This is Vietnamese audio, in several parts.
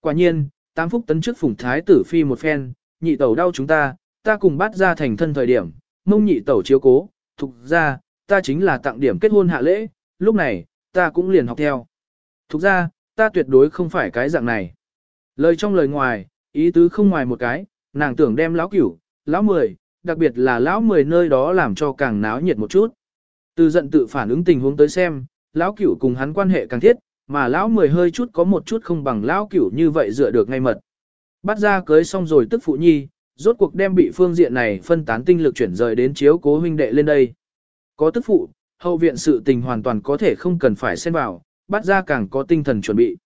Quả nhiên, tám phúc tấn trước phủng thái tử phi một phen, nhị tẩu đau chúng ta, ta cùng bắt ra thành thân thời điểm, mông nhị tẩu chiếu cố, thục ra, ta chính là tặng điểm kết hôn hạ lễ, lúc này, ta cũng liền học theo. Thục ra, ta tuyệt đối không phải cái dạng này. Lời trong lời ngoài, ý tứ không ngoài một cái, nàng tưởng đem lão cửu, lão mười, đặc biệt là lão mười nơi đó làm cho càng náo nhiệt một chút. Từ giận tự phản ứng tình huống tới xem, lão cửu cùng hắn quan hệ càng thiết, mà lão mười hơi chút có một chút không bằng lão cửu như vậy dựa được ngay mật. Bắt ra cưới xong rồi tức phụ nhi, rốt cuộc đem bị phương diện này phân tán tinh lực chuyển rời đến chiếu cố huynh đệ lên đây. Có tức phụ, hậu viện sự tình hoàn toàn có thể không cần phải xen vào, bắt ra càng có tinh thần chuẩn bị.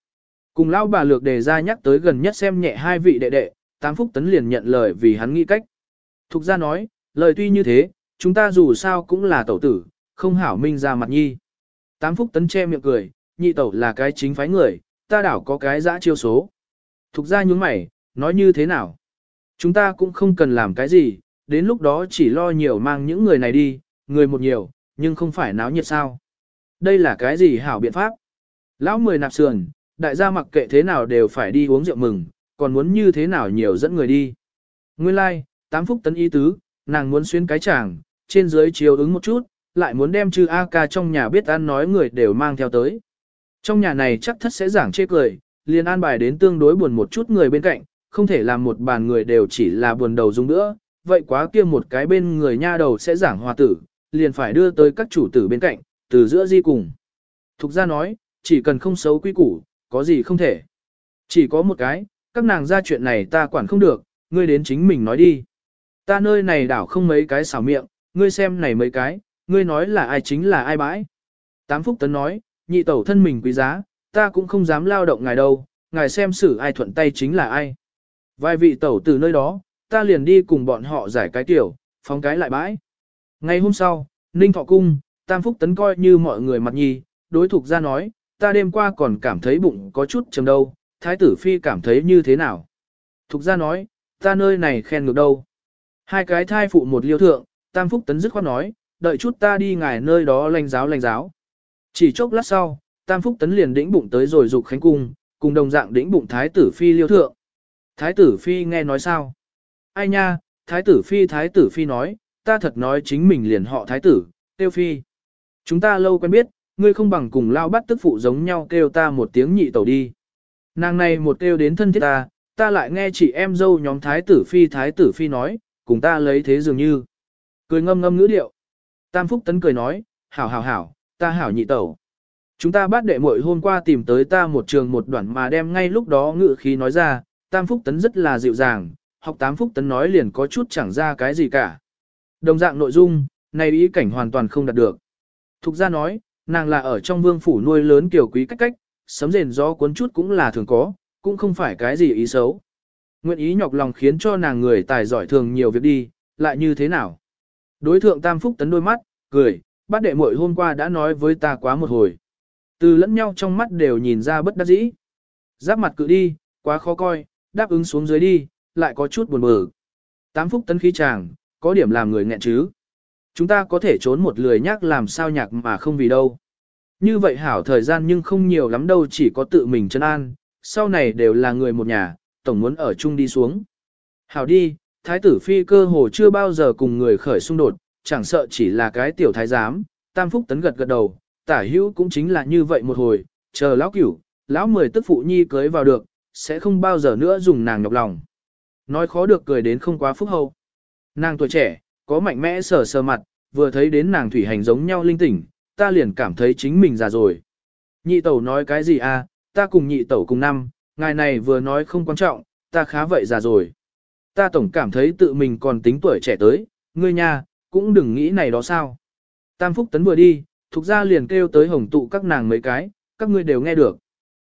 Cùng lão bà lược đề ra nhắc tới gần nhất xem nhẹ hai vị đệ đệ, tám phúc tấn liền nhận lời vì hắn nghĩ cách. Thục ra nói, lời tuy như thế, chúng ta dù sao cũng là tẩu tử, không hảo minh ra mặt nhi. Tám phúc tấn che miệng cười, nhị tẩu là cái chính phái người, ta đảo có cái dã chiêu số. Thục ra nhúng mày, nói như thế nào? Chúng ta cũng không cần làm cái gì, đến lúc đó chỉ lo nhiều mang những người này đi, người một nhiều, nhưng không phải náo nhiệt sao. Đây là cái gì hảo biện pháp? Lão mười nạp sườn, đại gia mặc kệ thế nào đều phải đi uống rượu mừng, còn muốn như thế nào nhiều dẫn người đi. Nguyên lai, like, tám phúc tấn y tứ, nàng muốn xuyên cái chàng, trên dưới chiếu ứng một chút, lại muốn đem chư A ca trong nhà biết ăn nói người đều mang theo tới. Trong nhà này chắc thất sẽ giảng chê cười, liền an bài đến tương đối buồn một chút người bên cạnh, không thể làm một bàn người đều chỉ là buồn đầu dung nữa, vậy quá kia một cái bên người nha đầu sẽ giảng hòa tử, liền phải đưa tới các chủ tử bên cạnh, từ giữa di cùng. Thục ra nói, chỉ cần không xấu quy củ, có gì không thể. Chỉ có một cái, các nàng ra chuyện này ta quản không được, ngươi đến chính mình nói đi. Ta nơi này đảo không mấy cái xảo miệng, ngươi xem này mấy cái, ngươi nói là ai chính là ai bãi. Tám Phúc Tấn nói, nhị tẩu thân mình quý giá, ta cũng không dám lao động ngài đâu, ngài xem xử ai thuận tay chính là ai. Vài vị tẩu từ nơi đó, ta liền đi cùng bọn họ giải cái tiểu, phóng cái lại bãi. Ngày hôm sau, Ninh Thọ Cung, Tam Phúc Tấn coi như mọi người mặt nhi, đối thục ra nói, ta đêm qua còn cảm thấy bụng có chút chầm đâu, Thái tử Phi cảm thấy như thế nào. Thục ra nói, ta nơi này khen ngược đâu. Hai cái thai phụ một liêu thượng, Tam Phúc Tấn dứt khoát nói, đợi chút ta đi ngài nơi đó lanh giáo lanh giáo. Chỉ chốc lát sau, Tam Phúc Tấn liền đĩnh bụng tới rồi dục khánh cung, cùng đồng dạng đĩnh bụng Thái tử Phi liêu thượng. Thái tử Phi nghe nói sao? Ai nha, Thái tử Phi Thái tử Phi nói, ta thật nói chính mình liền họ Thái tử, tiêu Phi. Chúng ta lâu quen biết, ngươi không bằng cùng lao bắt tức phụ giống nhau kêu ta một tiếng nhị tẩu đi. Nàng này một kêu đến thân thiết ta, ta lại nghe chị em dâu nhóm Thái tử Phi Thái tử Phi nói, cùng ta lấy thế dường như. Cười ngâm ngâm ngữ điệu. Tam Phúc Tấn cười nói, hảo hảo hảo, ta hảo nhị tẩu. Chúng ta bắt đệ muội hôm qua tìm tới ta một trường một đoạn mà đem ngay lúc đó ngự khí nói ra, Tam Phúc Tấn rất là dịu dàng, học Tám Phúc Tấn nói liền có chút chẳng ra cái gì cả. Đồng dạng nội dung, này ý cảnh hoàn toàn không đạt được. Thục ra nói, nàng là ở trong vương phủ nuôi lớn kiểu quý cách cách, sấm rền gió cuốn chút cũng là thường có, cũng không phải cái gì ý xấu. Nguyện ý nhọc lòng khiến cho nàng người tài giỏi thường nhiều việc đi, lại như thế nào? Đối thượng Tam Phúc Tấn đôi mắt, cười, bát đệ muội hôm qua đã nói với ta quá một hồi. Từ lẫn nhau trong mắt đều nhìn ra bất đắc dĩ. Giáp mặt cự đi, quá khó coi, đáp ứng xuống dưới đi, lại có chút buồn bực. Tám phúc tấn khí chàng, có điểm làm người nghẹn chứ. Chúng ta có thể trốn một lười nhắc làm sao nhạc mà không vì đâu. Như vậy hảo thời gian nhưng không nhiều lắm đâu chỉ có tự mình chân an, sau này đều là người một nhà, tổng muốn ở chung đi xuống. Hảo đi, thái tử phi cơ hồ chưa bao giờ cùng người khởi xung đột, chẳng sợ chỉ là cái tiểu thái giám, tam phúc tấn gật gật đầu, tả hữu cũng chính là như vậy một hồi, chờ lão cửu, lão mười tức phụ nhi cưới vào được, sẽ không bao giờ nữa dùng nàng nhọc lòng. Nói khó được cười đến không quá phúc hậu. Nàng tuổi trẻ, có mạnh mẽ sờ sờ mặt, vừa thấy đến nàng thủy hành giống nhau linh tỉnh, ta liền cảm thấy chính mình già rồi. Nhị tẩu nói cái gì à, ta cùng nhị tẩu cùng năm, ngài này vừa nói không quan trọng, ta khá vậy già rồi. Ta tổng cảm thấy tự mình còn tính tuổi trẻ tới, ngươi nha, cũng đừng nghĩ này đó sao. Tam Phúc Tấn vừa đi, thuộc ra liền kêu tới hồng tụ các nàng mấy cái, các ngươi đều nghe được.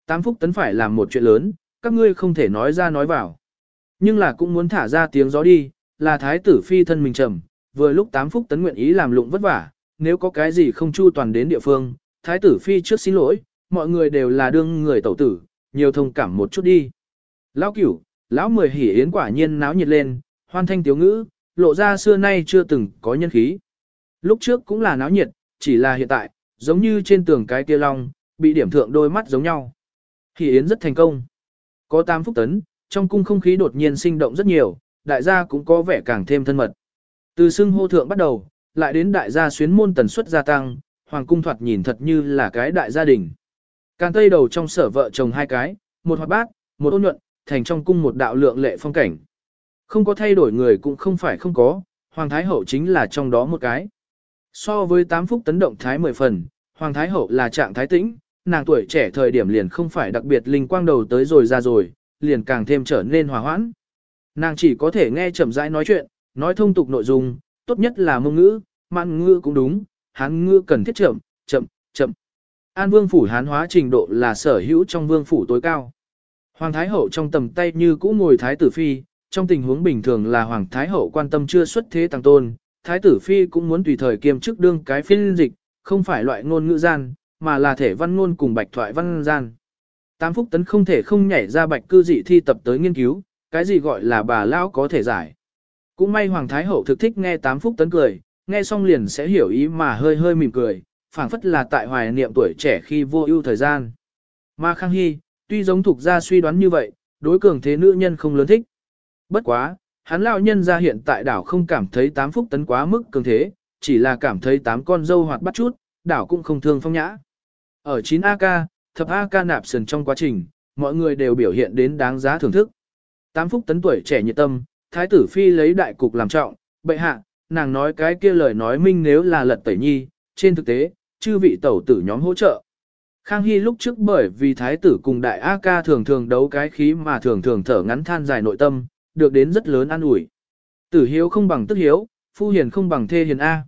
Tam Phúc Tấn phải làm một chuyện lớn, các ngươi không thể nói ra nói vào. Nhưng là cũng muốn thả ra tiếng gió đi, là thái tử phi thân mình trầm, vừa lúc tám phúc tấn nguyện ý làm lụng vất vả, nếu có cái gì không chu toàn đến địa phương, thái tử phi trước xin lỗi, mọi người đều là đương người tẩu tử, nhiều thông cảm một chút đi. Lão cửu, lão mười hỉ yến quả nhiên náo nhiệt lên, hoan thanh tiếu ngữ, lộ ra xưa nay chưa từng có nhân khí. Lúc trước cũng là náo nhiệt, chỉ là hiện tại, giống như trên tường cái kia long, bị điểm thượng đôi mắt giống nhau. thì yến rất thành công. Có 8 phúc tấn, trong cung không khí đột nhiên sinh động rất nhiều, đại gia cũng có vẻ càng thêm thân mật. Từ xưng hô thượng bắt đầu, lại đến đại gia xuyến môn tần suất gia tăng, hoàng cung thoạt nhìn thật như là cái đại gia đình. Càng tây đầu trong sở vợ chồng hai cái, một hoạt bát, một ôn nhuận, thành trong cung một đạo lượng lệ phong cảnh. Không có thay đổi người cũng không phải không có, hoàng thái hậu chính là trong đó một cái. So với 8 phút tấn động thái 10 phần, hoàng thái hậu là trạng thái tĩnh, nàng tuổi trẻ thời điểm liền không phải đặc biệt linh quang đầu tới rồi ra rồi, liền càng thêm trở nên hòa hoãn. Nàng chỉ có thể nghe chậm rãi nói chuyện, nói thông tục nội dung, tốt nhất là mông ngữ, mạn ngữ cũng đúng, hán ngữ cần thiết chậm, chậm, chậm. An vương phủ hán hóa trình độ là sở hữu trong vương phủ tối cao. Hoàng thái hậu trong tầm tay như cũ ngồi thái tử phi, trong tình huống bình thường là hoàng thái hậu quan tâm chưa xuất thế tăng tôn, thái tử phi cũng muốn tùy thời kiêm chức đương cái phiên dịch, không phải loại ngôn ngữ gian, mà là thể văn ngôn cùng bạch thoại văn gian. Tám phúc tấn không thể không nhảy ra bạch cư dị thi tập tới nghiên cứu, cái gì gọi là bà lão có thể giải. Cũng may Hoàng Thái Hậu thực thích nghe tám phúc tấn cười, nghe xong liền sẽ hiểu ý mà hơi hơi mỉm cười, phảng phất là tại hoài niệm tuổi trẻ khi vô ưu thời gian. Mà Khang Hy, tuy giống thuộc gia suy đoán như vậy, đối cường thế nữ nhân không lớn thích. Bất quá, hắn lão nhân ra hiện tại đảo không cảm thấy tám phúc tấn quá mức cường thế, chỉ là cảm thấy tám con dâu hoạt bắt chút, đảo cũng không thương phong nhã. Ở 9 AK, thập AK nạp sườn trong quá trình, mọi người đều biểu hiện đến đáng giá thưởng thức. Tám phúc tấn tuổi trẻ nhiệt tâm, thái tử phi lấy đại cục làm trọng, bệ hạ, nàng nói cái kia lời nói minh nếu là lật tẩy nhi, trên thực tế, chư vị tẩu tử nhóm hỗ trợ. Khang Hy lúc trước bởi vì thái tử cùng đại A ca thường thường đấu cái khí mà thường thường thở ngắn than dài nội tâm, được đến rất lớn an ủi. Tử hiếu không bằng tức hiếu, phu hiền không bằng thê hiền A.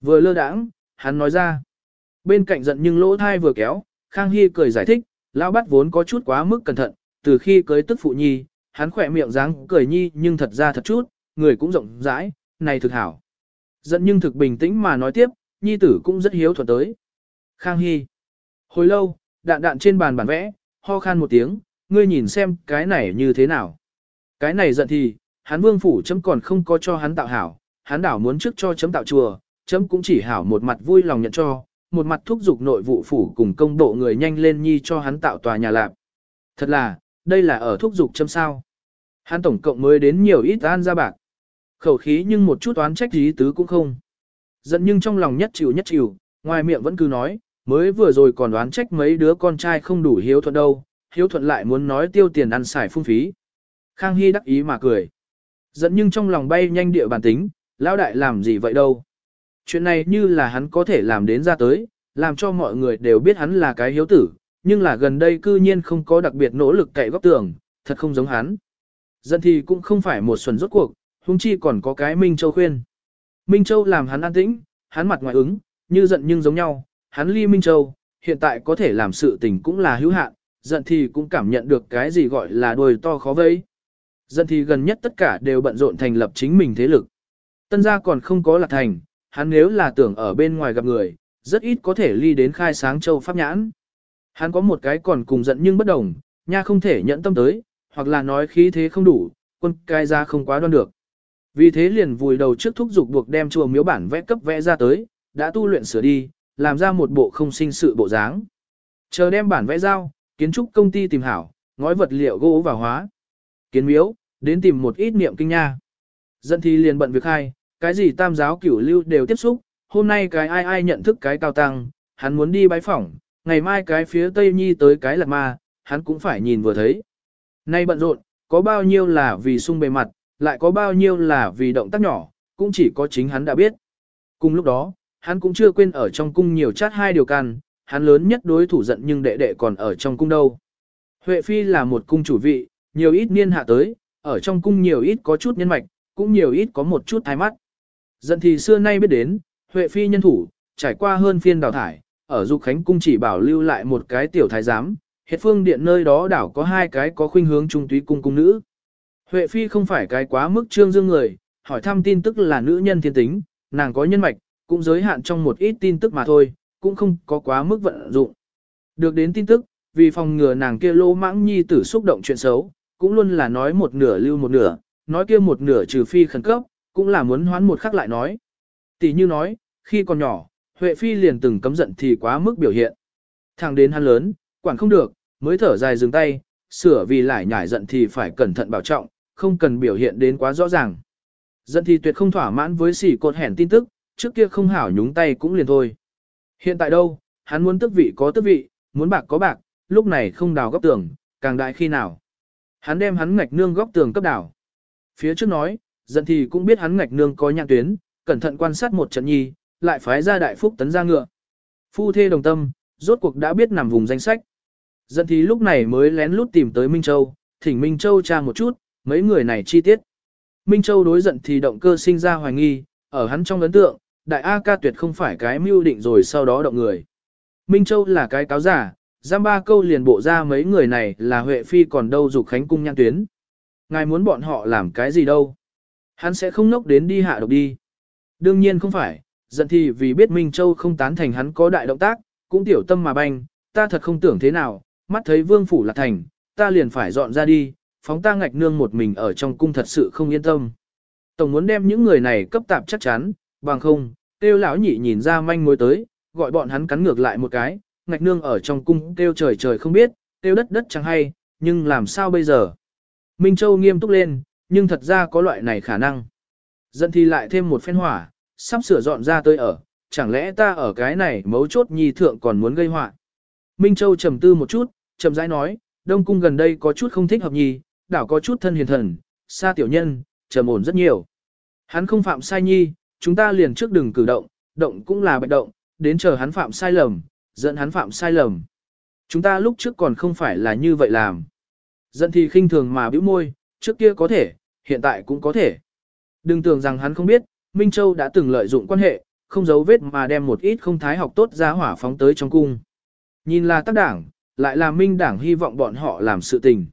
Vừa lơ đãng, hắn nói ra. Bên cạnh giận nhưng lỗ thai vừa kéo, Khang Hy cười giải thích, lão bắt vốn có chút quá mức cẩn thận, từ khi cưới tức phụ nhi, hắn khỏe miệng dáng cười nhi nhưng thật ra thật chút, người cũng rộng rãi, này thực hảo. Giận nhưng thực bình tĩnh mà nói tiếp, nhi tử cũng rất hiếu thuận tới. Khang Hy. Hồi lâu, đạn đạn trên bàn bản vẽ, ho khan một tiếng, ngươi nhìn xem cái này như thế nào. Cái này giận thì, hắn vương phủ chấm còn không có cho hắn tạo hảo, hắn đảo muốn trước cho chấm tạo chùa, chấm cũng chỉ hảo một mặt vui lòng nhận cho, một mặt thúc giục nội vụ phủ cùng công bộ người nhanh lên nhi cho hắn tạo tòa nhà lạp. Thật là, đây là ở thúc giục chấm sao. Hắn tổng cộng mới đến nhiều ít an ra bạc. Khẩu khí nhưng một chút oán trách gì tứ cũng không. Giận nhưng trong lòng nhất chịu nhất chịu, ngoài miệng vẫn cứ nói, mới vừa rồi còn đoán trách mấy đứa con trai không đủ hiếu thuận đâu, hiếu thuận lại muốn nói tiêu tiền ăn xài phung phí. Khang Hy đắc ý mà cười. Giận nhưng trong lòng bay nhanh địa bản tính, lão đại làm gì vậy đâu. Chuyện này như là hắn có thể làm đến ra tới, làm cho mọi người đều biết hắn là cái hiếu tử, nhưng là gần đây cư nhiên không có đặc biệt nỗ lực cậy góc tường, thật không giống hắn. Dân thì cũng không phải một xuẩn rốt cuộc, huống chi còn có cái Minh Châu khuyên. Minh Châu làm hắn an tĩnh, hắn mặt ngoài ứng, như giận nhưng giống nhau, hắn ly Minh Châu, hiện tại có thể làm sự tình cũng là hữu hạn, giận thì cũng cảm nhận được cái gì gọi là đuôi to khó vây. Dân thì gần nhất tất cả đều bận rộn thành lập chính mình thế lực. Tân gia còn không có lạc thành, hắn nếu là tưởng ở bên ngoài gặp người, rất ít có thể ly đến khai sáng châu pháp nhãn. Hắn có một cái còn cùng giận nhưng bất đồng, nha không thể nhận tâm tới, hoặc là nói khí thế không đủ, quân cai ra không quá đoan được. Vì thế liền vùi đầu trước thúc dục buộc đem chùa miếu bản vẽ cấp vẽ ra tới, đã tu luyện sửa đi, làm ra một bộ không sinh sự bộ dáng. Chờ đem bản vẽ giao, kiến trúc công ty tìm hảo, ngói vật liệu gỗ và hóa. Kiến miếu, đến tìm một ít niệm kinh nha. Dân thì liền bận việc hai, cái gì tam giáo cửu lưu đều tiếp xúc, hôm nay cái ai ai nhận thức cái cao tăng, hắn muốn đi bái phỏng, ngày mai cái phía tây nhi tới cái lạc ma, hắn cũng phải nhìn vừa thấy. Nay bận rộn, có bao nhiêu là vì sung bề mặt, lại có bao nhiêu là vì động tác nhỏ, cũng chỉ có chính hắn đã biết. Cùng lúc đó, hắn cũng chưa quên ở trong cung nhiều chát hai điều can, hắn lớn nhất đối thủ giận nhưng đệ đệ còn ở trong cung đâu. Huệ Phi là một cung chủ vị, nhiều ít niên hạ tới, ở trong cung nhiều ít có chút nhân mạch, cũng nhiều ít có một chút thái mắt. Dần thì xưa nay biết đến, Huệ Phi nhân thủ, trải qua hơn phiên đào thải, ở Dục Khánh cung chỉ bảo lưu lại một cái tiểu thái giám, Hiệt phương điện nơi đó đảo có hai cái có khuynh hướng trung túy cung cung nữ. Huệ phi không phải cái quá mức trương dương người, hỏi thăm tin tức là nữ nhân thiên tính, nàng có nhân mạch, cũng giới hạn trong một ít tin tức mà thôi, cũng không có quá mức vận dụng. Được đến tin tức, vì phòng ngừa nàng kia lô mãng nhi tử xúc động chuyện xấu, cũng luôn là nói một nửa lưu một nửa, nói kia một nửa trừ phi khẩn cấp, cũng là muốn hoán một khắc lại nói. Tỷ như nói, khi còn nhỏ, Huệ Phi liền từng cấm giận thì quá mức biểu hiện. Thằng đến hắn lớn, quản không được, mới thở dài dừng tay, sửa vì lại nhải giận thì phải cẩn thận bảo trọng, không cần biểu hiện đến quá rõ ràng. Giận thì tuyệt không thỏa mãn với sỉ cột hẻn tin tức, trước kia không hảo nhúng tay cũng liền thôi. Hiện tại đâu, hắn muốn tước vị có tước vị, muốn bạc có bạc, lúc này không đào góc tường, càng đại khi nào. Hắn đem hắn ngạch nương góc tường cấp đảo. Phía trước nói, giận thì cũng biết hắn ngạch nương có nhạc tuyến, cẩn thận quan sát một trận nhi, lại phái ra đại phúc tấn ra ngựa. Phu thê đồng tâm, rốt cuộc đã biết nằm vùng danh sách. Giận thì lúc này mới lén lút tìm tới Minh Châu, thỉnh Minh Châu tra một chút, mấy người này chi tiết. Minh Châu đối giận thì động cơ sinh ra hoài nghi, ở hắn trong ấn tượng, đại A ca tuyệt không phải cái mưu định rồi sau đó động người. Minh Châu là cái cáo giả, giam ba câu liền bộ ra mấy người này là Huệ Phi còn đâu dục khánh cung nhang tuyến. Ngài muốn bọn họ làm cái gì đâu. Hắn sẽ không nốc đến đi hạ độc đi. Đương nhiên không phải, giận thì vì biết Minh Châu không tán thành hắn có đại động tác, cũng tiểu tâm mà banh, ta thật không tưởng thế nào, mắt thấy vương phủ là thành, ta liền phải dọn ra đi, phóng ta ngạch nương một mình ở trong cung thật sự không yên tâm. Tổng muốn đem những người này cấp tạp chắc chắn, bằng không, tiêu lão nhị nhìn ra manh mối tới, gọi bọn hắn cắn ngược lại một cái, ngạch nương ở trong cung kêu trời trời không biết, kêu đất đất chẳng hay, nhưng làm sao bây giờ? Minh Châu nghiêm túc lên, nhưng thật ra có loại này khả năng. Dân thì lại thêm một phen hỏa, sắp sửa dọn ra tới ở, chẳng lẽ ta ở cái này mấu chốt nhi thượng còn muốn gây họa Minh Châu trầm tư một chút, trầm rãi nói, Đông Cung gần đây có chút không thích hợp nhi, đảo có chút thân hiền thần, xa tiểu nhân, trầm ổn rất nhiều. Hắn không phạm sai nhi, chúng ta liền trước đừng cử động, động cũng là bạch động, đến chờ hắn phạm sai lầm, dẫn hắn phạm sai lầm. Chúng ta lúc trước còn không phải là như vậy làm. Dẫn thì khinh thường mà bĩu môi, trước kia có thể, hiện tại cũng có thể. Đừng tưởng rằng hắn không biết, Minh Châu đã từng lợi dụng quan hệ, không giấu vết mà đem một ít không thái học tốt ra hỏa phóng tới trong cung. Nhìn là tác đảng, lại là minh đảng hy vọng bọn họ làm sự tình.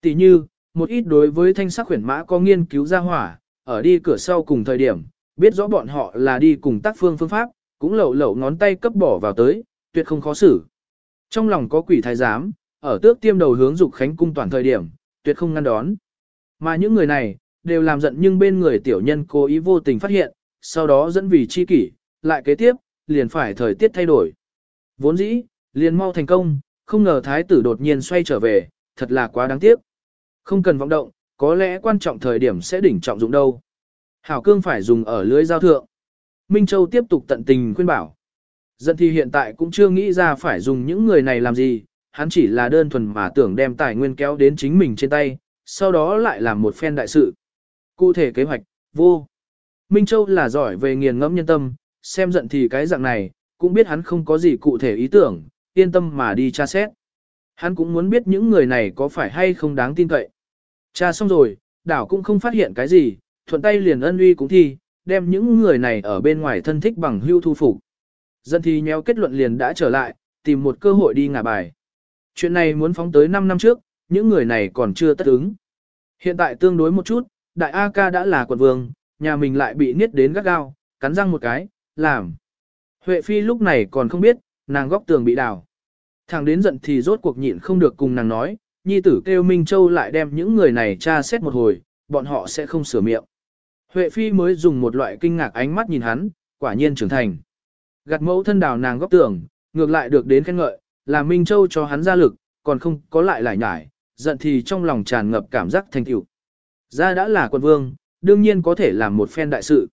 Tỷ như, một ít đối với thanh sắc khuyển mã có nghiên cứu ra hỏa, ở đi cửa sau cùng thời điểm, biết rõ bọn họ là đi cùng tác phương phương pháp, cũng lẩu lẩu ngón tay cấp bỏ vào tới, tuyệt không khó xử. Trong lòng có quỷ thái giám, ở tước tiêm đầu hướng dục khánh cung toàn thời điểm, tuyệt không ngăn đón. Mà những người này, đều làm giận nhưng bên người tiểu nhân cố ý vô tình phát hiện, sau đó dẫn vì chi kỷ, lại kế tiếp, liền phải thời tiết thay đổi. Vốn dĩ, liền mau thành công, không ngờ thái tử đột nhiên xoay trở về, thật là quá đáng tiếc. Không cần vọng động, có lẽ quan trọng thời điểm sẽ đỉnh trọng dụng đâu. Hảo cương phải dùng ở lưới giao thượng. Minh Châu tiếp tục tận tình khuyên bảo. Dân thì hiện tại cũng chưa nghĩ ra phải dùng những người này làm gì, hắn chỉ là đơn thuần mà tưởng đem tài nguyên kéo đến chính mình trên tay, sau đó lại làm một phen đại sự. Cụ thể kế hoạch, vô. Minh Châu là giỏi về nghiền ngẫm nhân tâm, xem giận thì cái dạng này, cũng biết hắn không có gì cụ thể ý tưởng, yên tâm mà đi tra xét. Hắn cũng muốn biết những người này có phải hay không đáng tin cậy. Tra xong rồi, đảo cũng không phát hiện cái gì, thuận tay liền ân uy cũng thi, đem những người này ở bên ngoài thân thích bằng hưu thu phục. Dân thì nhéo kết luận liền đã trở lại, tìm một cơ hội đi ngả bài. Chuyện này muốn phóng tới 5 năm trước, những người này còn chưa tất ứng. Hiện tại tương đối một chút, đại A ca đã là quận vương, nhà mình lại bị niết đến gắt gao, cắn răng một cái, làm. Huệ Phi lúc này còn không biết, nàng góc tường bị đào. Thằng đến giận thì rốt cuộc nhịn không được cùng nàng nói, nhi tử kêu Minh Châu lại đem những người này tra xét một hồi, bọn họ sẽ không sửa miệng. Huệ Phi mới dùng một loại kinh ngạc ánh mắt nhìn hắn, quả nhiên trưởng thành gạt mẫu thân đào nàng góc tưởng ngược lại được đến khen ngợi, là Minh Châu cho hắn ra lực, còn không có lại lại nhải, giận thì trong lòng tràn ngập cảm giác thành tựu. Ra đã là quân vương, đương nhiên có thể làm một phen đại sự.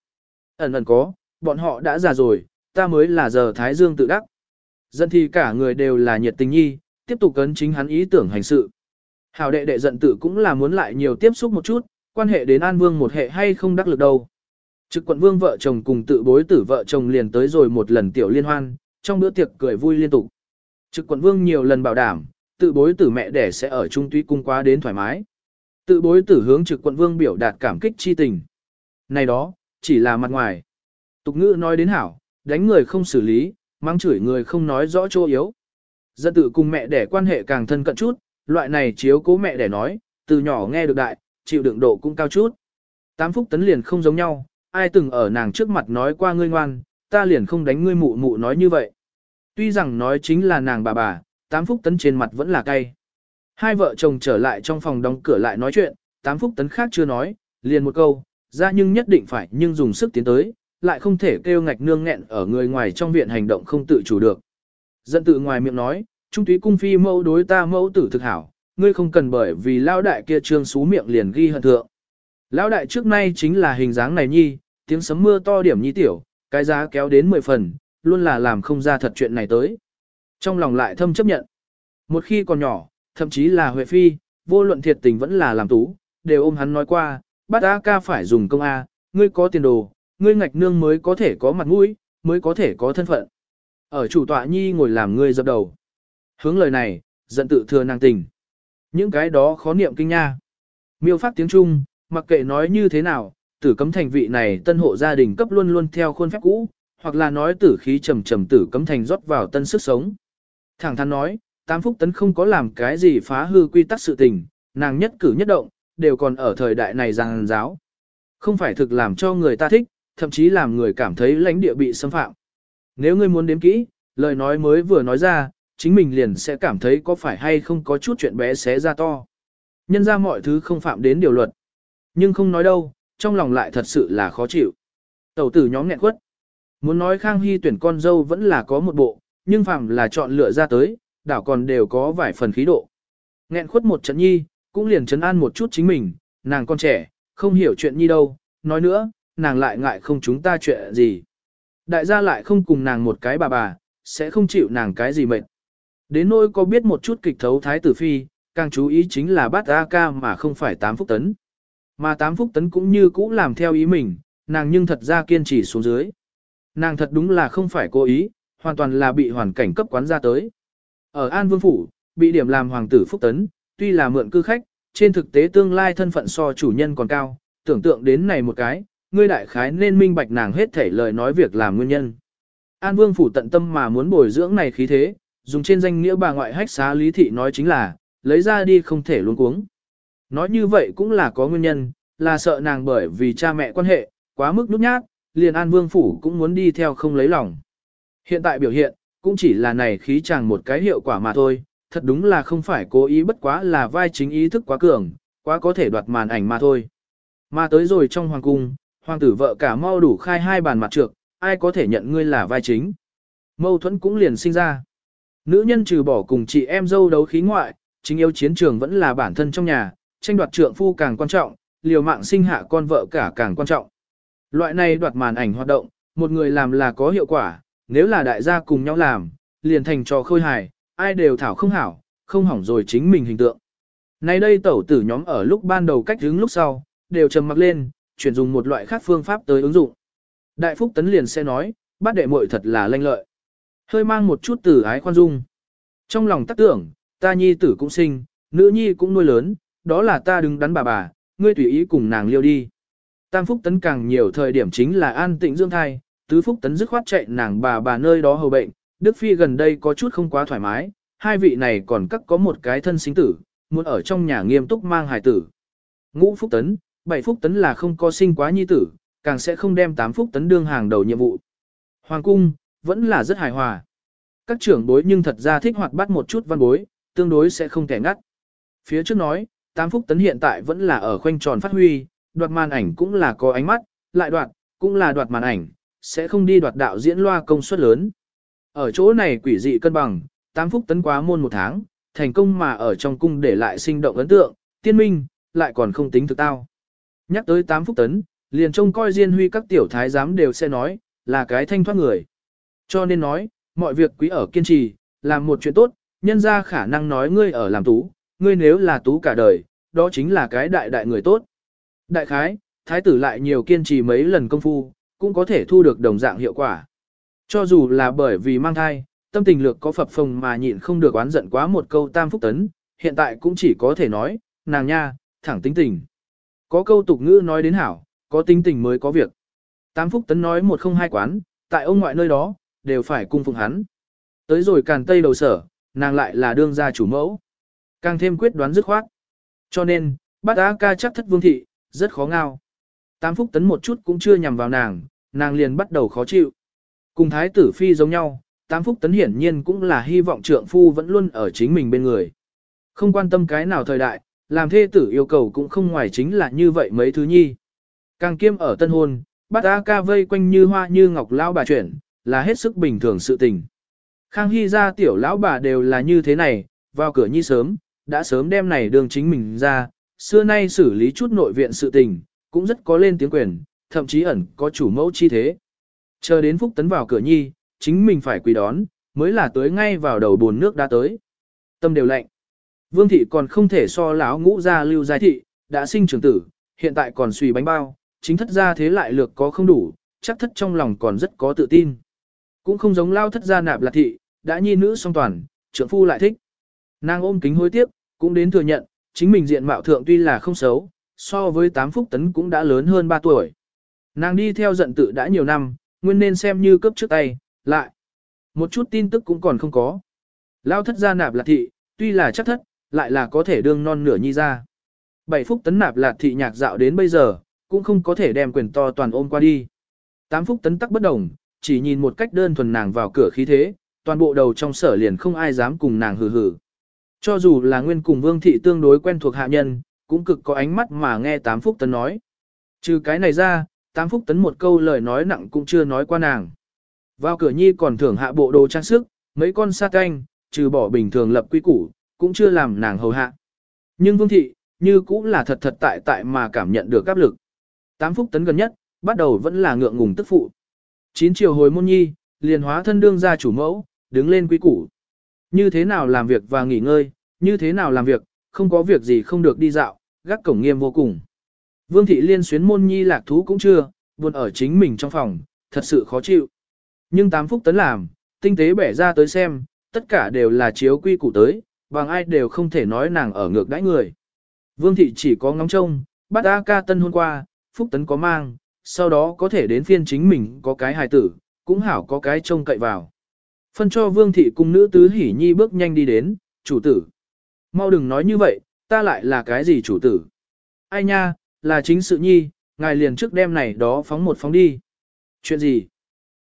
Ẩn ẩn có, bọn họ đã già rồi, ta mới là giờ Thái Dương tự đắc. Giận thì cả người đều là nhiệt tình nhi, tiếp tục cấn chính hắn ý tưởng hành sự. Hảo đệ đệ giận tự cũng là muốn lại nhiều tiếp xúc một chút, quan hệ đến An Vương một hệ hay không đắc lực đâu. Trực quận vương vợ chồng cùng tự bối tử vợ chồng liền tới rồi một lần tiểu liên hoan, trong bữa tiệc cười vui liên tục. Trực quận vương nhiều lần bảo đảm, tự bối tử mẹ đẻ sẽ ở trung tuy cung quá đến thoải mái. Tự bối tử hướng trực quận vương biểu đạt cảm kích chi tình. Này đó, chỉ là mặt ngoài. Tục ngữ nói đến hảo, đánh người không xử lý, mang chửi người không nói rõ chỗ yếu. Dân tự cùng mẹ đẻ quan hệ càng thân cận chút, loại này chiếu cố mẹ đẻ nói, từ nhỏ nghe được đại, chịu đựng độ cũng cao chút. Tám phúc tấn liền không giống nhau, ai từng ở nàng trước mặt nói qua ngươi ngoan, ta liền không đánh ngươi mụ mụ nói như vậy. Tuy rằng nói chính là nàng bà bà, tám phúc tấn trên mặt vẫn là cay. Hai vợ chồng trở lại trong phòng đóng cửa lại nói chuyện, tám phúc tấn khác chưa nói, liền một câu, ra nhưng nhất định phải nhưng dùng sức tiến tới, lại không thể kêu ngạch nương nghẹn ở người ngoài trong viện hành động không tự chủ được. Dẫn tự ngoài miệng nói, trung túy cung phi mẫu đối ta mẫu tử thực hảo, ngươi không cần bởi vì lão đại kia trương xú miệng liền ghi hận thượng. Lão đại trước nay chính là hình dáng này nhi, tiếng sấm mưa to điểm nhi tiểu, cái giá kéo đến 10 phần, luôn là làm không ra thật chuyện này tới. Trong lòng lại thâm chấp nhận. Một khi còn nhỏ, thậm chí là Huệ Phi, vô luận thiệt tình vẫn là làm tú, đều ôm hắn nói qua, bắt A ca phải dùng công A, ngươi có tiền đồ, ngươi ngạch nương mới có thể có mặt mũi, mới có thể có thân phận. Ở chủ tọa nhi ngồi làm ngươi dập đầu. Hướng lời này, giận tự thừa nàng tình. Những cái đó khó niệm kinh nha. Miêu phát tiếng Trung, mặc kệ nói như thế nào, tử cấm thành vị này tân hộ gia đình cấp luôn luôn theo khuôn phép cũ, hoặc là nói tử khí trầm trầm tử cấm thành rót vào tân sức sống. Thẳng thắn nói, Tam Phúc Tấn không có làm cái gì phá hư quy tắc sự tình, nàng nhất cử nhất động, đều còn ở thời đại này giang giáo. Không phải thực làm cho người ta thích, thậm chí làm người cảm thấy lãnh địa bị xâm phạm. Nếu ngươi muốn đếm kỹ, lời nói mới vừa nói ra, chính mình liền sẽ cảm thấy có phải hay không có chút chuyện bé xé ra to. Nhân ra mọi thứ không phạm đến điều luật. Nhưng không nói đâu, trong lòng lại thật sự là khó chịu. Tẩu tử nhóm nghẹn quất. Muốn nói Khang Hy tuyển con dâu vẫn là có một bộ, nhưng phạm là chọn lựa ra tới, đảo còn đều có vài phần khí độ. Nghẹn khuất một trận nhi, cũng liền chấn an một chút chính mình, nàng con trẻ, không hiểu chuyện nhi đâu, nói nữa, nàng lại ngại không chúng ta chuyện gì. Đại gia lại không cùng nàng một cái bà bà, sẽ không chịu nàng cái gì mệt. Đến nỗi có biết một chút kịch thấu thái tử phi, càng chú ý chính là bát A ca mà không phải tám phúc tấn. Mà tám phúc tấn cũng như cũ làm theo ý mình, nàng nhưng thật ra kiên trì xuống dưới. Nàng thật đúng là không phải cố ý, hoàn toàn là bị hoàn cảnh cấp quán ra tới. Ở An Vương Phủ, bị điểm làm hoàng tử phúc tấn, tuy là mượn cư khách, trên thực tế tương lai thân phận so chủ nhân còn cao, tưởng tượng đến này một cái, ngươi đại khái nên minh bạch nàng hết thể lời nói việc làm nguyên nhân. An Vương phủ tận tâm mà muốn bồi dưỡng này khí thế, dùng trên danh nghĩa bà ngoại hách xá lý thị nói chính là, lấy ra đi không thể luôn cuống. Nói như vậy cũng là có nguyên nhân, là sợ nàng bởi vì cha mẹ quan hệ, quá mức nút nhát, liền An Vương phủ cũng muốn đi theo không lấy lòng. Hiện tại biểu hiện, cũng chỉ là này khí chàng một cái hiệu quả mà thôi, thật đúng là không phải cố ý bất quá là vai chính ý thức quá cường, quá có thể đoạt màn ảnh mà thôi. Mà tới rồi trong hoàng cung, hoàng tử vợ cả mau đủ khai hai bàn mặt trược, ai có thể nhận ngươi là vai chính. Mâu thuẫn cũng liền sinh ra. Nữ nhân trừ bỏ cùng chị em dâu đấu khí ngoại, chính yêu chiến trường vẫn là bản thân trong nhà, tranh đoạt trượng phu càng quan trọng, liều mạng sinh hạ con vợ cả càng quan trọng. Loại này đoạt màn ảnh hoạt động, một người làm là có hiệu quả, nếu là đại gia cùng nhau làm, liền thành trò khôi hài, ai đều thảo không hảo, không hỏng rồi chính mình hình tượng. Nay đây tẩu tử nhóm ở lúc ban đầu cách hướng lúc sau, đều trầm mặc lên, chuyển dùng một loại khác phương pháp tới ứng dụng. Đại Phúc Tấn liền sẽ nói, bát đệ muội thật là lanh lợi. Hơi mang một chút tử ái khoan dung. Trong lòng tác tưởng, ta nhi tử cũng sinh, nữ nhi cũng nuôi lớn, đó là ta đứng đắn bà bà, ngươi tùy ý cùng nàng liêu đi. Tam Phúc Tấn càng nhiều thời điểm chính là an tịnh dương thai, Tứ Phúc Tấn dứt khoát chạy nàng bà bà nơi đó hầu bệnh, Đức Phi gần đây có chút không quá thoải mái, hai vị này còn cắt có một cái thân sinh tử, muốn ở trong nhà nghiêm túc mang hài tử. Ngũ Phúc Tấn, bảy Phúc Tấn là không có sinh quá nhi tử, càng sẽ không đem tám Phúc Tấn đương hàng đầu nhiệm vụ. Hoàng cung, vẫn là rất hài hòa. Các trưởng bối nhưng thật ra thích hoạt bắt một chút văn bối, tương đối sẽ không kẻ ngắt. Phía trước nói, tám Phúc Tấn hiện tại vẫn là ở khoanh tròn phát huy, đoạt màn ảnh cũng là có ánh mắt, lại đoạt, cũng là đoạt màn ảnh, sẽ không đi đoạt đạo diễn loa công suất lớn. Ở chỗ này quỷ dị cân bằng, tám phúc tấn quá môn một tháng, thành công mà ở trong cung để lại sinh động ấn tượng, tiên minh, lại còn không tính thực tao. Nhắc tới tám phúc tấn, liền trông coi Diên Huy các tiểu thái giám đều sẽ nói, là cái thanh thoát người. Cho nên nói, mọi việc quý ở kiên trì, làm một chuyện tốt, nhân ra khả năng nói ngươi ở làm tú, ngươi nếu là tú cả đời, đó chính là cái đại đại người tốt. Đại khái, thái tử lại nhiều kiên trì mấy lần công phu, cũng có thể thu được đồng dạng hiệu quả. Cho dù là bởi vì mang thai, tâm tình lược có phập phồng mà nhịn không được oán giận quá một câu tam phúc tấn, hiện tại cũng chỉ có thể nói, nàng nha, thẳng tính tình. Có câu tục ngữ nói đến hảo, có tính tình mới có việc. Tam phúc tấn nói một không hai quán, tại ông ngoại nơi đó, đều phải cung phụng hắn. Tới rồi càn tây đầu sở, nàng lại là đương gia chủ mẫu. Càng thêm quyết đoán dứt khoát. Cho nên, bát á ca chắc thất vương thị, rất khó ngao. tám phúc tấn một chút cũng chưa nhằm vào nàng, nàng liền bắt đầu khó chịu. Cùng thái tử phi giống nhau, tám phúc tấn hiển nhiên cũng là hy vọng trượng phu vẫn luôn ở chính mình bên người. Không quan tâm cái nào thời đại, làm thê tử yêu cầu cũng không ngoài chính là như vậy mấy thứ nhi. Càng kiêm ở tân hôn, bắt á ca vây quanh như hoa như ngọc lão bà chuyển, là hết sức bình thường sự tình. Khang Hy ra tiểu lão bà đều là như thế này, vào cửa nhi sớm, đã sớm đem này đường chính mình ra, xưa nay xử lý chút nội viện sự tình, cũng rất có lên tiếng quyền, thậm chí ẩn có chủ mẫu chi thế. Chờ đến Phúc Tấn vào cửa nhi, chính mình phải quỳ đón, mới là tới ngay vào đầu bồn nước đã tới. Tâm đều lạnh. Vương thị còn không thể so láo ngũ ra lưu giai thị, đã sinh trưởng tử, hiện tại còn suy bánh bao, chính thất gia thế lại lược có không đủ, chắc thất trong lòng còn rất có tự tin. Cũng không giống lao thất gia nạp lạc thị, đã nhi nữ song toàn, trưởng phu lại thích. Nàng ôm kính hối tiếc, cũng đến thừa nhận, chính mình diện mạo thượng tuy là không xấu, so với tám phúc tấn cũng đã lớn hơn 3 tuổi. Nàng đi theo giận tự đã nhiều năm, nguyên nên xem như cấp trước tay, lại. Một chút tin tức cũng còn không có. Lao thất gia nạp lạc thị, tuy là chắc thất, lại là có thể đương non nửa nhi ra. Bảy phúc tấn nạp lạc thị nhạc dạo đến bây giờ, cũng không có thể đem quyền to toàn ôm qua đi. Tám phúc tấn tắc bất đồng, chỉ nhìn một cách đơn thuần nàng vào cửa khí thế, toàn bộ đầu trong sở liền không ai dám cùng nàng hừ hừ. Cho dù là nguyên cùng vương thị tương đối quen thuộc hạ nhân, cũng cực có ánh mắt mà nghe tám phúc tấn nói. Trừ cái này ra, tám phúc tấn một câu lời nói nặng cũng chưa nói qua nàng. Vào cửa nhi còn thưởng hạ bộ đồ trang sức, mấy con sa canh, trừ bỏ bình thường lập quy củ, cũng chưa làm nàng hầu hạ. Nhưng vương thị, như cũng là thật thật tại tại mà cảm nhận được áp lực. Tám phúc tấn gần nhất, bắt đầu vẫn là ngượng ngùng tức phụ. Chín chiều hồi môn nhi, liền hóa thân đương ra chủ mẫu, đứng lên quý củ. Như thế nào làm việc và nghỉ ngơi, như thế nào làm việc, không có việc gì không được đi dạo, gác cổng nghiêm vô cùng. Vương thị liên xuyến môn nhi lạc thú cũng chưa, buồn ở chính mình trong phòng, thật sự khó chịu. Nhưng tám phúc tấn làm, tinh tế bẻ ra tới xem, tất cả đều là chiếu quy củ tới, bằng ai đều không thể nói nàng ở ngược đãi người. Vương thị chỉ có ngóng trông, bắt A ca tân hôn qua, phúc tấn có mang, sau đó có thể đến phiên chính mình có cái hài tử, cũng hảo có cái trông cậy vào. Phân cho vương thị cung nữ tứ hỉ nhi bước nhanh đi đến, chủ tử. Mau đừng nói như vậy, ta lại là cái gì chủ tử? Ai nha, là chính sự nhi, ngài liền trước đêm này đó phóng một phóng đi. Chuyện gì?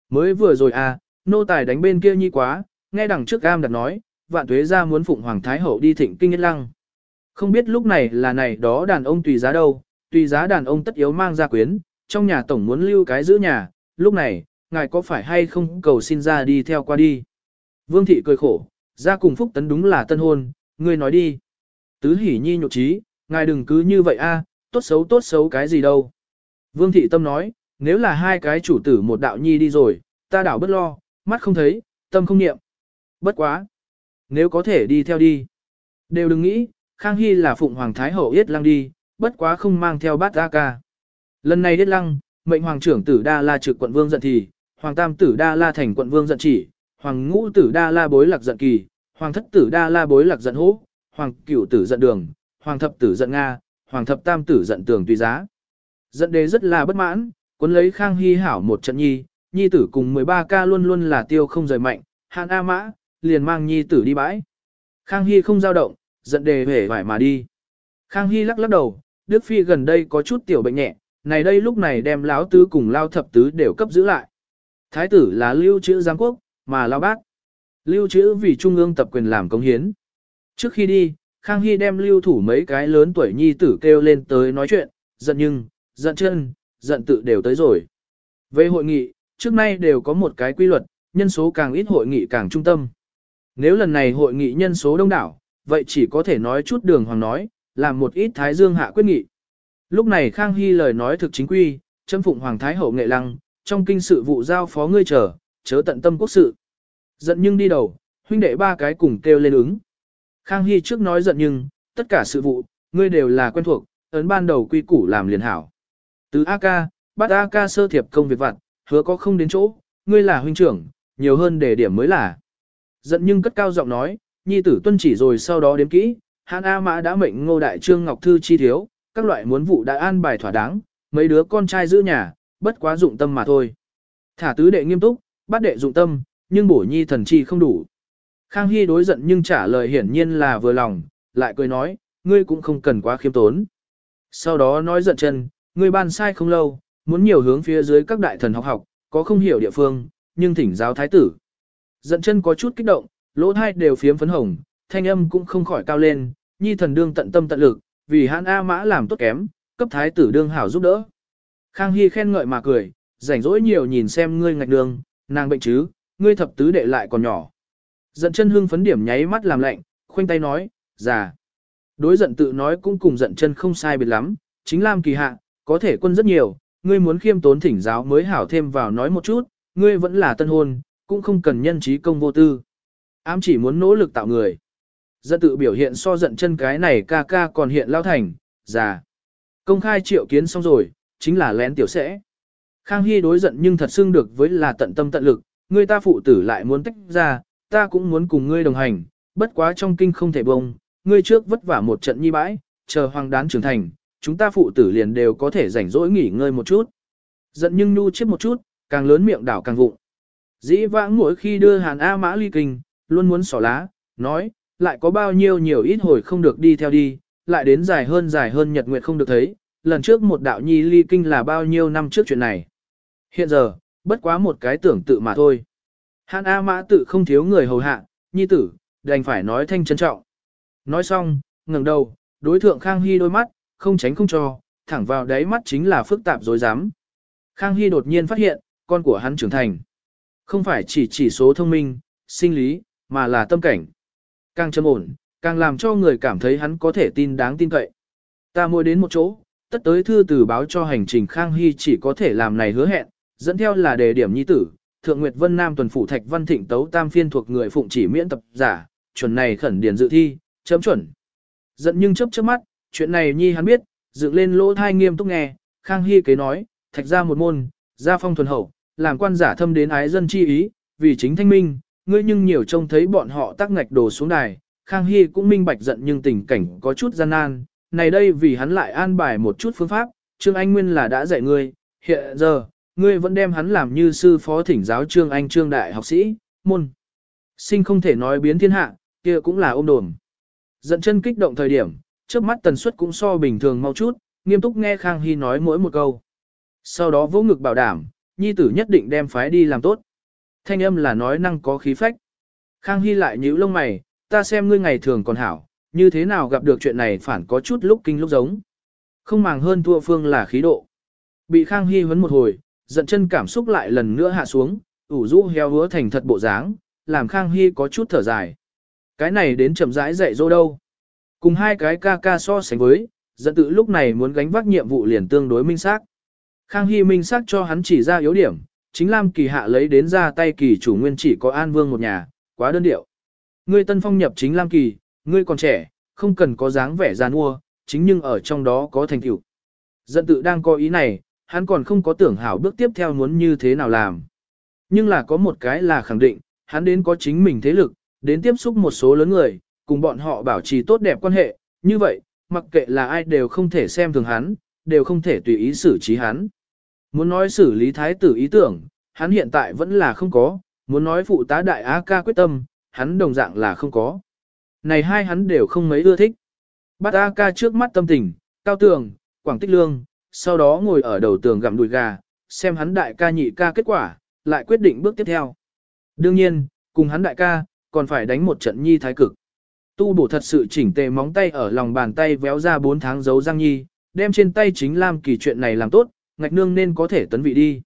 Mới vừa rồi à, nô tài đánh bên kia nhi quá, nghe đằng trước am đặt nói, vạn tuế ra muốn phụng hoàng thái hậu đi thịnh kinh nhất lăng. Không biết lúc này là này đó đàn ông tùy giá đâu, tùy giá đàn ông tất yếu mang ra quyến, trong nhà tổng muốn lưu cái giữ nhà, lúc này, ngài có phải hay không cầu xin ra đi theo qua đi. Vương thị cười khổ, ra cùng phúc tấn đúng là tân hôn, ngươi nói đi. Tứ hỉ nhi nhục trí, ngài đừng cứ như vậy a, tốt xấu tốt xấu cái gì đâu. Vương thị tâm nói, nếu là hai cái chủ tử một đạo nhi đi rồi, ta đảo bất lo, mắt không thấy, tâm không niệm. Bất quá. Nếu có thể đi theo đi. Đều đừng nghĩ, Khang Hy là phụng hoàng thái hậu yết lăng đi, bất quá không mang theo bát ra ca. Lần này yết lăng, mệnh hoàng trưởng tử Đa La trực quận vương giận thì, hoàng tam tử Đa La thành quận vương giận chỉ, hoàng ngũ tử Đa La bối lạc giận kỳ, hoàng thất tử Đa La bối lạc giận hố, hoàng cửu tử giận đường, hoàng thập tử giận Nga, hoàng thập tam tử giận tường tùy giá. Giận đế rất là bất mãn, cuốn lấy Khang Hy hảo một trận nhi, nhi tử cùng 13 ca luôn luôn là tiêu không rời mạnh, hạn A mã, liền mang nhi tử đi bãi. Khang Hy không dao động, giận đề hể vải mà đi. Khang Hy lắc lắc đầu, Đức Phi gần đây có chút tiểu bệnh nhẹ, này đây lúc này đem lão tứ cùng lao thập tứ đều cấp giữ lại. Thái tử là lưu trữ giám quốc, mà lao bác. Lưu trữ vì trung ương tập quyền làm công hiến. Trước khi đi, Khang Hy đem lưu thủ mấy cái lớn tuổi nhi tử kêu lên tới nói chuyện, giận nhưng, giận chân, giận tự đều tới rồi. Về hội nghị, trước nay đều có một cái quy luật, nhân số càng ít hội nghị càng trung tâm. Nếu lần này hội nghị nhân số đông đảo, vậy chỉ có thể nói chút đường hoàng nói, làm một ít thái dương hạ quyết nghị. Lúc này Khang Hy lời nói thực chính quy, châm phụng hoàng thái hậu nghệ lăng, trong kinh sự vụ giao phó ngươi chờ, chớ tận tâm quốc sự. Giận nhưng đi đầu, huynh đệ ba cái cùng kêu lên ứng. Khang Hy trước nói giận nhưng, tất cả sự vụ, ngươi đều là quen thuộc, ấn ban đầu quy củ làm liền hảo. Từ A ca, bắt A ca sơ thiệp công việc vặt, hứa có không đến chỗ, ngươi là huynh trưởng, nhiều hơn để điểm mới là. Giận nhưng cất cao giọng nói, nhi tử tuân chỉ rồi sau đó đếm kỹ, Hàn A Mã đã mệnh ngô đại trương ngọc thư chi thiếu, các loại muốn vụ đã an bài thỏa đáng, mấy đứa con trai giữ nhà, bất quá dụng tâm mà thôi. Thả tứ đệ nghiêm túc, bắt đệ dụng tâm, nhưng bổ nhi thần chi không đủ. Khang Hy đối giận nhưng trả lời hiển nhiên là vừa lòng, lại cười nói, ngươi cũng không cần quá khiêm tốn. Sau đó nói giận chân, ngươi ban sai không lâu, muốn nhiều hướng phía dưới các đại thần học học, có không hiểu địa phương, nhưng thỉnh giáo thái tử. Giận chân có chút kích động, lỗ thai đều phiếm phấn hồng, thanh âm cũng không khỏi cao lên, nhi thần đương tận tâm tận lực, vì hãn A mã làm tốt kém, cấp thái tử đương hảo giúp đỡ. Khang Hy khen ngợi mà cười, rảnh rỗi nhiều nhìn xem ngươi ngạch đường, nàng bệnh chứ, ngươi thập tứ đệ lại còn nhỏ. Giận chân hưng phấn điểm nháy mắt làm lạnh, khoanh tay nói, già. Đối giận tự nói cũng cùng giận chân không sai biệt lắm, chính Lam kỳ hạ, có thể quân rất nhiều, ngươi muốn khiêm tốn thỉnh giáo mới hảo thêm vào nói một chút, ngươi vẫn là tân hôn, cũng không cần nhân trí công vô tư. Ám chỉ muốn nỗ lực tạo người. Giận tự biểu hiện so giận chân cái này ca ca còn hiện lao thành, già. Công khai triệu kiến xong rồi, chính là lén tiểu sẽ. Khang Hy đối giận nhưng thật xưng được với là tận tâm tận lực, người ta phụ tử lại muốn tách ra, ta cũng muốn cùng ngươi đồng hành, bất quá trong kinh không thể bông, ngươi trước vất vả một trận nhi bãi, chờ hoàng đán trưởng thành, chúng ta phụ tử liền đều có thể rảnh rỗi nghỉ ngơi một chút. Giận nhưng nu chết một chút, càng lớn miệng đảo càng vụng. Dĩ vãng mỗi khi đưa Hàn A Mã ly kinh, luôn muốn xỏ lá, nói, lại có bao nhiêu nhiều ít hồi không được đi theo đi, lại đến dài hơn dài hơn nhật nguyệt không được thấy, lần trước một đạo nhi ly kinh là bao nhiêu năm trước chuyện này. Hiện giờ, bất quá một cái tưởng tự mà thôi. Hàn A Mã tự không thiếu người hầu hạ, nhi tử, đành phải nói thanh trân trọng. Nói xong, ngẩng đầu, đối thượng Khang Hy đôi mắt, không tránh không cho, thẳng vào đáy mắt chính là phức tạp dối dám. Khang Hy đột nhiên phát hiện, con của hắn trưởng thành. Không phải chỉ chỉ số thông minh, sinh lý, mà là tâm cảnh. Càng trầm ổn, càng làm cho người cảm thấy hắn có thể tin đáng tin cậy. Ta mua đến một chỗ, tất tới thư từ báo cho hành trình Khang Hy chỉ có thể làm này hứa hẹn, dẫn theo là đề điểm nhi tử, Thượng Nguyệt Vân Nam tuần phủ Thạch Văn Thịnh tấu tam phiên thuộc người phụng chỉ miễn tập giả, chuẩn này khẩn điền dự thi, chấm chuẩn. Giận nhưng chớp chớp mắt, chuyện này nhi hắn biết, dựng lên lỗ thai nghiêm túc nghe, Khang Hy kế nói, thạch ra một môn, gia phong thuần hậu, làm quan giả thâm đến ái dân chi ý, vì chính thanh minh, ngươi nhưng nhiều trông thấy bọn họ tác ngạch đồ xuống đài, Khang Hy cũng minh bạch giận nhưng tình cảnh có chút gian nan, này đây vì hắn lại an bài một chút phương pháp, Trương Anh Nguyên là đã dạy ngươi, hiện giờ, ngươi vẫn đem hắn làm như sư phó thỉnh giáo Trương Anh Trương Đại học sĩ, môn. Sinh không thể nói biến thiên hạ, kia cũng là ôm đồn. Giận chân kích động thời điểm, trước mắt tần suất cũng so bình thường mau chút, nghiêm túc nghe Khang Hy nói mỗi một câu. Sau đó vỗ ngực bảo đảm, nhi tử nhất định đem phái đi làm tốt. Thanh âm là nói năng có khí phách. Khang Hy lại nhíu lông mày, ta xem ngươi ngày thường còn hảo, như thế nào gặp được chuyện này phản có chút lúc kinh lúc giống. Không màng hơn thua phương là khí độ. Bị Khang Hy vấn một hồi, giận chân cảm xúc lại lần nữa hạ xuống, ủ rũ heo hứa thành thật bộ dáng, làm Khang Hy có chút thở dài. Cái này đến chậm rãi dạy dỗ đâu. Cùng hai cái ca ca so sánh với, dẫn tự lúc này muốn gánh vác nhiệm vụ liền tương đối minh xác. Khang Hy minh xác cho hắn chỉ ra yếu điểm, chính Lam Kỳ hạ lấy đến ra tay kỳ chủ nguyên chỉ có An Vương một nhà, quá đơn điệu. Ngươi tân phong nhập chính Lam Kỳ, ngươi còn trẻ, không cần có dáng vẻ gian mua, chính nhưng ở trong đó có thành tựu. Dận tự đang có ý này, hắn còn không có tưởng hảo bước tiếp theo muốn như thế nào làm. Nhưng là có một cái là khẳng định, hắn đến có chính mình thế lực, đến tiếp xúc một số lớn người, cùng bọn họ bảo trì tốt đẹp quan hệ, như vậy, mặc kệ là ai đều không thể xem thường hắn, đều không thể tùy ý xử trí hắn. Muốn nói xử lý thái tử ý tưởng, hắn hiện tại vẫn là không có, muốn nói phụ tá đại á ca quyết tâm, hắn đồng dạng là không có. Này hai hắn đều không mấy ưa thích. Bắt A ca trước mắt tâm tình, cao tường, quảng tích lương, sau đó ngồi ở đầu tường gặm đùi gà, xem hắn đại ca nhị ca kết quả, lại quyết định bước tiếp theo. Đương nhiên, cùng hắn đại ca, còn phải đánh một trận nhi thái cực. Tu bổ thật sự chỉnh tề móng tay ở lòng bàn tay véo ra 4 tháng dấu răng nhi, đem trên tay chính làm kỳ chuyện này làm tốt, ngạch nương nên có thể tấn vị đi.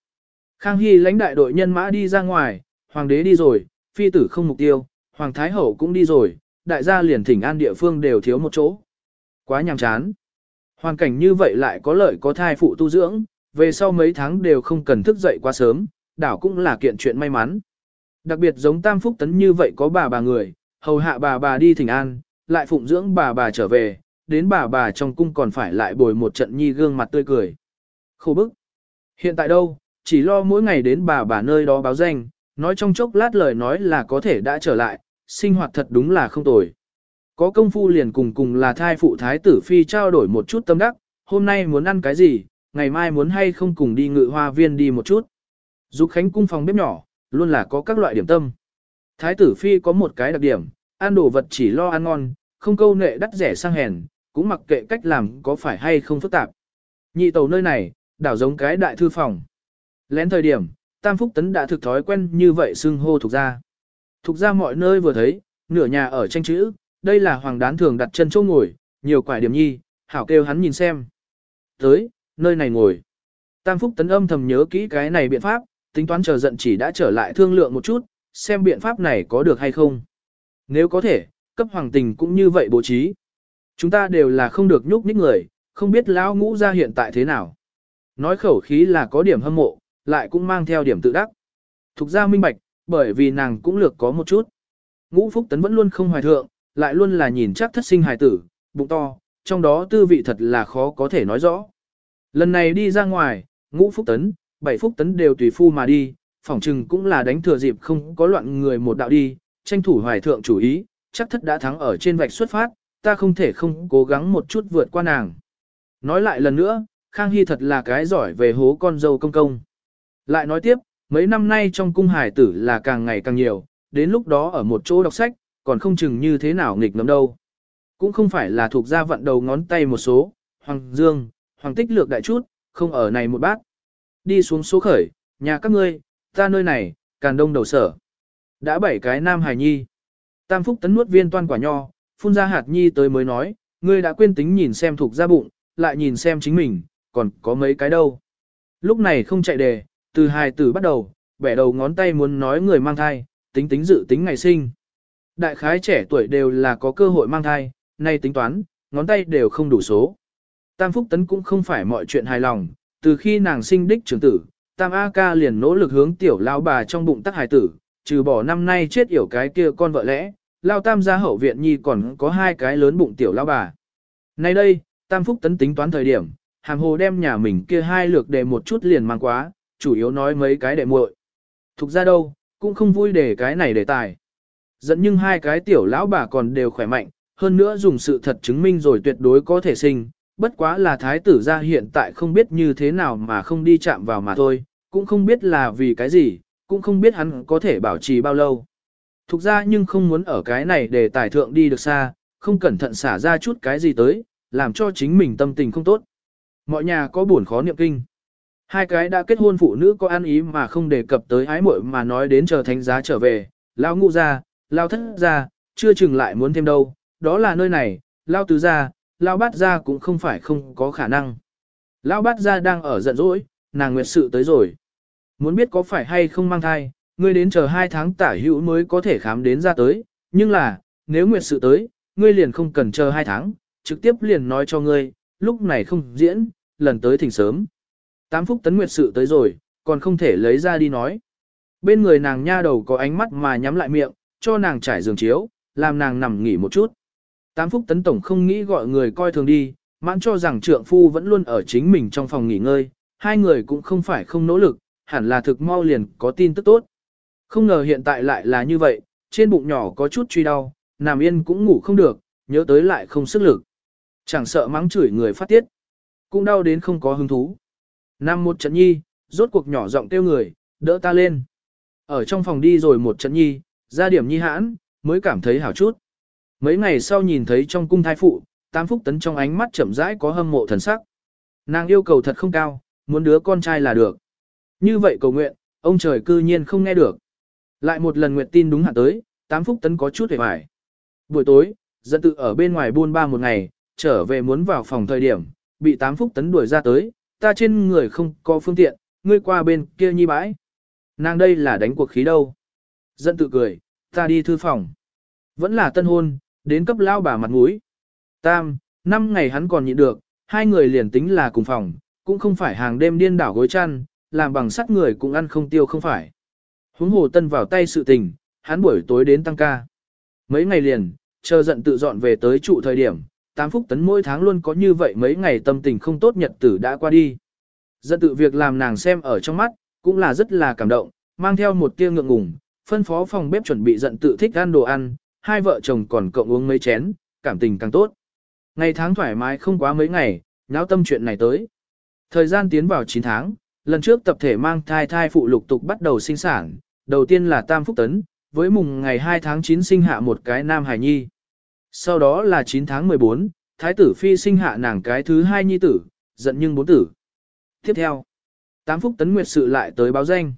Khang Hy lãnh đại đội nhân mã đi ra ngoài, hoàng đế đi rồi, phi tử không mục tiêu, hoàng thái hậu cũng đi rồi, đại gia liền thỉnh an địa phương đều thiếu một chỗ. Quá nhàm chán. Hoàn cảnh như vậy lại có lợi có thai phụ tu dưỡng, về sau mấy tháng đều không cần thức dậy quá sớm, đảo cũng là kiện chuyện may mắn. Đặc biệt giống Tam Phúc Tấn như vậy có bà bà người, hầu hạ bà bà đi thỉnh an, lại phụng dưỡng bà bà trở về, đến bà bà trong cung còn phải lại bồi một trận nhi gương mặt tươi cười. Khổ bức. Hiện tại đâu, chỉ lo mỗi ngày đến bà bà nơi đó báo danh, nói trong chốc lát lời nói là có thể đã trở lại, sinh hoạt thật đúng là không tồi. Có công phu liền cùng cùng là thai phụ thái tử phi trao đổi một chút tâm đắc, hôm nay muốn ăn cái gì, ngày mai muốn hay không cùng đi ngự hoa viên đi một chút. Dục Khánh cung phòng bếp nhỏ, luôn là có các loại điểm tâm. Thái tử phi có một cái đặc điểm, ăn đồ vật chỉ lo ăn ngon, không câu nệ đắt rẻ sang hèn, cũng mặc kệ cách làm có phải hay không phức tạp. Nhị tàu nơi này, đảo giống cái đại thư phòng. Lén thời điểm, Tam Phúc Tấn đã thực thói quen như vậy xưng hô thuộc ra. Thuộc ra mọi nơi vừa thấy, nửa nhà ở tranh chữ, đây là hoàng đán thường đặt chân chỗ ngồi, nhiều quải điểm nhi, hảo kêu hắn nhìn xem. Tới, nơi này ngồi. Tam Phúc Tấn âm thầm nhớ kỹ cái này biện pháp, tính toán chờ giận chỉ đã trở lại thương lượng một chút, xem biện pháp này có được hay không. Nếu có thể, cấp hoàng tình cũng như vậy bố trí. Chúng ta đều là không được nhúc nhích người, không biết lão ngũ ra hiện tại thế nào. Nói khẩu khí là có điểm hâm mộ, lại cũng mang theo điểm tự đắc. Thục ra minh bạch, bởi vì nàng cũng lược có một chút. Ngũ Phúc Tấn vẫn luôn không hoài thượng, lại luôn là nhìn chắc thất sinh hài tử, bụng to, trong đó tư vị thật là khó có thể nói rõ. Lần này đi ra ngoài, Ngũ Phúc Tấn, Bảy Phúc Tấn đều tùy phu mà đi, phỏng chừng cũng là đánh thừa dịp không có loạn người một đạo đi, tranh thủ hoài thượng chủ ý, chắc thất đã thắng ở trên vạch xuất phát, ta không thể không cố gắng một chút vượt qua nàng. Nói lại lần nữa, Khang Hy thật là cái giỏi về hố con dâu công công. Lại nói tiếp, mấy năm nay trong cung hải tử là càng ngày càng nhiều, đến lúc đó ở một chỗ đọc sách, còn không chừng như thế nào nghịch ngấm đâu. Cũng không phải là thuộc gia vận đầu ngón tay một số, Hoàng Dương, Hoàng Tích lược đại chút, không ở này một bát. Đi xuống số khởi, nhà các ngươi, ta nơi này, càn đông đầu sở. Đã bảy cái nam hài nhi. Tam phúc tấn nuốt viên toan quả nho, phun ra hạt nhi tới mới nói, ngươi đã quên tính nhìn xem thuộc ra bụng, lại nhìn xem chính mình, còn có mấy cái đâu. Lúc này không chạy đề, từ hài tử bắt đầu, bẻ đầu ngón tay muốn nói người mang thai, tính tính dự tính ngày sinh. Đại khái trẻ tuổi đều là có cơ hội mang thai, nay tính toán, ngón tay đều không đủ số. Tam Phúc Tấn cũng không phải mọi chuyện hài lòng, từ khi nàng sinh đích trưởng tử, Tam A ca liền nỗ lực hướng tiểu lao bà trong bụng tắc hài tử, trừ bỏ năm nay chết yểu cái kia con vợ lẽ, lao tam gia hậu viện nhi còn có hai cái lớn bụng tiểu lao bà. Nay đây, Tam Phúc Tấn tính toán thời điểm, hàm hồ đem nhà mình kia hai lược đề một chút liền mang quá, chủ yếu nói mấy cái đệ muội. Thục ra đâu, cũng không vui để cái này đề tài. Dẫn nhưng hai cái tiểu lão bà còn đều khỏe mạnh, hơn nữa dùng sự thật chứng minh rồi tuyệt đối có thể sinh, bất quá là thái tử gia hiện tại không biết như thế nào mà không đi chạm vào mà thôi, cũng không biết là vì cái gì, cũng không biết hắn có thể bảo trì bao lâu. Thục ra nhưng không muốn ở cái này để tài thượng đi được xa, không cẩn thận xả ra chút cái gì tới, làm cho chính mình tâm tình không tốt. Mọi nhà có buồn khó niệm kinh. Hai cái đã kết hôn phụ nữ có ăn ý mà không đề cập tới ái muội mà nói đến chờ thánh giá trở về, lao ngụ ra, lao thất ra, chưa chừng lại muốn thêm đâu, đó là nơi này, lao tứ ra, lao bát ra cũng không phải không có khả năng. Lao bát ra đang ở giận dỗi, nàng nguyệt sự tới rồi. Muốn biết có phải hay không mang thai, ngươi đến chờ hai tháng tả hữu mới có thể khám đến ra tới, nhưng là, nếu nguyệt sự tới, ngươi liền không cần chờ hai tháng, trực tiếp liền nói cho ngươi, lúc này không diễn, lần tới thỉnh sớm. Tám phúc tấn nguyệt sự tới rồi, còn không thể lấy ra đi nói. Bên người nàng nha đầu có ánh mắt mà nhắm lại miệng, cho nàng trải giường chiếu, làm nàng nằm nghỉ một chút. Tám phúc tấn tổng không nghĩ gọi người coi thường đi, mãn cho rằng trượng phu vẫn luôn ở chính mình trong phòng nghỉ ngơi, hai người cũng không phải không nỗ lực, hẳn là thực mau liền có tin tức tốt. Không ngờ hiện tại lại là như vậy, trên bụng nhỏ có chút truy đau, nằm yên cũng ngủ không được, nhớ tới lại không sức lực. Chẳng sợ mắng chửi người phát tiết, cũng đau đến không có hứng thú. Nam một trận nhi, rốt cuộc nhỏ giọng kêu người, đỡ ta lên. Ở trong phòng đi rồi một trận nhi, ra điểm nhi hãn, mới cảm thấy hảo chút. Mấy ngày sau nhìn thấy trong cung thai phụ, tam phúc tấn trong ánh mắt chậm rãi có hâm mộ thần sắc. Nàng yêu cầu thật không cao, muốn đứa con trai là được. Như vậy cầu nguyện, ông trời cư nhiên không nghe được. Lại một lần nguyện tin đúng hạn tới, tám phúc tấn có chút hề hoài. Buổi tối, dẫn tự ở bên ngoài buôn ba một ngày, trở về muốn vào phòng thời điểm, bị tám phúc tấn đuổi ra tới, ta trên người không có phương tiện, ngươi qua bên kia nhi bãi. Nàng đây là đánh cuộc khí đâu. Dẫn tự cười, ta đi thư phòng. Vẫn là tân hôn, đến cấp lao bà mặt mũi. Tam, năm ngày hắn còn nhịn được, hai người liền tính là cùng phòng, cũng không phải hàng đêm điên đảo gối chăn, làm bằng sắt người cũng ăn không tiêu không phải. Huống hồ tân vào tay sự tình, hắn buổi tối đến tăng ca. Mấy ngày liền, chờ giận tự dọn về tới trụ thời điểm, tám phúc tấn mỗi tháng luôn có như vậy mấy ngày tâm tình không tốt nhật tử đã qua đi. Dân tự việc làm nàng xem ở trong mắt, cũng là rất là cảm động, mang theo một tia ngượng ngùng, phân phó phòng bếp chuẩn bị giận tự thích ăn đồ ăn, hai vợ chồng còn cộng uống mấy chén, cảm tình càng tốt. Ngày tháng thoải mái không quá mấy ngày, náo tâm chuyện này tới. Thời gian tiến vào 9 tháng, lần trước tập thể mang thai thai phụ lục tục bắt đầu sinh sản, đầu tiên là Tam Phúc Tấn, với mùng ngày 2 tháng 9 sinh hạ một cái nam hài nhi. Sau đó là 9 tháng 14, Thái tử Phi sinh hạ nàng cái thứ hai nhi tử, giận nhưng bốn tử. Tiếp theo, Tám Phúc Tấn Nguyệt sự lại tới báo danh.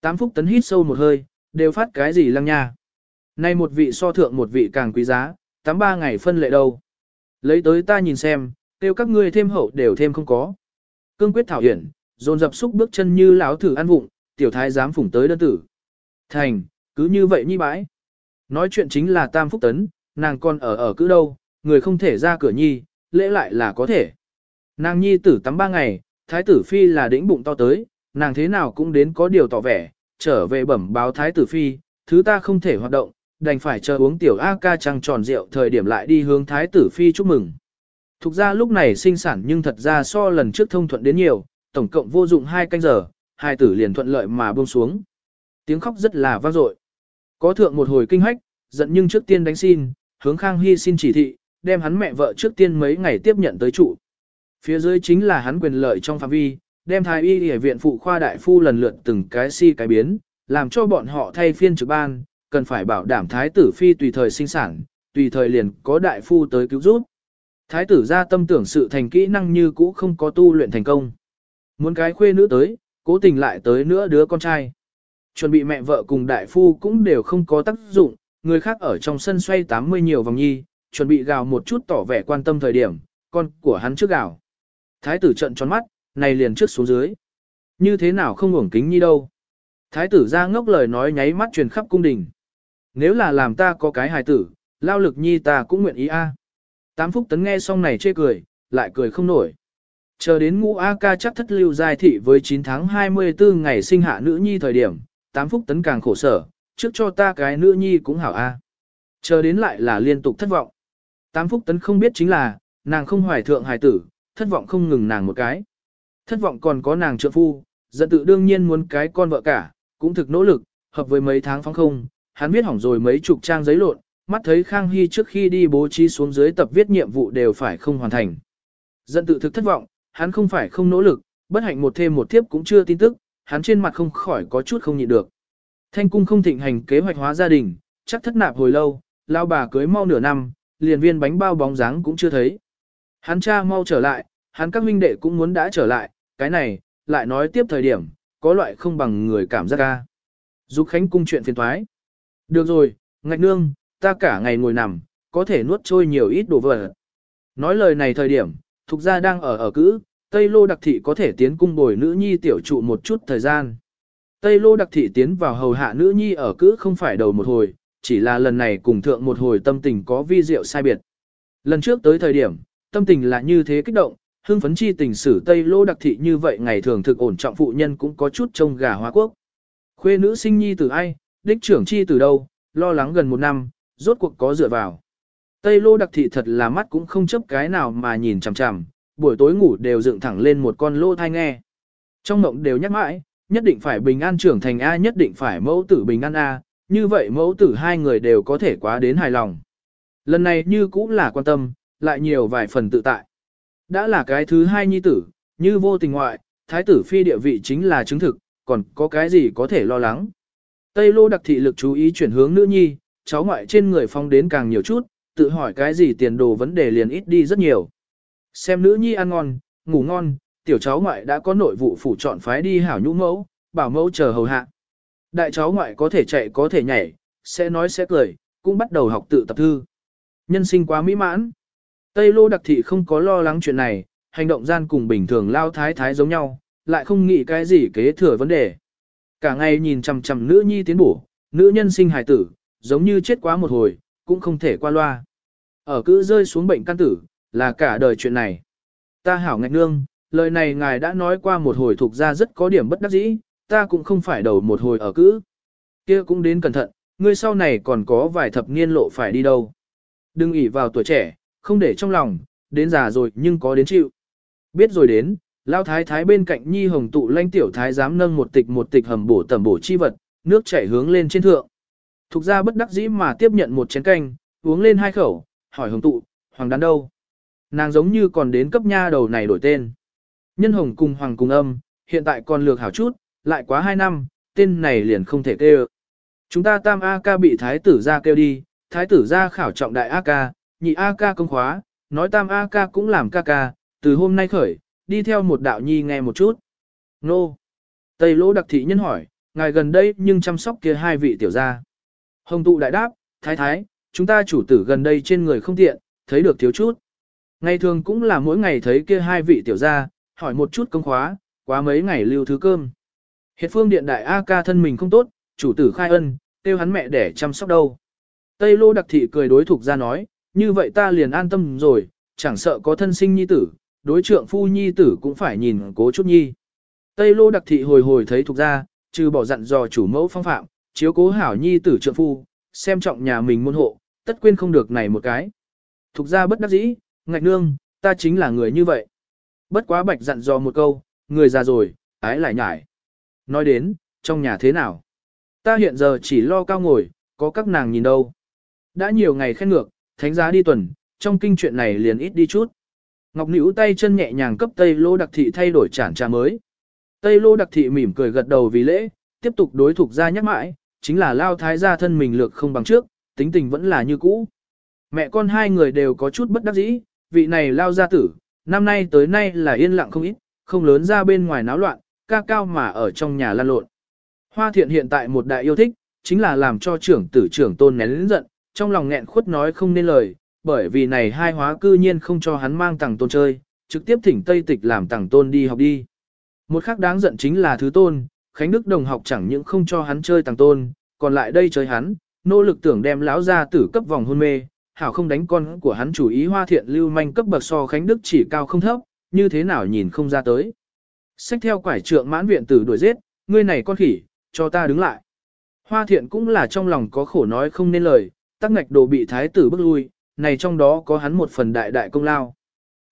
Tám Phúc Tấn hít sâu một hơi, đều phát cái gì lăng nha. Nay một vị so thượng một vị càng quý giá, tám ba ngày phân lệ đâu. Lấy tới ta nhìn xem, tiêu các ngươi thêm hậu đều thêm không có. Cương quyết thảo hiển, dồn dập xúc bước chân như lão thử ăn vụng, tiểu thái dám phủng tới đơn tử. Thành, cứ như vậy nhi bãi. Nói chuyện chính là Tam Phúc Tấn, nàng còn ở ở cứ đâu, người không thể ra cửa nhi, lễ lại là có thể. Nàng nhi tử tắm ba ngày, thái tử phi là đĩnh bụng to tới, nàng thế nào cũng đến có điều tỏ vẻ, trở về bẩm báo thái tử phi, thứ ta không thể hoạt động, đành phải chờ uống tiểu A ca trăng tròn rượu thời điểm lại đi hướng thái tử phi chúc mừng. Thục ra lúc này sinh sản nhưng thật ra so lần trước thông thuận đến nhiều, tổng cộng vô dụng hai canh giờ, hai tử liền thuận lợi mà buông xuống. Tiếng khóc rất là vang dội. Có thượng một hồi kinh hách, giận nhưng trước tiên đánh xin, hướng Khang Hy xin chỉ thị, đem hắn mẹ vợ trước tiên mấy ngày tiếp nhận tới trụ. Phía dưới chính là hắn quyền lợi trong phạm vi, đem thái y y viện phụ khoa đại phu lần lượt từng cái si cái biến, làm cho bọn họ thay phiên trực ban, cần phải bảo đảm thái tử phi tùy thời sinh sản, tùy thời liền có đại phu tới cứu giúp. Thái tử ra tâm tưởng sự thành kỹ năng như cũ không có tu luyện thành công. Muốn cái khuê nữ tới, cố tình lại tới nữa đứa con trai. Chuẩn bị mẹ vợ cùng đại phu cũng đều không có tác dụng, người khác ở trong sân xoay 80 nhiều vòng nhi, chuẩn bị gào một chút tỏ vẻ quan tâm thời điểm, con của hắn trước gào. Thái tử trận tròn mắt, này liền trước xuống dưới. Như thế nào không ngủng kính nhi đâu. Thái tử ra ngốc lời nói nháy mắt truyền khắp cung đình. Nếu là làm ta có cái hài tử, lao lực nhi ta cũng nguyện ý a. Tám phúc tấn nghe xong này chê cười, lại cười không nổi. Chờ đến ngũ A ca chắc thất lưu giai thị với 9 tháng 24 ngày sinh hạ nữ nhi thời điểm, tám phúc tấn càng khổ sở, trước cho ta cái nữ nhi cũng hảo A. Chờ đến lại là liên tục thất vọng. Tám phúc tấn không biết chính là, nàng không hoài thượng hài tử, thất vọng không ngừng nàng một cái. Thất vọng còn có nàng trợ phu, giận tự đương nhiên muốn cái con vợ cả, cũng thực nỗ lực, hợp với mấy tháng phóng không, hắn viết hỏng rồi mấy chục trang giấy lộn, mắt thấy Khang Hy trước khi đi bố trí xuống dưới tập viết nhiệm vụ đều phải không hoàn thành. Giận tự thực thất vọng, hắn không phải không nỗ lực, bất hạnh một thêm một tiếp cũng chưa tin tức, hắn trên mặt không khỏi có chút không nhịn được. Thanh cung không thịnh hành kế hoạch hóa gia đình, chắc thất nạp hồi lâu, lao bà cưới mau nửa năm, liền viên bánh bao bóng dáng cũng chưa thấy. Hắn cha mau trở lại, hắn các huynh đệ cũng muốn đã trở lại, cái này, lại nói tiếp thời điểm, có loại không bằng người cảm giác ca. Dục Khánh cung chuyện phiền thoái. Được rồi, ngạch nương, ta cả ngày ngồi nằm, có thể nuốt trôi nhiều ít đồ vật. Nói lời này thời điểm, Thục gia đang ở ở cữ, Tây Lô Đặc Thị có thể tiến cung bồi nữ nhi tiểu trụ một chút thời gian. Tây Lô Đặc Thị tiến vào hầu hạ nữ nhi ở cữ không phải đầu một hồi, chỉ là lần này cùng thượng một hồi tâm tình có vi diệu sai biệt. Lần trước tới thời điểm, tâm tình là như thế kích động, hưng phấn chi tình sử Tây Lô Đặc Thị như vậy ngày thường thực ổn trọng phụ nhân cũng có chút trông gà hóa quốc. Khuê nữ sinh nhi từ ai, đích trưởng chi từ đâu, lo lắng gần một năm, rốt cuộc có dựa vào. Tây Lô Đặc Thị thật là mắt cũng không chấp cái nào mà nhìn chằm chằm, buổi tối ngủ đều dựng thẳng lên một con lô thai nghe. Trong mộng đều nhắc mãi, nhất định phải bình an trưởng thành A nhất định phải mẫu tử bình an A, như vậy mẫu tử hai người đều có thể quá đến hài lòng. Lần này như cũng là quan tâm, lại nhiều vài phần tự tại. Đã là cái thứ hai nhi tử, như vô tình ngoại, thái tử phi địa vị chính là chứng thực, còn có cái gì có thể lo lắng. Tây lô đặc thị lực chú ý chuyển hướng nữ nhi, cháu ngoại trên người phong đến càng nhiều chút, tự hỏi cái gì tiền đồ vấn đề liền ít đi rất nhiều. Xem nữ nhi ăn ngon, ngủ ngon, tiểu cháu ngoại đã có nội vụ phủ chọn phái đi hảo nhũ mẫu, bảo mẫu chờ hầu hạ. Đại cháu ngoại có thể chạy có thể nhảy, sẽ nói sẽ cười, cũng bắt đầu học tự tập thư. Nhân sinh quá mỹ mãn. Tây lô đặc thị không có lo lắng chuyện này, hành động gian cùng bình thường lao thái thái giống nhau, lại không nghĩ cái gì kế thừa vấn đề. Cả ngày nhìn chằm chằm nữ nhi tiến bổ, nữ nhân sinh hài tử, giống như chết quá một hồi, cũng không thể qua loa. Ở cứ rơi xuống bệnh căn tử, là cả đời chuyện này. Ta hảo ngạch nương, lời này ngài đã nói qua một hồi thuộc ra rất có điểm bất đắc dĩ, ta cũng không phải đầu một hồi ở cữ, kia cũng đến cẩn thận, ngươi sau này còn có vài thập niên lộ phải đi đâu. Đừng ỉ vào tuổi trẻ, không để trong lòng, đến già rồi nhưng có đến chịu. Biết rồi đến, lao thái thái bên cạnh nhi hồng tụ lanh tiểu thái dám nâng một tịch một tịch hầm bổ tẩm bổ chi vật, nước chảy hướng lên trên thượng. Thục ra bất đắc dĩ mà tiếp nhận một chén canh, uống lên hai khẩu, hỏi hồng tụ, hoàng đán đâu? Nàng giống như còn đến cấp nha đầu này đổi tên. Nhân hồng cùng hoàng cùng âm, hiện tại còn lược hảo chút, lại quá hai năm, tên này liền không thể kêu. Chúng ta tam A ca bị thái tử ra kêu đi, thái tử ra khảo trọng đại A ca, nhị A ca công khóa, nói tam A ca cũng làm ca ca, từ hôm nay khởi, đi theo một đạo nhi nghe một chút. Nô! Tây lỗ đặc thị nhân hỏi, ngài gần đây nhưng chăm sóc kia hai vị tiểu gia. Hồng tụ đại đáp, thái thái, chúng ta chủ tử gần đây trên người không tiện, thấy được thiếu chút. Ngày thường cũng là mỗi ngày thấy kia hai vị tiểu gia, hỏi một chút công khóa, quá mấy ngày lưu thứ cơm. Hiệt phương điện đại A ca thân mình không tốt, chủ tử khai ân, tiêu hắn mẹ để chăm sóc đâu. Tây lô đặc thị cười đối thuộc ra nói, như vậy ta liền an tâm rồi, chẳng sợ có thân sinh nhi tử, đối trượng phu nhi tử cũng phải nhìn cố chút nhi. Tây lô đặc thị hồi hồi thấy thuộc ra, trừ bỏ dặn dò chủ mẫu phong phạm, chiếu cố hảo nhi tử trượng phu, xem trọng nhà mình môn hộ, tất quên không được này một cái. Thục ra bất đắc dĩ, ngạch nương, ta chính là người như vậy. Bất quá bạch dặn dò một câu, người già rồi, ái lại nhải. Nói đến, trong nhà thế nào? Ta hiện giờ chỉ lo cao ngồi, có các nàng nhìn đâu. Đã nhiều ngày khen ngược, thánh giá đi tuần, trong kinh chuyện này liền ít đi chút. Ngọc Nữ tay chân nhẹ nhàng cấp Tây Lô Đặc Thị thay đổi chản trà mới. Tây Lô Đặc Thị mỉm cười gật đầu vì lễ, tiếp tục đối thuộc ra nhắc mãi, chính là lao thái gia thân mình lược không bằng trước, tính tình vẫn là như cũ. Mẹ con hai người đều có chút bất đắc dĩ, vị này lao gia tử, năm nay tới nay là yên lặng không ít, không lớn ra bên ngoài náo loạn, ca cao mà ở trong nhà lan lộn. Hoa thiện hiện tại một đại yêu thích, chính là làm cho trưởng tử trưởng tôn nén lĩnh giận, trong lòng nghẹn khuất nói không nên lời, bởi vì này hai hóa cư nhiên không cho hắn mang tàng tôn chơi, trực tiếp thỉnh Tây Tịch làm tàng tôn đi học đi. Một khác đáng giận chính là thứ tôn, Khánh Đức đồng học chẳng những không cho hắn chơi tàng tôn, còn lại đây chơi hắn, nỗ lực tưởng đem lão ra tử cấp vòng hôn mê, hảo không đánh con của hắn chủ ý hoa thiện lưu manh cấp bậc so Khánh Đức chỉ cao không thấp, như thế nào nhìn không ra tới. Xách theo quải trượng mãn viện tử đuổi giết, ngươi này con khỉ, cho ta đứng lại. Hoa thiện cũng là trong lòng có khổ nói không nên lời, tắc ngạch đồ bị thái tử bức lui, này trong đó có hắn một phần đại đại công lao.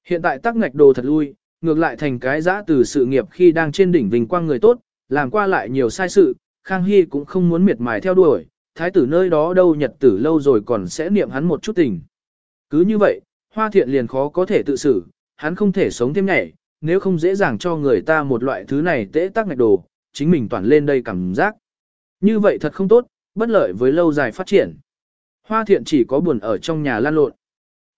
Hiện tại tắc ngạch đồ thật lui, ngược lại thành cái giã từ sự nghiệp khi đang trên đỉnh vinh quang người tốt, làm qua lại nhiều sai sự, Khang Hy cũng không muốn miệt mài theo đuổi, thái tử nơi đó đâu nhật tử lâu rồi còn sẽ niệm hắn một chút tình. Cứ như vậy, hoa thiện liền khó có thể tự xử, hắn không thể sống thêm nhảy, nếu không dễ dàng cho người ta một loại thứ này tễ tắc ngạch đồ, chính mình toàn lên đây cảm giác. Như vậy thật không tốt, bất lợi với lâu dài phát triển. Hoa thiện chỉ có buồn ở trong nhà lan lộn.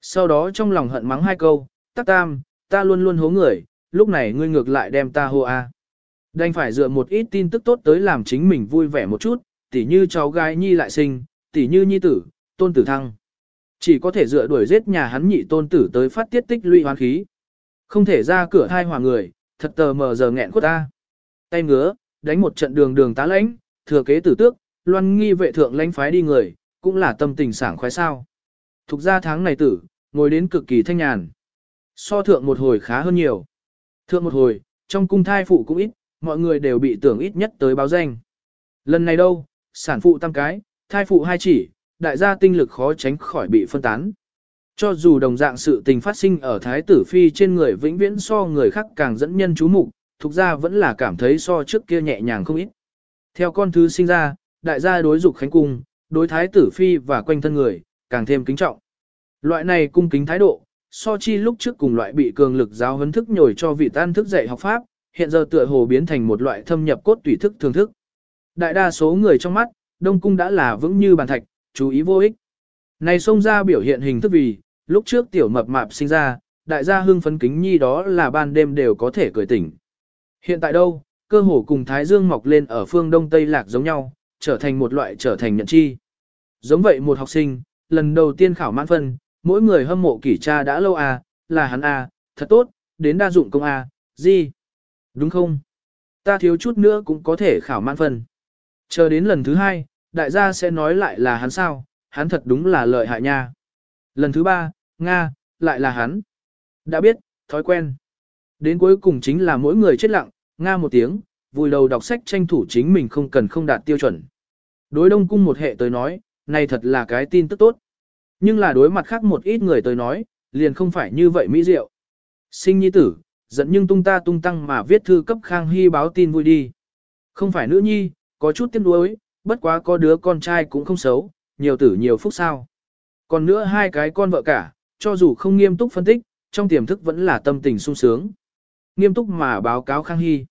Sau đó trong lòng hận mắng hai câu, tắc tam, ta luôn luôn hố người, lúc này ngươi ngược lại đem ta hô a. Đành phải dựa một ít tin tức tốt tới làm chính mình vui vẻ một chút, tỉ như cháu gái nhi lại sinh, tỉ như nhi tử, tôn tử thăng. Chỉ có thể dựa đuổi giết nhà hắn nhị tôn tử tới phát tiết tích lũy hoán khí. Không thể ra cửa hai hòa người, thật tờ mờ giờ nghẹn khuất ta. Tay ngứa, đánh một trận đường đường tá lãnh, thừa kế tử tước, loan nghi vệ thượng lãnh phái đi người, cũng là tâm tình sảng khoái sao. Thục ra tháng này tử, ngồi đến cực kỳ thanh nhàn. So thượng một hồi khá hơn nhiều. Thượng một hồi, trong cung thai phụ cũng ít, mọi người đều bị tưởng ít nhất tới báo danh. Lần này đâu, sản phụ tam cái, thai phụ hai chỉ, đại gia tinh lực khó tránh khỏi bị phân tán. Cho dù đồng dạng sự tình phát sinh ở Thái tử Phi trên người vĩnh viễn so người khác càng dẫn nhân chú mục, thuộc ra vẫn là cảm thấy so trước kia nhẹ nhàng không ít. Theo con thứ sinh ra, đại gia đối dục khánh cung, đối Thái tử Phi và quanh thân người, càng thêm kính trọng. Loại này cung kính thái độ, so chi lúc trước cùng loại bị cường lực giáo huấn thức nhồi cho vị tan thức dạy học pháp, hiện giờ tựa hồ biến thành một loại thâm nhập cốt tùy thức thường thức. Đại đa số người trong mắt, Đông Cung đã là vững như bàn thạch, chú ý vô ích. Này xông ra biểu hiện hình thức vì, lúc trước tiểu mập mạp sinh ra, đại gia hưng phấn kính nhi đó là ban đêm đều có thể cười tỉnh. Hiện tại đâu, cơ hồ cùng Thái Dương mọc lên ở phương Đông Tây Lạc giống nhau, trở thành một loại trở thành nhận chi. Giống vậy một học sinh, lần đầu tiên khảo mãn phân, mỗi người hâm mộ kỷ cha đã lâu à, là hắn à, thật tốt, đến đa dụng công à, gì? Đúng không? Ta thiếu chút nữa cũng có thể khảo mãn phân. Chờ đến lần thứ hai, đại gia sẽ nói lại là hắn sao, hắn thật đúng là lợi hại nha. Lần thứ ba, Nga, lại là hắn. Đã biết, thói quen. Đến cuối cùng chính là mỗi người chết lặng, Nga một tiếng, vùi đầu đọc sách tranh thủ chính mình không cần không đạt tiêu chuẩn. Đối đông cung một hệ tới nói, này thật là cái tin tức tốt. Nhưng là đối mặt khác một ít người tới nói, liền không phải như vậy mỹ diệu. Sinh nhi tử, giận nhưng tung ta tung tăng mà viết thư cấp Khang Hy báo tin vui đi. Không phải nữ nhi, có chút tiếc nuối, bất quá có đứa con trai cũng không xấu, nhiều tử nhiều phúc sao. Còn nữa hai cái con vợ cả, cho dù không nghiêm túc phân tích, trong tiềm thức vẫn là tâm tình sung sướng. Nghiêm túc mà báo cáo Khang Hy.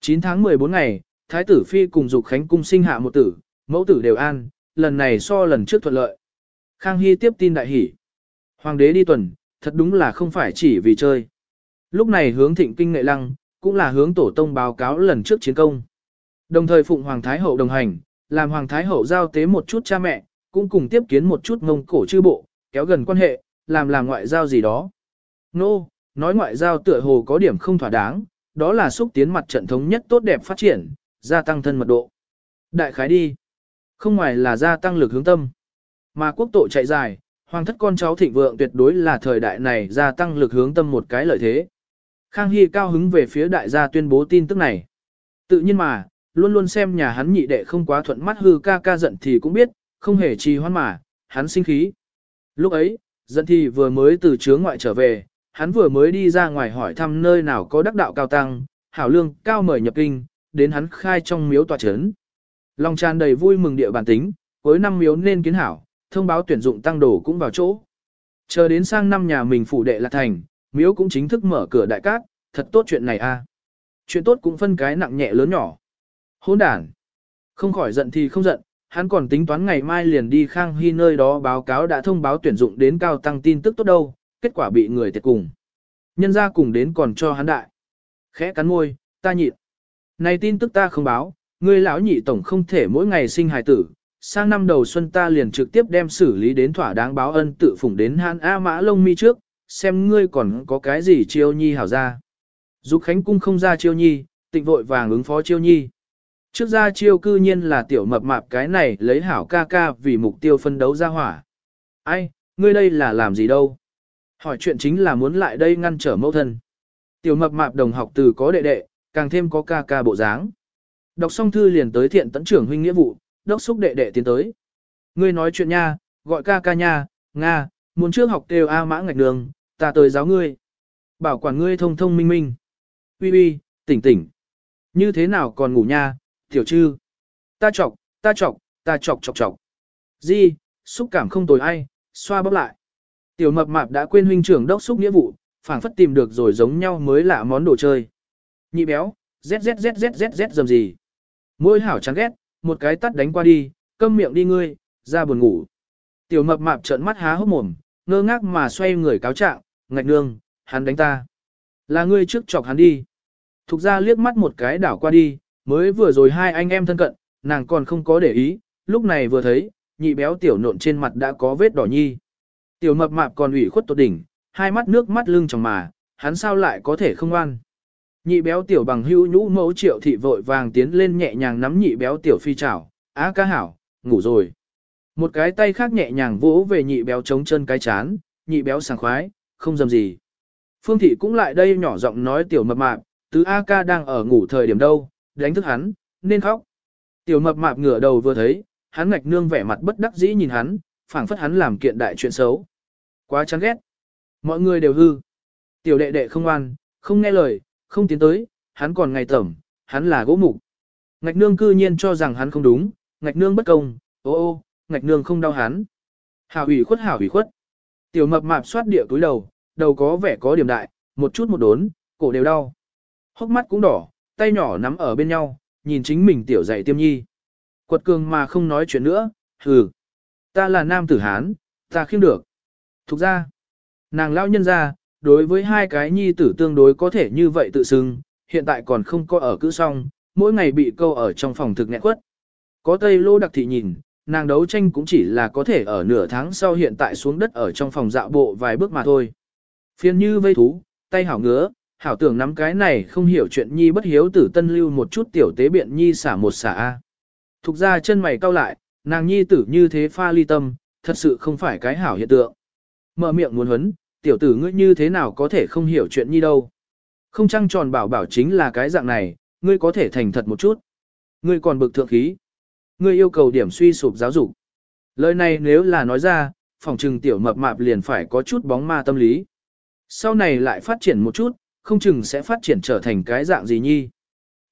9 tháng 14 ngày, Thái tử Phi cùng Dục Khánh cung sinh hạ một tử, mẫu tử đều an, lần này so lần trước thuận lợi. Khang Hy tiếp tin đại hỷ. Hoàng đế đi tuần, thật đúng là không phải chỉ vì chơi. Lúc này hướng thịnh kinh nghệ lăng, cũng là hướng tổ tông báo cáo lần trước chiến công. Đồng thời phụng Hoàng Thái Hậu đồng hành, làm Hoàng Thái Hậu giao tế một chút cha mẹ, cũng cùng tiếp kiến một chút mông cổ chư bộ, kéo gần quan hệ, làm làm ngoại giao gì đó. Nô, no, nói ngoại giao tựa hồ có điểm không thỏa đáng, đó là xúc tiến mặt trận thống nhất tốt đẹp phát triển, gia tăng thân mật độ. Đại khái đi. Không ngoài là gia tăng lực hướng tâm. Mà quốc tội chạy dài, Hoàng thất con cháu thịnh vượng tuyệt đối là thời đại này gia tăng lực hướng tâm một cái lợi thế. Khang Hy cao hứng về phía đại gia tuyên bố tin tức này. Tự nhiên mà, luôn luôn xem nhà hắn nhị đệ không quá thuận mắt hư ca ca giận thì cũng biết, không hề trì hoãn mà, hắn sinh khí. Lúc ấy, giận thì vừa mới từ chướng ngoại trở về, hắn vừa mới đi ra ngoài hỏi thăm nơi nào có đắc đạo cao tăng, hảo lương, cao mời nhập kinh, đến hắn khai trong miếu tòa chấn. Lòng tràn đầy vui mừng địa bản tính, cuối năm miếu nên kiến hảo, thông báo tuyển dụng tăng đồ cũng vào chỗ. Chờ đến sang năm nhà mình phủ đệ là thành, miếu cũng chính thức mở cửa đại cát, thật tốt chuyện này a. Chuyện tốt cũng phân cái nặng nhẹ lớn nhỏ. Hỗn đản. Không khỏi giận thì không giận, hắn còn tính toán ngày mai liền đi Khang Hy nơi đó báo cáo đã thông báo tuyển dụng đến cao tăng tin tức tốt đâu, kết quả bị người tiệt cùng. Nhân ra cùng đến còn cho hắn đại. Khẽ cắn môi, ta nhịn. Này tin tức ta không báo, ngươi lão nhị tổng không thể mỗi ngày sinh hài tử, sang năm đầu xuân ta liền trực tiếp đem xử lý đến thỏa đáng báo ân tự phủng đến hắn A mã lông mi trước, xem ngươi còn có cái gì chiêu nhi hảo ra. Dục Khánh Cung không ra chiêu nhi, tịnh vội vàng ứng phó chiêu nhi. Trước ra chiêu cư nhiên là tiểu mập mạp cái này lấy hảo ca ca vì mục tiêu phân đấu ra hỏa. Ai, ngươi đây là làm gì đâu? Hỏi chuyện chính là muốn lại đây ngăn trở mẫu thân. Tiểu mập mạp đồng học từ có đệ đệ, càng thêm có ca ca bộ dáng. Đọc xong thư liền tới thiện tấn trưởng huynh nghĩa vụ, đốc xúc đệ đệ tiến tới. Ngươi nói chuyện nha, gọi ca ca nha, Nga, muốn trước học kêu A mã ngạch đường, ta tới giáo ngươi. Bảo quản ngươi thông thông minh minh. Uy uy, tỉnh tỉnh. Như thế nào còn ngủ nha, tiểu trư. Ta chọc, ta chọc, ta chọc chọc chọc. Di, xúc cảm không tồi ai, xoa bóp lại. Tiểu mập mạp đã quên huynh trưởng đốc xúc nghĩa vụ, phảng phất tìm được rồi giống nhau mới lạ món đồ chơi. Nhị béo, z z z z z z dầm gì. Môi hảo chán ghét, một cái tắt đánh qua đi, câm miệng đi ngươi, ra buồn ngủ. Tiểu mập mạp trợn mắt há hốc mồm, ngơ ngác mà xoay người cáo trạng, ngạch nương, hắn đánh ta. Là ngươi trước chọc hắn đi. Thục ra liếc mắt một cái đảo qua đi, mới vừa rồi hai anh em thân cận, nàng còn không có để ý, lúc này vừa thấy, nhị béo tiểu nộn trên mặt đã có vết đỏ nhi. Tiểu mập mạp còn ủy khuất tột đỉnh, hai mắt nước mắt lưng trong mà, hắn sao lại có thể không ngoan. Nhị béo tiểu bằng hữu nhũ mẫu triệu thị vội vàng tiến lên nhẹ nhàng nắm nhị béo tiểu phi chảo, á ca hảo, ngủ rồi. Một cái tay khác nhẹ nhàng vỗ về nhị béo chống chân cái chán, nhị béo sảng khoái, không dầm gì. Phương thị cũng lại đây nhỏ giọng nói tiểu mập mạp, tứ A ca đang ở ngủ thời điểm đâu, đánh thức hắn, nên khóc. Tiểu mập mạp ngửa đầu vừa thấy, hắn ngạch nương vẻ mặt bất đắc dĩ nhìn hắn, phảng phất hắn làm kiện đại chuyện xấu. Quá chán ghét. Mọi người đều hư. Tiểu đệ đệ không ăn, không nghe lời, không tiến tới, hắn còn ngày tẩm, hắn là gỗ mục. Ngạch nương cư nhiên cho rằng hắn không đúng, ngạch nương bất công, ô ô, ngạch nương không đau hắn. Hảo ủy khuất hảo ủy khuất. Tiểu mập mạp xoát địa túi đầu, đầu có vẻ có điểm đại, một chút một đốn, cổ đều đau. Hốc mắt cũng đỏ, tay nhỏ nắm ở bên nhau, nhìn chính mình tiểu dạy tiêm nhi. Quật cường mà không nói chuyện nữa, hừ. Ta là nam tử Hán, ta khiêm được. Thục ra, nàng lao nhân ra, đối với hai cái nhi tử tương đối có thể như vậy tự xưng, hiện tại còn không có ở cữ song, mỗi ngày bị câu ở trong phòng thực nghẹn quất. Có Tây Lô đặc thị nhìn, nàng đấu tranh cũng chỉ là có thể ở nửa tháng sau hiện tại xuống đất ở trong phòng dạo bộ vài bước mà thôi. Phiên như vây thú, tay hảo ngứa, hảo tưởng nắm cái này không hiểu chuyện nhi bất hiếu tử tân lưu một chút tiểu tế biện nhi xả một xả A. Thục ra chân mày cau lại, nàng nhi tử như thế pha ly tâm, thật sự không phải cái hảo hiện tượng. Mở miệng muốn huấn, tiểu tử ngươi như thế nào có thể không hiểu chuyện nhi đâu. Không trăng tròn bảo bảo chính là cái dạng này, ngươi có thể thành thật một chút. Ngươi còn bực thượng khí. Ngươi yêu cầu điểm suy sụp giáo dục. Lời này nếu là nói ra, phòng trừng tiểu mập mạp liền phải có chút bóng ma tâm lý. Sau này lại phát triển một chút, không chừng sẽ phát triển trở thành cái dạng gì nhi.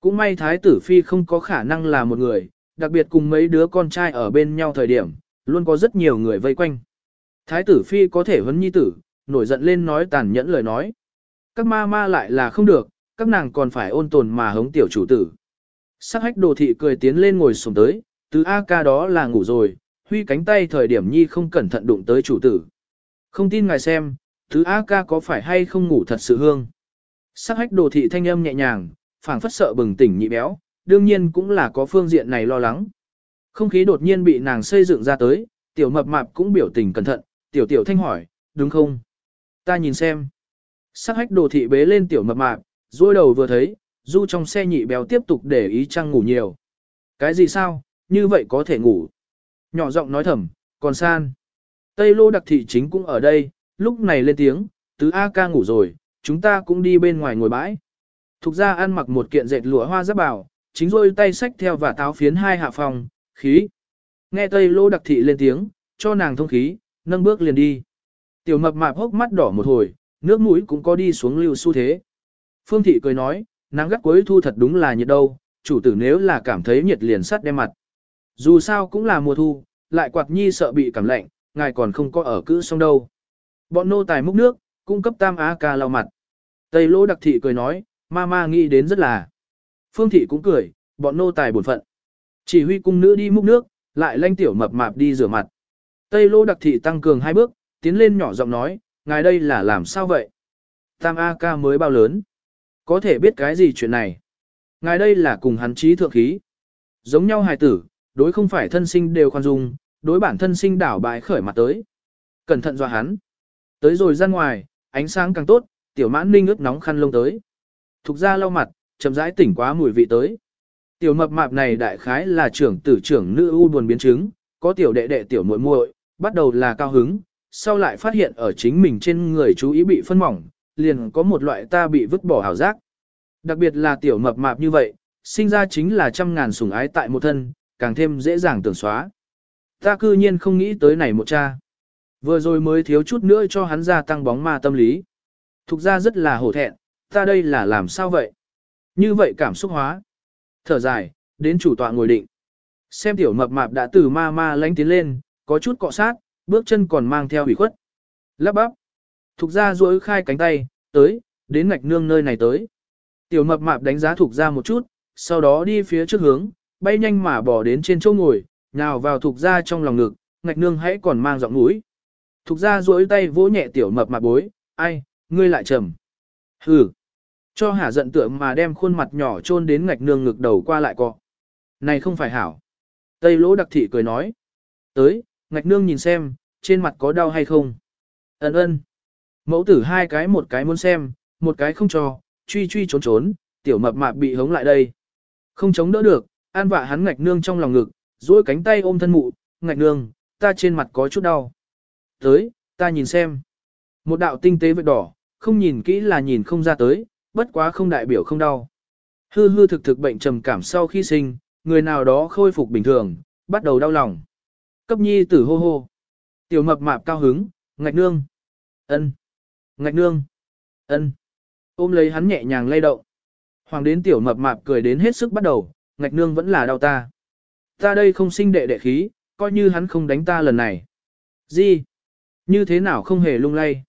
Cũng may thái tử phi không có khả năng là một người, đặc biệt cùng mấy đứa con trai ở bên nhau thời điểm, luôn có rất nhiều người vây quanh. Thái tử phi có thể huấn nhi tử, nổi giận lên nói tàn nhẫn lời nói. Các ma ma lại là không được, các nàng còn phải ôn tồn mà hống tiểu chủ tử. Sắc hách đồ thị cười tiến lên ngồi xuống tới, từ A ca đó là ngủ rồi, huy cánh tay thời điểm nhi không cẩn thận đụng tới chủ tử. Không tin ngài xem, thứ A ca có phải hay không ngủ thật sự hương. Sắc hách đồ thị thanh âm nhẹ nhàng, phảng phất sợ bừng tỉnh nhị béo, đương nhiên cũng là có phương diện này lo lắng. Không khí đột nhiên bị nàng xây dựng ra tới, tiểu mập mạp cũng biểu tình cẩn thận, tiểu tiểu thanh hỏi, đúng không? Ta nhìn xem. Sắc hách đồ thị bế lên tiểu mập mạp, dôi đầu vừa thấy, du trong xe nhị béo tiếp tục để ý trăng ngủ nhiều. Cái gì sao, như vậy có thể ngủ. Nhỏ giọng nói thầm, còn san. Tây lô đặc thị chính cũng ở đây, lúc này lên tiếng, tứ A ca ngủ rồi, chúng ta cũng đi bên ngoài ngồi bãi. Thục ra ăn mặc một kiện dệt lụa hoa giáp bảo, chính rôi tay sách theo và táo phiến hai hạ phòng, khí. Nghe Tây lô đặc thị lên tiếng, cho nàng thông khí, nâng bước liền đi. Tiểu mập mạp hốc mắt đỏ một hồi, nước mũi cũng có đi xuống lưu xu thế. Phương thị cười nói, nắng gắt cuối thu thật đúng là nhiệt đâu, chủ tử nếu là cảm thấy nhiệt liền sắt đem mặt. Dù sao cũng là mùa thu, lại quạt nhi sợ bị cảm lạnh, ngài còn không có ở cữ xong đâu. Bọn nô tài múc nước, cung cấp tam á ca lau mặt. Tây lô đặc thị cười nói, ma ma nghĩ đến rất là. Phương thị cũng cười, bọn nô tài buồn phận. Chỉ huy cung nữ đi múc nước, lại lanh tiểu mập mạp đi rửa mặt. Tây lô đặc thị tăng cường hai bước, tiến lên nhỏ giọng nói, ngài đây là làm sao vậy? Tam A ca mới bao lớn? Có thể biết cái gì chuyện này? Ngài đây là cùng hắn trí thượng khí. Giống nhau hài tử, đối không phải thân sinh đều khoan dung, đối bản thân sinh đảo bại khởi mặt tới. Cẩn thận dọa hắn. Tới rồi ra ngoài, ánh sáng càng tốt, tiểu mãn ninh ướt nóng khăn lông tới. Thục ra lau mặt, chậm rãi tỉnh quá mùi vị tới. Tiểu mập mạp này đại khái là trưởng tử trưởng nữ u buồn biến chứng, có tiểu đệ đệ tiểu muội muội, bắt đầu là cao hứng, sau lại phát hiện ở chính mình trên người chú ý bị phân mỏng, liền có một loại ta bị vứt bỏ hảo giác. Đặc biệt là tiểu mập mạp như vậy, sinh ra chính là trăm ngàn sủng ái tại một thân, càng thêm dễ dàng tưởng xóa. Ta cư nhiên không nghĩ tới này một cha. Vừa rồi mới thiếu chút nữa cho hắn ra tăng bóng ma tâm lý. Thục ra rất là hổ thẹn, ta đây là làm sao vậy? Như vậy cảm xúc hóa. Thở dài, đến chủ tọa ngồi định. Xem tiểu mập mạp đã từ ma ma lánh tiến lên, có chút cọ sát, bước chân còn mang theo hủy khuất. Lắp bắp. Thục ra duỗi khai cánh tay, tới, đến ngạch nương nơi này tới. Tiểu mập mạp đánh giá thục ra một chút, sau đó đi phía trước hướng, bay nhanh mà bỏ đến trên chỗ ngồi, nhào vào thục ra trong lòng ngực, ngạch nương hãy còn mang giọng mũi. Thục ra duỗi tay vỗ nhẹ tiểu mập mạp bối, ai, ngươi lại trầm. Hừ. Cho hả giận tượng mà đem khuôn mặt nhỏ chôn đến ngạch nương ngực đầu qua lại cọ. Này không phải hảo. Tây lỗ đặc thị cười nói. Tới, ngạch nương nhìn xem, trên mặt có đau hay không. Ấn ơn. Mẫu tử hai cái một cái muốn xem, một cái không cho, truy truy trốn trốn, tiểu mập mạp bị hống lại đây. Không chống đỡ được, an vạ hắn ngạch nương trong lòng ngực, duỗi cánh tay ôm thân mụ, ngạch nương, ta trên mặt có chút đau. Tới, ta nhìn xem. Một đạo tinh tế vết đỏ, không nhìn kỹ là nhìn không ra tới, bất quá không đại biểu không đau. Hư hư thực thực bệnh trầm cảm sau khi sinh, người nào đó khôi phục bình thường, bắt đầu đau lòng. Cấp nhi tử hô hô. Tiểu mập mạp cao hứng, ngạch nương. ân, Ngạch nương. ân, Ôm lấy hắn nhẹ nhàng lay động. Hoàng đến tiểu mập mạp cười đến hết sức bắt đầu, ngạch nương vẫn là đau ta. Ta đây không sinh đệ đệ khí, coi như hắn không đánh ta lần này. Gì? Như thế nào không hề lung lay?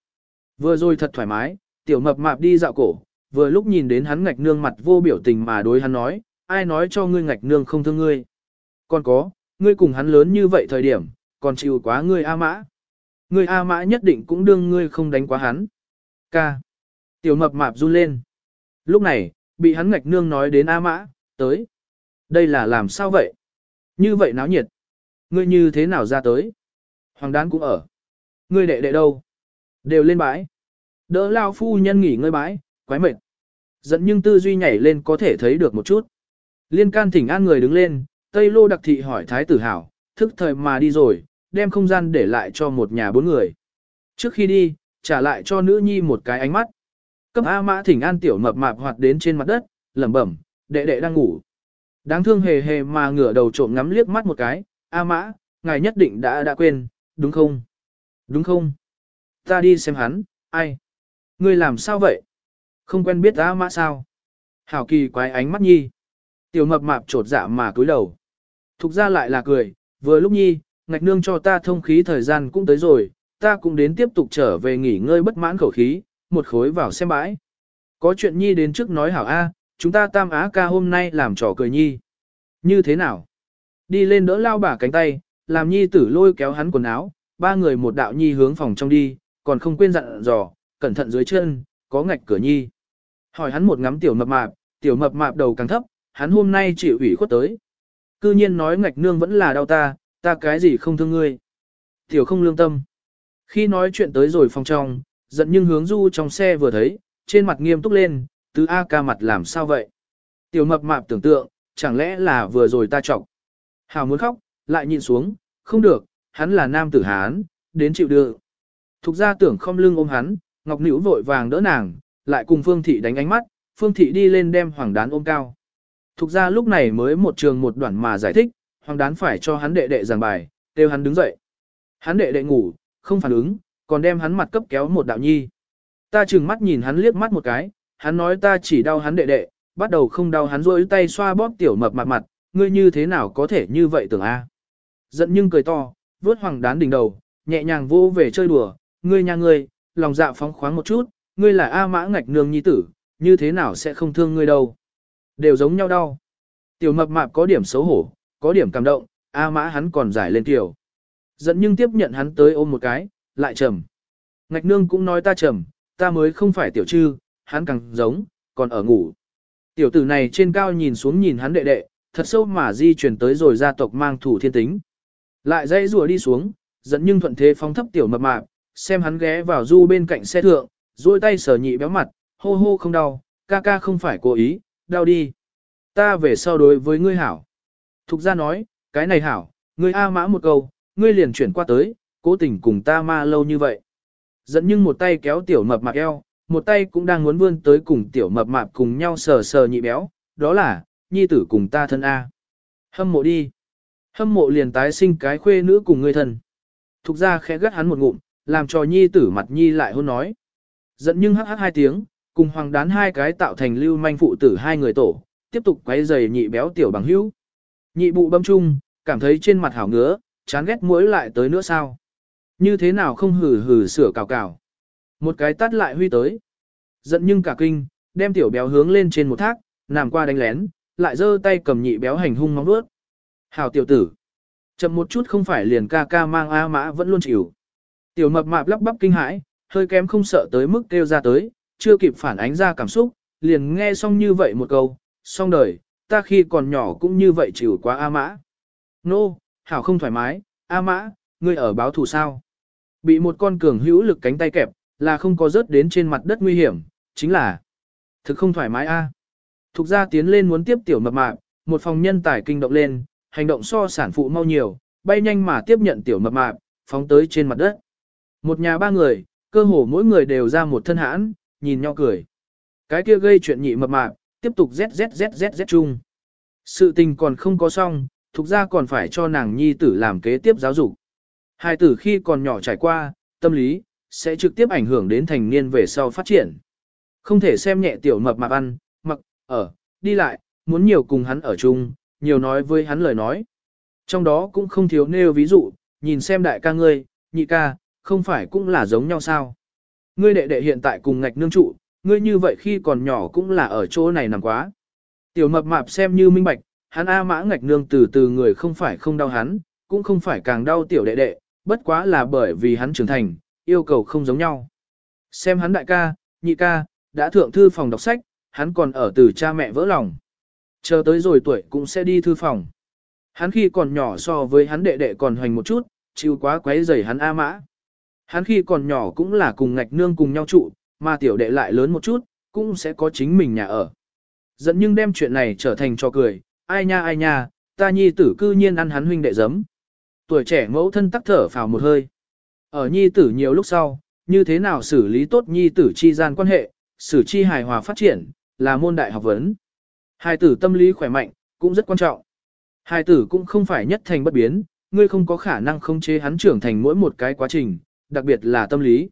Vừa rồi thật thoải mái, tiểu mập mạp đi dạo cổ, vừa lúc nhìn đến hắn ngạch nương mặt vô biểu tình mà đối hắn nói, ai nói cho ngươi ngạch nương không thương ngươi. Còn có, ngươi cùng hắn lớn như vậy thời điểm, còn chịu quá ngươi A mã. Ngươi A mã nhất định cũng đương ngươi không đánh quá hắn. Ca. Tiểu mập mạp run lên. Lúc này, bị hắn ngạch nương nói đến A mã, tới. Đây là làm sao vậy? Như vậy náo nhiệt. Ngươi như thế nào ra tới? Hoàng đán cũng ở. Ngươi đệ đệ đâu? Đều lên bãi. Đỡ lao phu nhân nghỉ ngơi bãi, quái mệt. giận nhưng tư duy nhảy lên có thể thấy được một chút. Liên can thỉnh an người đứng lên, Tây Lô đặc thị hỏi Thái tử hảo, thức thời mà đi rồi, đem không gian để lại cho một nhà bốn người. Trước khi đi, trả lại cho nữ nhi một cái ánh mắt. Cấp A mã thỉnh an tiểu mập mạp hoạt đến trên mặt đất, lẩm bẩm, đệ đệ đang ngủ. Đáng thương hề hề mà ngửa đầu trộm ngắm liếc mắt một cái, A mã, ngài nhất định đã đã quên, đúng không? Đúng không? Ta đi xem hắn, ai? Ngươi làm sao vậy? Không quen biết ta mã sao? Hảo kỳ quái ánh mắt nhi. Tiểu mập mạp trột dạ mà cúi đầu. Thục ra lại là cười, vừa lúc nhi, ngạch nương cho ta thông khí thời gian cũng tới rồi, ta cũng đến tiếp tục trở về nghỉ ngơi bất mãn khẩu khí, một khối vào xem bãi. Có chuyện nhi đến trước nói hảo A, chúng ta tam á ca hôm nay làm trò cười nhi. Như thế nào? Đi lên đỡ lao bả cánh tay, làm nhi tử lôi kéo hắn quần áo, ba người một đạo nhi hướng phòng trong đi, còn không quên dặn dò, cẩn thận dưới chân, có ngạch cửa nhi. Hỏi hắn một ngắm tiểu mập mạp, tiểu mập mạp đầu càng thấp, hắn hôm nay chịu ủy khuất tới. Cư nhiên nói ngạch nương vẫn là đau ta, ta cái gì không thương ngươi. Tiểu không lương tâm. Khi nói chuyện tới rồi phòng trong, giận nhưng hướng du trong xe vừa thấy, trên mặt nghiêm túc lên, tứ A ca mặt làm sao vậy? Tiểu mập mạp tưởng tượng, chẳng lẽ là vừa rồi ta chọc. Hào muốn khóc, lại nhìn xuống, không được, hắn là nam tử Hán, đến chịu được. Thục ra tưởng không lưng ôm hắn, Ngọc Nữ vội vàng đỡ nàng, lại cùng Phương Thị đánh ánh mắt, Phương Thị đi lên đem Hoàng Đán ôm cao. Thục ra lúc này mới một trường một đoạn mà giải thích, Hoàng Đán phải cho hắn đệ đệ giảng bài, kêu hắn đứng dậy. Hắn đệ đệ ngủ, không phản ứng, còn đem hắn mặt cấp kéo một đạo nhi. Ta chừng mắt nhìn hắn liếc mắt một cái, hắn nói ta chỉ đau hắn đệ đệ, bắt đầu không đau hắn rôi tay xoa bóp tiểu mập mặt mặt, ngươi như thế nào có thể như vậy tưởng a? Giận nhưng cười to, vớt hoàng đán đỉnh đầu, nhẹ nhàng vô về chơi đùa, ngươi nhà ngươi, lòng dạ phóng khoáng một chút, ngươi là A mã ngạch nương nhi tử, như thế nào sẽ không thương ngươi đâu. Đều giống nhau đau. Tiểu mập mạp có điểm xấu hổ, có điểm cảm động, A mã hắn còn giải lên tiểu. Giận nhưng tiếp nhận hắn tới ôm một cái, lại trầm. Ngạch nương cũng nói ta trầm, ta mới không phải tiểu trư, hắn càng giống, còn ở ngủ. Tiểu tử này trên cao nhìn xuống nhìn hắn đệ đệ, thật sâu mà di chuyển tới rồi gia tộc mang thủ thiên tính. Lại dây rùa đi xuống, dẫn nhưng thuận thế phóng thấp tiểu mập mạp, xem hắn ghé vào du bên cạnh xe thượng, duỗi tay sờ nhị béo mặt, hô hô không đau, ca ca không phải cố ý, đau đi. Ta về sau đối với ngươi hảo. Thục ra nói, cái này hảo, ngươi A mã một câu, ngươi liền chuyển qua tới, cố tình cùng ta ma lâu như vậy. Dẫn nhưng một tay kéo tiểu mập mạp eo, một tay cũng đang muốn vươn tới cùng tiểu mập mạp cùng nhau sờ sờ nhị béo, đó là, nhi tử cùng ta thân A. Hâm mộ đi. Hâm mộ liền tái sinh cái khuê nữ cùng người thân. Thục ra khẽ gắt hắn một ngụm, làm cho nhi tử mặt nhi lại hôn nói. Giận nhưng hắc hắc hai tiếng, cùng hoàng đán hai cái tạo thành lưu manh phụ tử hai người tổ, tiếp tục quấy giày nhị béo tiểu bằng hữu. Nhị bụ bấm chung, cảm thấy trên mặt hảo ngứa, chán ghét mũi lại tới nữa sao. Như thế nào không hử hử sửa cào cào. Một cái tắt lại huy tới. Giận nhưng cả kinh, đem tiểu béo hướng lên trên một thác, nằm qua đánh lén, lại giơ tay cầm nhị béo hành hung móng vuốt. Hảo tiểu tử. Chậm một chút không phải liền ca ca mang A mã vẫn luôn chịu. Tiểu mập mạp lắp bắp kinh hãi, hơi kém không sợ tới mức kêu ra tới, chưa kịp phản ánh ra cảm xúc, liền nghe xong như vậy một câu, xong đời, ta khi còn nhỏ cũng như vậy chịu quá A mã. Nô, no, hảo không thoải mái, A mã, ngươi ở báo thù sao? Bị một con cường hữu lực cánh tay kẹp, là không có rớt đến trên mặt đất nguy hiểm, chính là thực không thoải mái A. Thục ra tiến lên muốn tiếp tiểu mập mạp, một phòng nhân tài kinh động lên, hành động so sản phụ mau nhiều, bay nhanh mà tiếp nhận tiểu mập mạp, phóng tới trên mặt đất. Một nhà ba người, cơ hồ mỗi người đều ra một thân hãn, nhìn nhau cười. Cái kia gây chuyện nhị mập mạp, tiếp tục zzzzz chung. Sự tình còn không có xong, thuộc ra còn phải cho nàng nhi tử làm kế tiếp giáo dục. Hai tử khi còn nhỏ trải qua, tâm lý, sẽ trực tiếp ảnh hưởng đến thành niên về sau phát triển. Không thể xem nhẹ tiểu mập mạp ăn, mặc, ở, đi lại, muốn nhiều cùng hắn ở chung, nhiều nói với hắn lời nói. Trong đó cũng không thiếu nêu ví dụ, nhìn xem đại ca ngươi, nhị ca, không phải cũng là giống nhau sao. Ngươi đệ đệ hiện tại cùng ngạch nương trụ, ngươi như vậy khi còn nhỏ cũng là ở chỗ này nằm quá. Tiểu mập mạp xem như minh bạch, hắn A mã ngạch nương từ từ người không phải không đau hắn, cũng không phải càng đau tiểu đệ đệ, bất quá là bởi vì hắn trưởng thành, yêu cầu không giống nhau. Xem hắn đại ca, nhị ca, đã thượng thư phòng đọc sách, hắn còn ở từ cha mẹ vỡ lòng. Chờ tới rồi tuổi cũng sẽ đi thư phòng. Hắn khi còn nhỏ so với hắn đệ đệ còn hoành một chút, chịu quá quấy rầy hắn A mã. Hắn khi còn nhỏ cũng là cùng ngạch nương cùng nhau trụ, mà tiểu đệ lại lớn một chút, cũng sẽ có chính mình nhà ở. Dẫn nhưng đem chuyện này trở thành cho cười, ai nha ai nha, ta nhi tử cư nhiên ăn hắn huynh đệ giấm. Tuổi trẻ mẫu thân tắc thở phào một hơi. Ở nhi tử nhiều lúc sau, như thế nào xử lý tốt nhi tử chi gian quan hệ, xử chi hài hòa phát triển, là môn đại học vấn. Hài tử tâm lý khỏe mạnh, cũng rất quan trọng. Hài tử cũng không phải nhất thành bất biến, ngươi không có khả năng khống chế hắn trưởng thành mỗi một cái quá trình, đặc biệt là tâm lý.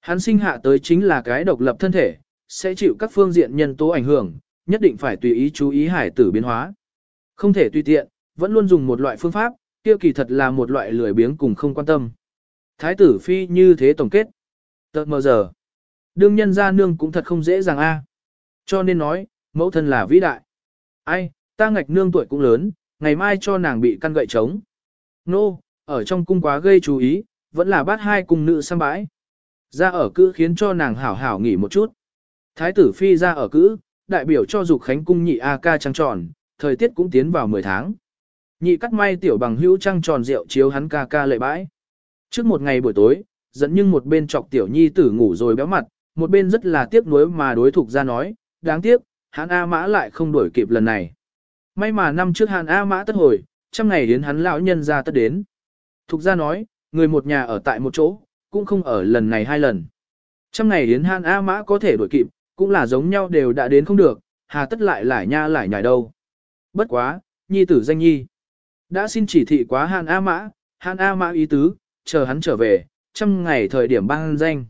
Hắn sinh hạ tới chính là cái độc lập thân thể, sẽ chịu các phương diện nhân tố ảnh hưởng, nhất định phải tùy ý chú ý hải tử biến hóa. Không thể tùy tiện, vẫn luôn dùng một loại phương pháp, kia kỳ thật là một loại lười biếng cùng không quan tâm. Thái tử phi như thế tổng kết. Tợt mờ giờ. Đương nhân gia nương cũng thật không dễ dàng a. Cho nên nói, mẫu thân là vĩ đại. Ai, ta ngạch nương tuổi cũng lớn, ngày mai cho nàng bị căn gậy trống. Nô, no, ở trong cung quá gây chú ý, vẫn là bắt hai cung nữ sang bãi. Ra ở cữ khiến cho nàng hảo hảo nghỉ một chút. Thái tử phi ra ở cữ, đại biểu cho dục khánh cung nhị A ca trăng tròn, thời tiết cũng tiến vào 10 tháng. Nhị cắt may tiểu bằng hữu trăng tròn rượu chiếu hắn ca ca lệ bãi. Trước một ngày buổi tối, dẫn nhưng một bên chọc tiểu nhi tử ngủ rồi béo mặt, một bên rất là tiếc nuối mà đối thuộc ra nói, đáng tiếc, hắn A mã lại không đuổi kịp lần này. May mà năm trước hắn A mã tất hồi, trăm ngày đến hắn lão nhân ra tất đến. Thục ra nói, người một nhà ở tại một chỗ, cũng không ở lần này hai lần. Trăm ngày đến hắn A Mã có thể đuổi kịp, cũng là giống nhau đều đã đến không được, hà tất lại lại nha lại nhảy đâu. Bất quá, nhi tử danh nhi. Đã xin chỉ thị quá Han A Mã, Han A Mã ý tứ, chờ hắn trở về, trăm ngày thời điểm ban danh.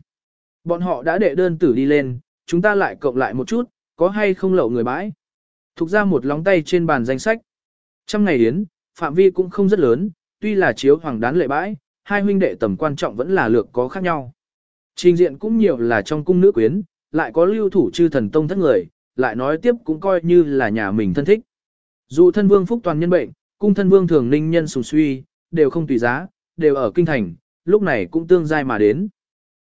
Bọn họ đã đệ đơn tử đi lên, chúng ta lại cộng lại một chút, có hay không lậu người bãi. Thục ra một lóng tay trên bàn danh sách. Trăm ngày yến, phạm vi cũng không rất lớn, tuy là chiếu hoàng đán lệ bãi, hai huynh đệ tầm quan trọng vẫn là lược có khác nhau. Trình diện cũng nhiều là trong cung nữ quyến, lại có lưu thủ chư thần tông thất người, lại nói tiếp cũng coi như là nhà mình thân thích. Dù thân vương phúc toàn nhân bệnh, cung thân vương thường ninh nhân sùng suy, đều không tùy giá, đều ở kinh thành, lúc này cũng tương giai mà đến.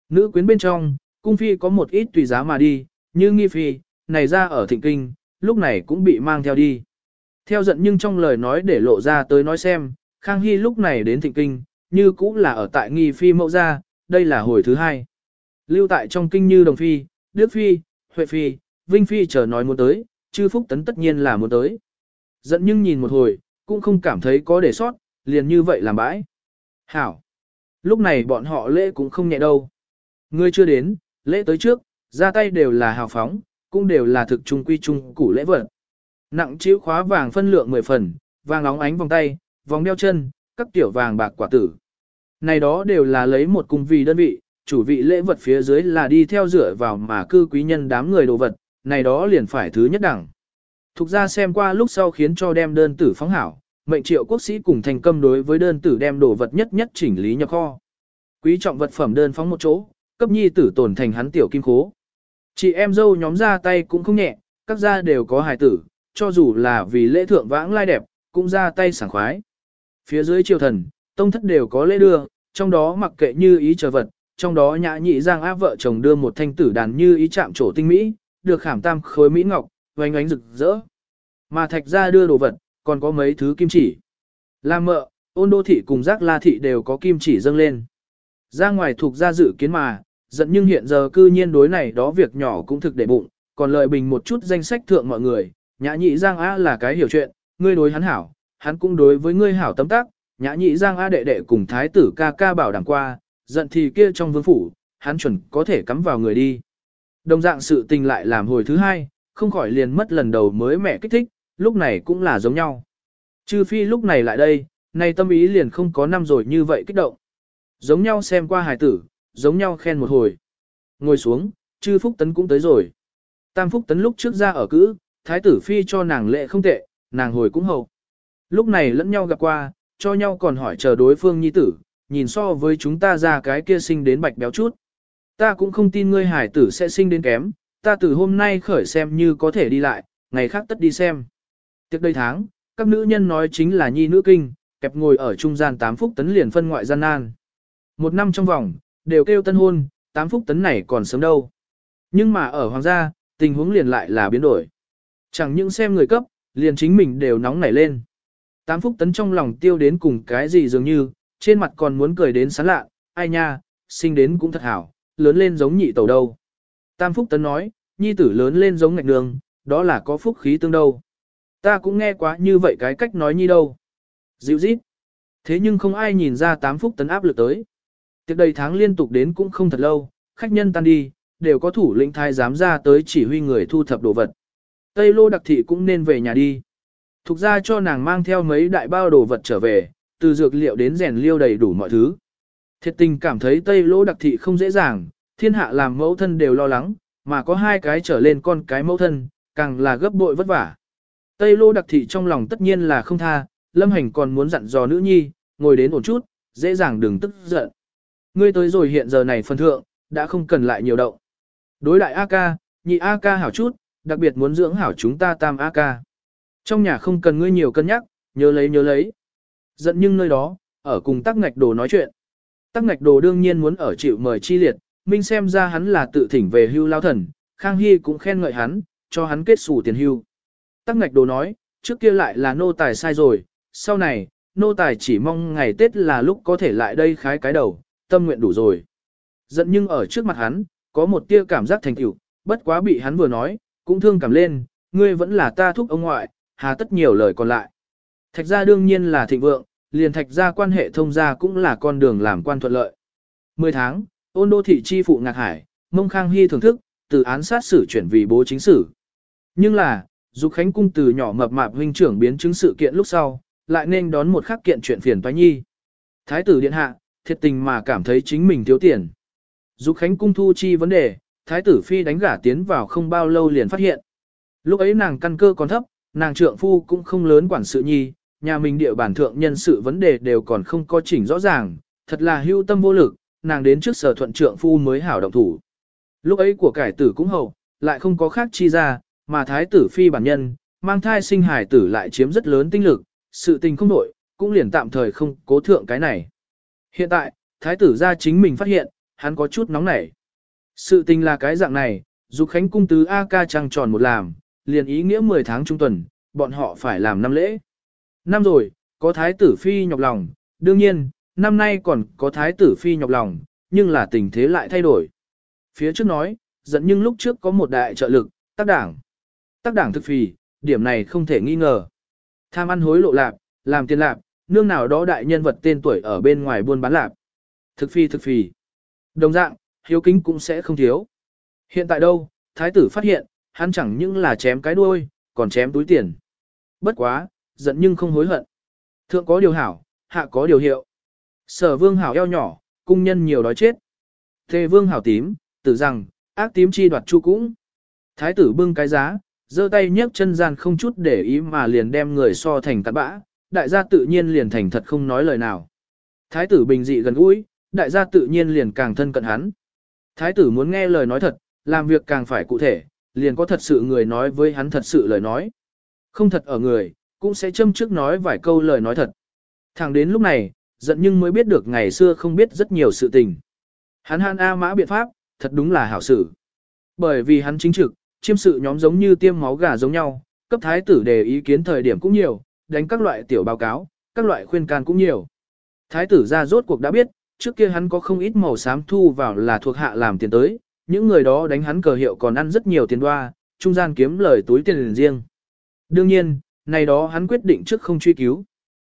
Nữ quyến bên trong, cung phi có một ít tùy giá mà đi, như nghi phi, này ra ở thịnh kinh, lúc này cũng bị mang theo đi. Theo giận nhưng trong lời nói để lộ ra tới nói xem, Khang Hy lúc này đến thịnh kinh, như cũng là ở tại nghi phi mẫu gia, đây là hồi thứ hai. Lưu tại trong kinh như Đồng Phi, Đức Phi, Huệ Phi, Vinh Phi chờ nói muốn tới, chư Phúc Tấn tất nhiên là muốn tới. Giận nhưng nhìn một hồi, cũng không cảm thấy có để sót, liền như vậy làm bãi. Hảo! Lúc này bọn họ lễ cũng không nhẹ đâu. Ngươi chưa đến, lễ tới trước, ra tay đều là hào phóng, cũng đều là thực trung quy trung củ lễ vật. Nặng chiếu khóa vàng phân lượng 10 phần, vàng óng ánh vòng tay, vòng đeo chân, các tiểu vàng bạc quả tử. Này đó đều là lấy một cung vì đơn vị, chủ vị lễ vật phía dưới là đi theo dựa vào mà cư quý nhân đám người đồ vật, này đó liền phải thứ nhất đẳng. Thục ra xem qua lúc sau khiến cho đem đơn tử phóng hảo, mệnh triệu quốc sĩ cùng thành công đối với đơn tử đem đồ vật nhất nhất chỉnh lý nhập kho. Quý trọng vật phẩm đơn phóng một chỗ, cấp nhi tử tổn thành hắn tiểu kim khố. Chị em dâu nhóm ra tay cũng không nhẹ, các gia đều có hài tử, cho dù là vì lễ thượng vãng lai đẹp, cũng ra tay sảng khoái. Phía dưới triều thần, tông thất đều có lễ đưa, trong đó mặc kệ như ý chờ vật, trong đó nhã nhị giang áp vợ chồng đưa một thanh tử đàn như ý chạm trổ tinh mỹ, được khảm tam khối mỹ ngọc, oanh ánh rực rỡ. Mà thạch gia đưa đồ vật, còn có mấy thứ kim chỉ. La mợ, ôn đô thị cùng giác la thị đều có kim chỉ dâng lên. Ra ngoài thuộc gia dự kiến mà, giận nhưng hiện giờ cư nhiên đối này đó việc nhỏ cũng thực để bụng, còn lợi bình một chút danh sách thượng mọi người, nhã nhị giang a là cái hiểu chuyện, ngươi đối hắn hảo, hắn cũng đối với ngươi hảo tấm tác, nhã nhị giang a đệ đệ cùng thái tử ca ca bảo đảm qua, giận thì kia trong vương phủ, hắn chuẩn có thể cắm vào người đi. Đồng dạng sự tình lại làm hồi thứ hai, không khỏi liền mất lần đầu mới mẹ kích thích, lúc này cũng là giống nhau. trừ phi lúc này lại đây, này tâm ý liền không có năm rồi như vậy kích động. Giống nhau xem qua hài tử, giống nhau khen một hồi. Ngồi xuống, chư phúc tấn cũng tới rồi. Tam phúc tấn lúc trước ra ở cữ, thái tử phi cho nàng lệ không tệ, nàng hồi cũng hậu. Lúc này lẫn nhau gặp qua, cho nhau còn hỏi chờ đối phương nhi tử, nhìn so với chúng ta ra cái kia sinh đến bạch béo chút. Ta cũng không tin ngươi hải tử sẽ sinh đến kém, ta từ hôm nay khởi xem như có thể đi lại, ngày khác tất đi xem. Tiếp đây tháng, các nữ nhân nói chính là nhi nữ kinh, kẹp ngồi ở trung gian 8 phút tấn liền phân ngoại gian nan. Một năm trong vòng, đều kêu tân hôn, tám phúc tấn này còn sớm đâu. Nhưng mà ở hoàng gia, tình huống liền lại là biến đổi. Chẳng những xem người cấp, liền chính mình đều nóng nảy lên. Tám phúc tấn trong lòng tiêu đến cùng cái gì dường như, trên mặt còn muốn cười đến sán lạ, ai nha, sinh đến cũng thật hảo, lớn lên giống nhị tẩu đâu. Tam phúc tấn nói, nhi tử lớn lên giống ngạch đường, đó là có phúc khí tương đâu. Ta cũng nghe quá như vậy cái cách nói nhi đâu. Dịu dít. Thế nhưng không ai nhìn ra tám phúc tấn áp lực tới. Tiệc đầy tháng liên tục đến cũng không thật lâu, khách nhân tan đi, đều có thủ lĩnh thái dám ra tới chỉ huy người thu thập đồ vật. Tây lô đặc thị cũng nên về nhà đi. Thục ra cho nàng mang theo mấy đại bao đồ vật trở về, từ dược liệu đến rèn liêu đầy đủ mọi thứ. Thiệt tình cảm thấy Tây lô đặc thị không dễ dàng, thiên hạ làm mẫu thân đều lo lắng, mà có hai cái trở lên con cái mẫu thân, càng là gấp bội vất vả. Tây lô đặc thị trong lòng tất nhiên là không tha, lâm hành còn muốn dặn dò nữ nhi, ngồi đến ổn chút, dễ dàng đừng tức giận. Ngươi tới rồi hiện giờ này phân thượng, đã không cần lại nhiều động. Đối đại A ca, nhị A ca hảo chút, đặc biệt muốn dưỡng hảo chúng ta tam A ca. Trong nhà không cần ngươi nhiều cân nhắc, nhớ lấy nhớ lấy. Giận nhưng nơi đó, ở cùng tắc ngạch đồ nói chuyện. Tắc ngạch đồ đương nhiên muốn ở chịu mời chi liệt, minh xem ra hắn là tự thỉnh về hưu lao thần, Khang Hy cũng khen ngợi hắn, cho hắn kết xù tiền hưu. Tắc ngạch đồ nói, trước kia lại là nô tài sai rồi, sau này, nô tài chỉ mong ngày Tết là lúc có thể lại đây khái cái đầu, tâm nguyện đủ rồi. Giận nhưng ở trước mặt hắn, có một tia cảm giác thành tựu, bất quá bị hắn vừa nói, cũng thương cảm lên, ngươi vẫn là ta thúc ông ngoại, hà tất nhiều lời còn lại. Thạch gia đương nhiên là thịnh vượng, liền thạch gia quan hệ thông gia cũng là con đường làm quan thuận lợi. 10 tháng, ôn đô thị chi phụ ngạc hải, mông khang hy thưởng thức, từ án sát xử chuyển vì bố chính sử. Nhưng là, Dục Khánh Cung từ nhỏ mập mạp huynh trưởng biến chứng sự kiện lúc sau, lại nên đón một khắc kiện chuyện phiền toái nhi. Thái tử điện hạ, thiệt tình mà cảm thấy chính mình thiếu tiền. Dục Khánh Cung thu chi vấn đề, Thái tử phi đánh gả tiến vào không bao lâu liền phát hiện. Lúc ấy nàng căn cơ còn thấp, nàng trượng phu cũng không lớn quản sự nhi, nhà mình địa bản thượng nhân sự vấn đề đều còn không có chỉnh rõ ràng, thật là hưu tâm vô lực, nàng đến trước sở thuận trượng phu mới hảo động thủ. Lúc ấy của cải tử cũng hậu, lại không có khác chi ra, mà thái tử phi bản nhân, mang thai sinh hải tử lại chiếm rất lớn tinh lực, sự tình không đổi, cũng liền tạm thời không cố thượng cái này. Hiện tại, thái tử ra chính mình phát hiện, hắn có chút nóng nảy. Sự tình là cái dạng này, dù khánh cung tứ A ca trăng tròn một làm, liền ý nghĩa 10 tháng trung tuần, bọn họ phải làm năm lễ. Năm rồi, có thái tử phi nhọc lòng, đương nhiên, năm nay còn có thái tử phi nhọc lòng, nhưng là tình thế lại thay đổi. Phía trước nói, dẫn nhưng lúc trước có một đại trợ lực, tác đảng. Tác đảng thực phì, điểm này không thể nghi ngờ. Tham ăn hối lộ lạp, làm tiền lạp, nương nào đó đại nhân vật tên tuổi ở bên ngoài buôn bán lạp. Thực phi thực phi. Đồng dạng, hiếu kính cũng sẽ không thiếu. Hiện tại đâu, thái tử phát hiện, hắn chẳng những là chém cái đuôi, còn chém túi tiền. Bất quá, giận nhưng không hối hận. Thượng có điều hảo, hạ có điều hiệu. Sở vương hảo eo nhỏ, cung nhân nhiều đói chết. Thề vương hảo tím, tử rằng, ác tím chi đoạt chu cũng. Thái tử bưng cái giá, giơ tay nhấc chân gian không chút để ý mà liền đem người so thành cát bã, đại gia tự nhiên liền thành thật không nói lời nào. Thái tử bình dị gần gũi, đại gia tự nhiên liền càng thân cận hắn. Thái tử muốn nghe lời nói thật, làm việc càng phải cụ thể, liền có thật sự người nói với hắn thật sự lời nói. Không thật ở người, cũng sẽ châm trước nói vài câu lời nói thật. Thẳng đến lúc này, giận nhưng mới biết được ngày xưa không biết rất nhiều sự tình. Hắn han A mã biện pháp, thật đúng là hảo sự. Bởi vì hắn chính trực, chiêm sự nhóm giống như tiêm máu gà giống nhau, cấp thái tử đề ý kiến thời điểm cũng nhiều, đánh các loại tiểu báo cáo, các loại khuyên can cũng nhiều. Thái tử ra rốt cuộc đã biết, trước kia hắn có không ít màu xám thu vào là thuộc hạ làm tiền tới, những người đó đánh hắn cờ hiệu còn ăn rất nhiều tiền đoa, trung gian kiếm lời túi tiền riêng. Đương nhiên, này đó hắn quyết định trước không truy cứu.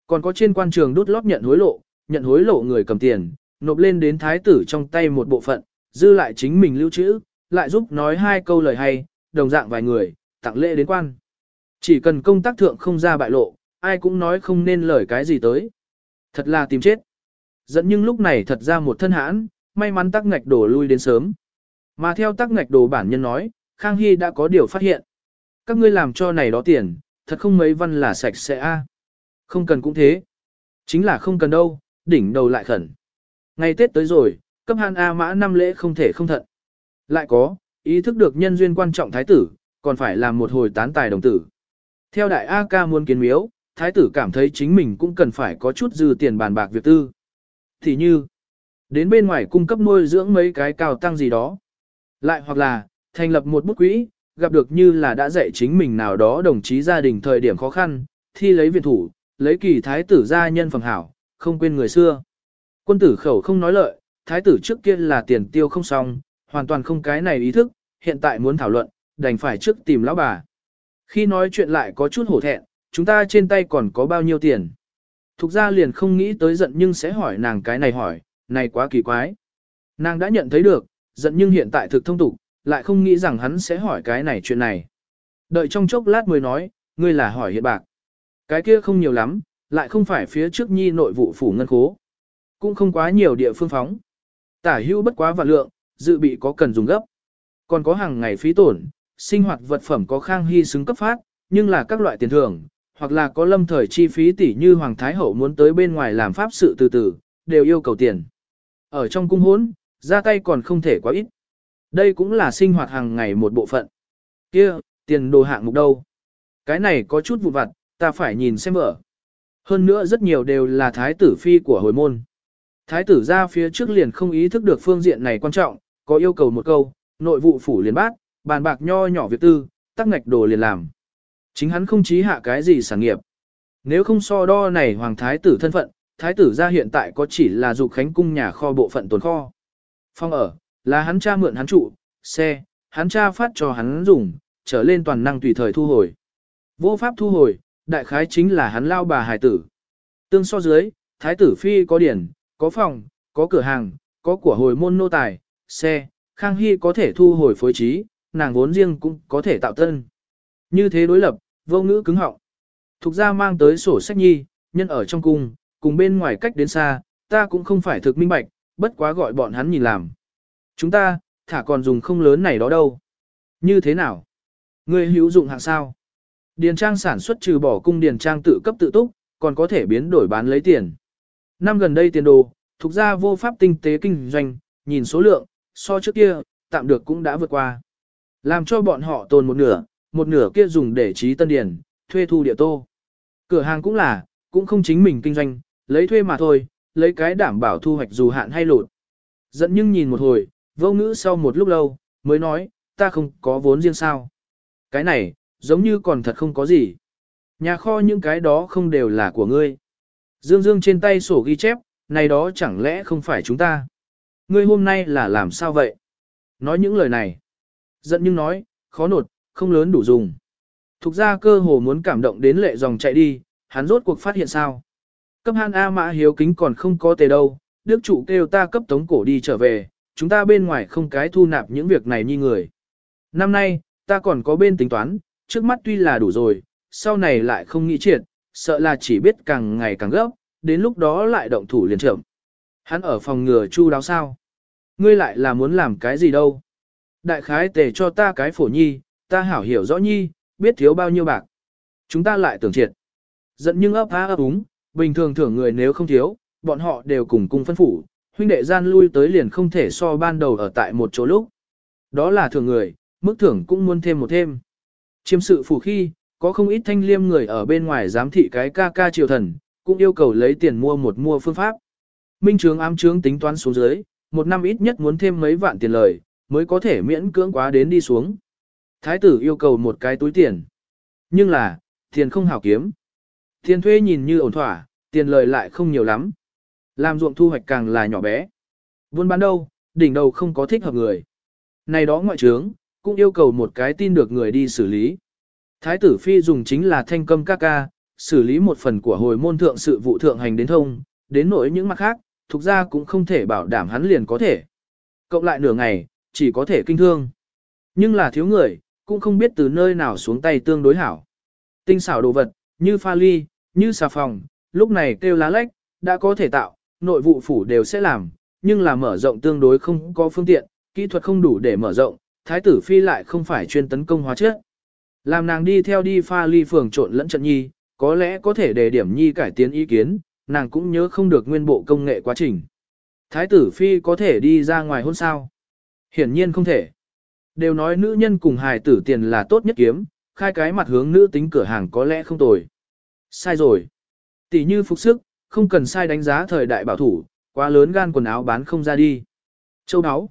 Còn có trên quan trường đút lót nhận hối lộ, nhận hối lộ người cầm tiền, nộp lên đến thái tử trong tay một bộ phận, dư lại chính mình lưu trữ, lại giúp nói hai câu lời hay, đồng dạng vài người, tặng lễ đến quan. Chỉ cần công tác thượng không ra bại lộ, ai cũng nói không nên lời cái gì tới. Thật là tìm chết. Dẫn nhưng lúc này thật ra một thân hãn, may mắn tắc ngạch đổ lui đến sớm. Mà theo tắc ngạch đồ bản nhân nói, Khang Hy đã có điều phát hiện. Các ngươi làm cho này đó tiền, thật không mấy văn là sạch sẽ a. Không cần cũng thế. Chính là không cần đâu, đỉnh đầu lại khẩn. Ngày Tết tới rồi, cấp han A mã năm lễ không thể không thận. Lại có, ý thức được nhân duyên quan trọng thái tử, còn phải làm một hồi tán tài đồng tử. Theo đại A ca muốn kiến miếu, thái tử cảm thấy chính mình cũng cần phải có chút dư tiền bàn bạc việc tư. Thì như, đến bên ngoài cung cấp nuôi dưỡng mấy cái cao tăng gì đó. Lại hoặc là, thành lập một bút quỹ, gặp được như là đã dạy chính mình nào đó đồng chí gia đình thời điểm khó khăn, thi lấy viện thủ, lấy kỳ thái tử gia nhân phẩm hảo, không quên người xưa. Quân tử khẩu không nói lợi, thái tử trước kia là tiền tiêu không xong, hoàn toàn không cái này ý thức, hiện tại muốn thảo luận, đành phải trước tìm lão bà. Khi nói chuyện lại có chút hổ thẹn, chúng ta trên tay còn có bao nhiêu tiền. Thục ra liền không nghĩ tới giận nhưng sẽ hỏi nàng cái này hỏi, này quá kỳ quái. Nàng đã nhận thấy được, giận nhưng hiện tại thực thông tục, lại không nghĩ rằng hắn sẽ hỏi cái này chuyện này. Đợi trong chốc lát mới nói, ngươi là hỏi hiện bạc. Cái kia không nhiều lắm, lại không phải phía trước nhi nội vụ phủ ngân khố. Cũng không quá nhiều địa phương phóng. Tả hưu bất quá vạn lượng, dự bị có cần dùng gấp. Còn có hàng ngày phí tổn, sinh hoạt vật phẩm có khang hy xứng cấp phát, nhưng là các loại tiền thưởng, hoặc là có lâm thời chi phí tỷ như Hoàng Thái Hậu muốn tới bên ngoài làm pháp sự từ từ, đều yêu cầu tiền. Ở trong cung hốn, ra tay còn không thể quá ít. Đây cũng là sinh hoạt hàng ngày một bộ phận. Kia, tiền đồ hạng mục đâu? Cái này có chút vụ vặt, ta phải nhìn xem vợ. Hơn nữa rất nhiều đều là thái tử phi của hồi môn. Thái tử ra phía trước liền không ý thức được phương diện này quan trọng, có yêu cầu một câu, nội vụ phủ liền bát, bàn bạc nho nhỏ việc tư, tắc ngạch đồ liền làm. Chính hắn không chí hạ cái gì sản nghiệp. Nếu không so đo này hoàng thái tử thân phận, thái tử ra hiện tại có chỉ là dục khánh cung nhà kho bộ phận tồn kho. Phong ở, là hắn cha mượn hắn trụ, xe, hắn cha phát cho hắn dùng, trở lên toàn năng tùy thời thu hồi. Vô pháp thu hồi, đại khái chính là hắn lao bà hài tử. Tương so dưới, thái tử phi có điển, có phòng, có cửa hàng, có của hồi môn nô tài, xe, Khang Hy có thể thu hồi phối trí, nàng vốn riêng cũng có thể tạo tân. Như thế đối lập, vô ngữ cứng họng. Thục ra mang tới sổ sách nhi, nhân ở trong cung, cùng bên ngoài cách đến xa, ta cũng không phải thực minh bạch, bất quá gọi bọn hắn nhìn làm. Chúng ta, thả còn dùng không lớn này đó đâu. Như thế nào? Ngươi hữu dụng hạng sao? Điền trang sản xuất trừ bỏ cung điền trang tự cấp tự túc, còn có thể biến đổi bán lấy tiền. Năm gần đây tiền đồ, thuộc ra vô pháp tinh tế kinh doanh, nhìn số lượng, so trước kia, tạm được cũng đã vượt qua. Làm cho bọn họ tồn một nửa, một nửa kia dùng để trí tân điển, thuê thu địa tô. Cửa hàng cũng là, cũng không chính mình kinh doanh, lấy thuê mà thôi, lấy cái đảm bảo thu hoạch dù hạn hay lụt. Dẫn nhưng nhìn một hồi, vô ngữ sau một lúc lâu, mới nói, ta không có vốn riêng sao. Cái này, giống như còn thật không có gì. Nhà kho những cái đó không đều là của ngươi. Dương Dương trên tay sổ ghi chép, này đó chẳng lẽ không phải chúng ta. Ngươi hôm nay là làm sao vậy? Nói những lời này. Giận nhưng nói, khó nột, không lớn đủ dùng. Thục ra cơ hồ muốn cảm động đến lệ dòng chạy đi, hắn rốt cuộc phát hiện sao. Cấp han A mã hiếu kính còn không có tề đâu, đức chủ kêu ta cấp tống cổ đi trở về, chúng ta bên ngoài không cái thu nạp những việc này như người. Năm nay, ta còn có bên tính toán, trước mắt tuy là đủ rồi, sau này lại không nghĩ triệt, sợ là chỉ biết càng ngày càng gấp, đến lúc đó lại động thủ liền trưởng. Hắn ở phòng ngừa chu đáo sao? Ngươi lại là muốn làm cái gì đâu? Đại khái tề cho ta cái phổ nhi, ta hảo hiểu rõ nhi, biết thiếu bao nhiêu bạc. Chúng ta lại tưởng triệt. Giận nhưng ấp á ấp úng, bình thường thưởng người nếu không thiếu, bọn họ đều cùng cung phân phủ, huynh đệ gian lui tới liền không thể so ban đầu ở tại một chỗ lúc. Đó là thưởng người, mức thưởng cũng muốn thêm một thêm. Chiêm sự phủ khi, có không ít thanh liêm người ở bên ngoài giám thị cái ca ca triều thần, cũng yêu cầu lấy tiền mua một mua phương pháp. Minh trướng ám trướng tính toán xuống dưới, một năm ít nhất muốn thêm mấy vạn tiền lời, mới có thể miễn cưỡng quá đến đi xuống. Thái tử yêu cầu một cái túi tiền. Nhưng là, tiền không hảo kiếm. Tiền thuê nhìn như ổn thỏa, tiền lời lại không nhiều lắm. Làm ruộng thu hoạch càng là nhỏ bé. Buôn bán đâu, đỉnh đầu không có thích hợp người. Này đó ngoại trướng, cũng yêu cầu một cái tin được người đi xử lý. Thái tử phi dùng chính là thanh câm ca ca, xử lý một phần của hồi môn thượng sự vụ thượng hành đến thông, đến nỗi những mặt khác, thuộc ra cũng không thể bảo đảm hắn liền có thể. Cộng lại nửa ngày, chỉ có thể kinh thương. Nhưng là thiếu người, cũng không biết từ nơi nào xuống tay tương đối hảo. Tinh xảo đồ vật, như pha ly, như xà phòng, lúc này kêu lá lách, đã có thể tạo, nội vụ phủ đều sẽ làm, nhưng là mở rộng tương đối không có phương tiện, kỹ thuật không đủ để mở rộng, thái tử phi lại không phải chuyên tấn công hóa chất. Làm nàng đi theo đi pha ly phường trộn lẫn trận nhi, có lẽ có thể để điểm nhi cải tiến ý kiến, nàng cũng nhớ không được nguyên bộ công nghệ quá trình. Thái tử phi có thể đi ra ngoài hôn sao? Hiển nhiên không thể. Đều nói nữ nhân cùng hài tử tiền là tốt nhất kiếm, khai cái mặt hướng nữ tính cửa hàng có lẽ không tồi. Sai rồi. Tỷ như phục sức, không cần sai đánh giá thời đại bảo thủ, quá lớn gan quần áo bán không ra đi. Châu áo.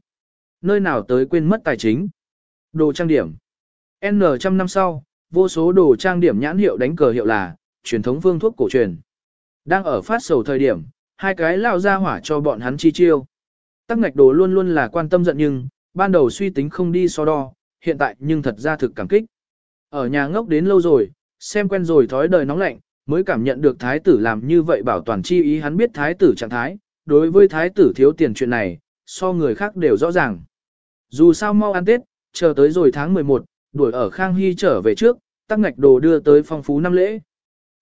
Nơi nào tới quên mất tài chính. Đồ trang điểm. N trăm năm sau, vô số đồ trang điểm nhãn hiệu đánh cờ hiệu là, truyền thống phương thuốc cổ truyền. Đang ở phát sầu thời điểm, hai cái lao ra hỏa cho bọn hắn chi chiêu. Tắc ngạch đồ luôn luôn là quan tâm giận nhưng, ban đầu suy tính không đi so đo, hiện tại nhưng thật ra thực cảm kích. Ở nhà ngốc đến lâu rồi, xem quen rồi thói đời nóng lạnh, mới cảm nhận được thái tử làm như vậy bảo toàn chi ý hắn biết thái tử trạng thái, đối với thái tử thiếu tiền chuyện này, so người khác đều rõ ràng. Dù sao mau ăn Tết, chờ tới rồi tháng 11, đuổi ở Khang Hy trở về trước, tắc ngạch đồ đưa tới phong phú năm lễ.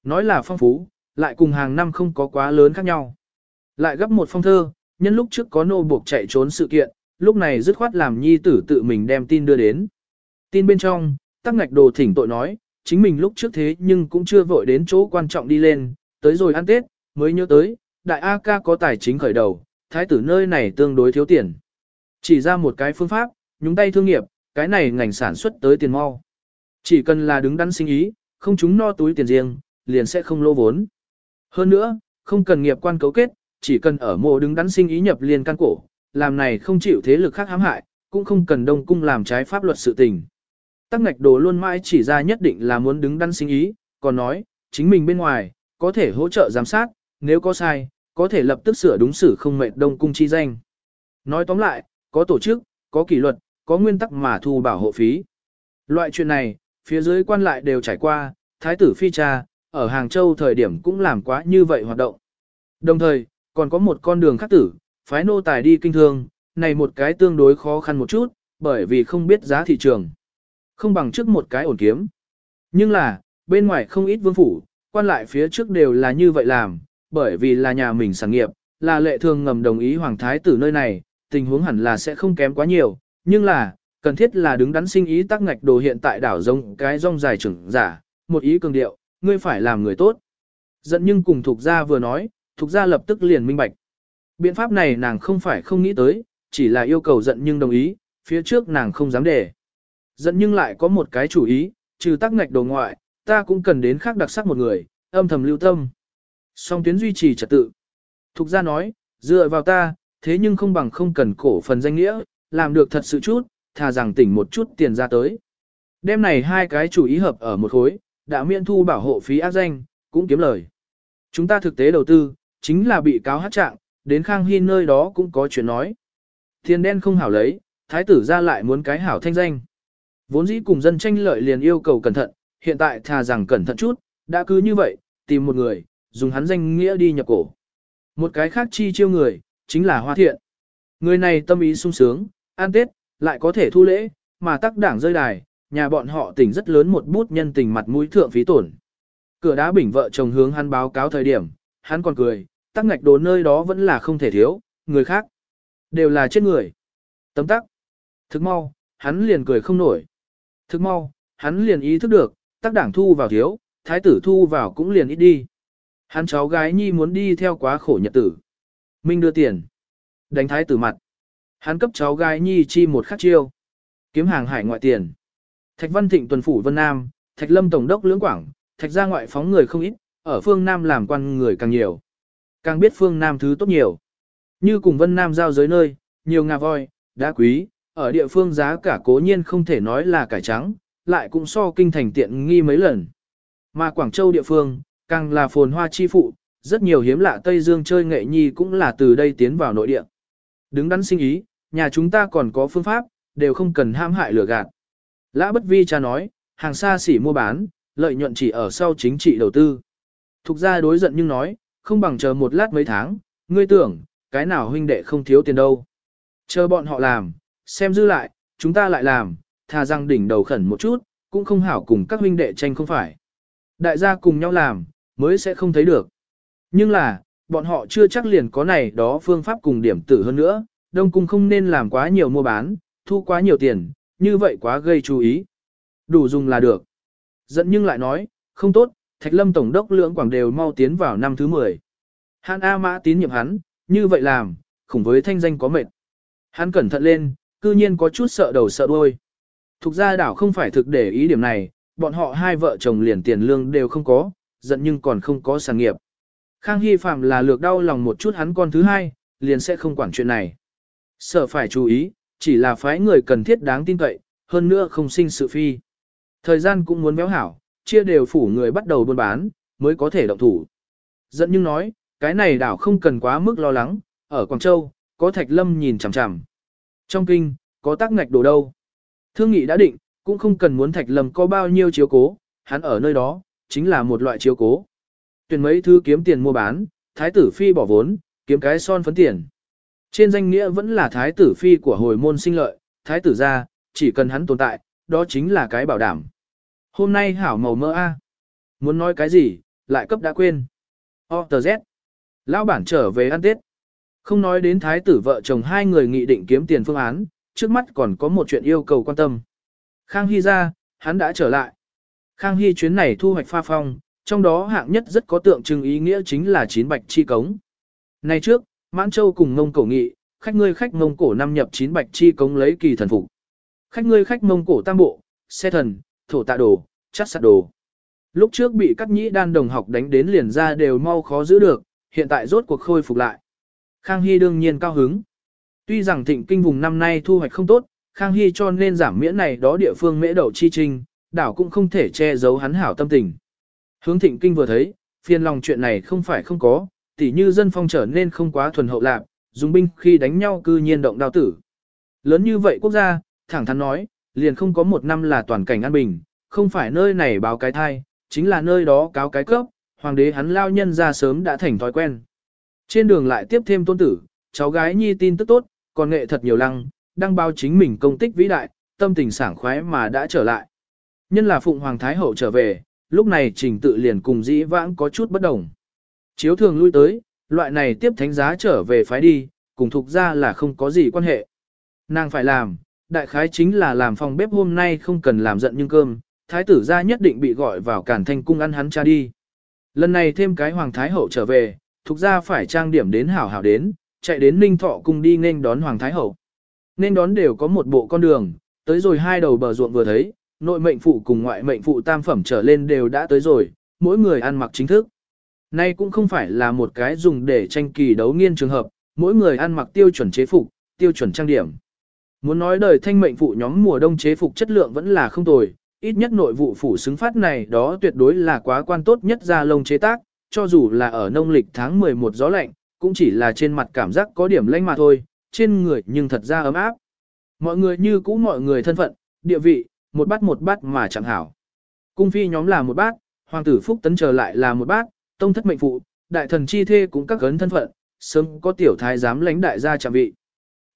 Nói là phong phú, lại cùng hàng năm không có quá lớn khác nhau. Lại gấp một phong thơ, nhân lúc trước có nô buộc chạy trốn sự kiện, lúc này dứt khoát làm nhi tử tự mình đem tin đưa đến. Tin bên trong, tắc ngạch đồ thỉnh tội nói, chính mình lúc trước thế nhưng cũng chưa vội đến chỗ quan trọng đi lên, tới rồi ăn Tết, mới nhớ tới, đại A ca có tài chính khởi đầu, thái tử nơi này tương đối thiếu tiền. Chỉ ra một cái phương pháp, nhúng tay thương nghiệp, cái này ngành sản xuất tới tiền mau. Chỉ cần là đứng đắn sinh ý, không chúng no túi tiền riêng, liền sẽ không lô vốn. Hơn nữa, không cần nghiệp quan cấu kết, chỉ cần ở mộ đứng đắn sinh ý nhập liền căn cổ, làm này không chịu thế lực khác hãm hại, cũng không cần đông cung làm trái pháp luật sự tình. Tắc ngạch đồ luôn mãi chỉ ra nhất định là muốn đứng đắn sinh ý, còn nói, chính mình bên ngoài, có thể hỗ trợ giám sát, nếu có sai, có thể lập tức sửa đúng xử không mệt đông cung chi danh. Nói tóm lại, có tổ chức, có kỷ luật, có nguyên tắc mà thu bảo hộ phí. Loại chuyện này, phía dưới quan lại đều trải qua, thái tử phi cha, ở Hàng Châu thời điểm cũng làm quá như vậy hoạt động. Đồng thời, còn có một con đường khác tử, phái nô tài đi kinh thương, này một cái tương đối khó khăn một chút, bởi vì không biết giá thị trường. Không bằng trước một cái ổn kiếm. Nhưng là, bên ngoài không ít vương phủ, quan lại phía trước đều là như vậy làm, bởi vì là nhà mình sản nghiệp, là lệ thường ngầm đồng ý hoàng thái tử nơi này, tình huống hẳn là sẽ không kém quá nhiều, nhưng là, cần thiết là đứng đắn sinh ý tắc ngạch đồ hiện tại đảo rông cái rong dài trưởng giả, một ý cường điệu, ngươi phải làm người tốt. Giận nhưng cùng thuộc gia vừa nói, thuộc gia lập tức liền minh bạch. Biện pháp này nàng không phải không nghĩ tới, chỉ là yêu cầu giận nhưng đồng ý, phía trước nàng không dám để. Giận nhưng lại có một cái chủ ý, trừ tắc ngạch đồ ngoại, ta cũng cần đến khác đặc sắc một người, âm thầm lưu tâm. Song tuyến duy trì trật tự. Thục gia nói, dựa vào ta, thế nhưng không bằng không cần cổ phần danh nghĩa, làm được thật sự chút, thà rằng tỉnh một chút tiền ra tới. Đêm này hai cái chủ ý hợp ở một khối, đã miễn thu bảo hộ phí ác danh, cũng kiếm lời. Chúng ta thực tế đầu tư, chính là bị cáo hát trạng, đến Khang Hy nơi đó cũng có chuyện nói. Tiền đen không hảo lấy, thái tử ra lại muốn cái hảo thanh danh. Vốn dĩ cùng dân tranh lợi liền yêu cầu cẩn thận, hiện tại thà rằng cẩn thận chút, đã cứ như vậy, tìm một người, dùng hắn danh nghĩa đi nhập cổ. Một cái khác chi chiêu người, chính là hoa thiện. Người này tâm ý sung sướng, an tết, lại có thể thu lễ, mà tắc đảng rơi đài, nhà bọn họ tỉnh rất lớn một bút nhân tình mặt mũi thượng phí tổn. Cửa đá bình vợ chồng hướng hắn báo cáo thời điểm, hắn còn cười, tắc ngạch đồ nơi đó vẫn là không thể thiếu, người khác đều là chết người. Tấm tắc. Thức mau, hắn liền cười không nổi. Thức mau, hắn liền ý thức được, tắc đảng thu vào thiếu, thái tử thu vào cũng liền ít đi. Hắn cháu gái nhi muốn đi theo quá khổ nhật tử. Minh đưa tiền. Đánh thái tử mặt. Hắn cấp cháu gái nhi chi một khắc chiêu. Kiếm hàng hải ngoại tiền. Thạch Văn Thịnh tuần phủ Vân Nam, Thạch Lâm Tổng đốc Lưỡng Quảng, Thạch gia ngoại phóng người không ít, ở phương Nam làm quan người càng nhiều. Càng biết phương Nam thứ tốt nhiều. Như cùng Vân Nam giao giới nơi, nhiều ngà voi, đá quý, ở địa phương giá cả cố nhiên không thể nói là cải trắng, lại cũng so kinh thành tiện nghi mấy lần. Mà Quảng Châu địa phương, càng là phồn hoa chi phụ, rất nhiều hiếm lạ Tây Dương chơi nghệ nhi cũng là từ đây tiến vào nội địa. Đứng đắn sinh ý, nhà chúng ta còn có phương pháp, đều không cần ham hại lừa gạt. Lã bất vi cha nói, hàng xa xỉ mua bán, lợi nhuận chỉ ở sau chính trị đầu tư. Thục ra đối giận nhưng nói, không bằng chờ một lát mấy tháng, ngươi tưởng, cái nào huynh đệ không thiếu tiền đâu. Chờ bọn họ làm, xem dư lại, chúng ta lại làm, thà rằng đỉnh đầu khẩn một chút, cũng không hảo cùng các huynh đệ tranh không phải. Đại gia cùng nhau làm, mới sẽ không thấy được. Nhưng là, bọn họ chưa chắc liền có này đó phương pháp cùng điểm tử hơn nữa, Đông Cung không nên làm quá nhiều mua bán, thu quá nhiều tiền, như vậy quá gây chú ý. Đủ dùng là được. Dẫn nhưng lại nói, không tốt, Thạch Lâm Tổng đốc lưỡng quảng đều mau tiến vào năm thứ 10. Hàn A Mã tín nhiệm hắn, như vậy làm, khủng với thanh danh có mệt. Hắn cẩn thận lên, cư nhiên có chút sợ đầu sợ đuôi. Thục gia đảo không phải thực để ý điểm này, bọn họ hai vợ chồng liền tiền lương đều không có, giận nhưng còn không có sản nghiệp. Khang Hy Phạm là lược đau lòng một chút hắn con thứ hai, liền sẽ không quản chuyện này. Sợ phải chú ý, chỉ là phái người cần thiết đáng tin cậy, hơn nữa không sinh sự phi. Thời gian cũng muốn béo hảo, chia đều phủ người bắt đầu buôn bán, mới có thể động thủ. Dẫn nhưng nói, cái này đảo không cần quá mức lo lắng, ở Quảng Châu, có Thạch Lâm nhìn chằm chằm. Trong kinh, có tác ngạch đồ đâu. Thương nghị đã định, cũng không cần muốn Thạch Lâm có bao nhiêu chiếu cố, hắn ở nơi đó, chính là một loại chiếu cố. Tuyển mấy thứ kiếm tiền mua bán, thái tử phi bỏ vốn, kiếm cái son phấn tiền. Trên danh nghĩa vẫn là thái tử phi của hồi môn sinh lợi, thái tử gia chỉ cần hắn tồn tại, đó chính là cái bảo đảm. Hôm nay hảo màu mơ a. Muốn nói cái gì, lại cấp đã quên. O tờ Z. Lão bản trở về ăn Tết. Không nói đến thái tử vợ chồng hai người nghị định kiếm tiền phương án, trước mắt còn có một chuyện yêu cầu quan tâm. Khang Hy ra, hắn đã trở lại. Khang Hy chuyến này thu hoạch pha phong, trong đó hạng nhất rất có tượng trưng ý nghĩa chính là chín bạch chi cống. Nay trước, Mãn Châu cùng Ngông Cổ nghị, khách ngươi khách Mông Cổ năm nhập chín bạch chi cống lấy kỳ thần phục. Khách ngươi khách Mông Cổ tam bộ, xe thần, thổ tạ đồ, chắc sát đồ. Lúc trước bị các nhĩ đan đồng học đánh đến liền ra đều mau khó giữ được, hiện tại rốt cuộc khôi phục lại. Khang Hy đương nhiên cao hứng. Tuy rằng thịnh kinh vùng năm nay thu hoạch không tốt, Khang Hy cho nên giảm miễn này đó địa phương mễ đậu chi trinh, đảo cũng không thể che giấu hắn hảo tâm tình. Hướng thịnh kinh vừa thấy, phiền lòng chuyện này không phải không có, tỉ như dân phong trở nên không quá thuần hậu lạc, dùng binh khi đánh nhau cư nhiên động đao tử. Lớn như vậy quốc gia, thẳng thắn nói, liền không có một năm là toàn cảnh an bình, không phải nơi này báo cái thai, chính là nơi đó cáo cái cấp, hoàng đế hắn lao nhân ra sớm đã thành thói quen. Trên đường lại tiếp thêm tôn tử, cháu gái nhi tin tức tốt, còn nghệ thật nhiều lăng, đăng báo chính mình công tích vĩ đại, tâm tình sảng khoái mà đã trở lại. Nhân là Phụng Hoàng Thái Hậu trở về, lúc này trình tự liền cùng dĩ vãng có chút bất đồng. Chiếu thường lui tới, loại này tiếp thánh giá trở về phái đi, cùng thuộc ra là không có gì quan hệ. Nàng phải làm, đại khái chính là làm phòng bếp hôm nay không cần làm giận nhưng cơm, thái tử gia nhất định bị gọi vào cản thanh cung ăn hắn cha đi. Lần này thêm cái hoàng thái hậu trở về, thuộc ra phải trang điểm đến hảo hảo đến, chạy đến ninh thọ cung đi nên đón hoàng thái hậu. Nên đón đều có một bộ con đường, tới rồi hai đầu bờ ruộng vừa thấy, nội mệnh phụ cùng ngoại mệnh phụ tam phẩm trở lên đều đã tới rồi, mỗi người ăn mặc chính thức. Nay cũng không phải là một cái dùng để tranh kỳ đấu nghiên trường hợp, mỗi người ăn mặc tiêu chuẩn chế phục, tiêu chuẩn trang điểm. Muốn nói đời thanh mệnh phụ nhóm mùa đông chế phục chất lượng vẫn là không tồi, ít nhất nội vụ phủ xứng phát này đó tuyệt đối là quá quan tốt nhất ra lông chế tác, cho dù là ở nông lịch tháng 11 gió lạnh, cũng chỉ là trên mặt cảm giác có điểm lạnh mà thôi, trên người nhưng thật ra ấm áp. Mọi người như cũ mọi người thân phận, địa vị, một bát một bát mà chẳng hảo. Cung phi nhóm là một bát, hoàng tử phúc tấn trở lại là một bát, tông thất mệnh phụ, đại thần chi thê cũng các gấn thân phận, sớm có tiểu thái giám lãnh đại gia trạm vị.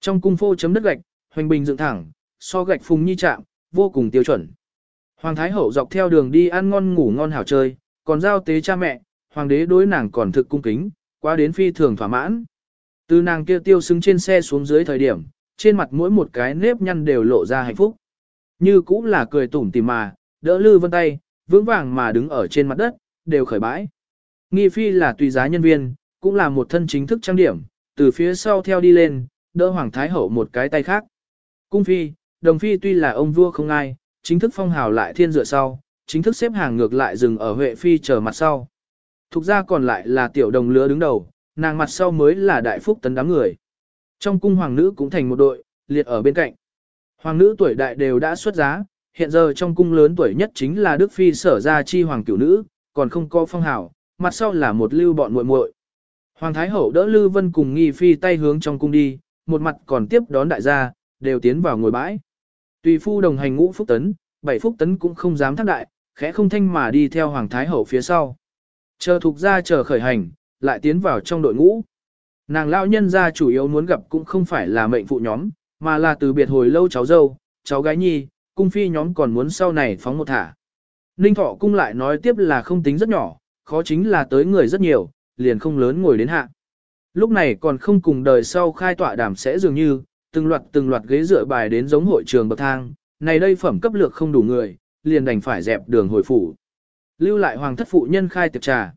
Trong cung phô chấm đất gạch, hoành bình dựng thẳng, so gạch phùng nhi chạm, vô cùng tiêu chuẩn. Hoàng thái hậu dọc theo đường đi ăn ngon ngủ ngon hảo chơi, còn giao tế cha mẹ, hoàng đế đối nàng còn thực cung kính, qua đến phi thường thỏa mãn. Từ nàng kia tiêu xứng trên xe xuống dưới thời điểm, trên mặt mỗi một cái nếp nhăn đều lộ ra hạnh phúc. Như cũng là cười tủm tỉm mà, đỡ lư vân tay, vững vàng mà đứng ở trên mặt đất, đều khởi bãi. Nghi phi là tùy giá nhân viên, cũng là một thân chính thức trang điểm, từ phía sau theo đi lên, đỡ hoàng thái hậu một cái tay khác. Cung phi, đồng phi tuy là ông vua không ai, chính thức phong hào lại thiên dựa sau, chính thức xếp hàng ngược lại dừng ở Huệ phi chờ mặt sau. Thục ra còn lại là tiểu đồng lứa đứng đầu, nàng mặt sau mới là đại phúc tấn đám người. Trong cung hoàng nữ cũng thành một đội, liệt ở bên cạnh. Hoàng nữ tuổi đại đều đã xuất giá, hiện giờ trong cung lớn tuổi nhất chính là Đức Phi sở ra chi hoàng cửu nữ, còn không có phong hào, mặt sau là một lưu bọn muội muội. Hoàng Thái Hậu đỡ Lư Vân cùng nghi phi tay hướng trong cung đi, một mặt còn tiếp đón đại gia, đều tiến vào ngồi bãi. Tùy phu đồng hành ngũ phúc tấn, bảy phúc tấn cũng không dám thác đại, khẽ không thanh mà đi theo Hoàng Thái Hậu phía sau. Chờ thuộc ra chờ khởi hành, lại tiến vào trong đội ngũ. Nàng lão nhân ra chủ yếu muốn gặp cũng không phải là mệnh phụ nhóm, mà là từ biệt hồi lâu cháu dâu, cháu gái nhi, cung phi nhóm còn muốn sau này phóng một thả. Ninh thọ cung lại nói tiếp là không tính rất nhỏ, khó chính là tới người rất nhiều, liền không lớn ngồi đến hạ. Lúc này còn không cùng đời sau khai tọa đàm sẽ dường như, từng loạt từng loạt ghế dựa bài đến giống hội trường bậc thang, này đây phẩm cấp lược không đủ người, liền đành phải dẹp đường hồi phủ. Lưu lại hoàng thất phụ nhân khai tiệc trà.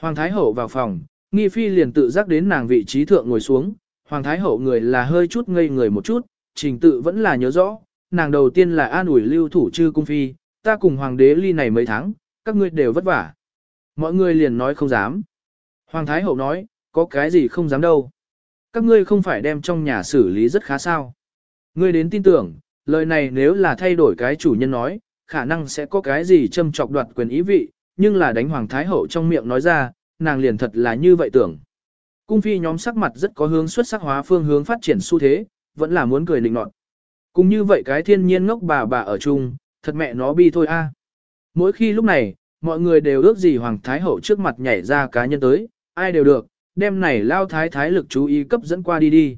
Hoàng thái hậu vào phòng, nghi phi liền tự giác đến nàng vị trí thượng ngồi xuống, hoàng thái hậu người là hơi chút ngây người một chút, trình tự vẫn là nhớ rõ, nàng đầu tiên là an ủi lưu thủ chư cung phi, ta cùng hoàng đế ly này mấy tháng, các ngươi đều vất vả. Mọi người liền nói không dám. Hoàng thái hậu nói, có cái gì không dám đâu. Các ngươi không phải đem trong nhà xử lý rất khá sao. Ngươi đến tin tưởng, lời này nếu là thay đổi cái chủ nhân nói, khả năng sẽ có cái gì châm chọc đoạt quyền ý vị, nhưng là đánh Hoàng Thái Hậu trong miệng nói ra, nàng liền thật là như vậy tưởng. Cung phi nhóm sắc mặt rất có hướng xuất sắc hóa phương hướng phát triển xu thế, vẫn là muốn cười nịnh nọt. Cũng như vậy cái thiên nhiên ngốc bà bà ở chung, thật mẹ nó bi thôi a. Mỗi khi lúc này, mọi người đều ước gì Hoàng Thái Hậu trước mặt nhảy ra cá nhân tới, ai đều được, đem này lao thái thái lực chú ý cấp dẫn qua đi đi.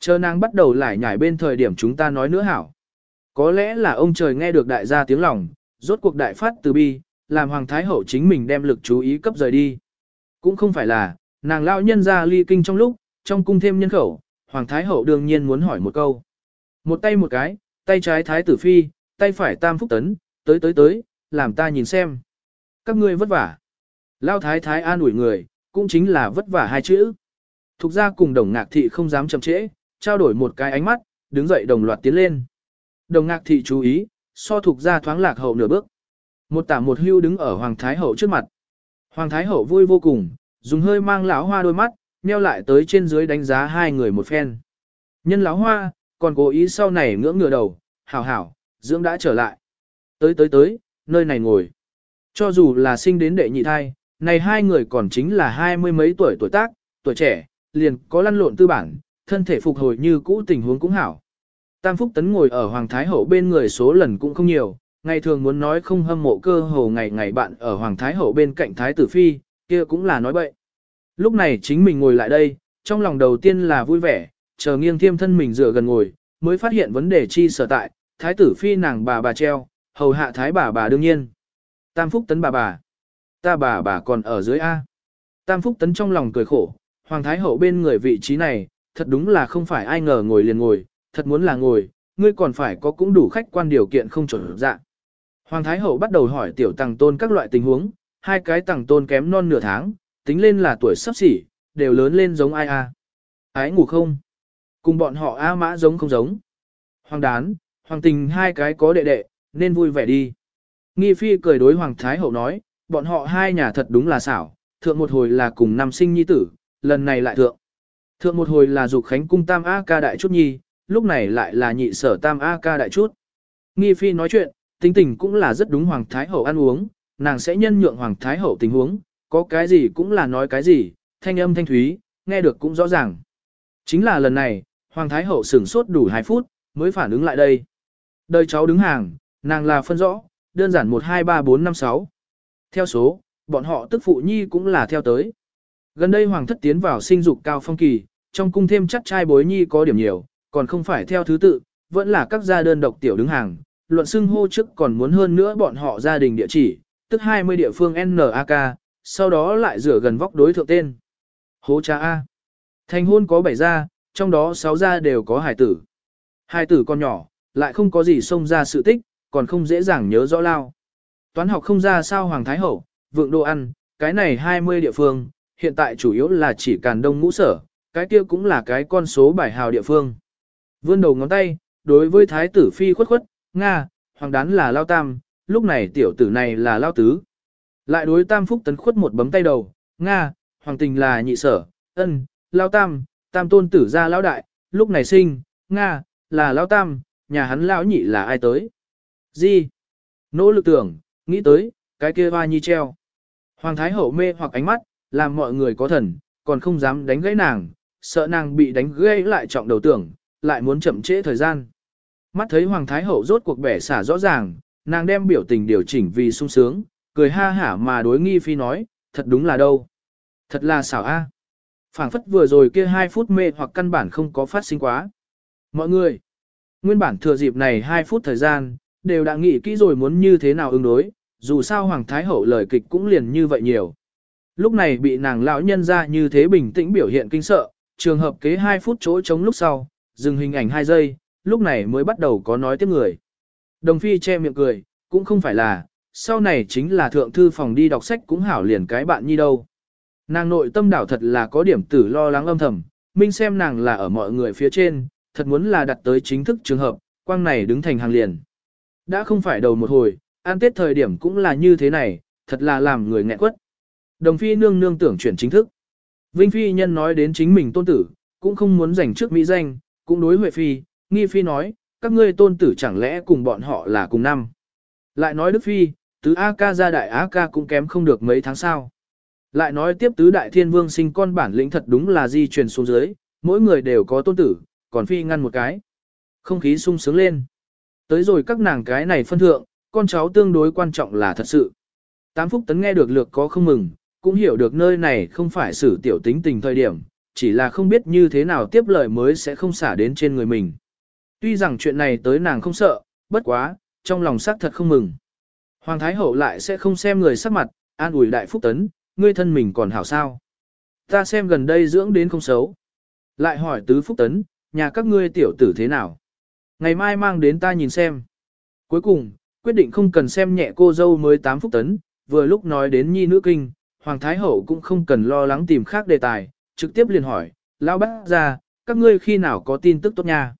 Chờ nàng bắt đầu lại nhảy bên thời điểm chúng ta nói nữa hảo. Có lẽ là ông trời nghe được đại gia tiếng lòng, rốt cuộc đại phát từ bi, làm Hoàng Thái Hậu chính mình đem lực chú ý cấp rời đi. Cũng không phải là, nàng lao nhân ra ly kinh trong lúc, trong cung thêm nhân khẩu, Hoàng Thái Hậu đương nhiên muốn hỏi một câu. Một tay một cái, tay trái Thái Tử Phi, tay phải Tam Phúc Tấn, tới tới tới, làm ta nhìn xem. Các ngươi vất vả. Lao Thái Thái an ủi người, cũng chính là vất vả hai chữ. Thục ra cùng đồng ngạc thị không dám chậm trễ, trao đổi một cái ánh mắt, đứng dậy đồng loạt tiến lên. Đồng ngạc thị chú ý, so thục ra thoáng lạc hậu nửa bước. Một tả một hưu đứng ở Hoàng Thái Hậu trước mặt. Hoàng Thái Hậu vui vô cùng, dùng hơi mang lão hoa đôi mắt, nheo lại tới trên dưới đánh giá hai người một phen. Nhân lão hoa, còn cố ý sau này ngưỡng ngửa đầu, hảo hảo, dưỡng đã trở lại. Tới tới tới, nơi này ngồi. Cho dù là sinh đến đệ nhị thai, này hai người còn chính là hai mươi mấy tuổi tuổi tác, tuổi trẻ, liền có lăn lộn tư bản, thân thể phục hồi như cũ tình huống cũng hảo. Tam Phúc Tấn ngồi ở Hoàng Thái Hậu bên người số lần cũng không nhiều, ngày thường muốn nói không hâm mộ cơ hồ ngày ngày bạn ở Hoàng Thái Hậu bên cạnh Thái Tử Phi, kia cũng là nói bậy. Lúc này chính mình ngồi lại đây, trong lòng đầu tiên là vui vẻ, chờ nghiêng thiêm thân mình dựa gần ngồi, mới phát hiện vấn đề chi sở tại, Thái Tử Phi nàng bà bà treo, hầu hạ Thái bà bà đương nhiên. Tam Phúc Tấn bà bà. Ta bà bà còn ở dưới A. Tam Phúc Tấn trong lòng cười khổ, Hoàng Thái Hậu bên người vị trí này, thật đúng là không phải ai ngờ ngồi liền ngồi, thật muốn là ngồi, ngươi còn phải có cũng đủ khách quan điều kiện không chuẩn dạng. Hoàng Thái Hậu bắt đầu hỏi tiểu tàng tôn các loại tình huống, hai cái tàng tôn kém non nửa tháng, tính lên là tuổi sắp xỉ, đều lớn lên giống ai a. Ái ngủ không? Cùng bọn họ A mã giống không giống. Hoàng đán, hoàng tình hai cái có đệ đệ, nên vui vẻ đi. Nghi phi cười đối Hoàng Thái Hậu nói, bọn họ hai nhà thật đúng là xảo, thượng một hồi là cùng năm sinh nhi tử, lần này lại thượng. Thượng một hồi là dục khánh cung tam A ca đại chút nhi, lúc này lại là nhị sở tam A ca đại chút. Nghi phi nói chuyện, tính tình cũng là rất đúng Hoàng Thái Hậu ăn uống, nàng sẽ nhân nhượng Hoàng Thái Hậu tình huống, có cái gì cũng là nói cái gì, thanh âm thanh thúy, nghe được cũng rõ ràng. Chính là lần này, Hoàng Thái Hậu sửng sốt đủ 2 phút, mới phản ứng lại đây. Đời cháu đứng hàng, nàng là phân rõ, đơn giản 1 2 3 4 5 6. Theo số, bọn họ tức phụ nhi cũng là theo tới. Gần đây Hoàng thất tiến vào sinh dục cao phong kỳ, trong cung thêm chắc trai bối nhi có điểm nhiều, còn không phải theo thứ tự, vẫn là các gia đơn độc tiểu đứng hàng, luận xưng hô trước còn muốn hơn nữa bọn họ gia đình địa chỉ, tức 20 địa phương NAK, sau đó lại rửa gần vóc đối thượng tên. Hố cha A. Thành hôn có 7 gia, trong đó 6 gia đều có hải tử. Hải tử con nhỏ, lại không có gì xông ra sự tích, còn không dễ dàng nhớ rõ lao. Toán học không ra sao Hoàng Thái Hậu, vượng đồ ăn, cái này 20 địa phương, hiện tại chủ yếu là chỉ càn đông ngũ sở, cái kia cũng là cái con số bài hào địa phương. Vươn đầu ngón tay, đối với Thái tử Phi khuất khuất, Nga, Hoàng đán là lao tam, lúc này tiểu tử này là lao tứ. Lại đối tam phúc tấn khuất một bấm tay đầu, Nga, Hoàng tình là nhị sở, ân, lao tam, tam tôn tử ra lao đại, lúc này sinh, Nga, là lao tam, nhà hắn lão nhị là ai tới. Gì? Nỗ lực tưởng, nghĩ tới, cái kia hoa nhi treo. Hoàng thái hậu mê hoặc ánh mắt, làm mọi người có thần, còn không dám đánh gãy nàng, sợ nàng bị đánh gãy lại trọng đầu tưởng, lại muốn chậm trễ thời gian. Mắt thấy Hoàng Thái Hậu rốt cuộc bẻ xả rõ ràng, nàng đem biểu tình điều chỉnh vì sung sướng, cười ha hả mà đối nghi phi nói, thật đúng là đâu. Thật là xảo a. À. phảng phất vừa rồi kia hai phút mê hoặc căn bản không có phát sinh quá. Mọi người, nguyên bản thừa dịp này hai phút thời gian, đều đã nghĩ kỹ rồi muốn như thế nào ứng đối, dù sao Hoàng Thái Hậu lời kịch cũng liền như vậy nhiều. Lúc này bị nàng lão nhân ra như thế bình tĩnh biểu hiện kinh sợ, trường hợp kế 2 phút chỗ trống lúc sau, dừng hình ảnh 2 giây, lúc này mới bắt đầu có nói tiếp người. Đồng phi che miệng cười, cũng không phải là, sau này chính là thượng thư phòng đi đọc sách cũng hảo liền cái bạn nhi đâu. Nàng nội tâm đảo thật là có điểm tử lo lắng âm thầm, minh xem nàng là ở mọi người phía trên, thật muốn là đặt tới chính thức trường hợp, quang này đứng thành hàng liền. Đã không phải đầu một hồi, an tết thời điểm cũng là như thế này, thật là làm người nghẹn quất. Đồng phi nương nương tưởng chuyển chính thức. Vinh phi nhân nói đến chính mình tôn tử, cũng không muốn giành trước mỹ danh, cũng đối Huệ phi, nghi phi nói, các ngươi tôn tử chẳng lẽ cùng bọn họ là cùng năm. Lại nói Đức phi, tứ A ca gia đại A ca cũng kém không được mấy tháng sau. Lại nói tiếp tứ đại thiên vương sinh con bản lĩnh thật đúng là di truyền xuống dưới, mỗi người đều có tôn tử, còn phi ngăn một cái. Không khí sung sướng lên. Tới rồi các nàng cái này phân thượng, con cháu tương đối quan trọng là thật sự. Tám phúc tấn nghe được lược có không mừng, cũng hiểu được nơi này không phải xử tiểu tính tình thời điểm, chỉ là không biết như thế nào tiếp lời mới sẽ không xả đến trên người mình. Tuy rằng chuyện này tới nàng không sợ, bất quá, trong lòng xác thật không mừng. Hoàng Thái Hậu lại sẽ không xem người sắc mặt, an ủi đại phúc tấn, ngươi thân mình còn hảo sao. Ta xem gần đây dưỡng đến không xấu. Lại hỏi tứ phúc tấn, nhà các ngươi tiểu tử thế nào? Ngày mai mang đến ta nhìn xem. Cuối cùng, quyết định không cần xem nhẹ cô dâu mới 8 phúc tấn, vừa lúc nói đến nhi nữ kinh, Hoàng Thái Hậu cũng không cần lo lắng tìm khác đề tài, trực tiếp liền hỏi, lão bác ra, các ngươi khi nào có tin tức tốt nha?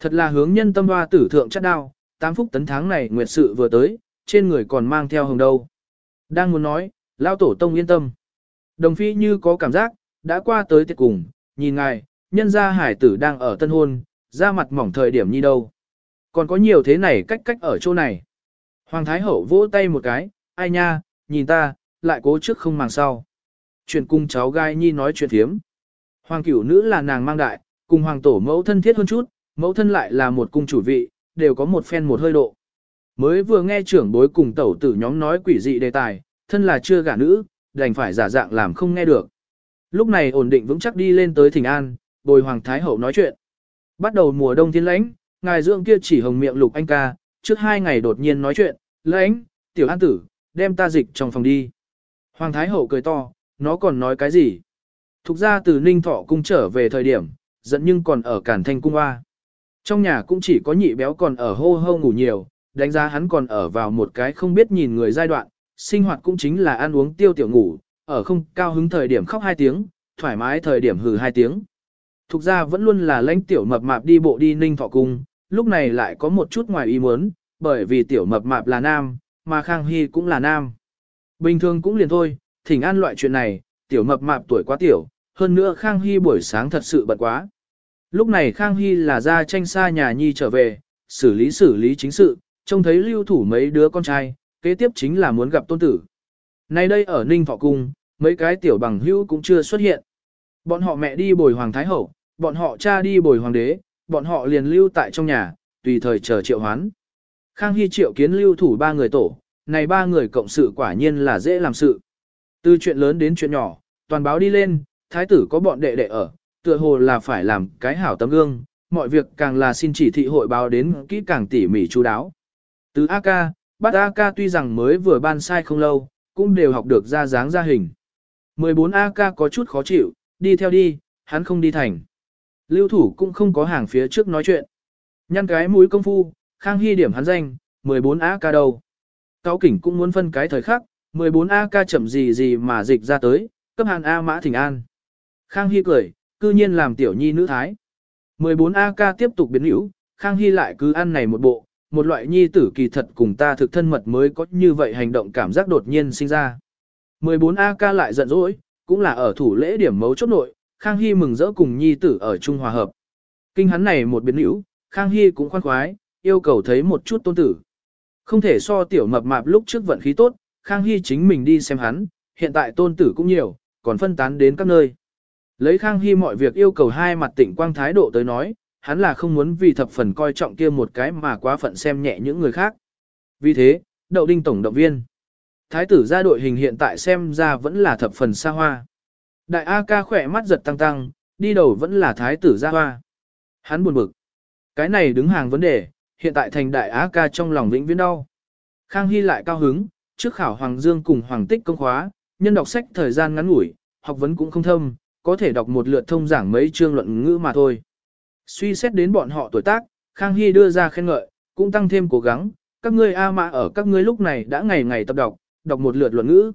Thật là hướng nhân tâm hoa tử thượng chất đao, tám phúc tấn tháng này nguyệt sự vừa tới, trên người còn mang theo hồng đâu. Đang muốn nói, lão tổ tông yên tâm. Đồng phi như có cảm giác, đã qua tới tiệc cùng, nhìn ngài, nhân gia hải tử đang ở tân hôn, ra mặt mỏng thời điểm như đâu. Còn có nhiều thế này cách cách ở chỗ này. Hoàng Thái Hậu vỗ tay một cái, ai nha, nhìn ta, lại cố trước không màng sau. Chuyện cung cháu gai nhi nói chuyện thiếm. Hoàng cửu nữ là nàng mang đại, cùng hoàng tổ mẫu thân thiết hơn chút, mẫu thân lại là một cung chủ vị, đều có một phen một hơi độ. Mới vừa nghe trưởng bối cùng tẩu tử nhóm nói quỷ dị đề tài, thân là chưa gả nữ, đành phải giả dạng làm không nghe được. Lúc này ổn định vững chắc đi lên tới thỉnh an, bồi hoàng thái hậu nói chuyện. Bắt đầu mùa đông thiên lãnh, ngài dưỡng kia chỉ hồng miệng lục anh ca, trước hai ngày đột nhiên nói chuyện, lãnh, tiểu an tử, đem ta dịch trong phòng đi. Hoàng thái hậu cười to, nó còn nói cái gì? Thục ra từ Ninh Thọ cung trở về thời điểm, giận nhưng còn ở Cản Thanh cung hoa. Trong nhà cũng chỉ có nhị béo còn ở hô hô ngủ nhiều, đánh giá hắn còn ở vào một cái không biết nhìn người giai đoạn, sinh hoạt cũng chính là ăn uống tiêu tiểu ngủ, ở không cao hứng thời điểm khóc hai tiếng, thoải mái thời điểm hừ hai tiếng. Thục ra vẫn luôn là lãnh tiểu mập mạp đi bộ đi Ninh Thọ cung, lúc này lại có một chút ngoài ý muốn, bởi vì tiểu mập mạp là nam, mà Khang Hy cũng là nam. Bình thường cũng liền thôi, thỉnh an loại chuyện này, tiểu mập mạp tuổi quá tiểu, hơn nữa Khang Hy buổi sáng thật sự bận quá. Lúc này Khang Hy là ra tranh xa nhà nhi trở về, xử lý xử lý chính sự, trông thấy lưu thủ mấy đứa con trai, kế tiếp chính là muốn gặp tôn tử. Nay đây ở Ninh Thọ Cung, mấy cái tiểu bằng hữu cũng chưa xuất hiện. Bọn họ mẹ đi bồi Hoàng Thái Hậu, bọn họ cha đi bồi Hoàng đế, bọn họ liền lưu tại trong nhà, tùy thời chờ triệu hoán. Khang Hy triệu kiến lưu thủ ba người tổ, này ba người cộng sự quả nhiên là dễ làm sự. Từ chuyện lớn đến chuyện nhỏ, toàn báo đi lên, thái tử có bọn đệ đệ ở, tựa hồ là phải làm cái hảo tấm gương, mọi việc càng là xin chỉ thị hội báo đến kỹ càng tỉ mỉ chú đáo. Từ AK, bắt AK tuy rằng mới vừa ban sai không lâu, cũng đều học được ra dáng ra hình. 14 AK có chút khó chịu, đi theo đi, hắn không đi thành. Lưu thủ cũng không có hàng phía trước nói chuyện. Nhăn cái mũi công phu, Khang Hy điểm hắn danh, 14 AK đầu, Cao kỉnh cũng muốn phân cái thời khắc, 14 AK chậm gì gì mà dịch ra tới, cấp hàn A mã thỉnh an. Khang Hy cười, cư nhiên làm tiểu nhi nữ thái. 14 AK tiếp tục biến hữu, Khang Hy lại cứ ăn này một bộ, một loại nhi tử kỳ thật cùng ta thực thân mật mới có như vậy hành động cảm giác đột nhiên sinh ra. 14 AK lại giận dỗi, cũng là ở thủ lễ điểm mấu chốt nội, Khang Hy mừng rỡ cùng nhi tử ở Trung Hòa Hợp. Kinh hắn này một biến hữu, Khang Hy cũng khoan khoái, yêu cầu thấy một chút tôn tử. Không thể so tiểu mập mạp lúc trước vận khí tốt, Khang Hy chính mình đi xem hắn, hiện tại tôn tử cũng nhiều, còn phân tán đến các nơi. Lấy Khang Hy mọi việc yêu cầu hai mặt tỉnh quang thái độ tới nói, hắn là không muốn vì thập phần coi trọng kia một cái mà quá phận xem nhẹ những người khác. Vì thế, đậu đinh tổng động viên. Thái tử ra đội hình hiện tại xem ra vẫn là thập phần xa hoa. Đại A ca khỏe mắt giật tăng tăng, đi đầu vẫn là thái tử Gia hoa. Hắn buồn bực. Cái này đứng hàng vấn đề, hiện tại thành đại A ca trong lòng vĩnh viễn đau. Khang Hy lại cao hứng, trước khảo Hoàng Dương cùng Hoàng Tích công khóa, nhân đọc sách thời gian ngắn ngủi, học vấn cũng không thâm, có thể đọc một lượt thông giảng mấy chương luận ngữ mà thôi. Suy xét đến bọn họ tuổi tác, Khang Hy đưa ra khen ngợi, cũng tăng thêm cố gắng, các ngươi A mã ở các ngươi lúc này đã ngày ngày tập đọc, đọc một lượt luận ngữ.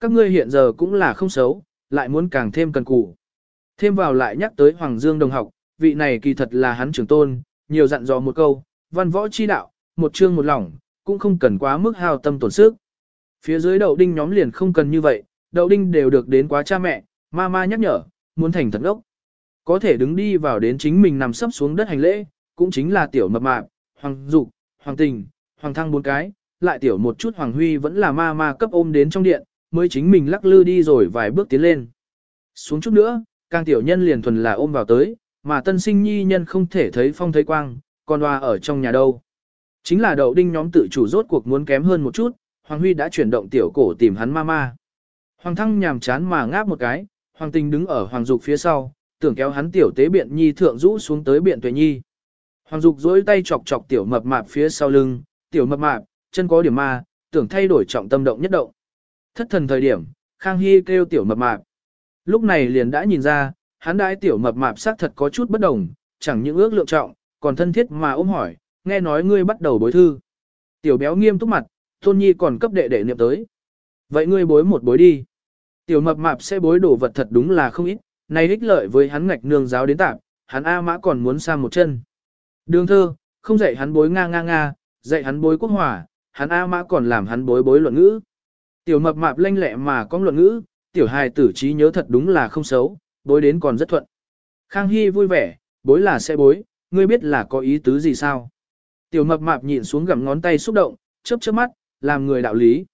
Các ngươi hiện giờ cũng là không xấu, lại muốn càng thêm cần cù. Thêm vào lại nhắc tới Hoàng Dương đồng học, vị này kỳ thật là hắn trưởng tôn, nhiều dặn dò một câu, văn võ chi đạo, một chương một lòng, cũng không cần quá mức hao tâm tổn sức. Phía dưới đậu đinh nhóm liền không cần như vậy, đậu đinh đều được đến quá cha mẹ, ma ma nhắc nhở, muốn thành thật ốc. Có thể đứng đi vào đến chính mình nằm sấp xuống đất hành lễ, cũng chính là tiểu mập mạp, hoàng dục, hoàng tình, hoàng thăng bốn cái, lại tiểu một chút hoàng huy vẫn là ma ma cấp ôm đến trong điện, mới chính mình lắc lư đi rồi vài bước tiến lên. Xuống chút nữa, càng tiểu nhân liền thuần là ôm vào tới, mà tân sinh nhi nhân không thể thấy phong thấy quang, còn hoa ở trong nhà đâu. Chính là đậu đinh nhóm tự chủ rốt cuộc muốn kém hơn một chút, Hoàng Huy đã chuyển động tiểu cổ tìm hắn mama. Hoàng thăng nhàm chán mà ngáp một cái, Hoàng tình đứng ở Hoàng Dục phía sau, tưởng kéo hắn tiểu tế biện nhi thượng rũ xuống tới biện tuệ nhi. Hoàng Dục dối tay chọc chọc tiểu mập mạp phía sau lưng, tiểu mập mạp, chân có điểm ma, tưởng thay đổi trọng tâm động nhất động. Thất thần thời điểm, Khang Hy kêu tiểu mập mạp. Lúc này liền đã nhìn ra, hắn đãi tiểu mập mạp xác thật có chút bất đồng, chẳng những ước lượng trọng, còn thân thiết mà ôm hỏi, nghe nói ngươi bắt đầu bối thư. Tiểu béo nghiêm túc mặt, tôn nhi còn cấp đệ đệ niệm tới. Vậy ngươi bối một bối đi. Tiểu mập mạp sẽ bối đồ vật thật đúng là không ít, này ích lợi với hắn ngạch nương giáo đến tạp, hắn A mã còn muốn sang một chân. Đường thơ, không dạy hắn bối nga nga nga, dạy hắn bối quốc hỏa, hắn A mã còn làm hắn bối bối luận ngữ. Tiểu mập mạp lanh lẹ mà có luận ngữ, tiểu hài tử trí nhớ thật đúng là không xấu, bối đến còn rất thuận. Khang Hy vui vẻ, bối là sẽ bối, ngươi biết là có ý tứ gì sao? Tiểu mập mạp nhịn xuống gặm ngón tay xúc động, chớp chớp mắt, làm người đạo lý.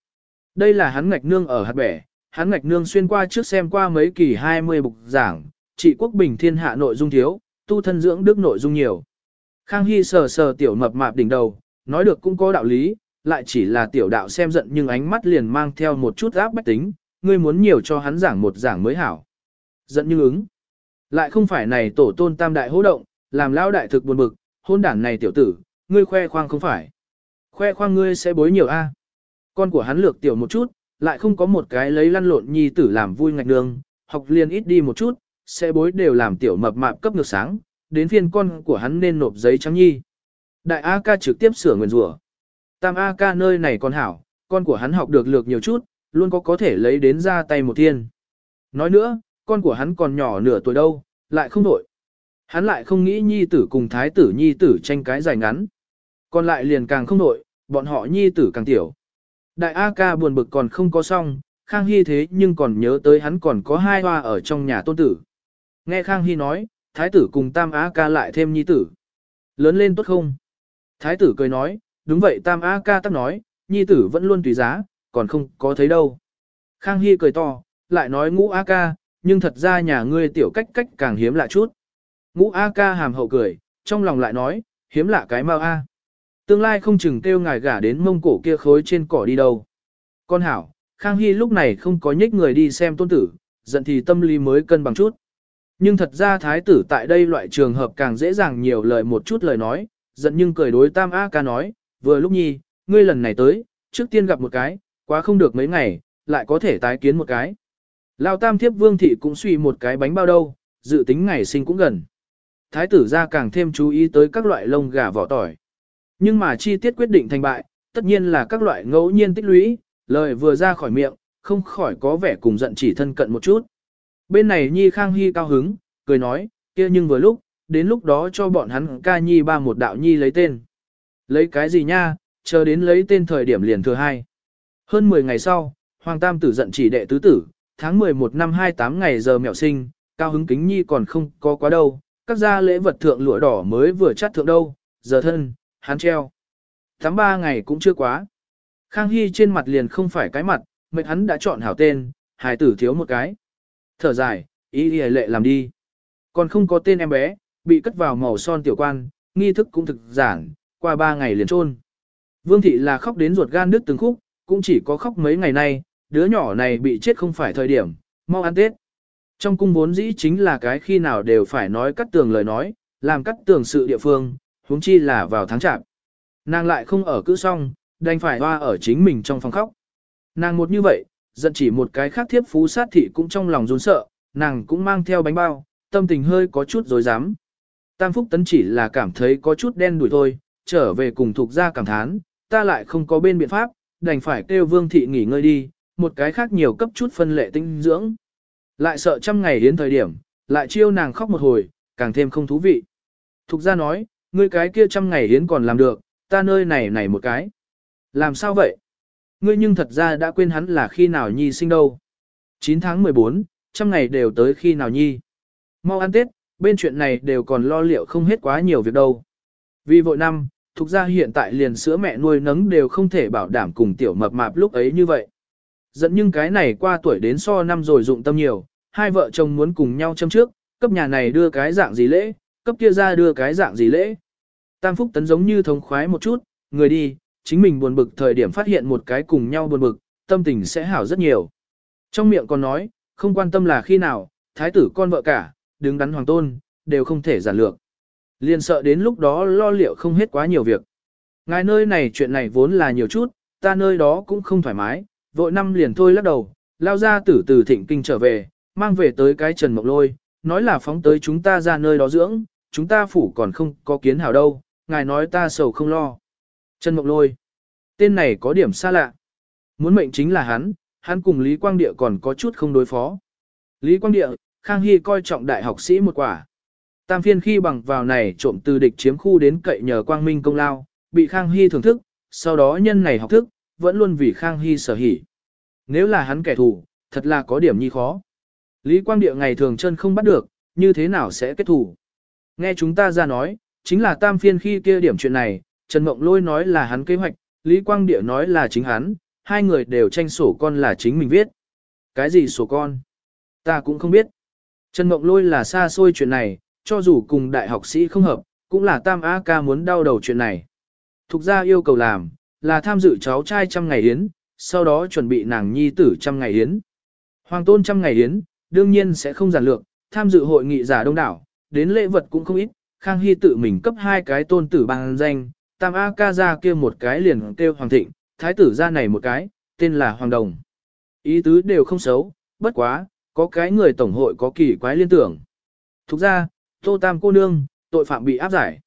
Đây là hắn ngạch nương ở hạt bẻ, hắn ngạch nương xuyên qua trước xem qua mấy kỳ 20 bục giảng, trị quốc bình thiên hạ nội dung thiếu, tu thân dưỡng đức nội dung nhiều. Khang Hy sờ sờ tiểu mập mạp đỉnh đầu, Nói được cũng có đạo lý, lại chỉ là tiểu đạo xem giận nhưng ánh mắt liền mang theo một chút áp bách tính, ngươi muốn nhiều cho hắn giảng một giảng mới hảo. Giận như ứng. Lại không phải này tổ tôn tam đại hỗ động, làm lao đại thực buồn bực, hôn đản này tiểu tử, ngươi khoe khoang không phải. Khoe khoang ngươi sẽ bối nhiều a. À? Con của hắn lược tiểu một chút, lại không có một cái lấy lăn lộn nhi tử làm vui ngạch đường, học liền ít đi một chút, sẽ bối đều làm tiểu mập mạp cấp ngược sáng, đến phiên con của hắn nên nộp giấy trắng nhi. Đại A ca trực tiếp sửa nguyền rủa. Tam A ca nơi này còn hảo, con của hắn học được lược nhiều chút, luôn có có thể lấy đến ra tay một thiên. Nói nữa, con của hắn còn nhỏ nửa tuổi đâu, lại không đổi. Hắn lại không nghĩ nhi tử cùng thái tử nhi tử tranh cái dài ngắn. Còn lại liền càng không đổi, bọn họ nhi tử càng tiểu. Đại A ca buồn bực còn không có xong, Khang Hy thế nhưng còn nhớ tới hắn còn có hai hoa ở trong nhà tôn tử. Nghe Khang Hy nói, thái tử cùng Tam A ca lại thêm nhi tử. Lớn lên tốt không? Thái tử cười nói, đúng vậy Tam A ca tắc nói, nhi tử vẫn luôn tùy giá, còn không có thấy đâu. Khang Hy cười to, lại nói ngũ A ca, nhưng thật ra nhà ngươi tiểu cách cách càng hiếm lạ chút. Ngũ A ca hàm hậu cười, trong lòng lại nói, hiếm lạ cái mau A. Tương lai không chừng kêu ngài gả đến mông cổ kia khối trên cỏ đi đâu. Con hảo, Khang Hy lúc này không có nhích người đi xem tôn tử, giận thì tâm lý mới cân bằng chút. Nhưng thật ra thái tử tại đây loại trường hợp càng dễ dàng nhiều lời một chút lời nói, giận nhưng cười đối tam A ca nói, vừa lúc nhi, ngươi lần này tới, trước tiên gặp một cái, quá không được mấy ngày, lại có thể tái kiến một cái. Lao tam thiếp vương thị cũng suy một cái bánh bao đâu, dự tính ngày sinh cũng gần. Thái tử ra càng thêm chú ý tới các loại lông gà vỏ tỏi. Nhưng mà chi tiết quyết định thành bại, tất nhiên là các loại ngẫu nhiên tích lũy, lời vừa ra khỏi miệng, không khỏi có vẻ cùng giận chỉ thân cận một chút. Bên này Nhi Khang Hy cao hứng, cười nói, kia nhưng vừa lúc, đến lúc đó cho bọn hắn ca Nhi ba một đạo Nhi lấy tên. Lấy cái gì nha, chờ đến lấy tên thời điểm liền thừa hai. Hơn 10 ngày sau, Hoàng Tam tử giận chỉ đệ tứ tử, tháng 11 năm 28 ngày giờ mẹo sinh, cao hứng kính Nhi còn không có quá đâu, các gia lễ vật thượng lụa đỏ mới vừa chắt thượng đâu, giờ thân, hắn treo. Tháng 3 ngày cũng chưa quá. Khang Hy trên mặt liền không phải cái mặt, mệnh hắn đã chọn hảo tên, hài tử thiếu một cái. Thở dài, ý ý lệ làm đi. Còn không có tên em bé, bị cất vào màu son tiểu quan, nghi thức cũng thực giản, qua ba ngày liền trôn. Vương thị là khóc đến ruột gan đứt từng khúc, cũng chỉ có khóc mấy ngày nay, đứa nhỏ này bị chết không phải thời điểm, mau ăn tết. Trong cung vốn dĩ chính là cái khi nào đều phải nói cắt tường lời nói, làm cắt tường sự địa phương, huống chi là vào tháng chạp. Nàng lại không ở cữ xong, đành phải hoa ở chính mình trong phòng khóc. Nàng một như vậy, giận chỉ một cái khác thiếp phú sát thị cũng trong lòng run sợ, nàng cũng mang theo bánh bao, tâm tình hơi có chút dối dám. Tam Phúc Tấn chỉ là cảm thấy có chút đen đuổi thôi, trở về cùng thuộc ra cảm thán, ta lại không có bên biện pháp, đành phải kêu vương thị nghỉ ngơi đi, một cái khác nhiều cấp chút phân lệ tinh dưỡng. Lại sợ trăm ngày đến thời điểm, lại chiêu nàng khóc một hồi, càng thêm không thú vị. Thục ra nói, ngươi cái kia trăm ngày đến còn làm được, ta nơi này này một cái. Làm sao vậy? Ngươi nhưng thật ra đã quên hắn là khi nào nhi sinh đâu. 9 tháng 14, trăm ngày đều tới khi nào nhi. Mau ăn Tết, bên chuyện này đều còn lo liệu không hết quá nhiều việc đâu. Vì vội năm, thuộc ra hiện tại liền sữa mẹ nuôi nấng đều không thể bảo đảm cùng tiểu mập mạp lúc ấy như vậy. Dẫn nhưng cái này qua tuổi đến so năm rồi dụng tâm nhiều, hai vợ chồng muốn cùng nhau châm trước, cấp nhà này đưa cái dạng gì lễ, cấp kia ra đưa cái dạng gì lễ. Tam Phúc Tấn giống như thống khoái một chút, người đi, chính mình buồn bực thời điểm phát hiện một cái cùng nhau buồn bực, tâm tình sẽ hảo rất nhiều. Trong miệng còn nói, không quan tâm là khi nào, thái tử con vợ cả, đứng đắn hoàng tôn, đều không thể giản lược. Liền sợ đến lúc đó lo liệu không hết quá nhiều việc. Ngài nơi này chuyện này vốn là nhiều chút, ta nơi đó cũng không thoải mái, vội năm liền thôi lắc đầu, lao ra tử từ thịnh kinh trở về, mang về tới cái trần mộc lôi, nói là phóng tới chúng ta ra nơi đó dưỡng, chúng ta phủ còn không có kiến hảo đâu, ngài nói ta sầu không lo. Trần Mộc Lôi. Tên này có điểm xa lạ. Muốn mệnh chính là hắn, hắn cùng Lý Quang Địa còn có chút không đối phó. Lý Quang Địa, Khang Hy coi trọng đại học sĩ một quả. Tam phiên khi bằng vào này trộm từ địch chiếm khu đến cậy nhờ Quang Minh công lao, bị Khang Hy thưởng thức, sau đó nhân này học thức, vẫn luôn vì Khang Hy sở hỉ. Nếu là hắn kẻ thù, thật là có điểm nhi khó. Lý Quang Địa ngày thường chân không bắt được, như thế nào sẽ kết thủ. Nghe chúng ta ra nói, chính là tam phiên khi kia điểm chuyện này, Trần Mộng Lôi nói là hắn kế hoạch, Lý Quang Địa nói là chính hắn, hai người đều tranh sổ con là chính mình viết. Cái gì sổ con? Ta cũng không biết. Trần Mộng Lôi là xa xôi chuyện này, cho dù cùng đại học sĩ không hợp, cũng là tam A ca muốn đau đầu chuyện này. Thục ra yêu cầu làm, là tham dự cháu trai trăm ngày yến, sau đó chuẩn bị nàng nhi tử trăm ngày yến. Hoàng tôn trăm ngày yến, đương nhiên sẽ không giản lược, tham dự hội nghị giả đông đảo, đến lễ vật cũng không ít, Khang Hy tự mình cấp hai cái tôn tử bằng danh, tam A ca ra kia một cái liền kêu Hoàng Thịnh, thái tử ra này một cái, tên là Hoàng Đồng. Ý tứ đều không xấu, bất quá, có cái người tổng hội có kỳ quái liên tưởng. Thục ra, Tô Tam cô nương, tội phạm bị áp giải.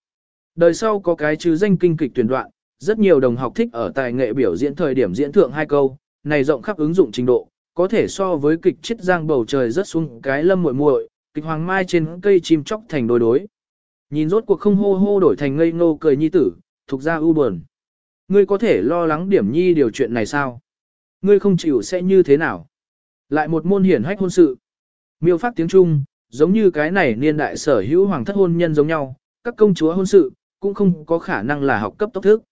Đời sau có cái chứ danh kinh kịch tuyển đoạn, rất nhiều đồng học thích ở tài nghệ biểu diễn thời điểm diễn thượng hai câu, này rộng khắp ứng dụng trình độ, có thể so với kịch chết giang bầu trời rất xuống cái lâm muội muội, kịch hoàng mai trên cây chim chóc thành đôi đối. Nhìn rốt cuộc không hô hô đổi thành ngây ngô cười nhi tử, thuộc ra ưu buồn. Ngươi có thể lo lắng điểm nhi điều chuyện này sao? Ngươi không chịu sẽ như thế nào? Lại một môn hiển hách hôn sự. Miêu phát tiếng Trung, giống như cái này niên đại sở hữu hoàng thất hôn nhân giống nhau, các công chúa hôn sự, cũng không có khả năng là học cấp tốc thức.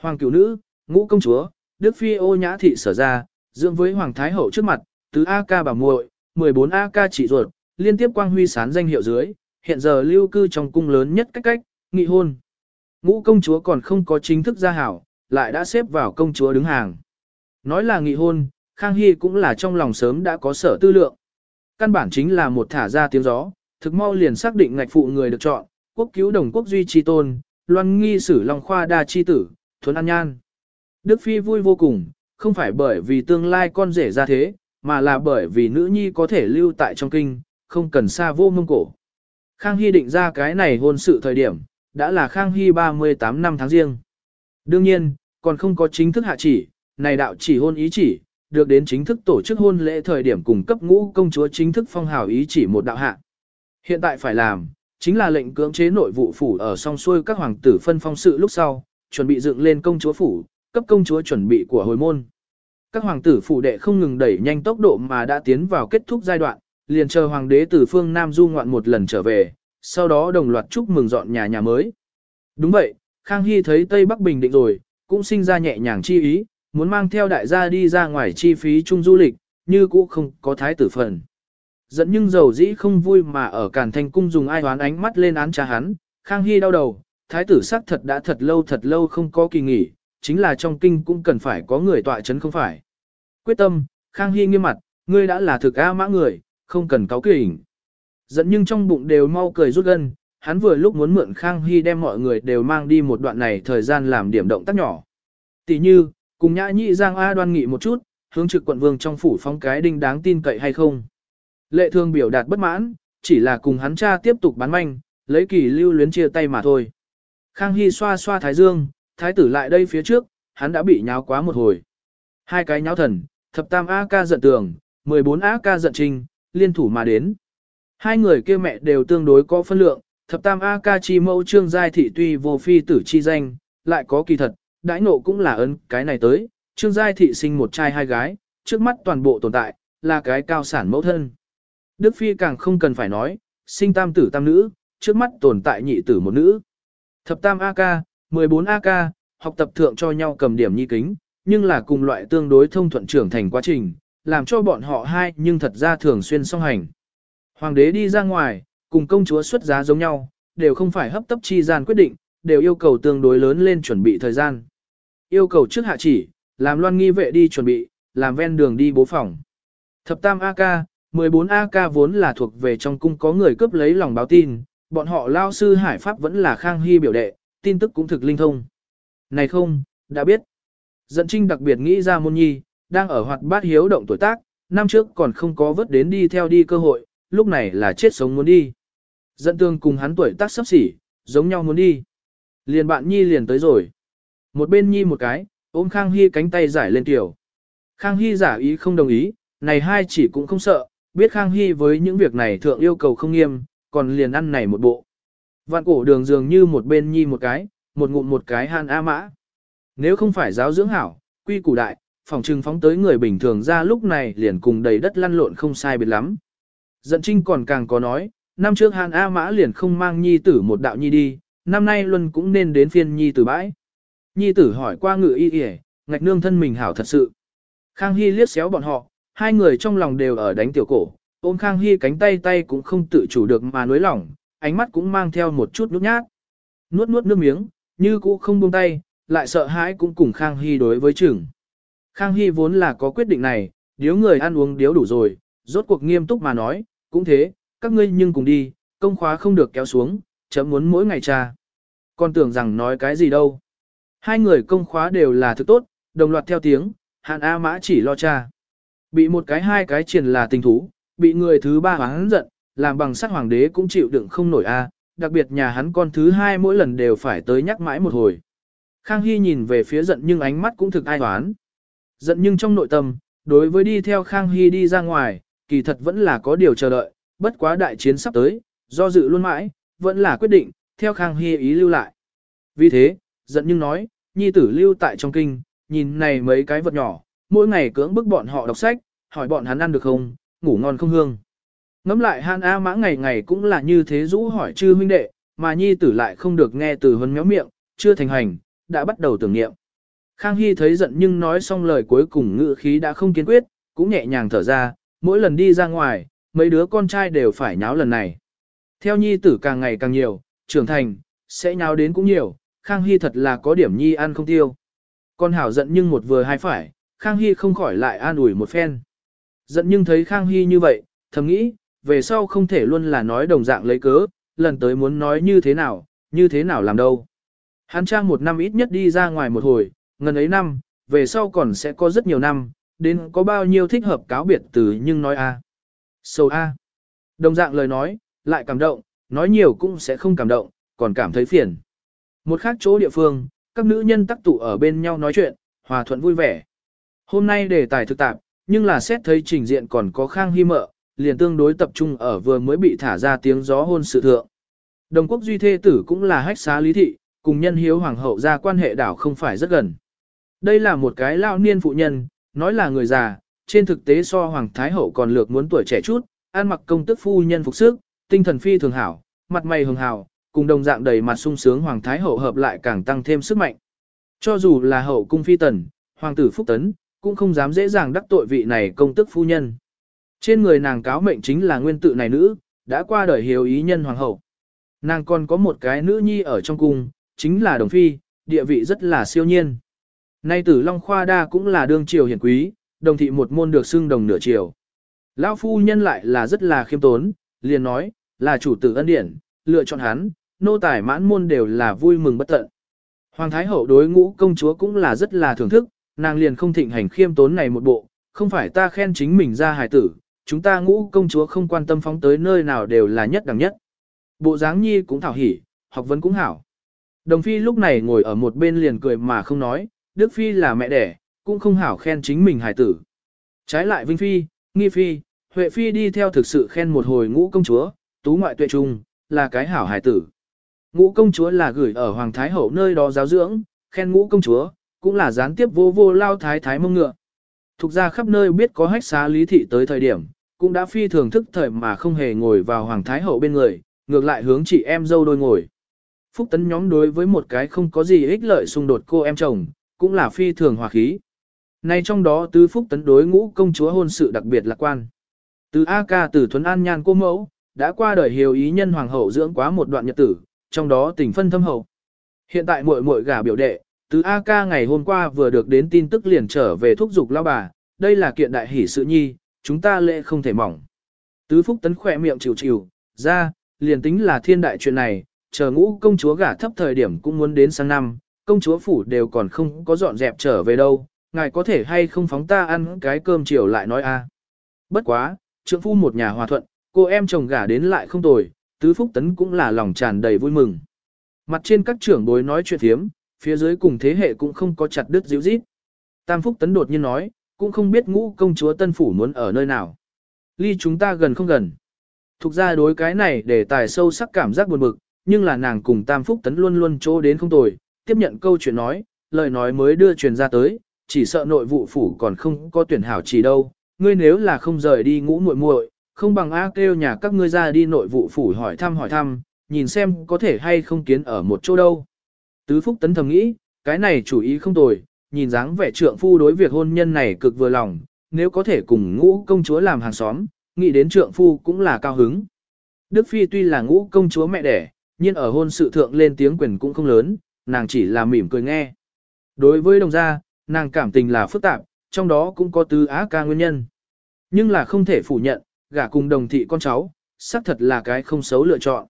Hoàng cửu nữ, ngũ công chúa, Đức Phi ô nhã thị sở ra, dưỡng với Hoàng Thái Hậu trước mặt, tứ A ca bà muội, 14 A ca chỉ ruột, liên tiếp quang huy sán danh hiệu dưới, hiện giờ lưu cư trong cung lớn nhất cách cách, nghị hôn. Ngũ công chúa còn không có chính thức gia hảo, lại đã xếp vào công chúa đứng hàng. Nói là nghị hôn, Khang Hy cũng là trong lòng sớm đã có sở tư lượng. Căn bản chính là một thả ra tiếng gió, thực mau liền xác định ngạch phụ người được chọn, quốc cứu đồng quốc duy chi tôn, loan nghi sử long khoa đa chi tử, thuấn an nhan. Đức Phi vui vô cùng, không phải bởi vì tương lai con rể ra thế, mà là bởi vì nữ nhi có thể lưu tại trong kinh, không cần xa vô mông cổ. Khang Hy định ra cái này hôn sự thời điểm, đã là Khang Hy 38 năm tháng riêng. Đương nhiên, còn không có chính thức hạ chỉ, này đạo chỉ hôn ý chỉ, được đến chính thức tổ chức hôn lễ thời điểm cùng cấp ngũ công chúa chính thức phong hào ý chỉ một đạo hạ. Hiện tại phải làm, chính là lệnh cưỡng chế nội vụ phủ ở song xuôi các hoàng tử phân phong sự lúc sau, chuẩn bị dựng lên công chúa phủ, cấp công chúa chuẩn bị của hồi môn. Các hoàng tử phủ đệ không ngừng đẩy nhanh tốc độ mà đã tiến vào kết thúc giai đoạn, liền chờ hoàng đế từ phương Nam du ngoạn một lần trở về, sau đó đồng loạt chúc mừng dọn nhà nhà mới. Đúng vậy, Khang Hy thấy Tây Bắc bình định rồi, cũng sinh ra nhẹ nhàng chi ý, muốn mang theo đại gia đi ra ngoài chi phí chung du lịch, như cũ không có thái tử phần. Dẫn nhưng dầu dĩ không vui mà ở Càn Thanh Cung dùng ai hoán ánh mắt lên án cha hắn, Khang Hy đau đầu, thái tử sắc thật đã thật lâu thật lâu không có kỳ nghỉ, chính là trong kinh cũng cần phải có người tọa chấn không phải. Quyết tâm, Khang Hy nghiêm mặt, ngươi đã là thực A mã người, không cần cáo kỉnh. Dẫn nhưng trong bụng đều mau cười rút gân, hắn vừa lúc muốn mượn Khang Hy đem mọi người đều mang đi một đoạn này thời gian làm điểm động tác nhỏ. Tỷ như, cùng nhã nhị giang A đoan nghị một chút, hướng trực quận vương trong phủ phóng cái đinh đáng tin cậy hay không. Lệ thương biểu đạt bất mãn, chỉ là cùng hắn cha tiếp tục bán manh, lấy kỳ lưu luyến chia tay mà thôi. Khang Hy xoa xoa thái dương, thái tử lại đây phía trước, hắn đã bị nháo quá một hồi. Hai cái nháo thần, thập tam A ca giận tường, 14 A ca giận trình, liên thủ mà đến. Hai người kia mẹ đều tương đối có phân lượng, thập tam A ca chi mẫu trương giai thị tuy vô phi tử chi danh, lại có kỳ thật, đãi nộ cũng là ấn cái này tới, trương giai thị sinh một trai hai gái, trước mắt toàn bộ tồn tại, là cái cao sản mẫu thân. Đức Phi càng không cần phải nói, sinh tam tử tam nữ, trước mắt tồn tại nhị tử một nữ. Thập tam AK, 14 AK, học tập thượng cho nhau cầm điểm nhi kính, nhưng là cùng loại tương đối thông thuận trưởng thành quá trình, làm cho bọn họ hai nhưng thật ra thường xuyên song hành. Hoàng đế đi ra ngoài, cùng công chúa xuất giá giống nhau, đều không phải hấp tấp chi gian quyết định, đều yêu cầu tương đối lớn lên chuẩn bị thời gian. Yêu cầu trước hạ chỉ, làm loan nghi vệ đi chuẩn bị, làm ven đường đi bố phòng. Thập tam AK, 14 AK vốn là thuộc về trong cung có người cướp lấy lòng báo tin, bọn họ lao sư hải pháp vẫn là khang hy biểu đệ, tin tức cũng thực linh thông. Này không, đã biết. Dẫn trinh đặc biệt nghĩ ra môn nhi, đang ở hoạt bát hiếu động tuổi tác, năm trước còn không có vớt đến đi theo đi cơ hội, lúc này là chết sống muốn đi. Dẫn tương cùng hắn tuổi tác sắp xỉ, giống nhau muốn đi. Liền bạn nhi liền tới rồi. Một bên nhi một cái, ôm Khang Hy cánh tay giải lên tiểu. Khang Hy giả ý không đồng ý, này hai chỉ cũng không sợ, biết Khang Hy với những việc này thượng yêu cầu không nghiêm, còn liền ăn này một bộ. Vạn cổ đường dường như một bên nhi một cái, một ngụm một cái han a mã. Nếu không phải giáo dưỡng hảo, quy củ đại, phòng trừng phóng tới người bình thường ra lúc này liền cùng đầy đất lăn lộn không sai biệt lắm. Dận trinh còn càng có nói, năm trước han A mã liền không mang nhi tử một đạo nhi đi, năm nay luân cũng nên đến phiên nhi tử bãi. Nhi tử hỏi qua ngự y y, ngạch nương thân mình hảo thật sự. Khang Hy liếc xéo bọn họ, hai người trong lòng đều ở đánh tiểu cổ, ôm Khang Hy cánh tay tay cũng không tự chủ được mà nối lỏng, ánh mắt cũng mang theo một chút nhút nhát. Nuốt nuốt nước miếng, như cũ không buông tay, lại sợ hãi cũng cùng Khang Hy đối với chừng. Khang Hy vốn là có quyết định này, điếu người ăn uống điếu đủ rồi, rốt cuộc nghiêm túc mà nói, cũng thế, các ngươi nhưng cùng đi, công khóa không được kéo xuống, chấm muốn mỗi ngày trà. Con tưởng rằng nói cái gì đâu. Hai người công khóa đều là thứ tốt, đồng loạt theo tiếng, hạn A mã chỉ lo cha. Bị một cái hai cái triển là tình thú, bị người thứ ba hắn giận, làm bằng sắt hoàng đế cũng chịu đựng không nổi a. đặc biệt nhà hắn con thứ hai mỗi lần đều phải tới nhắc mãi một hồi. Khang Hy nhìn về phía giận nhưng ánh mắt cũng thực ai toán. Giận nhưng trong nội tâm, đối với đi theo Khang Hy đi ra ngoài, kỳ thật vẫn là có điều chờ đợi, bất quá đại chiến sắp tới, do dự luôn mãi, vẫn là quyết định, theo Khang Hy ý lưu lại. Vì thế, giận nhưng nói, nhi tử lưu tại trong kinh, nhìn này mấy cái vật nhỏ, mỗi ngày cưỡng bức bọn họ đọc sách, hỏi bọn hắn ăn được không, ngủ ngon không hương. Ngắm lại Han A mã ngày ngày cũng là như thế rũ hỏi chư huynh đệ, mà nhi tử lại không được nghe từ hân méo miệng, chưa thành hành, đã bắt đầu tưởng niệm. Khang Hy thấy giận nhưng nói xong lời cuối cùng ngữ khí đã không kiên quyết, cũng nhẹ nhàng thở ra, mỗi lần đi ra ngoài, mấy đứa con trai đều phải nháo lần này. Theo nhi tử càng ngày càng nhiều, trưởng thành, sẽ nháo đến cũng nhiều, Khang Hy thật là có điểm nhi ăn không tiêu. Con hảo giận nhưng một vừa hai phải, Khang Hy không khỏi lại an ủi một phen. Giận nhưng thấy Khang Hy như vậy, thầm nghĩ, về sau không thể luôn là nói đồng dạng lấy cớ, lần tới muốn nói như thế nào, như thế nào làm đâu. Hắn trang một năm ít nhất đi ra ngoài một hồi, ngần ấy năm, về sau còn sẽ có rất nhiều năm, đến có bao nhiêu thích hợp cáo biệt từ nhưng nói a. Sâu a. Đồng dạng lời nói, lại cảm động, nói nhiều cũng sẽ không cảm động, còn cảm thấy phiền. Một khác chỗ địa phương, các nữ nhân tắc tụ ở bên nhau nói chuyện, hòa thuận vui vẻ. Hôm nay đề tài thực tạp, nhưng là xét thấy trình diện còn có khang hy mợ, liền tương đối tập trung ở vừa mới bị thả ra tiếng gió hôn sự thượng. Đồng quốc duy thê tử cũng là hách xá lý thị, cùng nhân hiếu hoàng hậu ra quan hệ đảo không phải rất gần. Đây là một cái lao niên phụ nhân, nói là người già, trên thực tế so hoàng thái hậu còn lược muốn tuổi trẻ chút, ăn mặc công tức phu nhân phục sức, tinh thần phi thường hảo, mặt mày hường hảo, cùng đồng dạng đầy mặt sung sướng hoàng thái hậu hợp lại càng tăng thêm sức mạnh. Cho dù là hậu cung phi tần, hoàng tử phúc tấn, cũng không dám dễ dàng đắc tội vị này công tức phu nhân. Trên người nàng cáo mệnh chính là nguyên tự này nữ, đã qua đời hiếu ý nhân hoàng hậu. Nàng còn có một cái nữ nhi ở trong cung, chính là đồng phi, địa vị rất là siêu nhiên. Nay tử Long Khoa Đa cũng là đương triều hiển quý, đồng thị một môn được xưng đồng nửa triều. Lão phu nhân lại là rất là khiêm tốn, liền nói, là chủ tử ân điển, lựa chọn hắn, nô tài mãn môn đều là vui mừng bất tận. Hoàng Thái Hậu đối ngũ công chúa cũng là rất là thưởng thức, nàng liền không thịnh hành khiêm tốn này một bộ, không phải ta khen chính mình ra hài tử, chúng ta ngũ công chúa không quan tâm phóng tới nơi nào đều là nhất đẳng nhất. Bộ dáng nhi cũng thảo hỉ, học vấn cũng hảo. Đồng Phi lúc này ngồi ở một bên liền cười mà không nói, Đức Phi là mẹ đẻ, cũng không hảo khen chính mình hài tử. Trái lại Vinh Phi, Nghi Phi, Huệ Phi đi theo thực sự khen một hồi ngũ công chúa, tú ngoại tuệ trung, là cái hảo hài tử. Ngũ công chúa là gửi ở Hoàng Thái Hậu nơi đó giáo dưỡng, khen ngũ công chúa, cũng là gián tiếp vô vô lao thái thái mông ngựa. Thục ra khắp nơi biết có hách xá lý thị tới thời điểm, cũng đã phi thường thức thời mà không hề ngồi vào Hoàng Thái Hậu bên người, ngược lại hướng chị em dâu đôi ngồi. Phúc tấn nhóm đối với một cái không có gì ích lợi xung đột cô em chồng, cũng là phi thường hòa khí. Nay trong đó tứ phúc tấn đối ngũ công chúa hôn sự đặc biệt lạc quan. Từ A ca từ Thuấn An Nhan cô mẫu, đã qua đời hiếu ý nhân hoàng hậu dưỡng quá một đoạn nhật tử, trong đó tình phân thâm hậu. Hiện tại muội muội gả biểu đệ, từ A ca ngày hôm qua vừa được đến tin tức liền trở về thúc giục lao bà, đây là kiện đại hỷ sự nhi, chúng ta lễ không thể mỏng. Tứ phúc tấn khỏe miệng chịu chịu, ra, liền tính là thiên đại chuyện này, chờ ngũ công chúa gả thấp thời điểm cũng muốn đến sang năm, công chúa phủ đều còn không có dọn dẹp trở về đâu, ngài có thể hay không phóng ta ăn cái cơm chiều lại nói a. Bất quá, trượng phu một nhà hòa thuận, cô em chồng gả đến lại không tồi, tứ phúc tấn cũng là lòng tràn đầy vui mừng. Mặt trên các trưởng bối nói chuyện thiếm, phía dưới cùng thế hệ cũng không có chặt đứt díu dít. Tam phúc tấn đột nhiên nói, cũng không biết ngũ công chúa tân phủ muốn ở nơi nào. Ly chúng ta gần không gần. Thục ra đối cái này để tài sâu sắc cảm giác buồn bực, nhưng là nàng cùng Tam Phúc Tấn luôn luôn chỗ đến không tồi, tiếp nhận câu chuyện nói, lời nói mới đưa truyền ra tới, chỉ sợ nội vụ phủ còn không có tuyển hảo chỉ đâu, ngươi nếu là không rời đi ngũ muội muội, không bằng a kêu nhà các ngươi ra đi nội vụ phủ hỏi thăm hỏi thăm, nhìn xem có thể hay không kiến ở một chỗ đâu. Tứ Phúc Tấn thầm nghĩ, cái này chủ ý không tồi, nhìn dáng vẻ trượng phu đối việc hôn nhân này cực vừa lòng, nếu có thể cùng ngũ công chúa làm hàng xóm, nghĩ đến trượng phu cũng là cao hứng. Đức Phi tuy là ngũ công chúa mẹ đẻ, nhưng ở hôn sự thượng lên tiếng quyền cũng không lớn, nàng chỉ là mỉm cười nghe. Đối với đồng gia, nàng cảm tình là phức tạp, trong đó cũng có tứ á ca nguyên nhân. Nhưng là không thể phủ nhận, gả cùng đồng thị con cháu, xác thật là cái không xấu lựa chọn.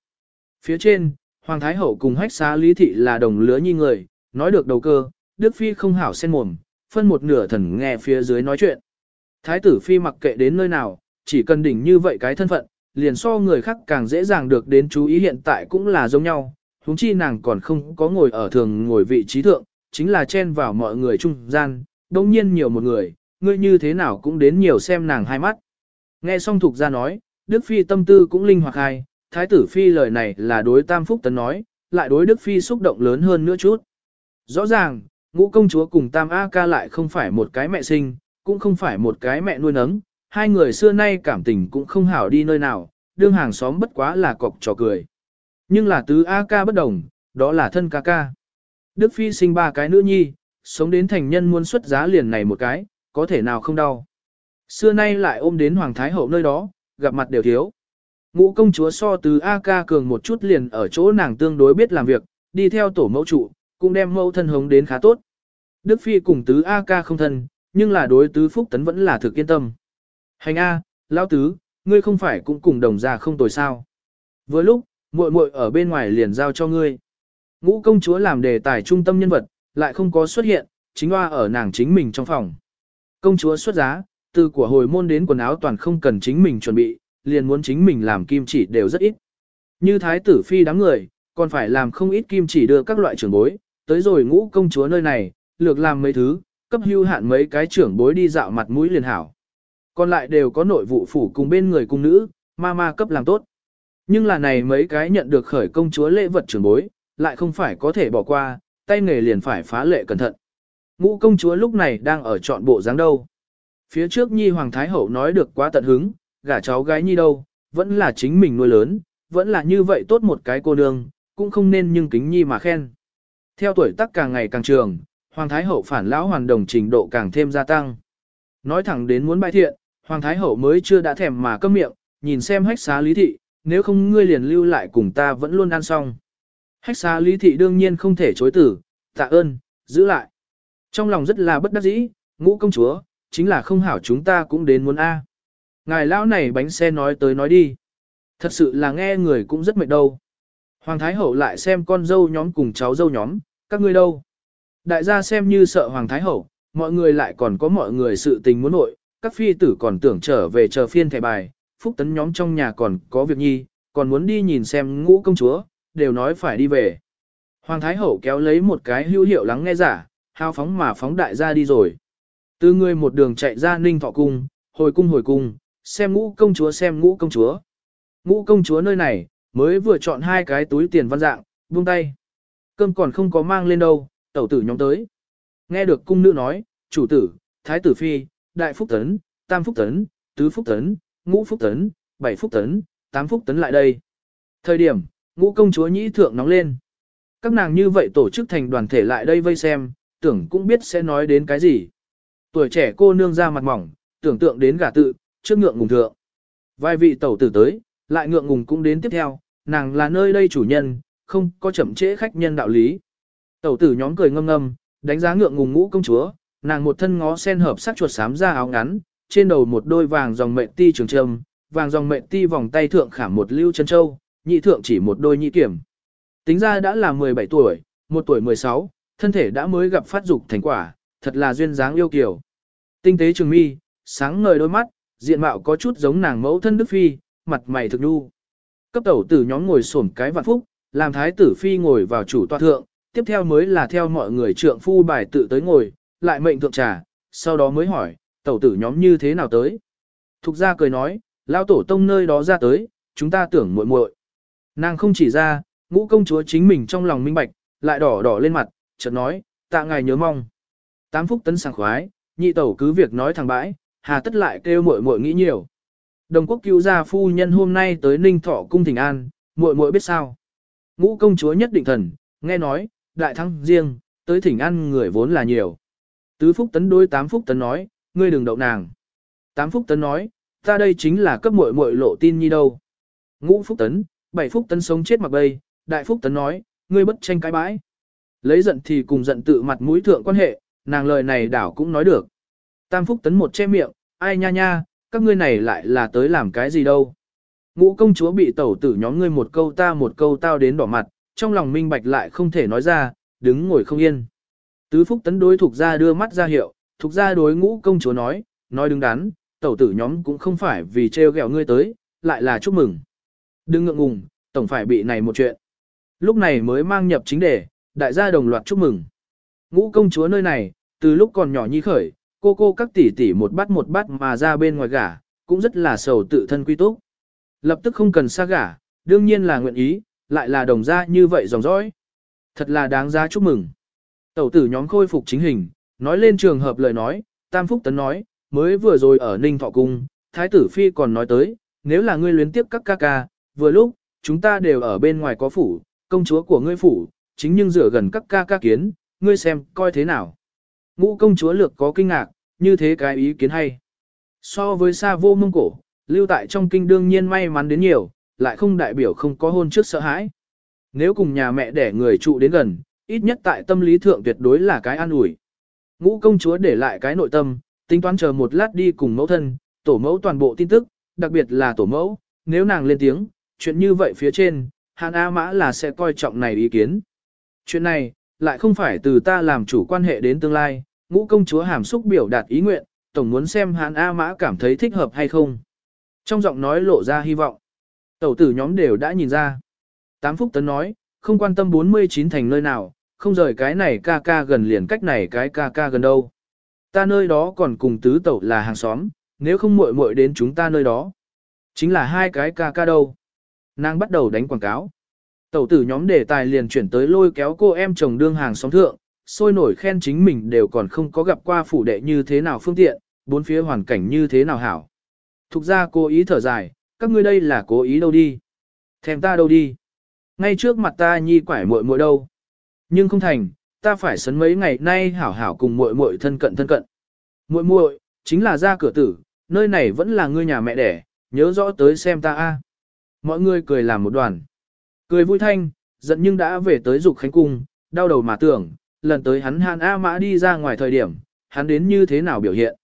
Phía trên, Hoàng Thái Hậu cùng hách xá Lý Thị là đồng lứa nhi người, nói được đầu cơ, Đức Phi không hảo sen mồm, phân một nửa thần nghe phía dưới nói chuyện. Thái tử Phi mặc kệ đến nơi nào, chỉ cần đỉnh như vậy cái thân phận, liền so người khác càng dễ dàng được đến chú ý hiện tại cũng là giống nhau, huống chi nàng còn không có ngồi ở thường ngồi vị trí thượng, chính là chen vào mọi người trung gian, đông nhiên nhiều một người, ngươi như thế nào cũng đến nhiều xem nàng hai mắt. Nghe xong thuộc ra nói, Đức Phi tâm tư cũng linh hoạt hai, Thái tử Phi lời này là đối Tam Phúc Tấn nói, lại đối Đức Phi xúc động lớn hơn nữa chút. Rõ ràng, ngũ công chúa cùng Tam A ca lại không phải một cái mẹ sinh, cũng không phải một cái mẹ nuôi nấng, hai người xưa nay cảm tình cũng không hảo đi nơi nào, đương hàng xóm bất quá là cọc trò cười. Nhưng là tứ A ca bất đồng, đó là thân ca ca. Đức Phi sinh ba cái nữ nhi, sống đến thành nhân muốn xuất giá liền này một cái, có thể nào không đau. Xưa nay lại ôm đến Hoàng Thái Hậu nơi đó, gặp mặt đều thiếu. Ngũ công chúa so từ A ca cường một chút liền ở chỗ nàng tương đối biết làm việc, đi theo tổ mẫu trụ, cũng đem mẫu thân hống đến khá tốt. Đức Phi cùng tứ A ca không thân, nhưng là đối tứ Phúc Tấn vẫn là thực yên tâm. Hành A, lão tứ, ngươi không phải cũng cùng đồng gia không tồi sao. Vừa lúc, muội muội ở bên ngoài liền giao cho ngươi. Ngũ công chúa làm đề tài trung tâm nhân vật, lại không có xuất hiện, chính hoa ở nàng chính mình trong phòng. Công chúa xuất giá, từ của hồi môn đến quần áo toàn không cần chính mình chuẩn bị, liền muốn chính mình làm kim chỉ đều rất ít. Như thái tử phi đám người, còn phải làm không ít kim chỉ đưa các loại trưởng bối, tới rồi ngũ công chúa nơi này, lược làm mấy thứ, cấp hưu hạn mấy cái trưởng bối đi dạo mặt mũi liền hảo. Còn lại đều có nội vụ phủ cùng bên người cung nữ, ma ma cấp làm tốt. Nhưng là này mấy cái nhận được khởi công chúa lễ vật trưởng bối, lại không phải có thể bỏ qua, tay nghề liền phải phá lệ cẩn thận. Ngũ công chúa lúc này đang ở chọn bộ dáng đâu. Phía trước Nhi Hoàng Thái Hậu nói được quá tận hứng, gả cháu gái Nhi đâu, vẫn là chính mình nuôi lớn, vẫn là như vậy tốt một cái cô nương, cũng không nên nhưng kính Nhi mà khen. Theo tuổi tác càng ngày càng trường, Hoàng Thái Hậu phản lão hoàn đồng trình độ càng thêm gia tăng. Nói thẳng đến muốn bài thiện, Hoàng Thái Hậu mới chưa đã thèm mà câm miệng, nhìn xem hách xá lý thị, nếu không ngươi liền lưu lại cùng ta vẫn luôn ăn xong. Hách xá lý thị đương nhiên không thể chối tử, tạ ơn, giữ lại. Trong lòng rất là bất đắc dĩ, ngũ công chúa, chính là không hảo chúng ta cũng đến muốn A. Ngài lão này bánh xe nói tới nói đi. Thật sự là nghe người cũng rất mệt đâu. Hoàng Thái Hậu lại xem con dâu nhóm cùng cháu dâu nhóm, các ngươi đâu. Đại gia xem như sợ Hoàng Thái Hậu, mọi người lại còn có mọi người sự tình muốn nội, các phi tử còn tưởng trở về chờ phiên thẻ bài, phúc tấn nhóm trong nhà còn có việc nhi, còn muốn đi nhìn xem ngũ công chúa, đều nói phải đi về. Hoàng Thái Hậu kéo lấy một cái hữu hiệu lắng nghe giả, hao phóng mà phóng đại gia đi rồi. Từ người một đường chạy ra ninh thọ cung, hồi cung hồi cung, xem ngũ công chúa xem ngũ công chúa. Ngũ công chúa nơi này, mới vừa chọn hai cái túi tiền văn dạng, buông tay. Cơm còn không có mang lên đâu, tẩu tử nhóm tới. Nghe được cung nữ nói, chủ tử, thái tử phi, đại phúc tấn, tam phúc tấn, tứ phúc tấn, ngũ phúc tấn, bảy phúc tấn, tám phúc tấn lại đây. Thời điểm, ngũ công chúa nhĩ thượng nóng lên. Các nàng như vậy tổ chức thành đoàn thể lại đây vây xem, tưởng cũng biết sẽ nói đến cái gì. Tuổi trẻ cô nương ra mặt mỏng, tưởng tượng đến gả tự, trước ngượng ngùng thượng. Vài vị tẩu tử tới, lại ngượng ngùng cũng đến tiếp theo, nàng là nơi đây chủ nhân, không có chậm trễ khách nhân đạo lý. Tẩu tử nhóm cười ngâm ngâm, đánh giá ngượng ngùng ngũ công chúa, nàng một thân ngó sen hợp sắc chuột xám ra áo ngắn, trên đầu một đôi vàng dòng mệnh ti trường trâm, vàng dòng mệnh ti vòng tay thượng khảm một lưu chân châu, nhị thượng chỉ một đôi nhị kiểm. Tính ra đã là 17 tuổi, một tuổi 16, thân thể đã mới gặp phát dục thành quả, thật là duyên dáng yêu kiều. Tinh tế trường mi, sáng ngời đôi mắt, diện mạo có chút giống nàng mẫu thân Đức Phi, mặt mày thực nhu. Cấp tẩu tử nhóm ngồi xổm cái vạn phúc, làm thái tử Phi ngồi vào chủ tọa thượng, tiếp theo mới là theo mọi người trượng phu bài tự tới ngồi, lại mệnh thượng trà, sau đó mới hỏi, tẩu tử nhóm như thế nào tới. Thục ra cười nói, lao tổ tông nơi đó ra tới, chúng ta tưởng muội muội. Nàng không chỉ ra, ngũ công chúa chính mình trong lòng minh bạch, lại đỏ đỏ lên mặt, chợt nói, tạ ngài nhớ mong. Tám phúc tấn sảng khoái, nhị tẩu cứ việc nói thẳng bãi, hà tất lại kêu muội muội nghĩ nhiều. Đồng quốc cứu gia phu nhân hôm nay tới Ninh Thọ cung thỉnh An, muội muội biết sao? Ngũ công chúa nhất định thần, nghe nói, đại thắng riêng, tới thỉnh An người vốn là nhiều. Tứ phúc tấn đối tám phúc tấn nói, ngươi đừng đậu nàng. Tám phúc tấn nói, ta đây chính là cấp muội muội lộ tin nhi đâu. Ngũ phúc tấn, bảy phúc tấn sống chết mặc bay, đại phúc tấn nói, ngươi bất tranh cái bãi. Lấy giận thì cùng giận tự mặt mũi thượng quan hệ, nàng lời này đảo cũng nói được. Tam Phúc tấn một che miệng, ai nha nha, các ngươi này lại là tới làm cái gì đâu. Ngũ công chúa bị tẩu tử nhóm ngươi một câu ta một câu tao đến đỏ mặt, trong lòng minh bạch lại không thể nói ra, đứng ngồi không yên. Tứ Phúc tấn đối thuộc ra đưa mắt ra hiệu, thuộc ra đối ngũ công chúa nói, nói đứng đắn, tẩu tử nhóm cũng không phải vì treo gẹo ngươi tới, lại là chúc mừng. Đừng ngượng ngùng, tổng phải bị này một chuyện. Lúc này mới mang nhập chính đề, đại gia đồng loạt chúc mừng. Ngũ công chúa nơi này, từ lúc còn nhỏ nhi khởi, cô cô các tỷ tỷ một bát một bát mà ra bên ngoài gả, cũng rất là sầu tự thân quy túc. Lập tức không cần xa gả, đương nhiên là nguyện ý, lại là đồng gia như vậy dòng dõi. Thật là đáng giá chúc mừng. Tẩu tử nhóm khôi phục chính hình, nói lên trường hợp lời nói, Tam Phúc Tấn nói, mới vừa rồi ở Ninh Thọ Cung, Thái tử Phi còn nói tới, nếu là ngươi luyến tiếp các ca ca, vừa lúc, chúng ta đều ở bên ngoài có phủ, công chúa của ngươi phủ, chính nhưng dựa gần các ca ca kiến, ngươi xem, coi thế nào. Ngũ công chúa lược có kinh ngạc, như thế cái ý kiến hay. So với xa vô mông cổ, lưu tại trong kinh đương nhiên may mắn đến nhiều, lại không đại biểu không có hôn trước sợ hãi. Nếu cùng nhà mẹ để người trụ đến gần, ít nhất tại tâm lý thượng tuyệt đối là cái an ủi. Ngũ công chúa để lại cái nội tâm, tính toán chờ một lát đi cùng mẫu thân, tổ mẫu toàn bộ tin tức, đặc biệt là tổ mẫu, nếu nàng lên tiếng, chuyện như vậy phía trên, Hàn A Mã là sẽ coi trọng này ý kiến. Chuyện này, lại không phải từ ta làm chủ quan hệ đến tương lai, ngũ công chúa hàm xúc biểu đạt ý nguyện, tổng muốn xem Hàn A Mã cảm thấy thích hợp hay không. Trong giọng nói lộ ra hy vọng. Tẩu tử nhóm đều đã nhìn ra. Tám Phúc Tấn nói, không quan tâm 49 thành nơi nào, không rời cái này ca ca gần liền cách này cái ca ca gần đâu. Ta nơi đó còn cùng tứ tẩu là hàng xóm, nếu không muội muội đến chúng ta nơi đó. Chính là hai cái ca ca đâu. Nàng bắt đầu đánh quảng cáo. Tẩu tử nhóm đề tài liền chuyển tới lôi kéo cô em chồng đương hàng xóm thượng, sôi nổi khen chính mình đều còn không có gặp qua phủ đệ như thế nào phương tiện, bốn phía hoàn cảnh như thế nào hảo. Thục ra cố ý thở dài, các ngươi đây là cố ý đâu đi. Thèm ta đâu đi. Ngay trước mặt ta nhi quải muội muội đâu. Nhưng không thành, ta phải sấn mấy ngày nay hảo hảo cùng muội muội thân cận thân cận. Muội muội, chính là ra cửa tử, nơi này vẫn là ngươi nhà mẹ đẻ, nhớ rõ tới xem ta a. Mọi người cười làm một đoàn. Cười vui thanh, giận nhưng đã về tới dục khánh cung, đau đầu mà tưởng, lần tới hắn Hàn A Mã đi ra ngoài thời điểm, hắn đến như thế nào biểu hiện.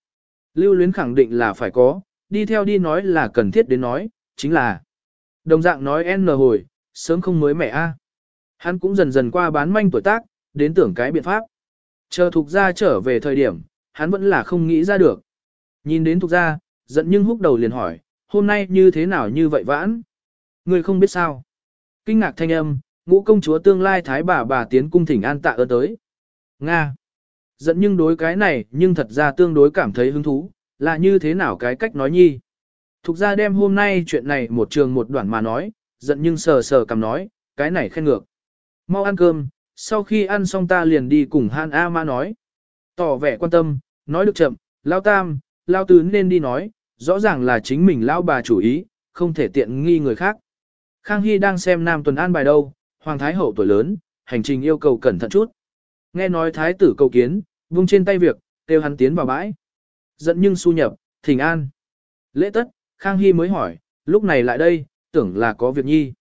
Lưu luyến khẳng định là phải có, đi theo đi nói là cần thiết đến nói, chính là. Đồng dạng nói N hồi, sớm không mới mẹ A. Hắn cũng dần dần qua bán manh tuổi tác, đến tưởng cái biện pháp. Chờ thuộc ra trở về thời điểm, hắn vẫn là không nghĩ ra được. Nhìn đến thuộc ra, giận nhưng húc đầu liền hỏi, hôm nay như thế nào như vậy vãn? Người không biết sao. Kinh ngạc thanh âm, ngũ công chúa tương lai thái bà bà tiến cung thỉnh an tạ ơn tới. Nga. Giận nhưng đối cái này nhưng thật ra tương đối cảm thấy hứng thú, là như thế nào cái cách nói nhi. Thục ra đem hôm nay chuyện này một trường một đoạn mà nói, giận nhưng sờ sờ cầm nói, cái này khen ngược. Mau ăn cơm, sau khi ăn xong ta liền đi cùng Han A Ma nói. Tỏ vẻ quan tâm, nói được chậm, lao tam, lao tứ nên đi nói, rõ ràng là chính mình lao bà chủ ý, không thể tiện nghi người khác. Khang Hy đang xem Nam Tuần An bài đâu, Hoàng Thái Hậu tuổi lớn, hành trình yêu cầu cẩn thận chút. Nghe nói Thái tử cầu kiến, vung trên tay việc, kêu hắn tiến vào bãi. Dẫn nhưng su nhập, thỉnh an. Lễ tất, Khang Hy mới hỏi, lúc này lại đây, tưởng là có việc nhi.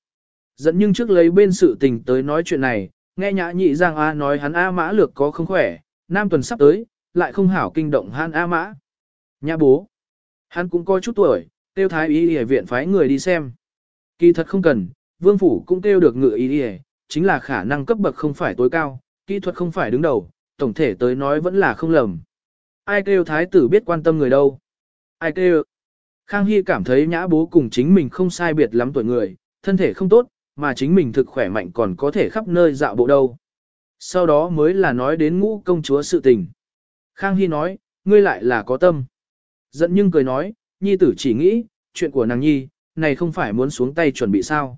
Dẫn nhưng trước lấy bên sự tình tới nói chuyện này, nghe nhã nhị Giang A nói hắn A mã lược có không khỏe, Nam Tuần sắp tới, lại không hảo kinh động hắn A mã. Nhà bố. Hắn cũng có chút tuổi, tiêu thái y y viện phái người đi xem. Kỳ thật không cần, vương phủ cũng kêu được ngựa ý đi chính là khả năng cấp bậc không phải tối cao, kỹ thuật không phải đứng đầu, tổng thể tới nói vẫn là không lầm. Ai kêu thái tử biết quan tâm người đâu? Ai kêu? Khang Hy cảm thấy nhã bố cùng chính mình không sai biệt lắm tuổi người, thân thể không tốt, mà chính mình thực khỏe mạnh còn có thể khắp nơi dạo bộ đâu. Sau đó mới là nói đến ngũ công chúa sự tình. Khang Hy nói, ngươi lại là có tâm. Giận nhưng cười nói, nhi tử chỉ nghĩ, chuyện của nàng nhi, này không phải muốn xuống tay chuẩn bị sao.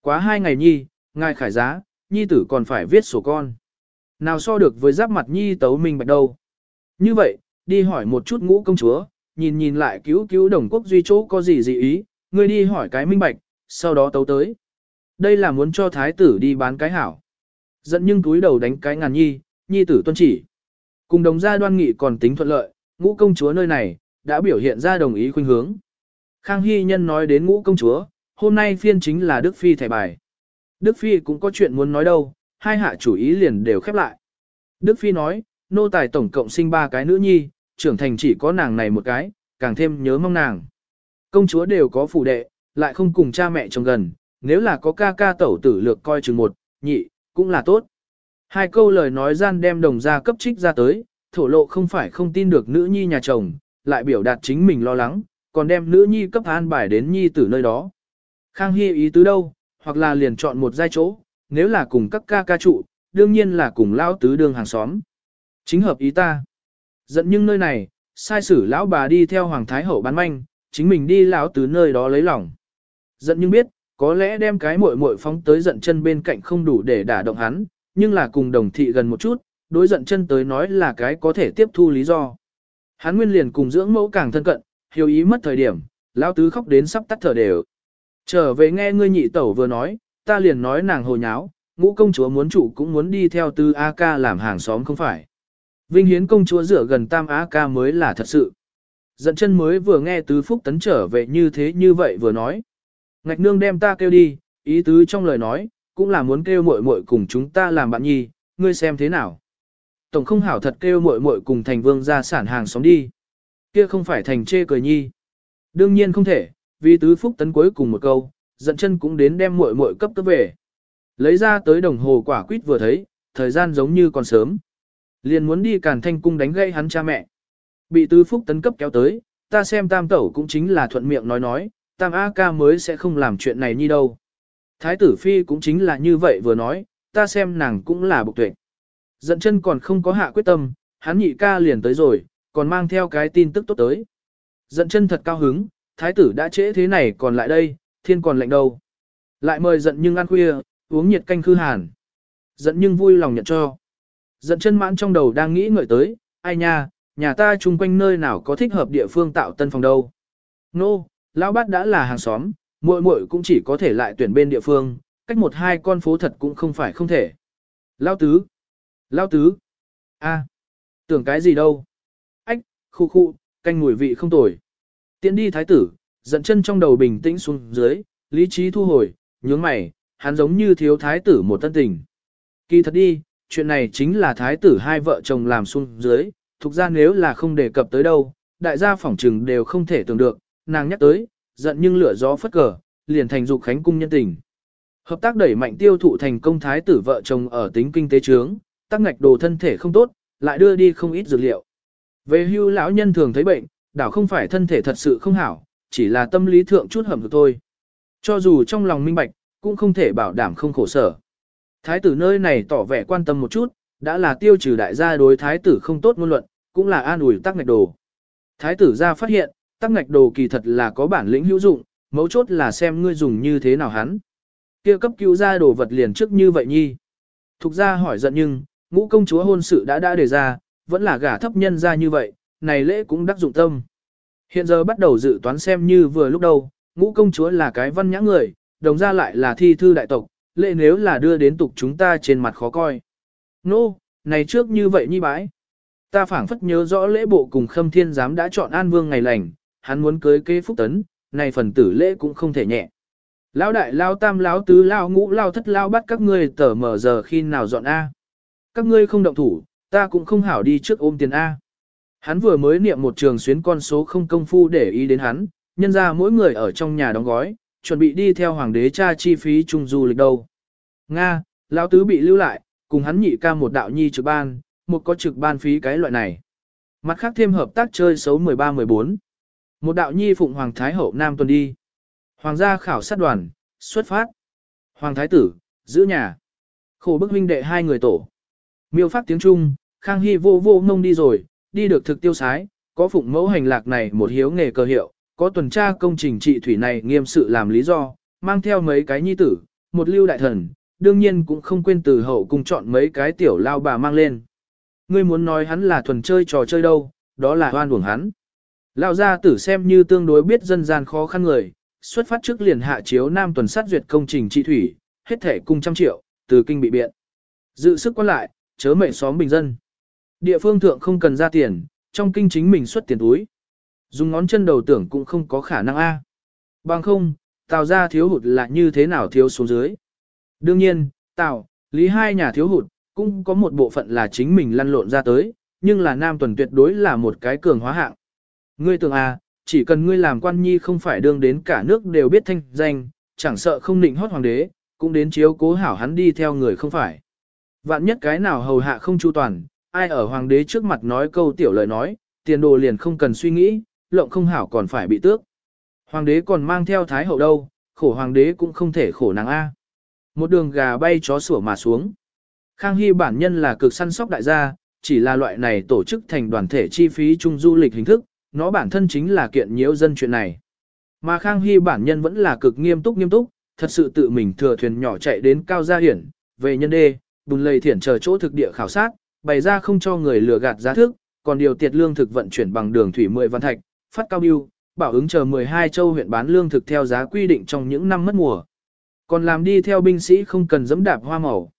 Quá hai ngày nhi, ngài khải giá, nhi tử còn phải viết sổ con. Nào so được với giáp mặt nhi tấu minh bạch đâu. Như vậy, đi hỏi một chút ngũ công chúa, nhìn nhìn lại cứu cứu đồng quốc duy chỗ có gì gì ý, ngươi đi hỏi cái minh bạch, sau đó tấu tới. Đây là muốn cho thái tử đi bán cái hảo. Dẫn nhưng túi đầu đánh cái ngàn nhi, nhi tử tuân chỉ. Cùng đồng gia đoan nghị còn tính thuận lợi, ngũ công chúa nơi này, đã biểu hiện ra đồng ý khuynh hướng. Khang Hy Nhân nói đến ngũ công chúa, hôm nay phiên chính là Đức Phi thẻ bài. Đức Phi cũng có chuyện muốn nói đâu, hai hạ chủ ý liền đều khép lại. Đức Phi nói, nô tài tổng cộng sinh ba cái nữ nhi, trưởng thành chỉ có nàng này một cái, càng thêm nhớ mong nàng. Công chúa đều có phụ đệ, lại không cùng cha mẹ chồng gần, nếu là có ca ca tẩu tử lược coi chừng một, nhị, cũng là tốt. Hai câu lời nói gian đem đồng ra cấp trích ra tới, thổ lộ không phải không tin được nữ nhi nhà chồng, lại biểu đạt chính mình lo lắng, còn đem nữ nhi cấp an bài đến nhi tử nơi đó. Khang Hy ý tứ đâu, hoặc là liền chọn một giai chỗ, nếu là cùng các ca ca trụ, đương nhiên là cùng lão tứ đường hàng xóm. Chính hợp ý ta. Giận nhưng nơi này, sai sử lão bà đi theo hoàng thái hậu bán manh, chính mình đi lão tứ nơi đó lấy lòng. Giận nhưng biết, có lẽ đem cái muội muội phóng tới giận chân bên cạnh không đủ để đả động hắn, nhưng là cùng đồng thị gần một chút, đối giận chân tới nói là cái có thể tiếp thu lý do. Hắn nguyên liền cùng dưỡng mẫu càng thân cận, hiểu ý mất thời điểm, lão tứ khóc đến sắp tắt thở đều. Trở về nghe ngươi nhị tẩu vừa nói, ta liền nói nàng hồ nháo, ngũ công chúa muốn chủ cũng muốn đi theo tư A ca làm hàng xóm không phải. Vinh Hiến công chúa rửa gần tam A ca mới là thật sự. Dẫn chân mới vừa nghe tứ phúc tấn trở về như thế như vậy vừa nói. Ngạch nương đem ta kêu đi, ý tứ trong lời nói, cũng là muốn kêu muội muội cùng chúng ta làm bạn nhi, ngươi xem thế nào. Tổng không hảo thật kêu muội muội cùng thành vương ra sản hàng xóm đi. Kia không phải thành chê cười nhi. Đương nhiên không thể, vì tứ phúc tấn cuối cùng một câu, giận chân cũng đến đem muội muội cấp cấp về. Lấy ra tới đồng hồ quả quýt vừa thấy, thời gian giống như còn sớm. Liền muốn đi càn thanh cung đánh gây hắn cha mẹ. Bị tứ phúc tấn cấp kéo tới, ta xem tam tẩu cũng chính là thuận miệng nói nói, tam A ca mới sẽ không làm chuyện này như đâu. Thái tử phi cũng chính là như vậy vừa nói, ta xem nàng cũng là bộc tuệ. giận chân còn không có hạ quyết tâm, hắn nhị ca liền tới rồi, còn mang theo cái tin tức tốt tới. giận chân thật cao hứng, thái tử đã trễ thế này còn lại đây, thiên còn lạnh đâu. Lại mời giận nhưng ăn khuya, uống nhiệt canh khư hàn. Giận nhưng vui lòng nhận cho. Giận chân mãn trong đầu đang nghĩ ngợi tới, ai nha, nhà ta chung quanh nơi nào có thích hợp địa phương tạo tân phòng đâu. Nô, no, lão bát đã là hàng xóm, muội muội cũng chỉ có thể lại tuyển bên địa phương, cách một hai con phố thật cũng không phải không thể. Lão tứ, lão tứ, a, tưởng cái gì đâu. Khu khu, canh mùi vị không tồi. Tiến đi thái tử, giận chân trong đầu bình tĩnh xuống dưới, lý trí thu hồi, nhướng mày, hắn giống như thiếu thái tử một tân tình. Kỳ thật đi, chuyện này chính là thái tử hai vợ chồng làm xuống dưới, thực ra nếu là không đề cập tới đâu, đại gia phỏng trừng đều không thể tưởng được, nàng nhắc tới, giận nhưng lửa gió phất cờ, liền thành dục khánh cung nhân tình. Hợp tác đẩy mạnh tiêu thụ thành công thái tử vợ chồng ở tính kinh tế trướng, tác ngạch đồ thân thể không tốt, lại đưa đi không ít dược liệu. Về hưu lão nhân thường thấy bệnh, đảo không phải thân thể thật sự không hảo, chỉ là tâm lý thượng chút hầm được thôi. Cho dù trong lòng minh bạch, cũng không thể bảo đảm không khổ sở. Thái tử nơi này tỏ vẻ quan tâm một chút, đã là tiêu trừ đại gia đối thái tử không tốt ngôn luận, cũng là an ủi tắc ngạch đồ. Thái tử ra phát hiện, tắc ngạch đồ kỳ thật là có bản lĩnh hữu dụng, mấu chốt là xem ngươi dùng như thế nào hắn. kia cấp cứu ra đồ vật liền trước như vậy nhi. Thục ra hỏi giận nhưng, ngũ công chúa hôn sự đã đã đề ra, vẫn là gả thấp nhân ra như vậy, này lễ cũng đắc dụng tâm. Hiện giờ bắt đầu dự toán xem như vừa lúc đầu, ngũ công chúa là cái văn nhã người, đồng ra lại là thi thư đại tộc, lễ nếu là đưa đến tục chúng ta trên mặt khó coi. Nô, no, này trước như vậy nhi bãi. Ta phảng phất nhớ rõ lễ bộ cùng khâm thiên giám đã chọn an vương ngày lành, hắn muốn cưới kế phúc tấn, này phần tử lễ cũng không thể nhẹ. Lão đại lao tam lão tứ lao ngũ lao thất lao bắt các ngươi tở mở giờ khi nào dọn A. Các ngươi không động thủ, ta cũng không hảo đi trước ôm tiền A. Hắn vừa mới niệm một trường xuyến con số không công phu để ý đến hắn, nhân ra mỗi người ở trong nhà đóng gói, chuẩn bị đi theo hoàng đế cha chi phí trung du lịch đâu. Nga, lão tứ bị lưu lại, cùng hắn nhị ca một đạo nhi trực ban, một có trực ban phí cái loại này. Mặt khác thêm hợp tác chơi xấu 13-14. Một đạo nhi phụng hoàng thái hậu nam tuần đi. Hoàng gia khảo sát đoàn, xuất phát. Hoàng thái tử, giữ nhà. Khổ bức huynh đệ hai người tổ. Miêu phát tiếng Trung, Khang Hy vô vô ngông đi rồi, đi được thực tiêu sái, có phụng mẫu hành lạc này một hiếu nghề cơ hiệu, có tuần tra công trình trị thủy này nghiêm sự làm lý do, mang theo mấy cái nhi tử, một lưu đại thần, đương nhiên cũng không quên từ hậu cùng chọn mấy cái tiểu lao bà mang lên. Ngươi muốn nói hắn là thuần chơi trò chơi đâu, đó là hoan uổng hắn. Lao gia tử xem như tương đối biết dân gian khó khăn người, xuất phát trước liền hạ chiếu nam tuần sát duyệt công trình trị thủy, hết thể cung trăm triệu, từ kinh bị biện. Dự sức quan lại, chớ mệnh xóm bình dân. Địa phương thượng không cần ra tiền, trong kinh chính mình xuất tiền túi. Dùng ngón chân đầu tưởng cũng không có khả năng A. Bằng không, tào ra thiếu hụt là như thế nào thiếu xuống dưới. Đương nhiên, tào, lý hai nhà thiếu hụt, cũng có một bộ phận là chính mình lăn lộn ra tới, nhưng là nam tuần tuyệt đối là một cái cường hóa hạng. Ngươi tưởng à, chỉ cần ngươi làm quan nhi không phải đương đến cả nước đều biết thanh danh, chẳng sợ không nịnh hót hoàng đế, cũng đến chiếu cố hảo hắn đi theo người không phải. Vạn nhất cái nào hầu hạ không chu toàn, ai ở hoàng đế trước mặt nói câu tiểu lời nói, tiền đồ liền không cần suy nghĩ, lộng không hảo còn phải bị tước. Hoàng đế còn mang theo thái hậu đâu, khổ hoàng đế cũng không thể khổ nàng A. Một đường gà bay chó sủa mà xuống. Khang Hy bản nhân là cực săn sóc đại gia, chỉ là loại này tổ chức thành đoàn thể chi phí chung du lịch hình thức, nó bản thân chính là kiện nhiễu dân chuyện này. Mà Khang Hy bản nhân vẫn là cực nghiêm túc nghiêm túc, thật sự tự mình thừa thuyền nhỏ chạy đến cao gia hiển, về nhân đê, bùn lầy thiển chờ chỗ thực địa khảo sát, bày ra không cho người lừa gạt giá thức, còn điều tiệt lương thực vận chuyển bằng đường thủy 10 văn thạch, phát cao biêu, bảo ứng chờ 12 châu huyện bán lương thực theo giá quy định trong những năm mất mùa. Còn làm đi theo binh sĩ không cần dẫm đạp hoa màu.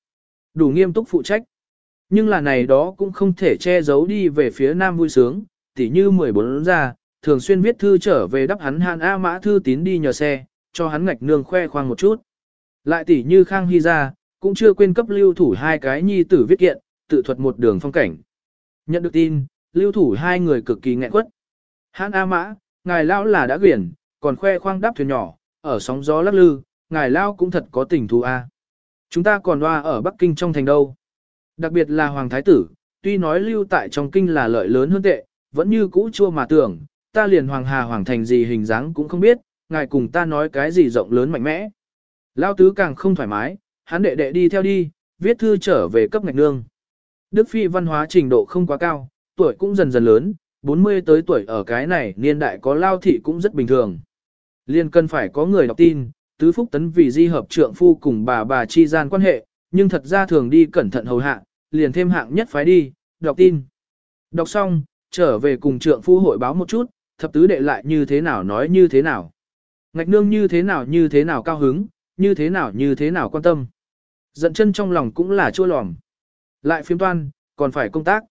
Đủ nghiêm túc phụ trách. Nhưng là này đó cũng không thể che giấu đi về phía nam vui sướng, tỉ như 14 ra, thường xuyên viết thư trở về đắp hắn hàn A mã thư tín đi nhờ xe, cho hắn ngạch nương khoe khoang một chút. Lại tỉ như Khang Hy ra, cũng chưa quên cấp lưu thủ hai cái nhi tử viết kiện, tự thuật một đường phong cảnh. Nhận được tin, lưu thủ hai người cực kỳ nghẹn quất. Hán A Mã, ngài lão là đã quyển, còn khoe khoang đáp thuyền nhỏ, ở sóng gió lắc lư, ngài lão cũng thật có tình thú A. Chúng ta còn loa ở Bắc Kinh trong thành đâu. Đặc biệt là Hoàng Thái Tử, tuy nói lưu tại trong kinh là lợi lớn hơn tệ, vẫn như cũ chua mà tưởng, ta liền Hoàng Hà Hoàng Thành gì hình dáng cũng không biết, ngài cùng ta nói cái gì rộng lớn mạnh mẽ. Lao tứ càng không thoải mái, hắn đệ đệ đi theo đi, viết thư trở về cấp ngạch nương. Đức Phi văn hóa trình độ không quá cao, tuổi cũng dần dần lớn, 40 tới tuổi ở cái này niên đại có lao thị cũng rất bình thường. Liên cần phải có người đọc tin, tứ phúc tấn vì di hợp trượng phu cùng bà bà chi gian quan hệ, nhưng thật ra thường đi cẩn thận hầu hạ, liền thêm hạng nhất phái đi, đọc tin. Đọc xong, trở về cùng trượng phu hội báo một chút, thập tứ đệ lại như thế nào nói như thế nào. Ngạch nương như thế nào như thế nào cao hứng, như thế nào như thế nào quan tâm. Giận chân trong lòng cũng là chua lòm. Lại phiếm toan, còn phải công tác.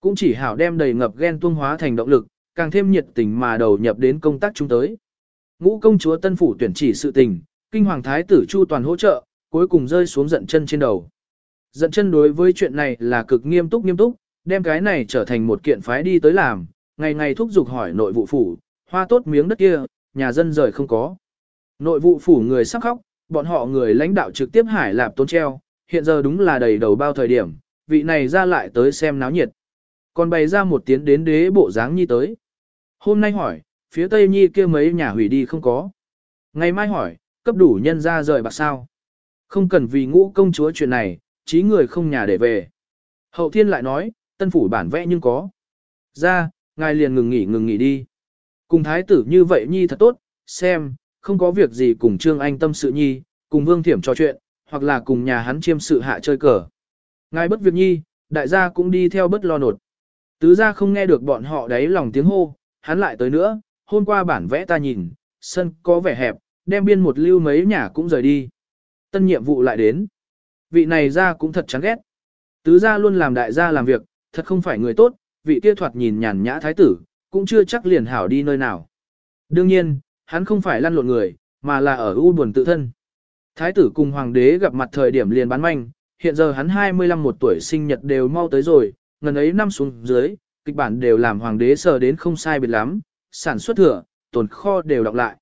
Cũng chỉ hảo đem đầy ngập ghen tuông hóa thành động lực, càng thêm nhiệt tình mà đầu nhập đến công tác chúng tới. Ngũ công chúa tân phủ tuyển chỉ sự tình, kinh hoàng thái tử chu toàn hỗ trợ, cuối cùng rơi xuống giận chân trên đầu. Giận chân đối với chuyện này là cực nghiêm túc nghiêm túc, đem cái này trở thành một kiện phái đi tới làm, ngày ngày thúc giục hỏi nội vụ phủ, hoa tốt miếng đất kia, nhà dân rời không có. Nội vụ phủ người sắp khóc, bọn họ người lãnh đạo trực tiếp hải lạp tốn treo, hiện giờ đúng là đầy đầu bao thời điểm, vị này ra lại tới xem náo nhiệt. Còn bày ra một tiến đến đế bộ dáng nhi tới. Hôm nay hỏi, phía tây nhi kia mấy nhà hủy đi không có. Ngày mai hỏi, cấp đủ nhân ra rời bạc sao. Không cần vì ngũ công chúa chuyện này, trí người không nhà để về. Hậu thiên lại nói, tân phủ bản vẽ nhưng có. Ra, ngài liền ngừng nghỉ ngừng nghỉ đi. Cùng thái tử như vậy nhi thật tốt, xem, không có việc gì cùng Trương Anh tâm sự nhi, cùng Vương Thiểm trò chuyện, hoặc là cùng nhà hắn chiêm sự hạ chơi cờ. Ngài bất việc nhi, đại gia cũng đi theo bất lo nột. Tứ gia không nghe được bọn họ đáy lòng tiếng hô, hắn lại tới nữa, hôm qua bản vẽ ta nhìn, sân có vẻ hẹp, đem biên một lưu mấy nhà cũng rời đi. Tân nhiệm vụ lại đến. Vị này ra cũng thật chán ghét. Tứ gia luôn làm đại gia làm việc, thật không phải người tốt, vị kia thoạt nhìn nhàn nhã thái tử, cũng chưa chắc liền hảo đi nơi nào. Đương nhiên, hắn không phải lăn lộn người, mà là ở u buồn tự thân. Thái tử cùng hoàng đế gặp mặt thời điểm liền bán manh, hiện giờ hắn 25 một tuổi sinh nhật đều mau tới rồi, ngần ấy năm xuống dưới, kịch bản đều làm hoàng đế sờ đến không sai biệt lắm, sản xuất thừa, tồn kho đều đọc lại.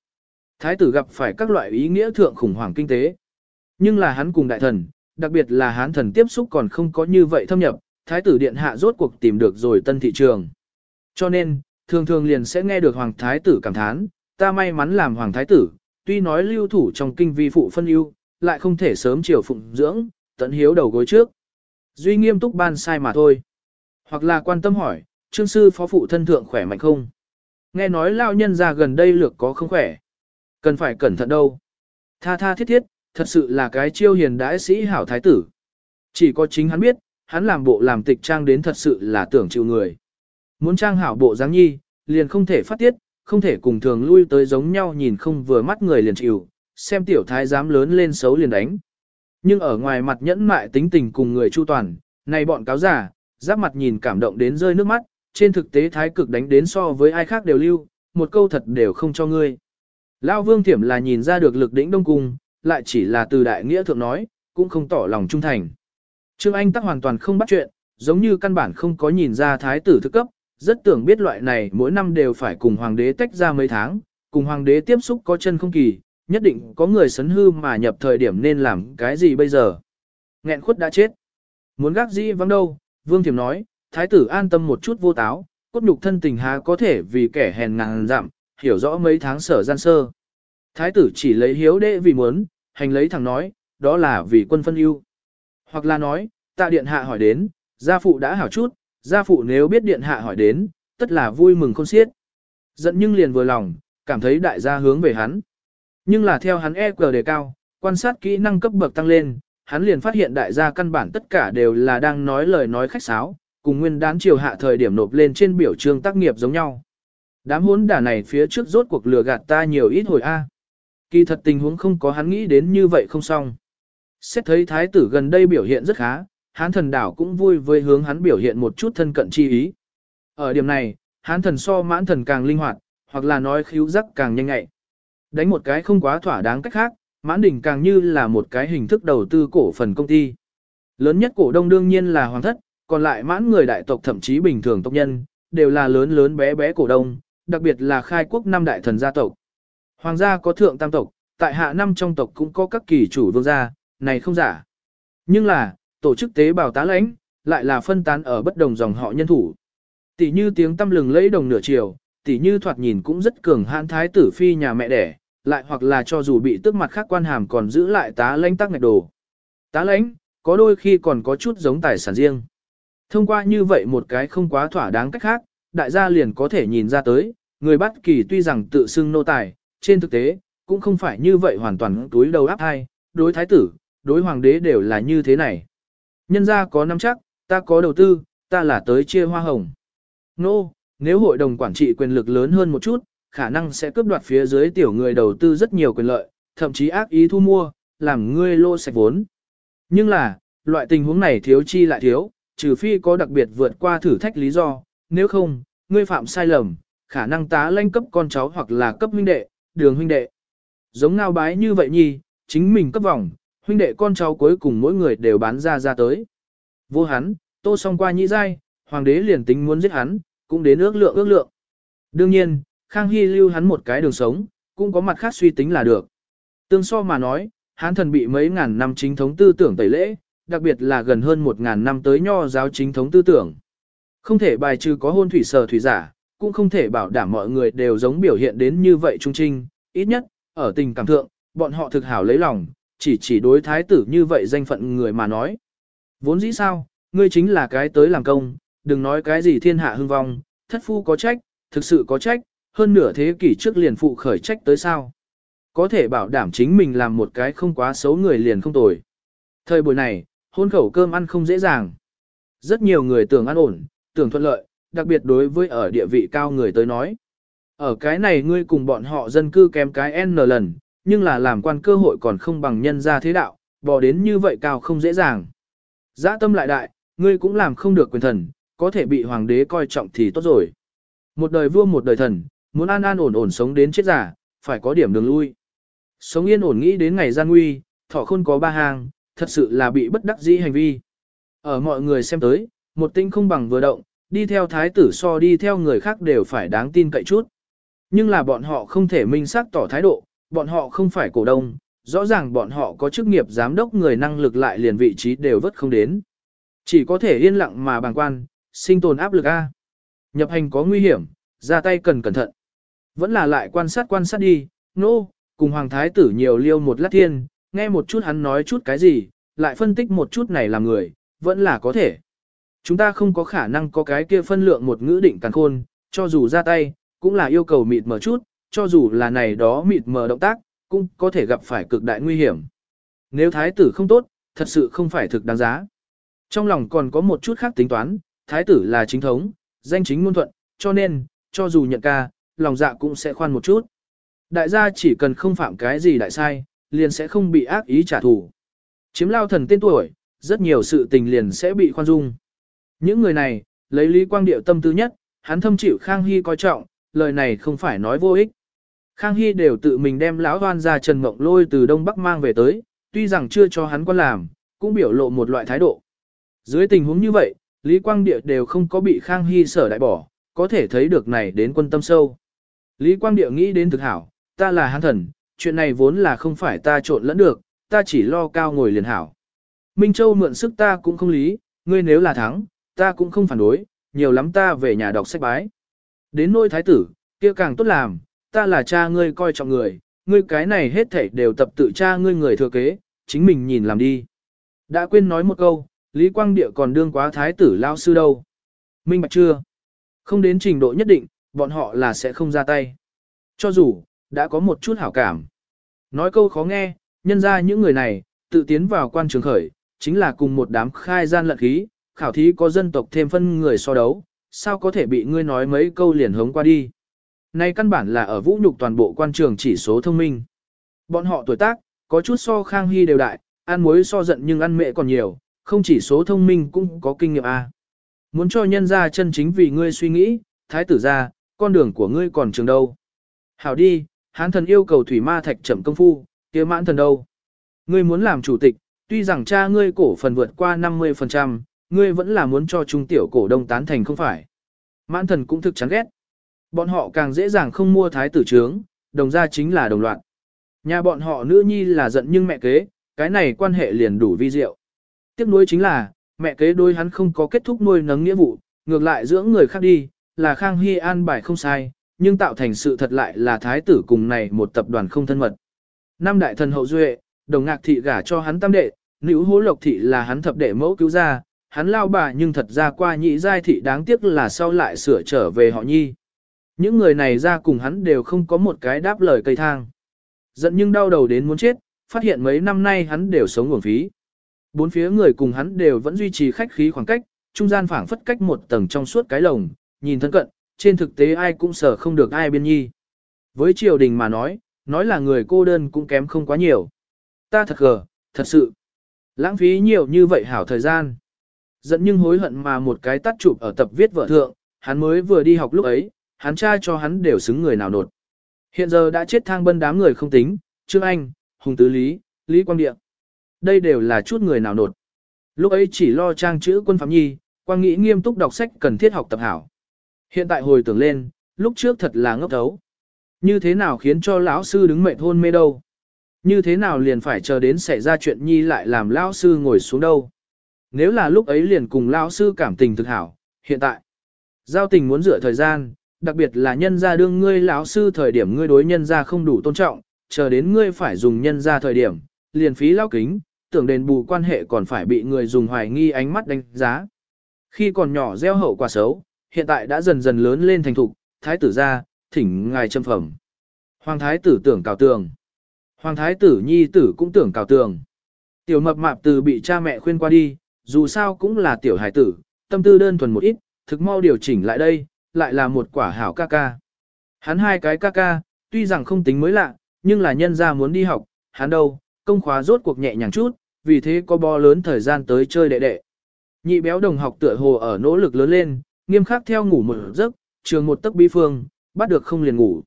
Thái tử gặp phải các loại ý nghĩa thượng khủng hoảng kinh tế. Nhưng là hắn cùng đại thần, đặc biệt là hán thần tiếp xúc còn không có như vậy thâm nhập, thái tử điện hạ rốt cuộc tìm được rồi tân thị trường. Cho nên, thường thường liền sẽ nghe được hoàng thái tử cảm thán, ta may mắn làm hoàng thái tử, tuy nói lưu thủ trong kinh vi phụ phân ưu, lại không thể sớm chiều phụng dưỡng, tận hiếu đầu gối trước. Duy nghiêm túc ban sai mà thôi. Hoặc là quan tâm hỏi, trương sư phó phụ thân thượng khỏe mạnh không? Nghe nói lao nhân ra gần đây lược có không khỏe. Cần phải cẩn thận đâu. Tha tha thiết thiết, thật sự là cái chiêu hiền đãi sĩ hảo thái tử. Chỉ có chính hắn biết, hắn làm bộ làm tịch trang đến thật sự là tưởng chịu người. Muốn trang hảo bộ dáng nhi, liền không thể phát tiết, không thể cùng thường lui tới giống nhau nhìn không vừa mắt người liền chịu, xem tiểu thái dám lớn lên xấu liền đánh. Nhưng ở ngoài mặt nhẫn mại tính tình cùng người chu toàn, này bọn cáo giả, giáp mặt nhìn cảm động đến rơi nước mắt, trên thực tế thái cực đánh đến so với ai khác đều lưu, một câu thật đều không cho ngươi. Lão vương thiểm là nhìn ra được lực đỉnh đông cung, lại chỉ là từ đại nghĩa thượng nói, cũng không tỏ lòng trung thành. Trương Anh tắc hoàn toàn không bắt chuyện, giống như căn bản không có nhìn ra thái tử thức cấp, rất tưởng biết loại này mỗi năm đều phải cùng hoàng đế tách ra mấy tháng, cùng hoàng đế tiếp xúc có chân không kỳ, nhất định có người sấn hư mà nhập thời điểm nên làm cái gì bây giờ. Nghẹn khuất đã chết. Muốn gác gì vắng đâu, Vương Thiểm nói, thái tử an tâm một chút vô táo, cốt nhục thân tình há có thể vì kẻ hèn ngàn dặm, hiểu rõ mấy tháng sở gian sơ. Thái tử chỉ lấy hiếu đệ vì muốn, hành lấy thẳng nói, đó là vì quân phân ưu. Hoặc là nói, tạ điện hạ hỏi đến, gia phụ đã hảo chút, gia phụ nếu biết điện hạ hỏi đến, tất là vui mừng khôn xiết. Giận nhưng liền vừa lòng, cảm thấy đại gia hướng về hắn. Nhưng là theo hắn EQ đề cao, quan sát kỹ năng cấp bậc tăng lên, hắn liền phát hiện đại gia căn bản tất cả đều là đang nói lời nói khách sáo, cùng nguyên đán chiều hạ thời điểm nộp lên trên biểu trương tác nghiệp giống nhau. Đám hốn đả này phía trước rốt cuộc lừa gạt ta nhiều ít hồi A. Kỳ thật tình huống không có hắn nghĩ đến như vậy không xong. Xét thấy thái tử gần đây biểu hiện rất khá, hán thần đảo cũng vui với hướng hắn biểu hiện một chút thân cận chi ý. Ở điểm này, hán thần so mãn thần càng linh hoạt, hoặc là nói khíu giác càng nhanh ngại. Đánh một cái không quá thỏa đáng cách khác, mãn đỉnh càng như là một cái hình thức đầu tư cổ phần công ty. Lớn nhất cổ đông đương nhiên là hoàng thất, còn lại mãn người đại tộc thậm chí bình thường tộc nhân, đều là lớn lớn bé bé cổ đông, đặc biệt là khai quốc năm đại thần gia tộc. Hoàng gia có thượng tam tộc, tại hạ năm trong tộc cũng có các kỳ chủ vương gia, này không giả. Nhưng là, tổ chức tế bào tá lãnh, lại là phân tán ở bất đồng dòng họ nhân thủ. Tỷ như tiếng tâm lừng lấy đồng nửa chiều, tỷ như thoạt nhìn cũng rất cường hãn thái tử phi nhà mẹ đẻ, lại hoặc là cho dù bị tức mặt khác quan hàm còn giữ lại tá lãnh tác ngạch đồ. Tá lãnh, có đôi khi còn có chút giống tài sản riêng. Thông qua như vậy một cái không quá thỏa đáng cách khác, đại gia liền có thể nhìn ra tới, người bắt kỳ tuy rằng tự xưng nô tài, trên thực tế, cũng không phải như vậy hoàn toàn túi đầu áp hai, đối thái tử, đối hoàng đế đều là như thế này. Nhân gia có nắm chắc, ta có đầu tư, ta là tới chia hoa hồng. Nô, no, nếu hội đồng quản trị quyền lực lớn hơn một chút, khả năng sẽ cướp đoạt phía dưới tiểu người đầu tư rất nhiều quyền lợi, thậm chí ác ý thu mua, làm ngươi lô sạch vốn. Nhưng là, loại tình huống này thiếu chi lại thiếu, trừ phi có đặc biệt vượt qua thử thách lý do, nếu không, ngươi phạm sai lầm, khả năng tá lanh cấp con cháu hoặc là cấp huynh đệ, đường huynh đệ. Giống ngao bái như vậy nhi, chính mình cấp vòng, huynh đệ con cháu cuối cùng mỗi người đều bán ra ra tới. Vô hắn, tô xong qua nhị giai, hoàng đế liền tính muốn giết hắn, cũng đến ước lượng ước lượng. Đương nhiên, Khang Hy lưu hắn một cái đường sống, cũng có mặt khác suy tính là được. Tương so mà nói, hắn thần bị mấy ngàn năm chính thống tư tưởng tẩy lễ, đặc biệt là gần hơn một ngàn năm tới nho giáo chính thống tư tưởng. Không thể bài trừ có hôn thủy sở thủy giả, cũng không thể bảo đảm mọi người đều giống biểu hiện đến như vậy trung trinh, ít nhất, ở tình cảm thượng, bọn họ thực hảo lấy lòng, chỉ chỉ đối thái tử như vậy danh phận người mà nói. Vốn dĩ sao, ngươi chính là cái tới làm công, đừng nói cái gì thiên hạ hưng vong, thất phu có trách, thực sự có trách, hơn nửa thế kỷ trước liền phụ khởi trách tới sao. Có thể bảo đảm chính mình làm một cái không quá xấu người liền không tồi. Thời buổi này, hôn khẩu cơm ăn không dễ dàng. Rất nhiều người tưởng ăn ổn, tưởng thuận lợi, đặc biệt đối với ở địa vị cao người tới nói. Ở cái này ngươi cùng bọn họ dân cư kém cái N lần, nhưng là làm quan cơ hội còn không bằng nhân ra thế đạo, bỏ đến như vậy cao không dễ dàng. Giã tâm lại đại, ngươi cũng làm không được quyền thần, có thể bị hoàng đế coi trọng thì tốt rồi. Một đời vua một đời thần, muốn an an ổn ổn sống đến chết giả, phải có điểm đường lui. Sống yên ổn nghĩ đến ngày gian nguy, thọ khôn có ba hàng, thật sự là bị bất đắc dĩ hành vi. Ở mọi người xem tới, một tinh không bằng vừa động, đi theo thái tử so đi theo người khác đều phải đáng tin cậy chút. Nhưng là bọn họ không thể minh xác tỏ thái độ, bọn họ không phải cổ đông, rõ ràng bọn họ có chức nghiệp giám đốc người năng lực lại liền vị trí đều vất không đến. Chỉ có thể yên lặng mà bàng quan, sinh tồn áp lực A. Nhập hành có nguy hiểm, ra tay cần cẩn thận. Vẫn là lại quan sát quan sát đi, nô, no, cùng hoàng thái tử nhiều liêu một lát thiên, nghe một chút hắn nói chút cái gì, lại phân tích một chút này làm người, vẫn là có thể. Chúng ta không có khả năng có cái kia phân lượng một ngữ định càng khôn, cho dù ra tay, cũng là yêu cầu mịt mở chút, cho dù là này đó mịt mờ động tác, cũng có thể gặp phải cực đại nguy hiểm. Nếu thái tử không tốt, thật sự không phải thực đáng giá. Trong lòng còn có một chút khác tính toán, thái tử là chính thống, danh chính ngôn thuận, cho nên, cho dù nhận ca, lòng dạ cũng sẽ khoan một chút. Đại gia chỉ cần không phạm cái gì đại sai, liền sẽ không bị ác ý trả thù. Chiếm lao thần tên tuổi, rất nhiều sự tình liền sẽ bị khoan dung. Những người này, lấy Lý Quang Điệu tâm tư nhất, hắn thâm chịu Khang Hy coi trọng, lời này không phải nói vô ích. Khang Hy đều tự mình đem lão hoan ra Trần Mộng Lôi từ Đông Bắc mang về tới, tuy rằng chưa cho hắn quan làm, cũng biểu lộ một loại thái độ. Dưới tình huống như vậy, Lý Quang Địa đều không có bị Khang Hy sở đại bỏ, có thể thấy được này đến quân tâm sâu. Lý Quang Địa nghĩ đến thực hảo, ta là hắn thần, chuyện này vốn là không phải ta trộn lẫn được, ta chỉ lo cao ngồi liền hảo. Minh Châu mượn sức ta cũng không lý, ngươi nếu là thắng, ta cũng không phản đối, nhiều lắm ta về nhà đọc sách bái. Đến nôi thái tử, kia càng tốt làm, ta là cha ngươi coi trọng người, ngươi cái này hết thảy đều tập tự cha ngươi người thừa kế, chính mình nhìn làm đi. Đã quên nói một câu, Lý Quang Địa còn đương quá thái tử lao sư đâu. Minh bạch chưa? Không đến trình độ nhất định, bọn họ là sẽ không ra tay. Cho dù, đã có một chút hảo cảm. Nói câu khó nghe, nhân ra những người này, tự tiến vào quan trường khởi, chính là cùng một đám khai gian lận khí, khảo thí có dân tộc thêm phân người so đấu, sao có thể bị ngươi nói mấy câu liền hống qua đi. Nay căn bản là ở vũ nhục toàn bộ quan trường chỉ số thông minh. Bọn họ tuổi tác, có chút so khang hy đều đại, ăn muối so giận nhưng ăn mẹ còn nhiều, không chỉ số thông minh cũng có kinh nghiệm A. Muốn cho nhân ra chân chính vì ngươi suy nghĩ, thái tử ra, con đường của ngươi còn trường đâu. Hảo đi, hán thần yêu cầu thủy ma thạch chậm công phu, kia mãn thần đâu. Ngươi muốn làm chủ tịch, tuy rằng cha ngươi cổ phần vượt qua 50%, ngươi vẫn là muốn cho trung tiểu cổ đông tán thành không phải. Mãn thần cũng thực chán ghét. Bọn họ càng dễ dàng không mua thái tử trướng, đồng ra chính là đồng loạn. Nhà bọn họ nữ nhi là giận nhưng mẹ kế, cái này quan hệ liền đủ vi diệu. tiếp nuôi chính là, mẹ kế đôi hắn không có kết thúc nuôi nấng nghĩa vụ, ngược lại dưỡng người khác đi, là Khang Hy an bài không sai, nhưng tạo thành sự thật lại là thái tử cùng này một tập đoàn không thân mật. Năm đại thần hậu duệ, đồng ngạc thị gả cho hắn tam đệ, nữ hố lộc thị là hắn thập đệ mẫu cứu ra, hắn lao bà nhưng thật ra qua nhị giai thị đáng tiếc là sau lại sửa trở về họ nhi. Những người này ra cùng hắn đều không có một cái đáp lời cây thang. Giận nhưng đau đầu đến muốn chết, phát hiện mấy năm nay hắn đều sống uổng phí. Bốn phía người cùng hắn đều vẫn duy trì khách khí khoảng cách, trung gian phảng phất cách một tầng trong suốt cái lồng, nhìn thân cận, trên thực tế ai cũng sợ không được ai biên nhi. Với triều đình mà nói, nói là người cô đơn cũng kém không quá nhiều. Ta thật gờ, thật sự. Lãng phí nhiều như vậy hảo thời gian. Giận nhưng hối hận mà một cái tắt chụp ở tập viết vợ thượng, hắn mới vừa đi học lúc ấy, hắn cha cho hắn đều xứng người nào nột. Hiện giờ đã chết thang bân đám người không tính, Trương Anh, Hùng Tứ Lý, Lý Quang Địa. Đây đều là chút người nào nột. Lúc ấy chỉ lo trang chữ quân phạm nhi, quang nghĩ nghiêm túc đọc sách cần thiết học tập hảo. Hiện tại hồi tưởng lên, lúc trước thật là ngốc thấu. Như thế nào khiến cho lão sư đứng mệt hôn mê đâu? Như thế nào liền phải chờ đến xảy ra chuyện nhi lại làm lão sư ngồi xuống đâu? Nếu là lúc ấy liền cùng lão sư cảm tình thực hảo, hiện tại, giao tình muốn dựa thời gian, đặc biệt là nhân gia đương ngươi lão sư thời điểm ngươi đối nhân gia không đủ tôn trọng, chờ đến ngươi phải dùng nhân gia thời điểm, liền phí lao kính, tưởng đền bù quan hệ còn phải bị người dùng hoài nghi ánh mắt đánh giá. Khi còn nhỏ gieo hậu quả xấu, hiện tại đã dần dần lớn lên thành thục, thái tử ra, thỉnh ngài châm phẩm. Hoàng thái tử tưởng cào tường. Hoàng thái tử nhi tử cũng tưởng cào tường. Tiểu mập mạp từ bị cha mẹ khuyên qua đi, dù sao cũng là tiểu hải tử, tâm tư đơn thuần một ít, thực mau điều chỉnh lại đây, lại là một quả hảo ca ca. Hắn hai cái ca ca, tuy rằng không tính mới lạ, nhưng là nhân ra muốn đi học, hắn đâu, công khóa rốt cuộc nhẹ nhàng chút, vì thế có bo lớn thời gian tới chơi đệ đệ. Nhị béo đồng học tựa hồ ở nỗ lực lớn lên, nghiêm khắc theo ngủ một giấc, trường một tấc bi phương, bắt được không liền ngủ.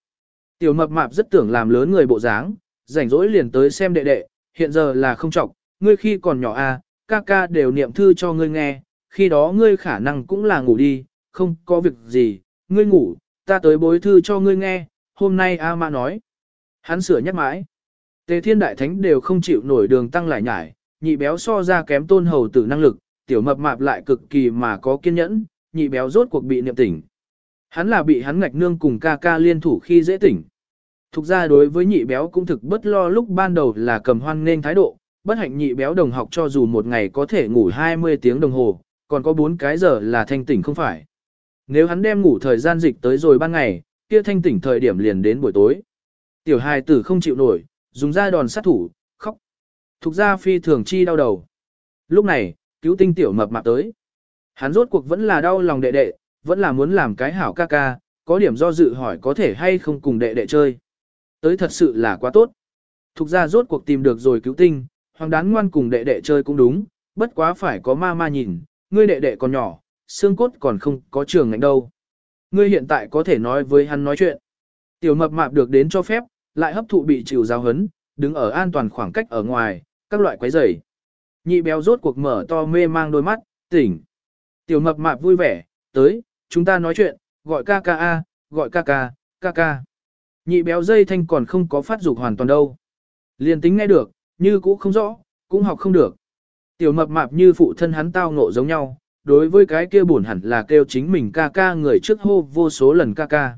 Tiểu mập mạp rất tưởng làm lớn người bộ dáng, rảnh rỗi liền tới xem đệ đệ, hiện giờ là không trọng, ngươi khi còn nhỏ à, ca ca đều niệm thư cho ngươi nghe, khi đó ngươi khả năng cũng là ngủ đi, không có việc gì, ngươi ngủ, ta tới bối thư cho ngươi nghe, hôm nay A Ma nói. Hắn sửa nhắc mãi. Tề thiên đại thánh đều không chịu nổi đường tăng lại nhải, nhị béo so ra kém tôn hầu tử năng lực, tiểu mập mạp lại cực kỳ mà có kiên nhẫn, nhị béo rốt cuộc bị niệm tỉnh. Hắn là bị hắn ngạch nương cùng ca ca liên thủ khi dễ tỉnh. Thục ra đối với nhị béo cũng thực bất lo lúc ban đầu là cầm hoan nên thái độ, bất hạnh nhị béo đồng học cho dù một ngày có thể ngủ 20 tiếng đồng hồ, còn có 4 cái giờ là thanh tỉnh không phải. Nếu hắn đem ngủ thời gian dịch tới rồi ban ngày, kia thanh tỉnh thời điểm liền đến buổi tối. Tiểu hài tử không chịu nổi, dùng ra đòn sát thủ, khóc. Thục ra phi thường chi đau đầu. Lúc này, cứu tinh tiểu mập mạp tới. Hắn rốt cuộc vẫn là đau lòng đệ đệ, vẫn là muốn làm cái hảo ca ca, có điểm do dự hỏi có thể hay không cùng đệ đệ chơi. Tới thật sự là quá tốt. Thục ra rốt cuộc tìm được rồi cứu tinh, hoàng đán ngoan cùng đệ đệ chơi cũng đúng, bất quá phải có ma ma nhìn, ngươi đệ đệ còn nhỏ, xương cốt còn không có trường ngạnh đâu. Ngươi hiện tại có thể nói với hắn nói chuyện. Tiểu mập mạp được đến cho phép, lại hấp thụ bị chịu giáo hấn, đứng ở an toàn khoảng cách ở ngoài, các loại quấy rầy. Nhị béo rốt cuộc mở to mê mang đôi mắt, tỉnh. Tiểu mập mạp vui vẻ, tới, chúng ta nói chuyện, gọi ca ca a, gọi ca ca, ca ca. Nhị béo dây thanh còn không có phát dục hoàn toàn đâu. Liền tính nghe được, như cũ không rõ, cũng học không được. Tiểu mập mạp như phụ thân hắn tao ngộ giống nhau, đối với cái kia buồn hẳn là kêu chính mình ca ca người trước hô vô số lần ca ca.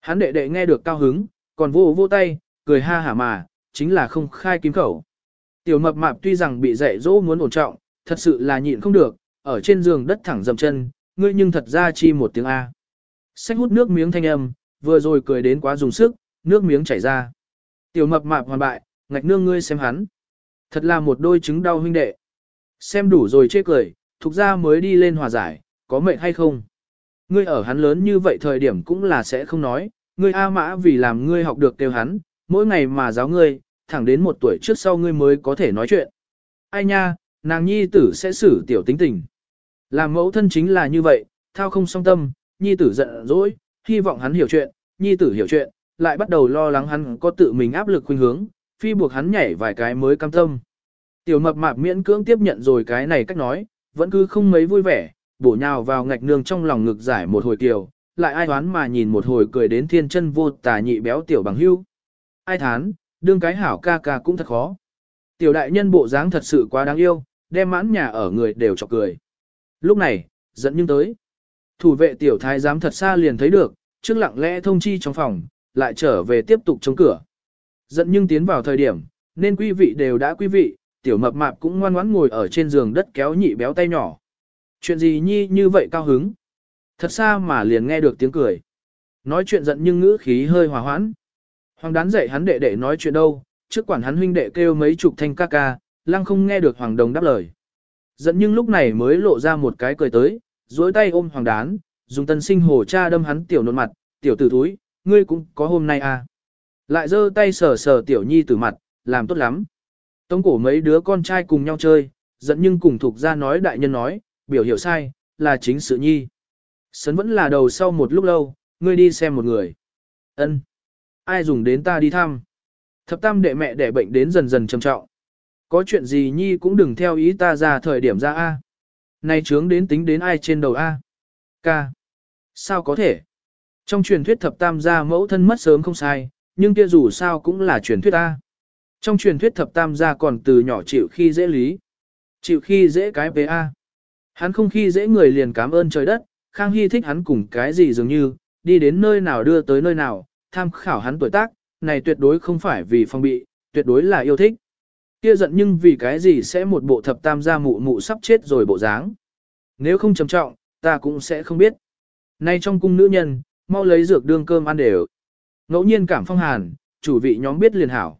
Hắn đệ đệ nghe được cao hứng, còn vô vô tay, cười ha hả mà, chính là không khai kiếm khẩu. Tiểu mập mạp tuy rằng bị dạy dỗ muốn ổn trọng, thật sự là nhịn không được, ở trên giường đất thẳng dầm chân, ngươi nhưng thật ra chi một tiếng A. Xách hút nước miếng thanh âm, vừa rồi cười đến quá dùng sức, nước miếng chảy ra. Tiểu mập mạp hoàn bại, ngạch nương ngươi xem hắn. Thật là một đôi trứng đau huynh đệ. Xem đủ rồi chê cười, thuộc ra mới đi lên hòa giải, có mệnh hay không? Ngươi ở hắn lớn như vậy thời điểm cũng là sẽ không nói, ngươi A mã vì làm ngươi học được kêu hắn, mỗi ngày mà giáo ngươi, thẳng đến một tuổi trước sau ngươi mới có thể nói chuyện. Ai nha, nàng nhi tử sẽ xử tiểu tính tình. Làm mẫu thân chính là như vậy, thao không song tâm, nhi tử giận dỗi, hy vọng hắn hiểu chuyện, nhi tử hiểu chuyện, lại bắt đầu lo lắng hắn có tự mình áp lực khuynh hướng, phi buộc hắn nhảy vài cái mới cam tâm. Tiểu mập mạp miễn cưỡng tiếp nhận rồi cái này cách nói, vẫn cứ không mấy vui vẻ, bổ nhào vào ngạch nương trong lòng ngực giải một hồi kiều, lại ai đoán mà nhìn một hồi cười đến thiên chân vô tà nhị béo tiểu bằng hưu. Ai thán, đương cái hảo ca ca cũng thật khó. Tiểu đại nhân bộ dáng thật sự quá đáng yêu, đem mãn nhà ở người đều chọc cười. Lúc này, dẫn nhưng tới. Thủ vệ tiểu thái giám thật xa liền thấy được, trước lặng lẽ thông chi trong phòng, lại trở về tiếp tục chống cửa. Dẫn nhưng tiến vào thời điểm, nên quý vị đều đã quý vị, tiểu mập mạp cũng ngoan ngoãn ngồi ở trên giường đất kéo nhị béo tay nhỏ. Chuyện gì nhi như vậy cao hứng? Thật xa mà liền nghe được tiếng cười. Nói chuyện giận nhưng ngữ khí hơi hòa hoãn. Hoàng đán dạy hắn đệ đệ nói chuyện đâu, trước quản hắn huynh đệ kêu mấy chục thanh ca ca, lăng không nghe được hoàng đồng đáp lời. Giận nhưng lúc này mới lộ ra một cái cười tới, duỗi tay ôm hoàng đán, dùng tân sinh hồ cha đâm hắn tiểu nôn mặt, tiểu tử túi, ngươi cũng có hôm nay à. Lại giơ tay sờ sờ tiểu nhi tử mặt, làm tốt lắm. Tống cổ mấy đứa con trai cùng nhau chơi, giận nhưng cùng thuộc ra nói đại nhân nói, biểu hiểu sai, là chính sự nhi. Sấn vẫn là đầu sau một lúc lâu, ngươi đi xem một người. ân Ai dùng đến ta đi thăm. Thập tam đệ mẹ đẻ bệnh đến dần dần trầm trọng. Có chuyện gì nhi cũng đừng theo ý ta ra thời điểm ra A. nay trướng đến tính đến ai trên đầu A. k, Sao có thể? Trong truyền thuyết thập tam gia mẫu thân mất sớm không sai, nhưng kia dù sao cũng là truyền thuyết A. Trong truyền thuyết thập tam gia còn từ nhỏ chịu khi dễ lý. Chịu khi dễ cái về A. Hắn không khi dễ người liền cảm ơn trời đất, Khang Hy thích hắn cùng cái gì dường như, đi đến nơi nào đưa tới nơi nào, tham khảo hắn tuổi tác, này tuyệt đối không phải vì phong bị, tuyệt đối là yêu thích. Kia giận nhưng vì cái gì sẽ một bộ thập tam gia mụ mụ sắp chết rồi bộ dáng. Nếu không trầm trọng, ta cũng sẽ không biết. Nay trong cung nữ nhân, mau lấy dược đương cơm ăn đều. Ngẫu nhiên cảm phong hàn, chủ vị nhóm biết liền hảo.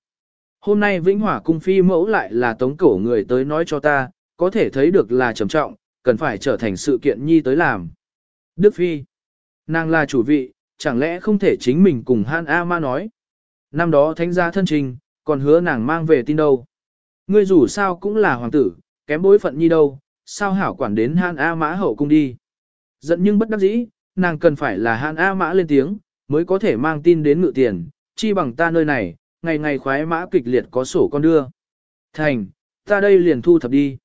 Hôm nay Vĩnh Hỏa cung phi mẫu lại là tống cổ người tới nói cho ta, có thể thấy được là trầm trọng, cần phải trở thành sự kiện nhi tới làm. Đức Phi, nàng là chủ vị, chẳng lẽ không thể chính mình cùng Han A Ma nói. Năm đó thánh gia thân trình, còn hứa nàng mang về tin đâu. Ngươi dù sao cũng là hoàng tử, kém bối phận nhi đâu, sao hảo quản đến Han A Mã hậu cung đi. Giận nhưng bất đắc dĩ, nàng cần phải là Han A Mã lên tiếng, mới có thể mang tin đến ngự tiền, chi bằng ta nơi này, ngày ngày khoái mã kịch liệt có sổ con đưa. Thành, ta đây liền thu thập đi.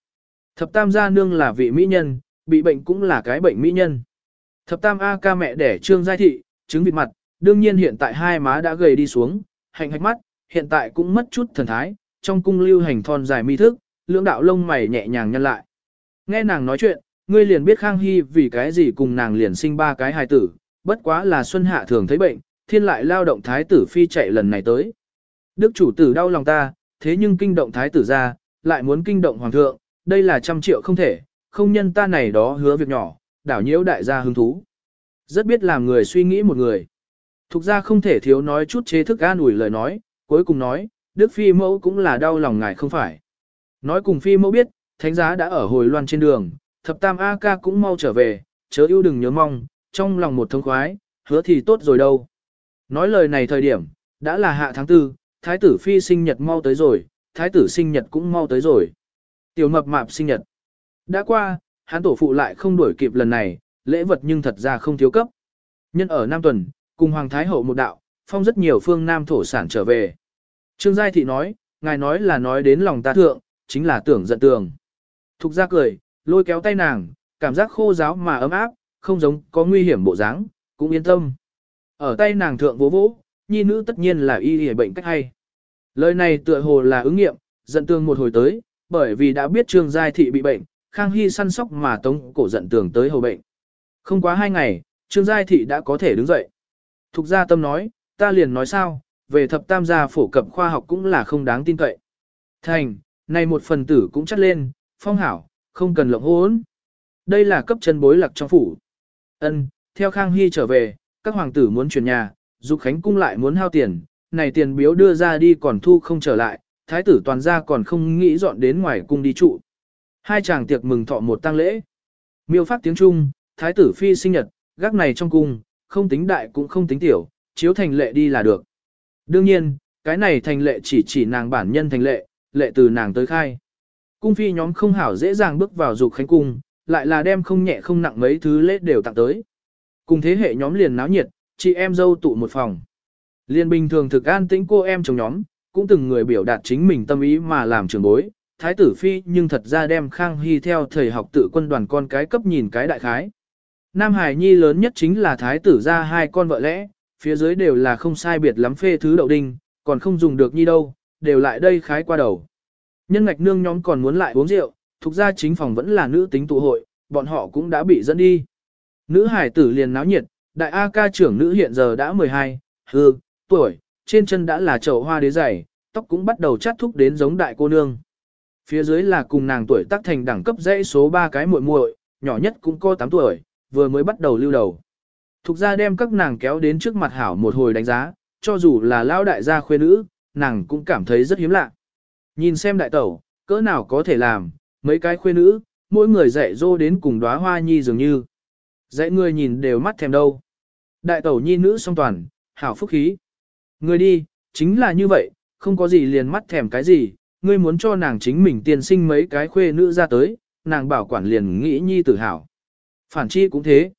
Thập tam gia nương là vị mỹ nhân, bị bệnh cũng là cái bệnh mỹ nhân. Thập tam A ca mẹ đẻ trương giai thị, trứng vịt mặt, đương nhiên hiện tại hai má đã gầy đi xuống, hành hạch mắt, hiện tại cũng mất chút thần thái, trong cung lưu hành thon dài mi thức, lưỡng đạo lông mày nhẹ nhàng nhăn lại. Nghe nàng nói chuyện, ngươi liền biết Khang Hy vì cái gì cùng nàng liền sinh ba cái hài tử, bất quá là Xuân Hạ thường thấy bệnh, thiên lại lao động thái tử phi chạy lần này tới. Đức chủ tử đau lòng ta, thế nhưng kinh động thái tử ra, lại muốn kinh động hoàng thượng, đây là trăm triệu không thể, không nhân ta này đó hứa việc nhỏ, đảo nhiễu đại gia hứng thú. Rất biết làm người suy nghĩ một người. Thục ra không thể thiếu nói chút chế thức an ủi lời nói, cuối cùng nói, Đức Phi mẫu cũng là đau lòng ngài không phải. Nói cùng Phi mẫu biết, thánh giá đã ở hồi loan trên đường, thập tam A ca cũng mau trở về, chớ yêu đừng nhớ mong, trong lòng một thông khoái, hứa thì tốt rồi đâu. Nói lời này thời điểm, đã là hạ tháng tư, thái tử Phi sinh nhật mau tới rồi, thái tử sinh nhật cũng mau tới rồi. Tiểu mập mạp sinh nhật. Đã qua, hắn tổ phụ lại không đuổi kịp lần này, lễ vật nhưng thật ra không thiếu cấp. Nhân ở Nam Tuần, cùng Hoàng Thái Hậu một đạo, phong rất nhiều phương Nam thổ sản trở về. Trương Giai Thị nói, ngài nói là nói đến lòng ta thượng, chính là tưởng giận tường. Thục ra cười, lôi kéo tay nàng, cảm giác khô giáo mà ấm áp, không giống có nguy hiểm bộ dáng, cũng yên tâm. Ở tay nàng thượng vỗ vỗ, nhi nữ tất nhiên là y y bệnh cách hay. Lời này tựa hồ là ứng nghiệm, giận tường một hồi tới, bởi vì đã biết Trương Giai Thị bị bệnh, Khang Hy săn sóc mà tống cổ giận tường tới hầu bệnh. Không quá hai ngày, Trương Giai Thị đã có thể đứng dậy. Thục gia tâm nói, ta liền nói sao, về thập tam gia phổ cập khoa học cũng là không đáng tin cậy. Thành, này một phần tử cũng chắc lên, phong hảo, không cần lộng hốn. Đây là cấp chân bối lạc trong phủ. Ân, theo Khang Hy trở về, các hoàng tử muốn chuyển nhà, Dục Khánh cung lại muốn hao tiền, này tiền biếu đưa ra đi còn thu không trở lại, thái tử toàn gia còn không nghĩ dọn đến ngoài cung đi trụ. Hai chàng tiệc mừng thọ một tang lễ. Miêu phát tiếng Trung, thái tử phi sinh nhật, gác này trong cung, không tính đại cũng không tính tiểu, chiếu thành lệ đi là được. Đương nhiên, cái này thành lệ chỉ chỉ nàng bản nhân thành lệ, lệ từ nàng tới khai. Cung phi nhóm không hảo dễ dàng bước vào dục khánh cung, lại là đem không nhẹ không nặng mấy thứ lễ đều tặng tới. Cùng thế hệ nhóm liền náo nhiệt, chị em dâu tụ một phòng. Liên bình thường thực an tĩnh cô em trong nhóm, cũng từng người biểu đạt chính mình tâm ý mà làm trưởng bối. Thái tử phi nhưng thật ra đem Khang Hy theo thời học tự quân đoàn con cái cấp nhìn cái đại khái. Nam Hải Nhi lớn nhất chính là thái tử ra hai con vợ lẽ, phía dưới đều là không sai biệt lắm phê thứ đậu đinh, còn không dùng được nhi đâu, đều lại đây khái qua đầu. Nhân ngạch nương nhóm còn muốn lại uống rượu, thuộc ra chính phòng vẫn là nữ tính tụ hội, bọn họ cũng đã bị dẫn đi. Nữ hải tử liền náo nhiệt, đại A ca trưởng nữ hiện giờ đã 12, hư, tuổi, trên chân đã là chậu hoa đế dày, tóc cũng bắt đầu chát thúc đến giống đại cô nương. Phía dưới là cùng nàng tuổi tác thành đẳng cấp dãy số 3 cái muội muội, nhỏ nhất cũng có 8 tuổi, vừa mới bắt đầu lưu đầu. Thục ra đem các nàng kéo đến trước mặt hảo một hồi đánh giá, cho dù là lao đại gia khuê nữ, nàng cũng cảm thấy rất hiếm lạ. Nhìn xem đại tẩu, cỡ nào có thể làm, mấy cái khuê nữ, mỗi người dạy dô đến cùng đóa hoa nhi dường như. Dạy người nhìn đều mắt thèm đâu. Đại tẩu nhi nữ song toàn, hảo phúc khí. Người đi, chính là như vậy, không có gì liền mắt thèm cái gì, ngươi muốn cho nàng chính mình tiền sinh mấy cái khuê nữ ra tới, nàng bảo quản liền nghĩ nhi tử hảo. Phản chi cũng thế.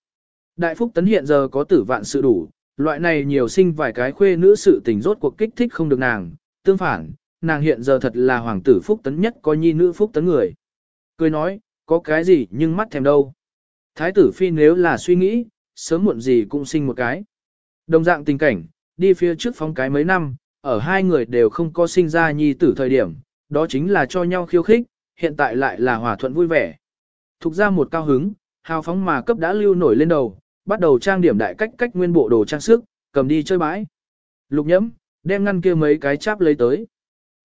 Đại phúc tấn hiện giờ có tử vạn sự đủ, loại này nhiều sinh vài cái khuê nữ sự tình rốt cuộc kích thích không được nàng, tương phản, nàng hiện giờ thật là hoàng tử phúc tấn nhất có nhi nữ phúc tấn người. Cười nói, có cái gì nhưng mắt thèm đâu. Thái tử phi nếu là suy nghĩ, sớm muộn gì cũng sinh một cái. Đồng dạng tình cảnh, đi phía trước phóng cái mấy năm, ở hai người đều không có sinh ra nhi tử thời điểm, đó chính là cho nhau khiêu khích, hiện tại lại là hòa thuận vui vẻ. Thục ra một cao hứng, hào phóng mà cấp đã lưu nổi lên đầu, bắt đầu trang điểm đại cách cách nguyên bộ đồ trang sức, cầm đi chơi bãi. Lục nhẫm, đem ngăn kia mấy cái cháp lấy tới.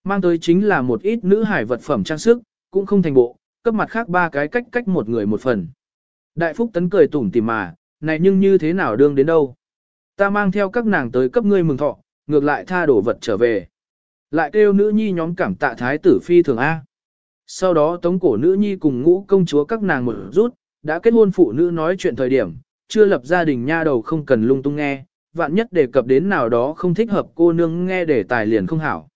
Mang tới chính là một ít nữ hải vật phẩm trang sức, cũng không thành bộ, cấp mặt khác ba cái cách cách một người một phần. Đại Phúc Tấn cười tủm tỉm mà, này nhưng như thế nào đương đến đâu. Ta mang theo các nàng tới cấp ngươi mừng thọ, ngược lại tha đổ vật trở về. Lại kêu nữ nhi nhóm cảm tạ thái tử phi thường A. Sau đó tống cổ nữ nhi cùng ngũ công chúa các nàng một rút, đã kết hôn phụ nữ nói chuyện thời điểm, chưa lập gia đình nha đầu không cần lung tung nghe, vạn nhất đề cập đến nào đó không thích hợp cô nương nghe để tài liền không hảo.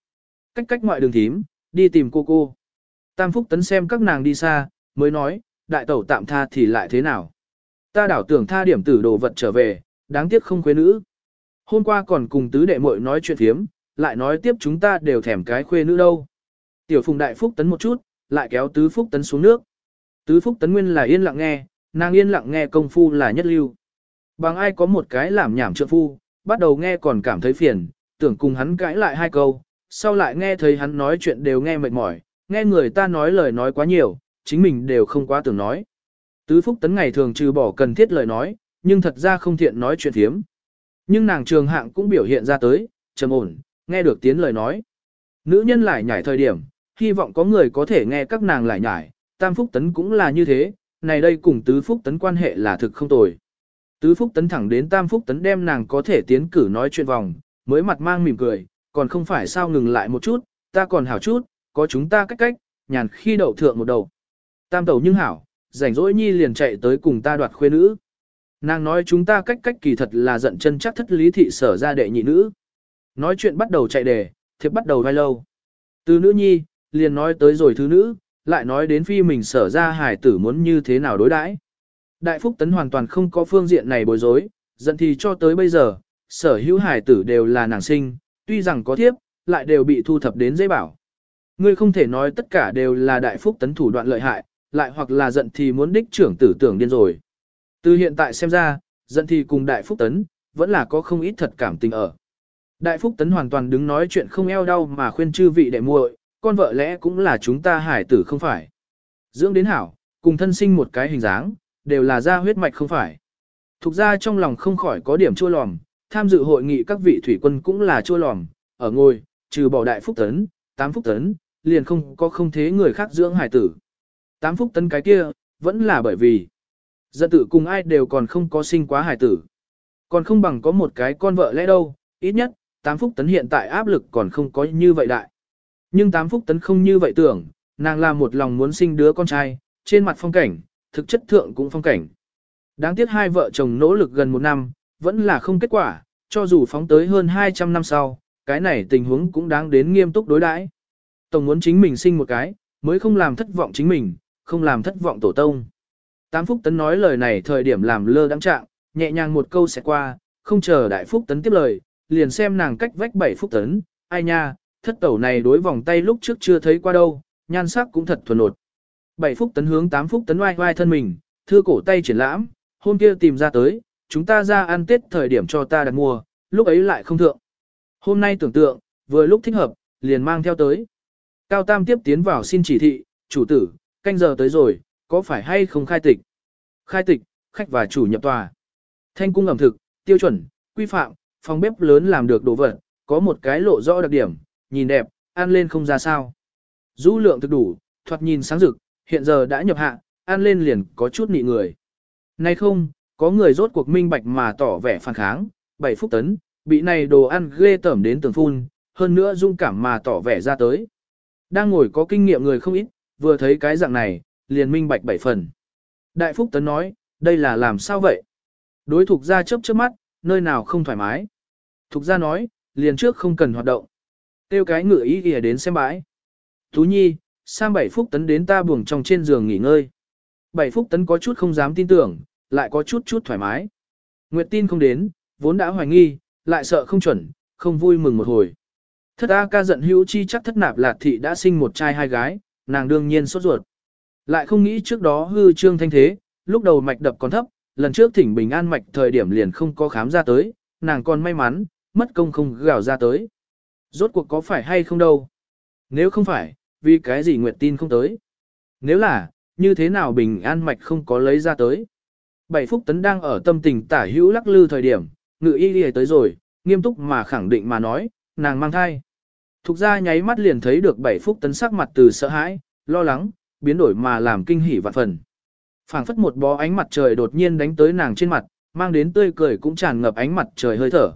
Cách cách ngoại đường thím, đi tìm cô cô. Tam Phúc Tấn xem các nàng đi xa, mới nói, đại tẩu tạm tha thì lại thế nào. Ta đảo tưởng tha điểm tử đồ vật trở về, đáng tiếc không khuê nữ. Hôm qua còn cùng tứ đệ muội nói chuyện thiếm, lại nói tiếp chúng ta đều thèm cái khuê nữ đâu. Tiểu Phùng Đại Phúc Tấn một chút, lại kéo Tứ Phúc Tấn xuống nước. Tứ Phúc Tấn nguyên là yên lặng nghe, nàng yên lặng nghe công phu là nhất lưu. Bằng ai có một cái làm nhảm trượng phu, bắt đầu nghe còn cảm thấy phiền, tưởng cùng hắn cãi lại hai câu, sau lại nghe thấy hắn nói chuyện đều nghe mệt mỏi, nghe người ta nói lời nói quá nhiều, chính mình đều không quá tưởng nói. Tứ Phúc Tấn ngày thường trừ bỏ cần thiết lời nói, nhưng thật ra không thiện nói chuyện thiếm. Nhưng nàng trường hạng cũng biểu hiện ra tới, trầm ổn, nghe được tiếng lời nói. Nữ nhân lại nhảy thời điểm, hy vọng có người có thể nghe các nàng lại nhảy, Tam Phúc Tấn cũng là như thế, này đây cùng Tứ Phúc Tấn quan hệ là thực không tồi. Tứ Phúc Tấn thẳng đến Tam Phúc Tấn đem nàng có thể tiến cử nói chuyện vòng, mới mặt mang mỉm cười, còn không phải sao ngừng lại một chút, ta còn hảo chút, có chúng ta cách cách, nhàn khi đậu thượng một đầu. Tam tẩu nhưng hảo, rảnh rỗi nhi liền chạy tới cùng ta đoạt khuê nữ. Nàng nói chúng ta cách cách kỳ thật là giận chân chắc thất lý thị sở ra đệ nhị nữ. Nói chuyện bắt đầu chạy đề, thiệp bắt đầu vai lâu. Từ nữ nhi, liền nói tới rồi thứ nữ, lại nói đến phi mình sở ra hải tử muốn như thế nào đối đãi. Đại Phúc Tấn hoàn toàn không có phương diện này bối rối, giận thì cho tới bây giờ, sở hữu hải tử đều là nàng sinh, tuy rằng có thiếp, lại đều bị thu thập đến dễ bảo. Ngươi không thể nói tất cả đều là đại phúc tấn thủ đoạn lợi hại, lại hoặc là giận thì muốn đích trưởng tử tưởng điên rồi. Từ hiện tại xem ra, giận thì cùng đại phúc tấn, vẫn là có không ít thật cảm tình ở. Đại phúc tấn hoàn toàn đứng nói chuyện không eo đau mà khuyên chư vị đệ muội, con vợ lẽ cũng là chúng ta hải tử không phải. Dưỡng đến hảo, cùng thân sinh một cái hình dáng, đều là da huyết mạch không phải. Thục ra trong lòng không khỏi có điểm chua lòm, tham dự hội nghị các vị thủy quân cũng là chua lòm, ở ngôi, trừ bỏ đại phúc tấn, tám phúc tấn, liền không có không thế người khác dưỡng hải tử. Tám phúc tấn cái kia, vẫn là bởi vì dân tự cùng ai đều còn không có sinh quá hài tử. Còn không bằng có một cái con vợ lẽ đâu, ít nhất, tám phúc tấn hiện tại áp lực còn không có như vậy đại. Nhưng tám phúc tấn không như vậy tưởng, nàng là một lòng muốn sinh đứa con trai, trên mặt phong cảnh, thực chất thượng cũng phong cảnh. Đáng tiếc hai vợ chồng nỗ lực gần một năm, vẫn là không kết quả, cho dù phóng tới hơn 200 năm sau, cái này tình huống cũng đáng đến nghiêm túc đối đãi. Tổng muốn chính mình sinh một cái, mới không làm thất vọng chính mình, không làm thất vọng tổ tông. Tám Phúc Tấn nói lời này thời điểm làm lơ đắng trạng, nhẹ nhàng một câu sẽ qua, không chờ Đại Phúc Tấn tiếp lời, liền xem nàng cách vách bảy Phúc Tấn, ai nha, thất tẩu này đối vòng tay lúc trước chưa thấy qua đâu, nhan sắc cũng thật thuần nột. Bảy Phúc Tấn hướng tám Phúc Tấn oai oai thân mình, thư cổ tay triển lãm, hôm kia tìm ra tới, chúng ta ra ăn tết thời điểm cho ta đặt mua, lúc ấy lại không thượng. Hôm nay tưởng tượng, vừa lúc thích hợp, liền mang theo tới. Cao Tam tiếp tiến vào xin chỉ thị, chủ tử, canh giờ tới rồi, có phải hay không khai tịch? Khai tịch, khách và chủ nhập tòa. Thanh cung ẩm thực, tiêu chuẩn, quy phạm, phòng bếp lớn làm được đồ vật, có một cái lộ rõ đặc điểm, nhìn đẹp, ăn lên không ra sao. Du lượng thực đủ, thoạt nhìn sáng rực, hiện giờ đã nhập hạ, ăn lên liền có chút nị người. Nay không, có người rốt cuộc minh bạch mà tỏ vẻ phản kháng, bảy phúc tấn, bị này đồ ăn ghê tởm đến tường phun, hơn nữa dung cảm mà tỏ vẻ ra tới. Đang ngồi có kinh nghiệm người không ít, vừa thấy cái dạng này, liền minh bạch bảy phần. Đại Phúc Tấn nói, đây là làm sao vậy? Đối thuộc gia chớp chớp mắt, nơi nào không thoải mái. Thục gia nói, liền trước không cần hoạt động. Tiêu cái ngựa ý kìa đến xem bãi. Tú Nhi, sang bảy Phúc Tấn đến ta buồng trong trên giường nghỉ ngơi. Bảy Phúc Tấn có chút không dám tin tưởng, lại có chút chút thoải mái. Nguyệt tin không đến, vốn đã hoài nghi, lại sợ không chuẩn, không vui mừng một hồi. Thất A ca giận hữu chi chắc thất nạp lạt thị đã sinh một trai hai gái, nàng đương nhiên sốt ruột. Lại không nghĩ trước đó hư trương thanh thế, lúc đầu mạch đập còn thấp, lần trước thỉnh bình an mạch thời điểm liền không có khám ra tới, nàng còn may mắn, mất công không gào ra tới. Rốt cuộc có phải hay không đâu? Nếu không phải, vì cái gì Nguyệt tin không tới? Nếu là, như thế nào bình an mạch không có lấy ra tới? Bảy Phúc Tấn đang ở tâm tình tả hữu lắc lư thời điểm, ngự y đi tới rồi, nghiêm túc mà khẳng định mà nói, nàng mang thai. Thục ra nháy mắt liền thấy được bảy Phúc Tấn sắc mặt từ sợ hãi, lo lắng, biến đổi mà làm kinh hỉ vạn phần. phảng phất một bó ánh mặt trời đột nhiên đánh tới nàng trên mặt, mang đến tươi cười cũng tràn ngập ánh mặt trời hơi thở.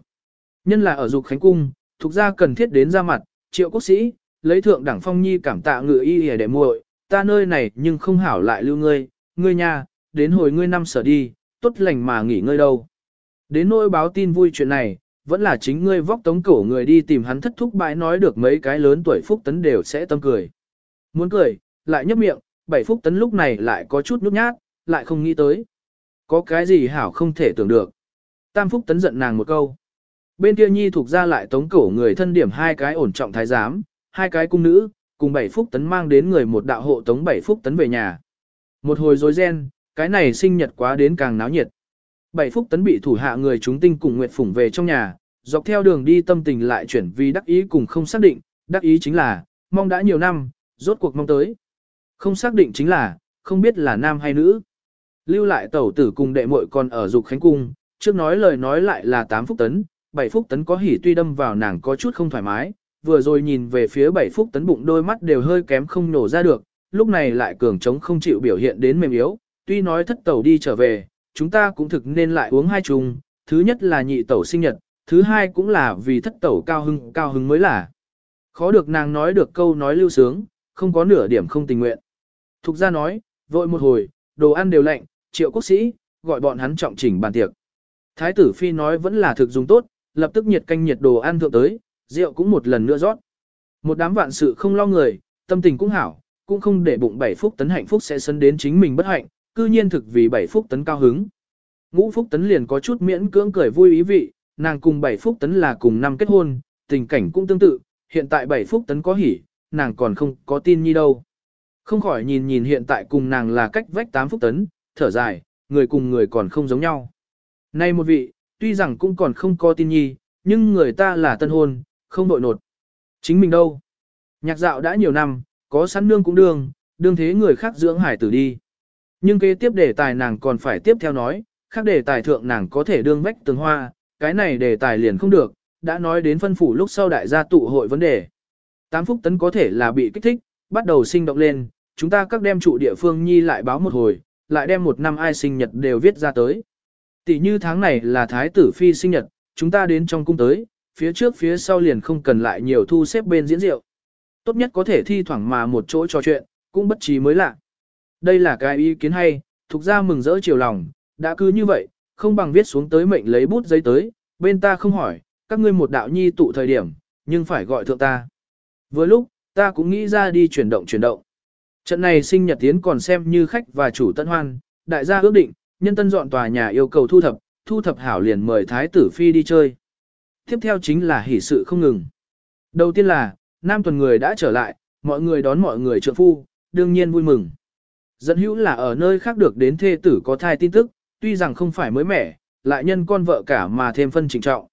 Nhân là ở dục khánh cung, thục ra cần thiết đến ra mặt, triệu quốc sĩ, lấy thượng đẳng phong nhi cảm tạ ngự y để muội, ta nơi này nhưng không hảo lại lưu ngươi, ngươi nha, đến hồi ngươi năm sở đi, tốt lành mà nghỉ ngơi đâu. Đến nỗi báo tin vui chuyện này, vẫn là chính ngươi vóc tống cổ người đi tìm hắn thất thúc bãi nói được mấy cái lớn tuổi phúc tấn đều sẽ tâm cười. Muốn cười, lại nhấp miệng, bảy phúc tấn lúc này lại có chút nhút nhát, lại không nghĩ tới. Có cái gì hảo không thể tưởng được. Tam phúc tấn giận nàng một câu. Bên kia nhi thuộc ra lại tống cổ người thân điểm hai cái ổn trọng thái giám, hai cái cung nữ, cùng bảy phúc tấn mang đến người một đạo hộ tống bảy phúc tấn về nhà. Một hồi rối ren, cái này sinh nhật quá đến càng náo nhiệt. Bảy phúc tấn bị thủ hạ người chúng tinh cùng Nguyệt Phủng về trong nhà, dọc theo đường đi tâm tình lại chuyển vì đắc ý cùng không xác định, đắc ý chính là, mong đã nhiều năm, rốt cuộc mong tới. Không xác định chính là, không biết là nam hay nữ. Lưu lại tẩu tử cùng đệ muội còn ở dục khánh cung, trước nói lời nói lại là 8 phúc tấn, 7 phúc tấn có hỉ tuy đâm vào nàng có chút không thoải mái, vừa rồi nhìn về phía 7 phúc tấn bụng đôi mắt đều hơi kém không nổ ra được, lúc này lại cường trống không chịu biểu hiện đến mềm yếu, tuy nói thất tẩu đi trở về, chúng ta cũng thực nên lại uống hai chung, thứ nhất là nhị tẩu sinh nhật, thứ hai cũng là vì thất tẩu cao hưng cao hưng mới là. Khó được nàng nói được câu nói lưu sướng, không có nửa điểm không tình nguyện. Thục ra nói, vội một hồi, đồ ăn đều lạnh, triệu quốc sĩ, gọi bọn hắn trọng chỉnh bàn tiệc. Thái tử phi nói vẫn là thực dùng tốt, lập tức nhiệt canh nhiệt đồ ăn thượng tới, rượu cũng một lần nữa rót. Một đám vạn sự không lo người, tâm tình cũng hảo, cũng không để bụng bảy phúc tấn hạnh phúc sẽ sân đến chính mình bất hạnh, cư nhiên thực vì bảy phúc tấn cao hứng. Ngũ phúc tấn liền có chút miễn cưỡng cười vui ý vị, nàng cùng bảy phúc tấn là cùng năm kết hôn, tình cảnh cũng tương tự, hiện tại bảy phúc tấn có hỉ, nàng còn không có tin nhi đâu. Không khỏi nhìn nhìn hiện tại cùng nàng là cách vách tám phúc tấn, thở dài, người cùng người còn không giống nhau. Nay một vị, tuy rằng cũng còn không có tin nhi, nhưng người ta là tân hôn, không đội nột. Chính mình đâu? Nhạc dạo đã nhiều năm, có sẵn nương cũng đương, đương thế người khác dưỡng hải tử đi. Nhưng kế tiếp đề tài nàng còn phải tiếp theo nói, khác đề tài thượng nàng có thể đương vách tường hoa, cái này đề tài liền không được, đã nói đến phân phủ lúc sau đại gia tụ hội vấn đề. Tám phúc tấn có thể là bị kích thích, bắt đầu sinh động lên, chúng ta các đem trụ địa phương nhi lại báo một hồi, lại đem một năm ai sinh nhật đều viết ra tới. Tỷ như tháng này là thái tử phi sinh nhật, chúng ta đến trong cung tới, phía trước phía sau liền không cần lại nhiều thu xếp bên diễn rượu. Tốt nhất có thể thi thoảng mà một chỗ trò chuyện, cũng bất trí mới lạ. Đây là cái ý kiến hay, thuộc ra mừng rỡ chiều lòng, đã cứ như vậy, không bằng viết xuống tới mệnh lấy bút giấy tới, bên ta không hỏi, các ngươi một đạo nhi tụ thời điểm, nhưng phải gọi thượng ta. Vừa lúc, ta cũng nghĩ ra đi chuyển động chuyển động. Trận này sinh nhật tiến còn xem như khách và chủ tân hoan, đại gia ước định, nhân tân dọn tòa nhà yêu cầu thu thập, thu thập hảo liền mời thái tử phi đi chơi. Tiếp theo chính là hỷ sự không ngừng. Đầu tiên là, nam tuần người đã trở lại, mọi người đón mọi người trợ phu, đương nhiên vui mừng. Dẫn hữu là ở nơi khác được đến thê tử có thai tin tức, tuy rằng không phải mới mẻ, lại nhân con vợ cả mà thêm phân trình trọng.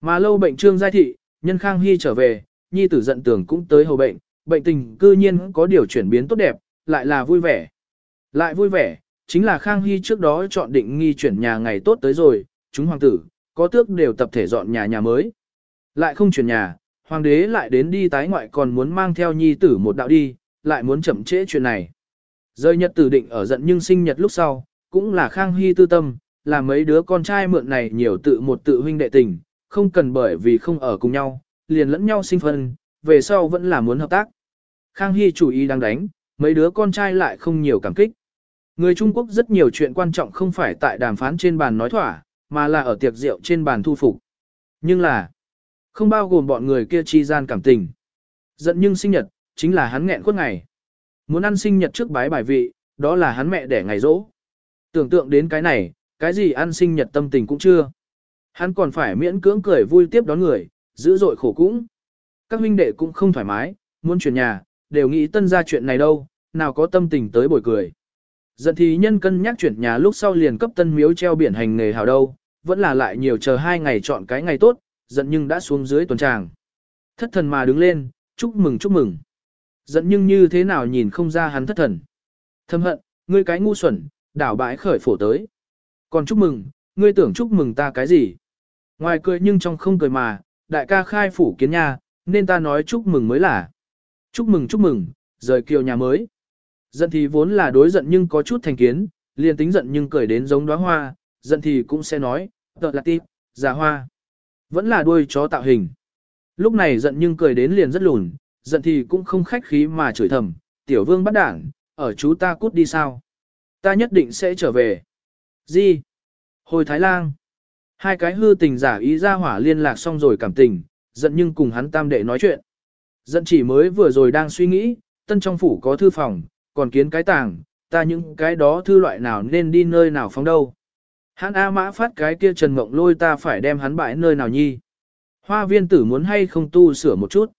Mà lâu bệnh trương giai thị, nhân khang hy trở về, nhi tử giận tưởng cũng tới hầu bệnh, bệnh tình cư nhiên có điều chuyển biến tốt đẹp, lại là vui vẻ. Lại vui vẻ, chính là khang hy trước đó chọn định nghi chuyển nhà ngày tốt tới rồi, chúng hoàng tử, có tước đều tập thể dọn nhà nhà mới. Lại không chuyển nhà, hoàng đế lại đến đi tái ngoại còn muốn mang theo nhi tử một đạo đi, lại muốn chậm trễ chuyện này. Rơi nhật tử định ở giận nhưng sinh nhật lúc sau, cũng là khang hy tư tâm, là mấy đứa con trai mượn này nhiều tự một tự huynh đệ tình, không cần bởi vì không ở cùng nhau, liền lẫn nhau sinh phân, về sau vẫn là muốn hợp tác. Khang Hy chủ ý đang đánh, mấy đứa con trai lại không nhiều cảm kích. Người Trung Quốc rất nhiều chuyện quan trọng không phải tại đàm phán trên bàn nói thỏa, mà là ở tiệc rượu trên bàn thu phục. Nhưng là, không bao gồm bọn người kia chi gian cảm tình. Giận nhưng sinh nhật, chính là hắn nghẹn khuất ngày. Muốn ăn sinh nhật trước bái bài vị, đó là hắn mẹ đẻ ngày rỗ. Tưởng tượng đến cái này, cái gì ăn sinh nhật tâm tình cũng chưa. Hắn còn phải miễn cưỡng cười vui tiếp đón người, dữ dội khổ cũng. Các huynh đệ cũng không thoải mái, muốn chuyển nhà, đều nghĩ tân ra chuyện này đâu, nào có tâm tình tới bồi cười. Giận thì nhân cân nhắc chuyển nhà lúc sau liền cấp tân miếu treo biển hành nghề hào đâu, vẫn là lại nhiều chờ hai ngày chọn cái ngày tốt, giận nhưng đã xuống dưới tuần tràng. Thất thần mà đứng lên, chúc mừng chúc mừng. Giận nhưng như thế nào nhìn không ra hắn thất thần. Thâm hận, ngươi cái ngu xuẩn, đảo bãi khởi phổ tới. Còn chúc mừng, ngươi tưởng chúc mừng ta cái gì? Ngoài cười nhưng trong không cười mà, đại ca khai phủ kiến nha, nên ta nói chúc mừng mới là. Chúc mừng chúc mừng, rời kiều nhà mới. Giận thì vốn là đối giận nhưng có chút thành kiến, liền tính giận nhưng cười đến giống đóa hoa, giận thì cũng sẽ nói, tợ là tiếp, già hoa. Vẫn là đuôi chó tạo hình. Lúc này giận nhưng cười đến liền rất lùn, giận thì cũng không khách khí mà chửi thầm, tiểu vương bắt đảng, ở chú ta cút đi sao. Ta nhất định sẽ trở về. Gì? Hồi Thái Lang. Hai cái hư tình giả ý ra hỏa liên lạc xong rồi cảm tình, giận nhưng cùng hắn tam đệ nói chuyện. Giận chỉ mới vừa rồi đang suy nghĩ, tân trong phủ có thư phòng, còn kiến cái tàng, ta những cái đó thư loại nào nên đi nơi nào phóng đâu. Hắn A mã phát cái kia trần mộng lôi ta phải đem hắn bãi nơi nào nhi. Hoa viên tử muốn hay không tu sửa một chút.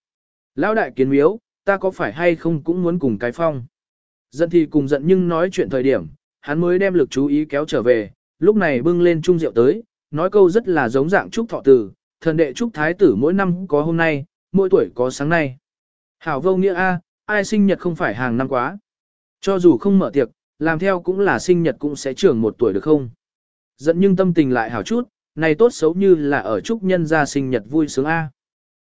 Lão đại kiến miếu, ta có phải hay không cũng muốn cùng cái phong. Giận thì cùng giận nhưng nói chuyện thời điểm, hắn mới đem lực chú ý kéo trở về, lúc này bưng lên chung rượu tới, nói câu rất là giống dạng trúc thọ tử, thần đệ trúc thái tử mỗi năm có hôm nay, mỗi tuổi có sáng nay. Hảo vô nghĩa A, ai sinh nhật không phải hàng năm quá. Cho dù không mở tiệc, làm theo cũng là sinh nhật cũng sẽ trưởng một tuổi được không? Giận nhưng tâm tình lại hảo chút, này tốt xấu như là ở chúc nhân gia sinh nhật vui sướng A.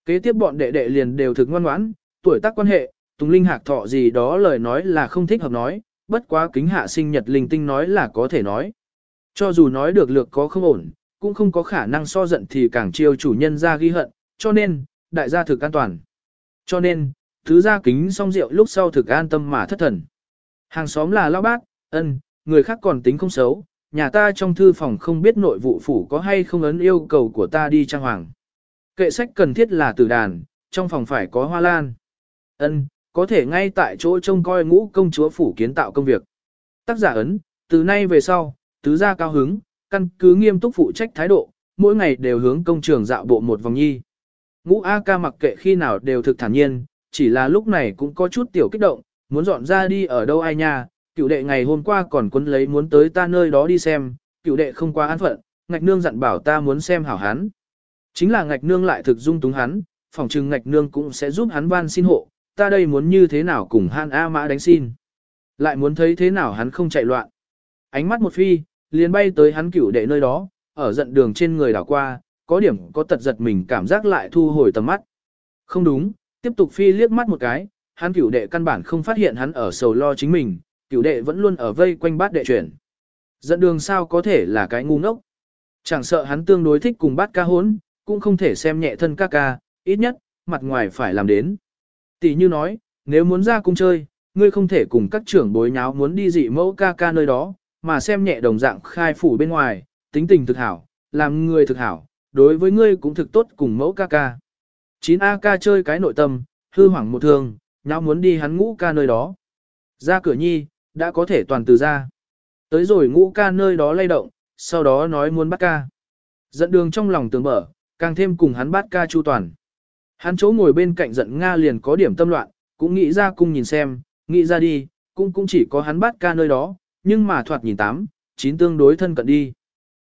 Kế tiếp bọn đệ đệ liền đều thực ngoan ngoãn, tuổi tác quan hệ, Tùng Linh Hạc thọ gì đó lời nói là không thích hợp nói, bất quá kính hạ sinh nhật linh tinh nói là có thể nói. Cho dù nói được lược có không ổn, cũng không có khả năng so giận thì càng chiêu chủ nhân ra ghi hận, cho nên, đại gia thực an toàn. Cho nên, thứ gia kính xong rượu lúc sau thực an tâm mà thất thần. Hàng xóm là lão bác, ân, người khác còn tính không xấu, nhà ta trong thư phòng không biết nội vụ phủ có hay không ấn yêu cầu của ta đi trang hoàng. Kệ sách cần thiết là tử đàn, trong phòng phải có hoa lan. Ân, có thể ngay tại chỗ trông coi ngũ công chúa phủ kiến tạo công việc. Tác giả ấn, từ nay về sau, tứ gia cao hứng, căn cứ nghiêm túc phụ trách thái độ, mỗi ngày đều hướng công trường dạo bộ một vòng nhi. Ngũ A ca mặc kệ khi nào đều thực thản nhiên, chỉ là lúc này cũng có chút tiểu kích động, muốn dọn ra đi ở đâu ai nha, cựu đệ ngày hôm qua còn quấn lấy muốn tới ta nơi đó đi xem, cựu đệ không qua an phận, ngạch nương dặn bảo ta muốn xem hảo hán. Chính là ngạch nương lại thực dung túng hắn, phòng trừng ngạch nương cũng sẽ giúp hắn van xin hộ, ta đây muốn như thế nào cùng han A mã đánh xin. Lại muốn thấy thế nào hắn không chạy loạn. Ánh mắt một phi, liền bay tới hắn cửu đệ nơi đó, ở giận đường trên người đảo qua, có điểm có tật giật mình cảm giác lại thu hồi tầm mắt. Không đúng, tiếp tục phi liếc mắt một cái, hắn cửu đệ căn bản không phát hiện hắn ở sầu lo chính mình, cửu đệ vẫn luôn ở vây quanh bát đệ chuyển. dẫn đường sao có thể là cái ngu ngốc. Chẳng sợ hắn tương đối thích cùng bát ca hốn, cũng không thể xem nhẹ thân ca ca, ít nhất, mặt ngoài phải làm đến. Tỷ như nói, nếu muốn ra cung chơi, ngươi không thể cùng các trưởng bối nháo muốn đi dị mẫu ca ca nơi đó, mà xem nhẹ đồng dạng khai phủ bên ngoài, tính tình thực hảo, làm người thực hảo, đối với ngươi cũng thực tốt cùng mẫu ca ca. 9A ca chơi cái nội tâm, hư hoảng một thường, nháo muốn đi hắn ngũ ca nơi đó. Ra cửa nhi, đã có thể toàn từ ra. Tới rồi ngũ ca nơi đó lay động, sau đó nói muốn bắt ca. Dẫn đường trong lòng tường mở, càng thêm cùng hắn bắt ca chu toàn. Hắn chỗ ngồi bên cạnh giận Nga liền có điểm tâm loạn, cũng nghĩ ra cung nhìn xem, nghĩ ra đi, cũng cũng chỉ có hắn bắt ca nơi đó, nhưng mà thoạt nhìn tám, chín tương đối thân cận đi.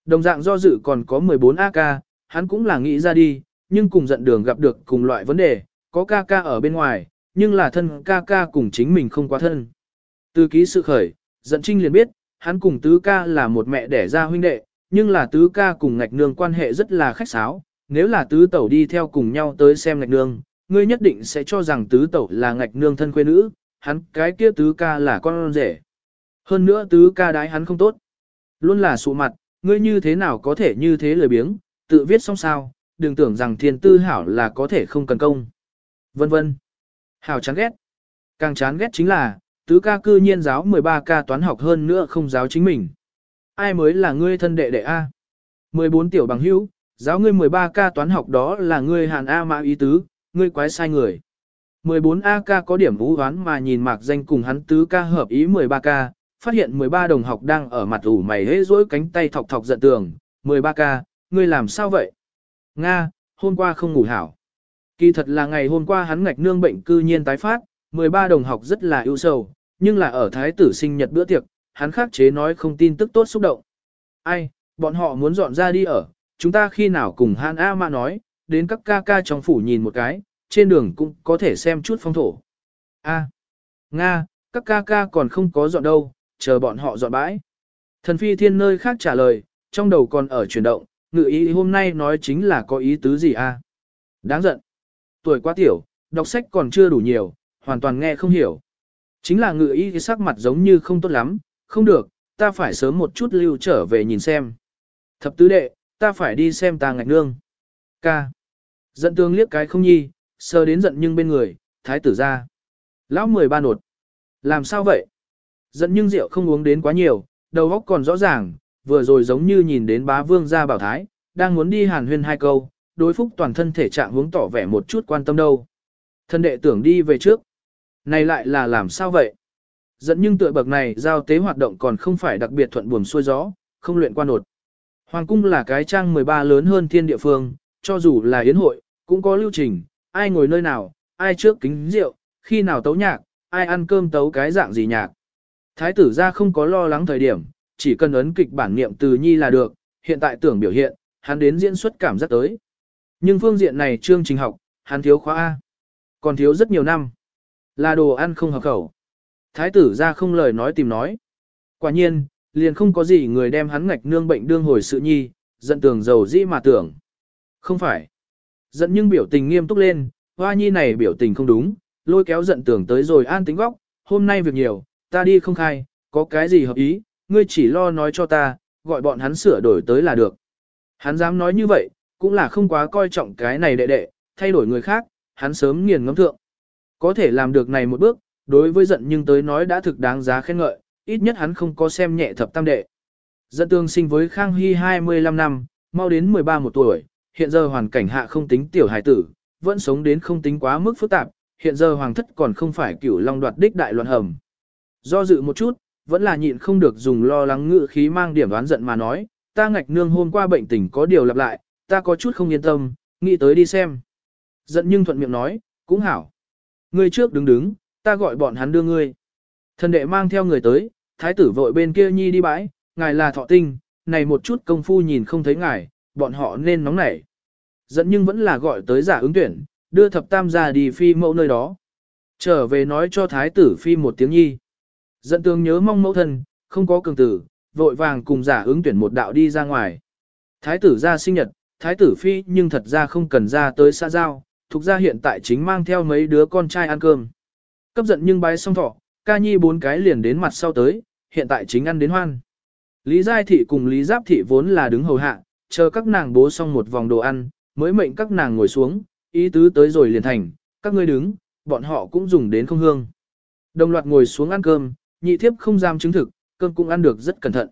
Đồng dạng do dự còn có 14 AK, hắn cũng là nghĩ ra đi, nhưng cùng giận đường gặp được cùng loại vấn đề, có ca ca ở bên ngoài, nhưng là thân ca ca cùng chính mình không quá thân. Từ ký sự khởi, giận trinh liền biết, hắn cùng tứ ca là một mẹ đẻ ra huynh đệ, nhưng là tứ ca cùng ngạch nương quan hệ rất là khách sáo, nếu là tứ tẩu đi theo cùng nhau tới xem ngạch nương, ngươi nhất định sẽ cho rằng tứ tẩu là ngạch nương thân quê nữ, hắn cái kia tứ ca là con rể. Hơn nữa tứ ca đái hắn không tốt. Luôn là sụ mặt, ngươi như thế nào có thể như thế lười biếng, tự viết xong sao, đừng tưởng rằng thiên tư hảo là có thể không cần công. Vân vân. Hảo chán ghét. Càng chán ghét chính là, tứ ca cư nhiên giáo 13 ca toán học hơn nữa không giáo chính mình. Ai mới là ngươi thân đệ đệ A? 14 tiểu bằng hữu, giáo ngươi 13 ca toán học đó là ngươi hàn A mã ý tứ, ngươi quái sai người. 14 AK có điểm vũ hoán mà nhìn mạc danh cùng hắn tứ ca hợp ý 13K, phát hiện 13 đồng học đang ở mặt ủ mày hế rỗi cánh tay thọc thọc giận tường. 13K, ngươi làm sao vậy? Nga, hôm qua không ngủ hảo. Kỳ thật là ngày hôm qua hắn ngạch nương bệnh cư nhiên tái phát, 13 đồng học rất là ưu sầu, nhưng là ở thái tử sinh nhật bữa tiệc, hắn khắc chế nói không tin tức tốt xúc động. Ai, bọn họ muốn dọn ra đi ở, chúng ta khi nào cùng Han A Mã nói, đến các ca ca trong phủ nhìn một cái, trên đường cũng có thể xem chút phong thổ. A, Nga, các ca ca còn không có dọn đâu, chờ bọn họ dọn bãi. Thần phi thiên nơi khác trả lời, trong đầu còn ở chuyển động, ngự ý hôm nay nói chính là có ý tứ gì a? Đáng giận. Tuổi quá tiểu, đọc sách còn chưa đủ nhiều, hoàn toàn nghe không hiểu. Chính là ngự ý sắc mặt giống như không tốt lắm, không được, ta phải sớm một chút lưu trở về nhìn xem. Thập tứ đệ, ta phải đi xem ta ngạch nương. Ca. Dận tương liếc cái không nhi, sờ đến giận nhưng bên người, thái tử ra. Lão mười ba nột. Làm sao vậy? Giận nhưng rượu không uống đến quá nhiều, đầu óc còn rõ ràng, vừa rồi giống như nhìn đến bá vương gia bảo thái, đang muốn đi hàn huyên hai câu, đối phúc toàn thân thể trạng hướng tỏ vẻ một chút quan tâm đâu. Thân đệ tưởng đi về trước. Này lại là làm sao vậy? Dận nhưng tựa bậc này giao tế hoạt động còn không phải đặc biệt thuận buồm xuôi gió, không luyện quan nột. Hoàng cung là cái trang 13 lớn hơn thiên địa phương, cho dù là yến hội, cũng có lưu trình, ai ngồi nơi nào, ai trước kính rượu, khi nào tấu nhạc, ai ăn cơm tấu cái dạng gì nhạc. Thái tử ra không có lo lắng thời điểm, chỉ cần ấn kịch bản niệm từ nhi là được, hiện tại tưởng biểu hiện, hắn đến diễn xuất cảm giác tới. Nhưng phương diện này chương trình học, hắn thiếu khóa A. Còn thiếu rất nhiều năm. Là đồ ăn không hợp khẩu. Thái tử ra không lời nói tìm nói. Quả nhiên, liền không có gì người đem hắn ngạch nương bệnh đương hồi sự nhi, giận tường giàu dĩ mà tưởng. Không phải. Giận nhưng biểu tình nghiêm túc lên, hoa nhi này biểu tình không đúng, lôi kéo giận tưởng tới rồi an tính góc, hôm nay việc nhiều, ta đi không khai, có cái gì hợp ý, ngươi chỉ lo nói cho ta, gọi bọn hắn sửa đổi tới là được. Hắn dám nói như vậy, cũng là không quá coi trọng cái này đệ đệ, thay đổi người khác, hắn sớm nghiền ngẫm thượng. Có thể làm được này một bước, đối với giận nhưng tới nói đã thực đáng giá khen ngợi, ít nhất hắn không có xem nhẹ thập tam đệ. Giận tương sinh với Khang Hy 25 năm, mau đến 13 một tuổi, hiện giờ hoàn cảnh hạ không tính tiểu hài tử, vẫn sống đến không tính quá mức phức tạp, hiện giờ hoàng thất còn không phải cửu long đoạt đích đại loạn hầm. Do dự một chút, vẫn là nhịn không được dùng lo lắng ngự khí mang điểm đoán giận mà nói, ta ngạch nương hôm qua bệnh tình có điều lặp lại, ta có chút không yên tâm, nghĩ tới đi xem. Giận nhưng thuận miệng nói, cũng hảo. Ngươi trước đứng đứng, ta gọi bọn hắn đưa ngươi. Thần đệ mang theo người tới, thái tử vội bên kia nhi đi bãi, ngài là thọ tinh, này một chút công phu nhìn không thấy ngài, bọn họ nên nóng nảy. Dẫn nhưng vẫn là gọi tới giả ứng tuyển, đưa thập tam gia đi phi mẫu nơi đó. Trở về nói cho thái tử phi một tiếng nhi. Dẫn tương nhớ mong mẫu thân, không có cường tử, vội vàng cùng giả ứng tuyển một đạo đi ra ngoài. Thái tử ra sinh nhật, thái tử phi nhưng thật ra không cần ra tới xã giao, thuộc ra hiện tại chính mang theo mấy đứa con trai ăn cơm. Cấp giận nhưng bái xong thọ, ca nhi bốn cái liền đến mặt sau tới, hiện tại chính ăn đến hoan. Lý Giai Thị cùng Lý Giáp Thị vốn là đứng hầu hạ, chờ các nàng bố xong một vòng đồ ăn, mới mệnh các nàng ngồi xuống, ý tứ tới rồi liền thành, các ngươi đứng, bọn họ cũng dùng đến không hương. Đồng loạt ngồi xuống ăn cơm, nhị thiếp không dám chứng thực, cơm cũng ăn được rất cẩn thận.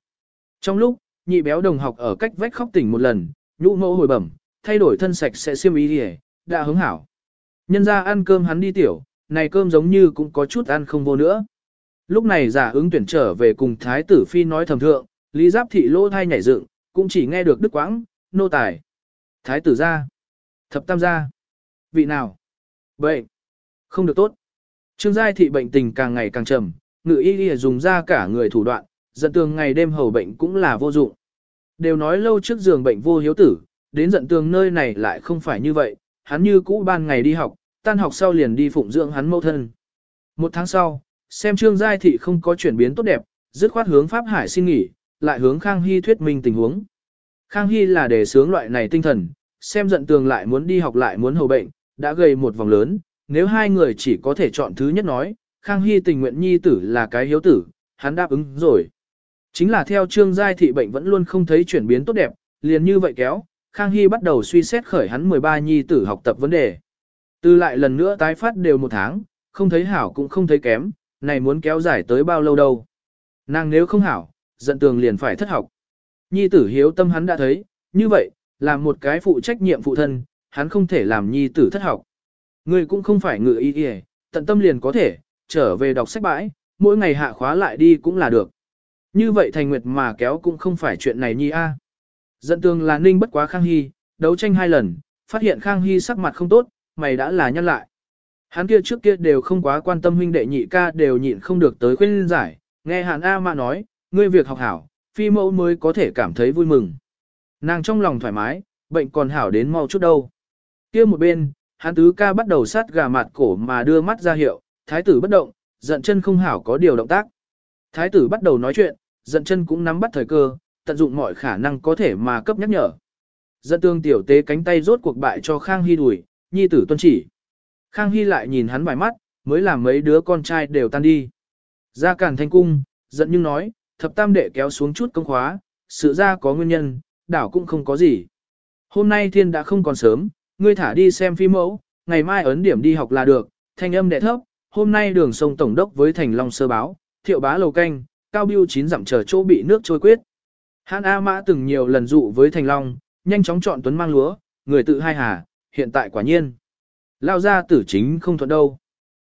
Trong lúc, nhị béo đồng học ở cách vách khóc tỉnh một lần, nhũ mẫu hồi bẩm, thay đổi thân sạch sẽ xiêm ý đi đã hứng hảo. Nhân ra ăn cơm hắn đi tiểu, này cơm giống như cũng có chút ăn không vô nữa. Lúc này giả ứng tuyển trở về cùng thái tử phi nói thầm thượng, lý giáp thị lỗ thai nhảy dựng, cũng chỉ nghe được đức quãng, nô tài. Thái tử ra. Thập tam gia. Vị nào? Bệnh. Không được tốt. Trương giai thị bệnh tình càng ngày càng trầm, ngự y y dùng ra cả người thủ đoạn, giận tường ngày đêm hầu bệnh cũng là vô dụng. Đều nói lâu trước giường bệnh vô hiếu tử, đến giận tường nơi này lại không phải như vậy, hắn như cũ ban ngày đi học, tan học sau liền đi phụng dưỡng hắn mẫu thân. Một tháng sau, xem trương giai thị không có chuyển biến tốt đẹp, dứt khoát hướng Pháp Hải xin nghỉ, lại hướng Khang Hy thuyết minh tình huống. Khang Hy là đề sướng loại này tinh thần, xem giận tường lại muốn đi học lại muốn hầu bệnh, đã gây một vòng lớn, nếu hai người chỉ có thể chọn thứ nhất nói, Khang Hy tình nguyện nhi tử là cái hiếu tử, hắn đáp ứng rồi. Chính là theo trương giai thị bệnh vẫn luôn không thấy chuyển biến tốt đẹp, liền như vậy kéo, Khang Hy bắt đầu suy xét khởi hắn 13 nhi tử học tập vấn đề. Từ lại lần nữa tái phát đều một tháng, không thấy hảo cũng không thấy kém, này muốn kéo dài tới bao lâu đâu. Nàng nếu không hảo, giận tường liền phải thất học. Nhi tử hiếu tâm hắn đã thấy, như vậy, làm một cái phụ trách nhiệm phụ thân, hắn không thể làm nhi tử thất học. Người cũng không phải ngự y y, tận tâm liền có thể, trở về đọc sách bãi, mỗi ngày hạ khóa lại đi cũng là được. Như vậy thành nguyệt mà kéo cũng không phải chuyện này nhi a. Dẫn tường là ninh bất quá Khang Hy, đấu tranh hai lần, phát hiện Khang Hy sắc mặt không tốt, mày đã là nhân lại. Hắn kia trước kia đều không quá quan tâm huynh đệ nhị ca đều nhịn không được tới khuyên giải, nghe hắn A mà nói, ngươi việc học hảo, phi mẫu mới có thể cảm thấy vui mừng. Nàng trong lòng thoải mái, bệnh còn hảo đến mau chút đâu. Kia một bên, hắn tứ ca bắt đầu sát gà mặt cổ mà đưa mắt ra hiệu, thái tử bất động, giận chân không hảo có điều động tác. Thái tử bắt đầu nói chuyện, giận chân cũng nắm bắt thời cơ, tận dụng mọi khả năng có thể mà cấp nhắc nhở. Giận tương tiểu tế cánh tay rốt cuộc bại cho Khang Hy đuổi, nhi tử tuân chỉ. Khang Hy lại nhìn hắn vài mắt, mới làm mấy đứa con trai đều tan đi. Ra cản thanh cung, giận nhưng nói, thập tam đệ kéo xuống chút công khóa, sự ra có nguyên nhân, đảo cũng không có gì. Hôm nay thiên đã không còn sớm, ngươi thả đi xem phim mẫu, ngày mai ấn điểm đi học là được, thanh âm đệ thấp, hôm nay đường sông Tổng đốc với thành Long sơ báo, thiệu bá lầu canh, cao biêu chín dặm chờ chỗ bị nước trôi quyết. Hán A Mã từng nhiều lần dụ với thành Long, nhanh chóng chọn tuấn mang lúa, người tự hai hà, hiện tại quả nhiên. Lao ra tử chính không thuận đâu.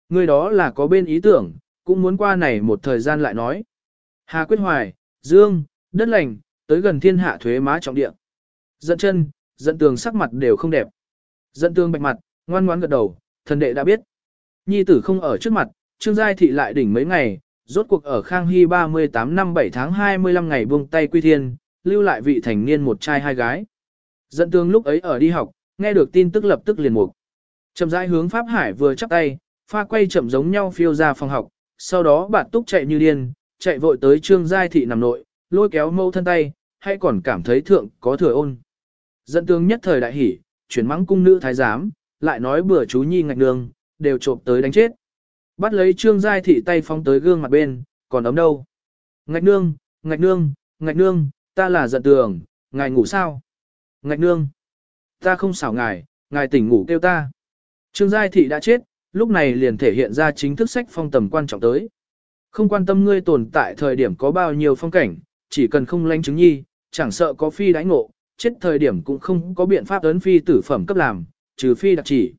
Người đó là có bên ý tưởng, cũng muốn qua này một thời gian lại nói. Hà Quyết Hoài, Dương, đất lành, tới gần thiên hạ thuế má trọng địa. Dẫn chân, dẫn tường sắc mặt đều không đẹp. Dẫn tường bạch mặt, ngoan ngoãn gật đầu, thần đệ đã biết. Nhi tử không ở trước mặt, Trương Giai Thị lại đỉnh mấy ngày, rốt cuộc ở Khang Hy 38 năm 7 tháng 25 ngày buông tay quy thiên, lưu lại vị thành niên một trai hai gái. Dẫn tường lúc ấy ở đi học, nghe được tin tức lập tức liền mục. Chậm rãi hướng Pháp Hải vừa chắp tay, pha quay chậm giống nhau phiêu ra phòng học, sau đó bạn túc chạy như điên, chạy vội tới Trương Giai Thị nằm nội, lôi kéo mâu thân tay, hay còn cảm thấy thượng có thừa ôn. Dẫn tương nhất thời đại hỉ, chuyển mắng cung nữ thái giám, lại nói bữa chú nhi ngạch đường, đều trộm tới đánh chết. Bắt lấy Trương Giai Thị tay phóng tới gương mặt bên, còn ấm đâu. Ngạch nương, ngạch nương, ngạch nương, ta là giận tường, ngài ngủ sao? Ngạch nương, ta không xảo ngài, ngài tỉnh ngủ kêu ta. Trương Giai Thị đã chết, lúc này liền thể hiện ra chính thức sách phong tầm quan trọng tới. Không quan tâm ngươi tồn tại thời điểm có bao nhiêu phong cảnh, chỉ cần không lánh chứng nhi, chẳng sợ có phi đãi ngộ, chết thời điểm cũng không có biện pháp ấn phi tử phẩm cấp làm, trừ phi đặc chỉ.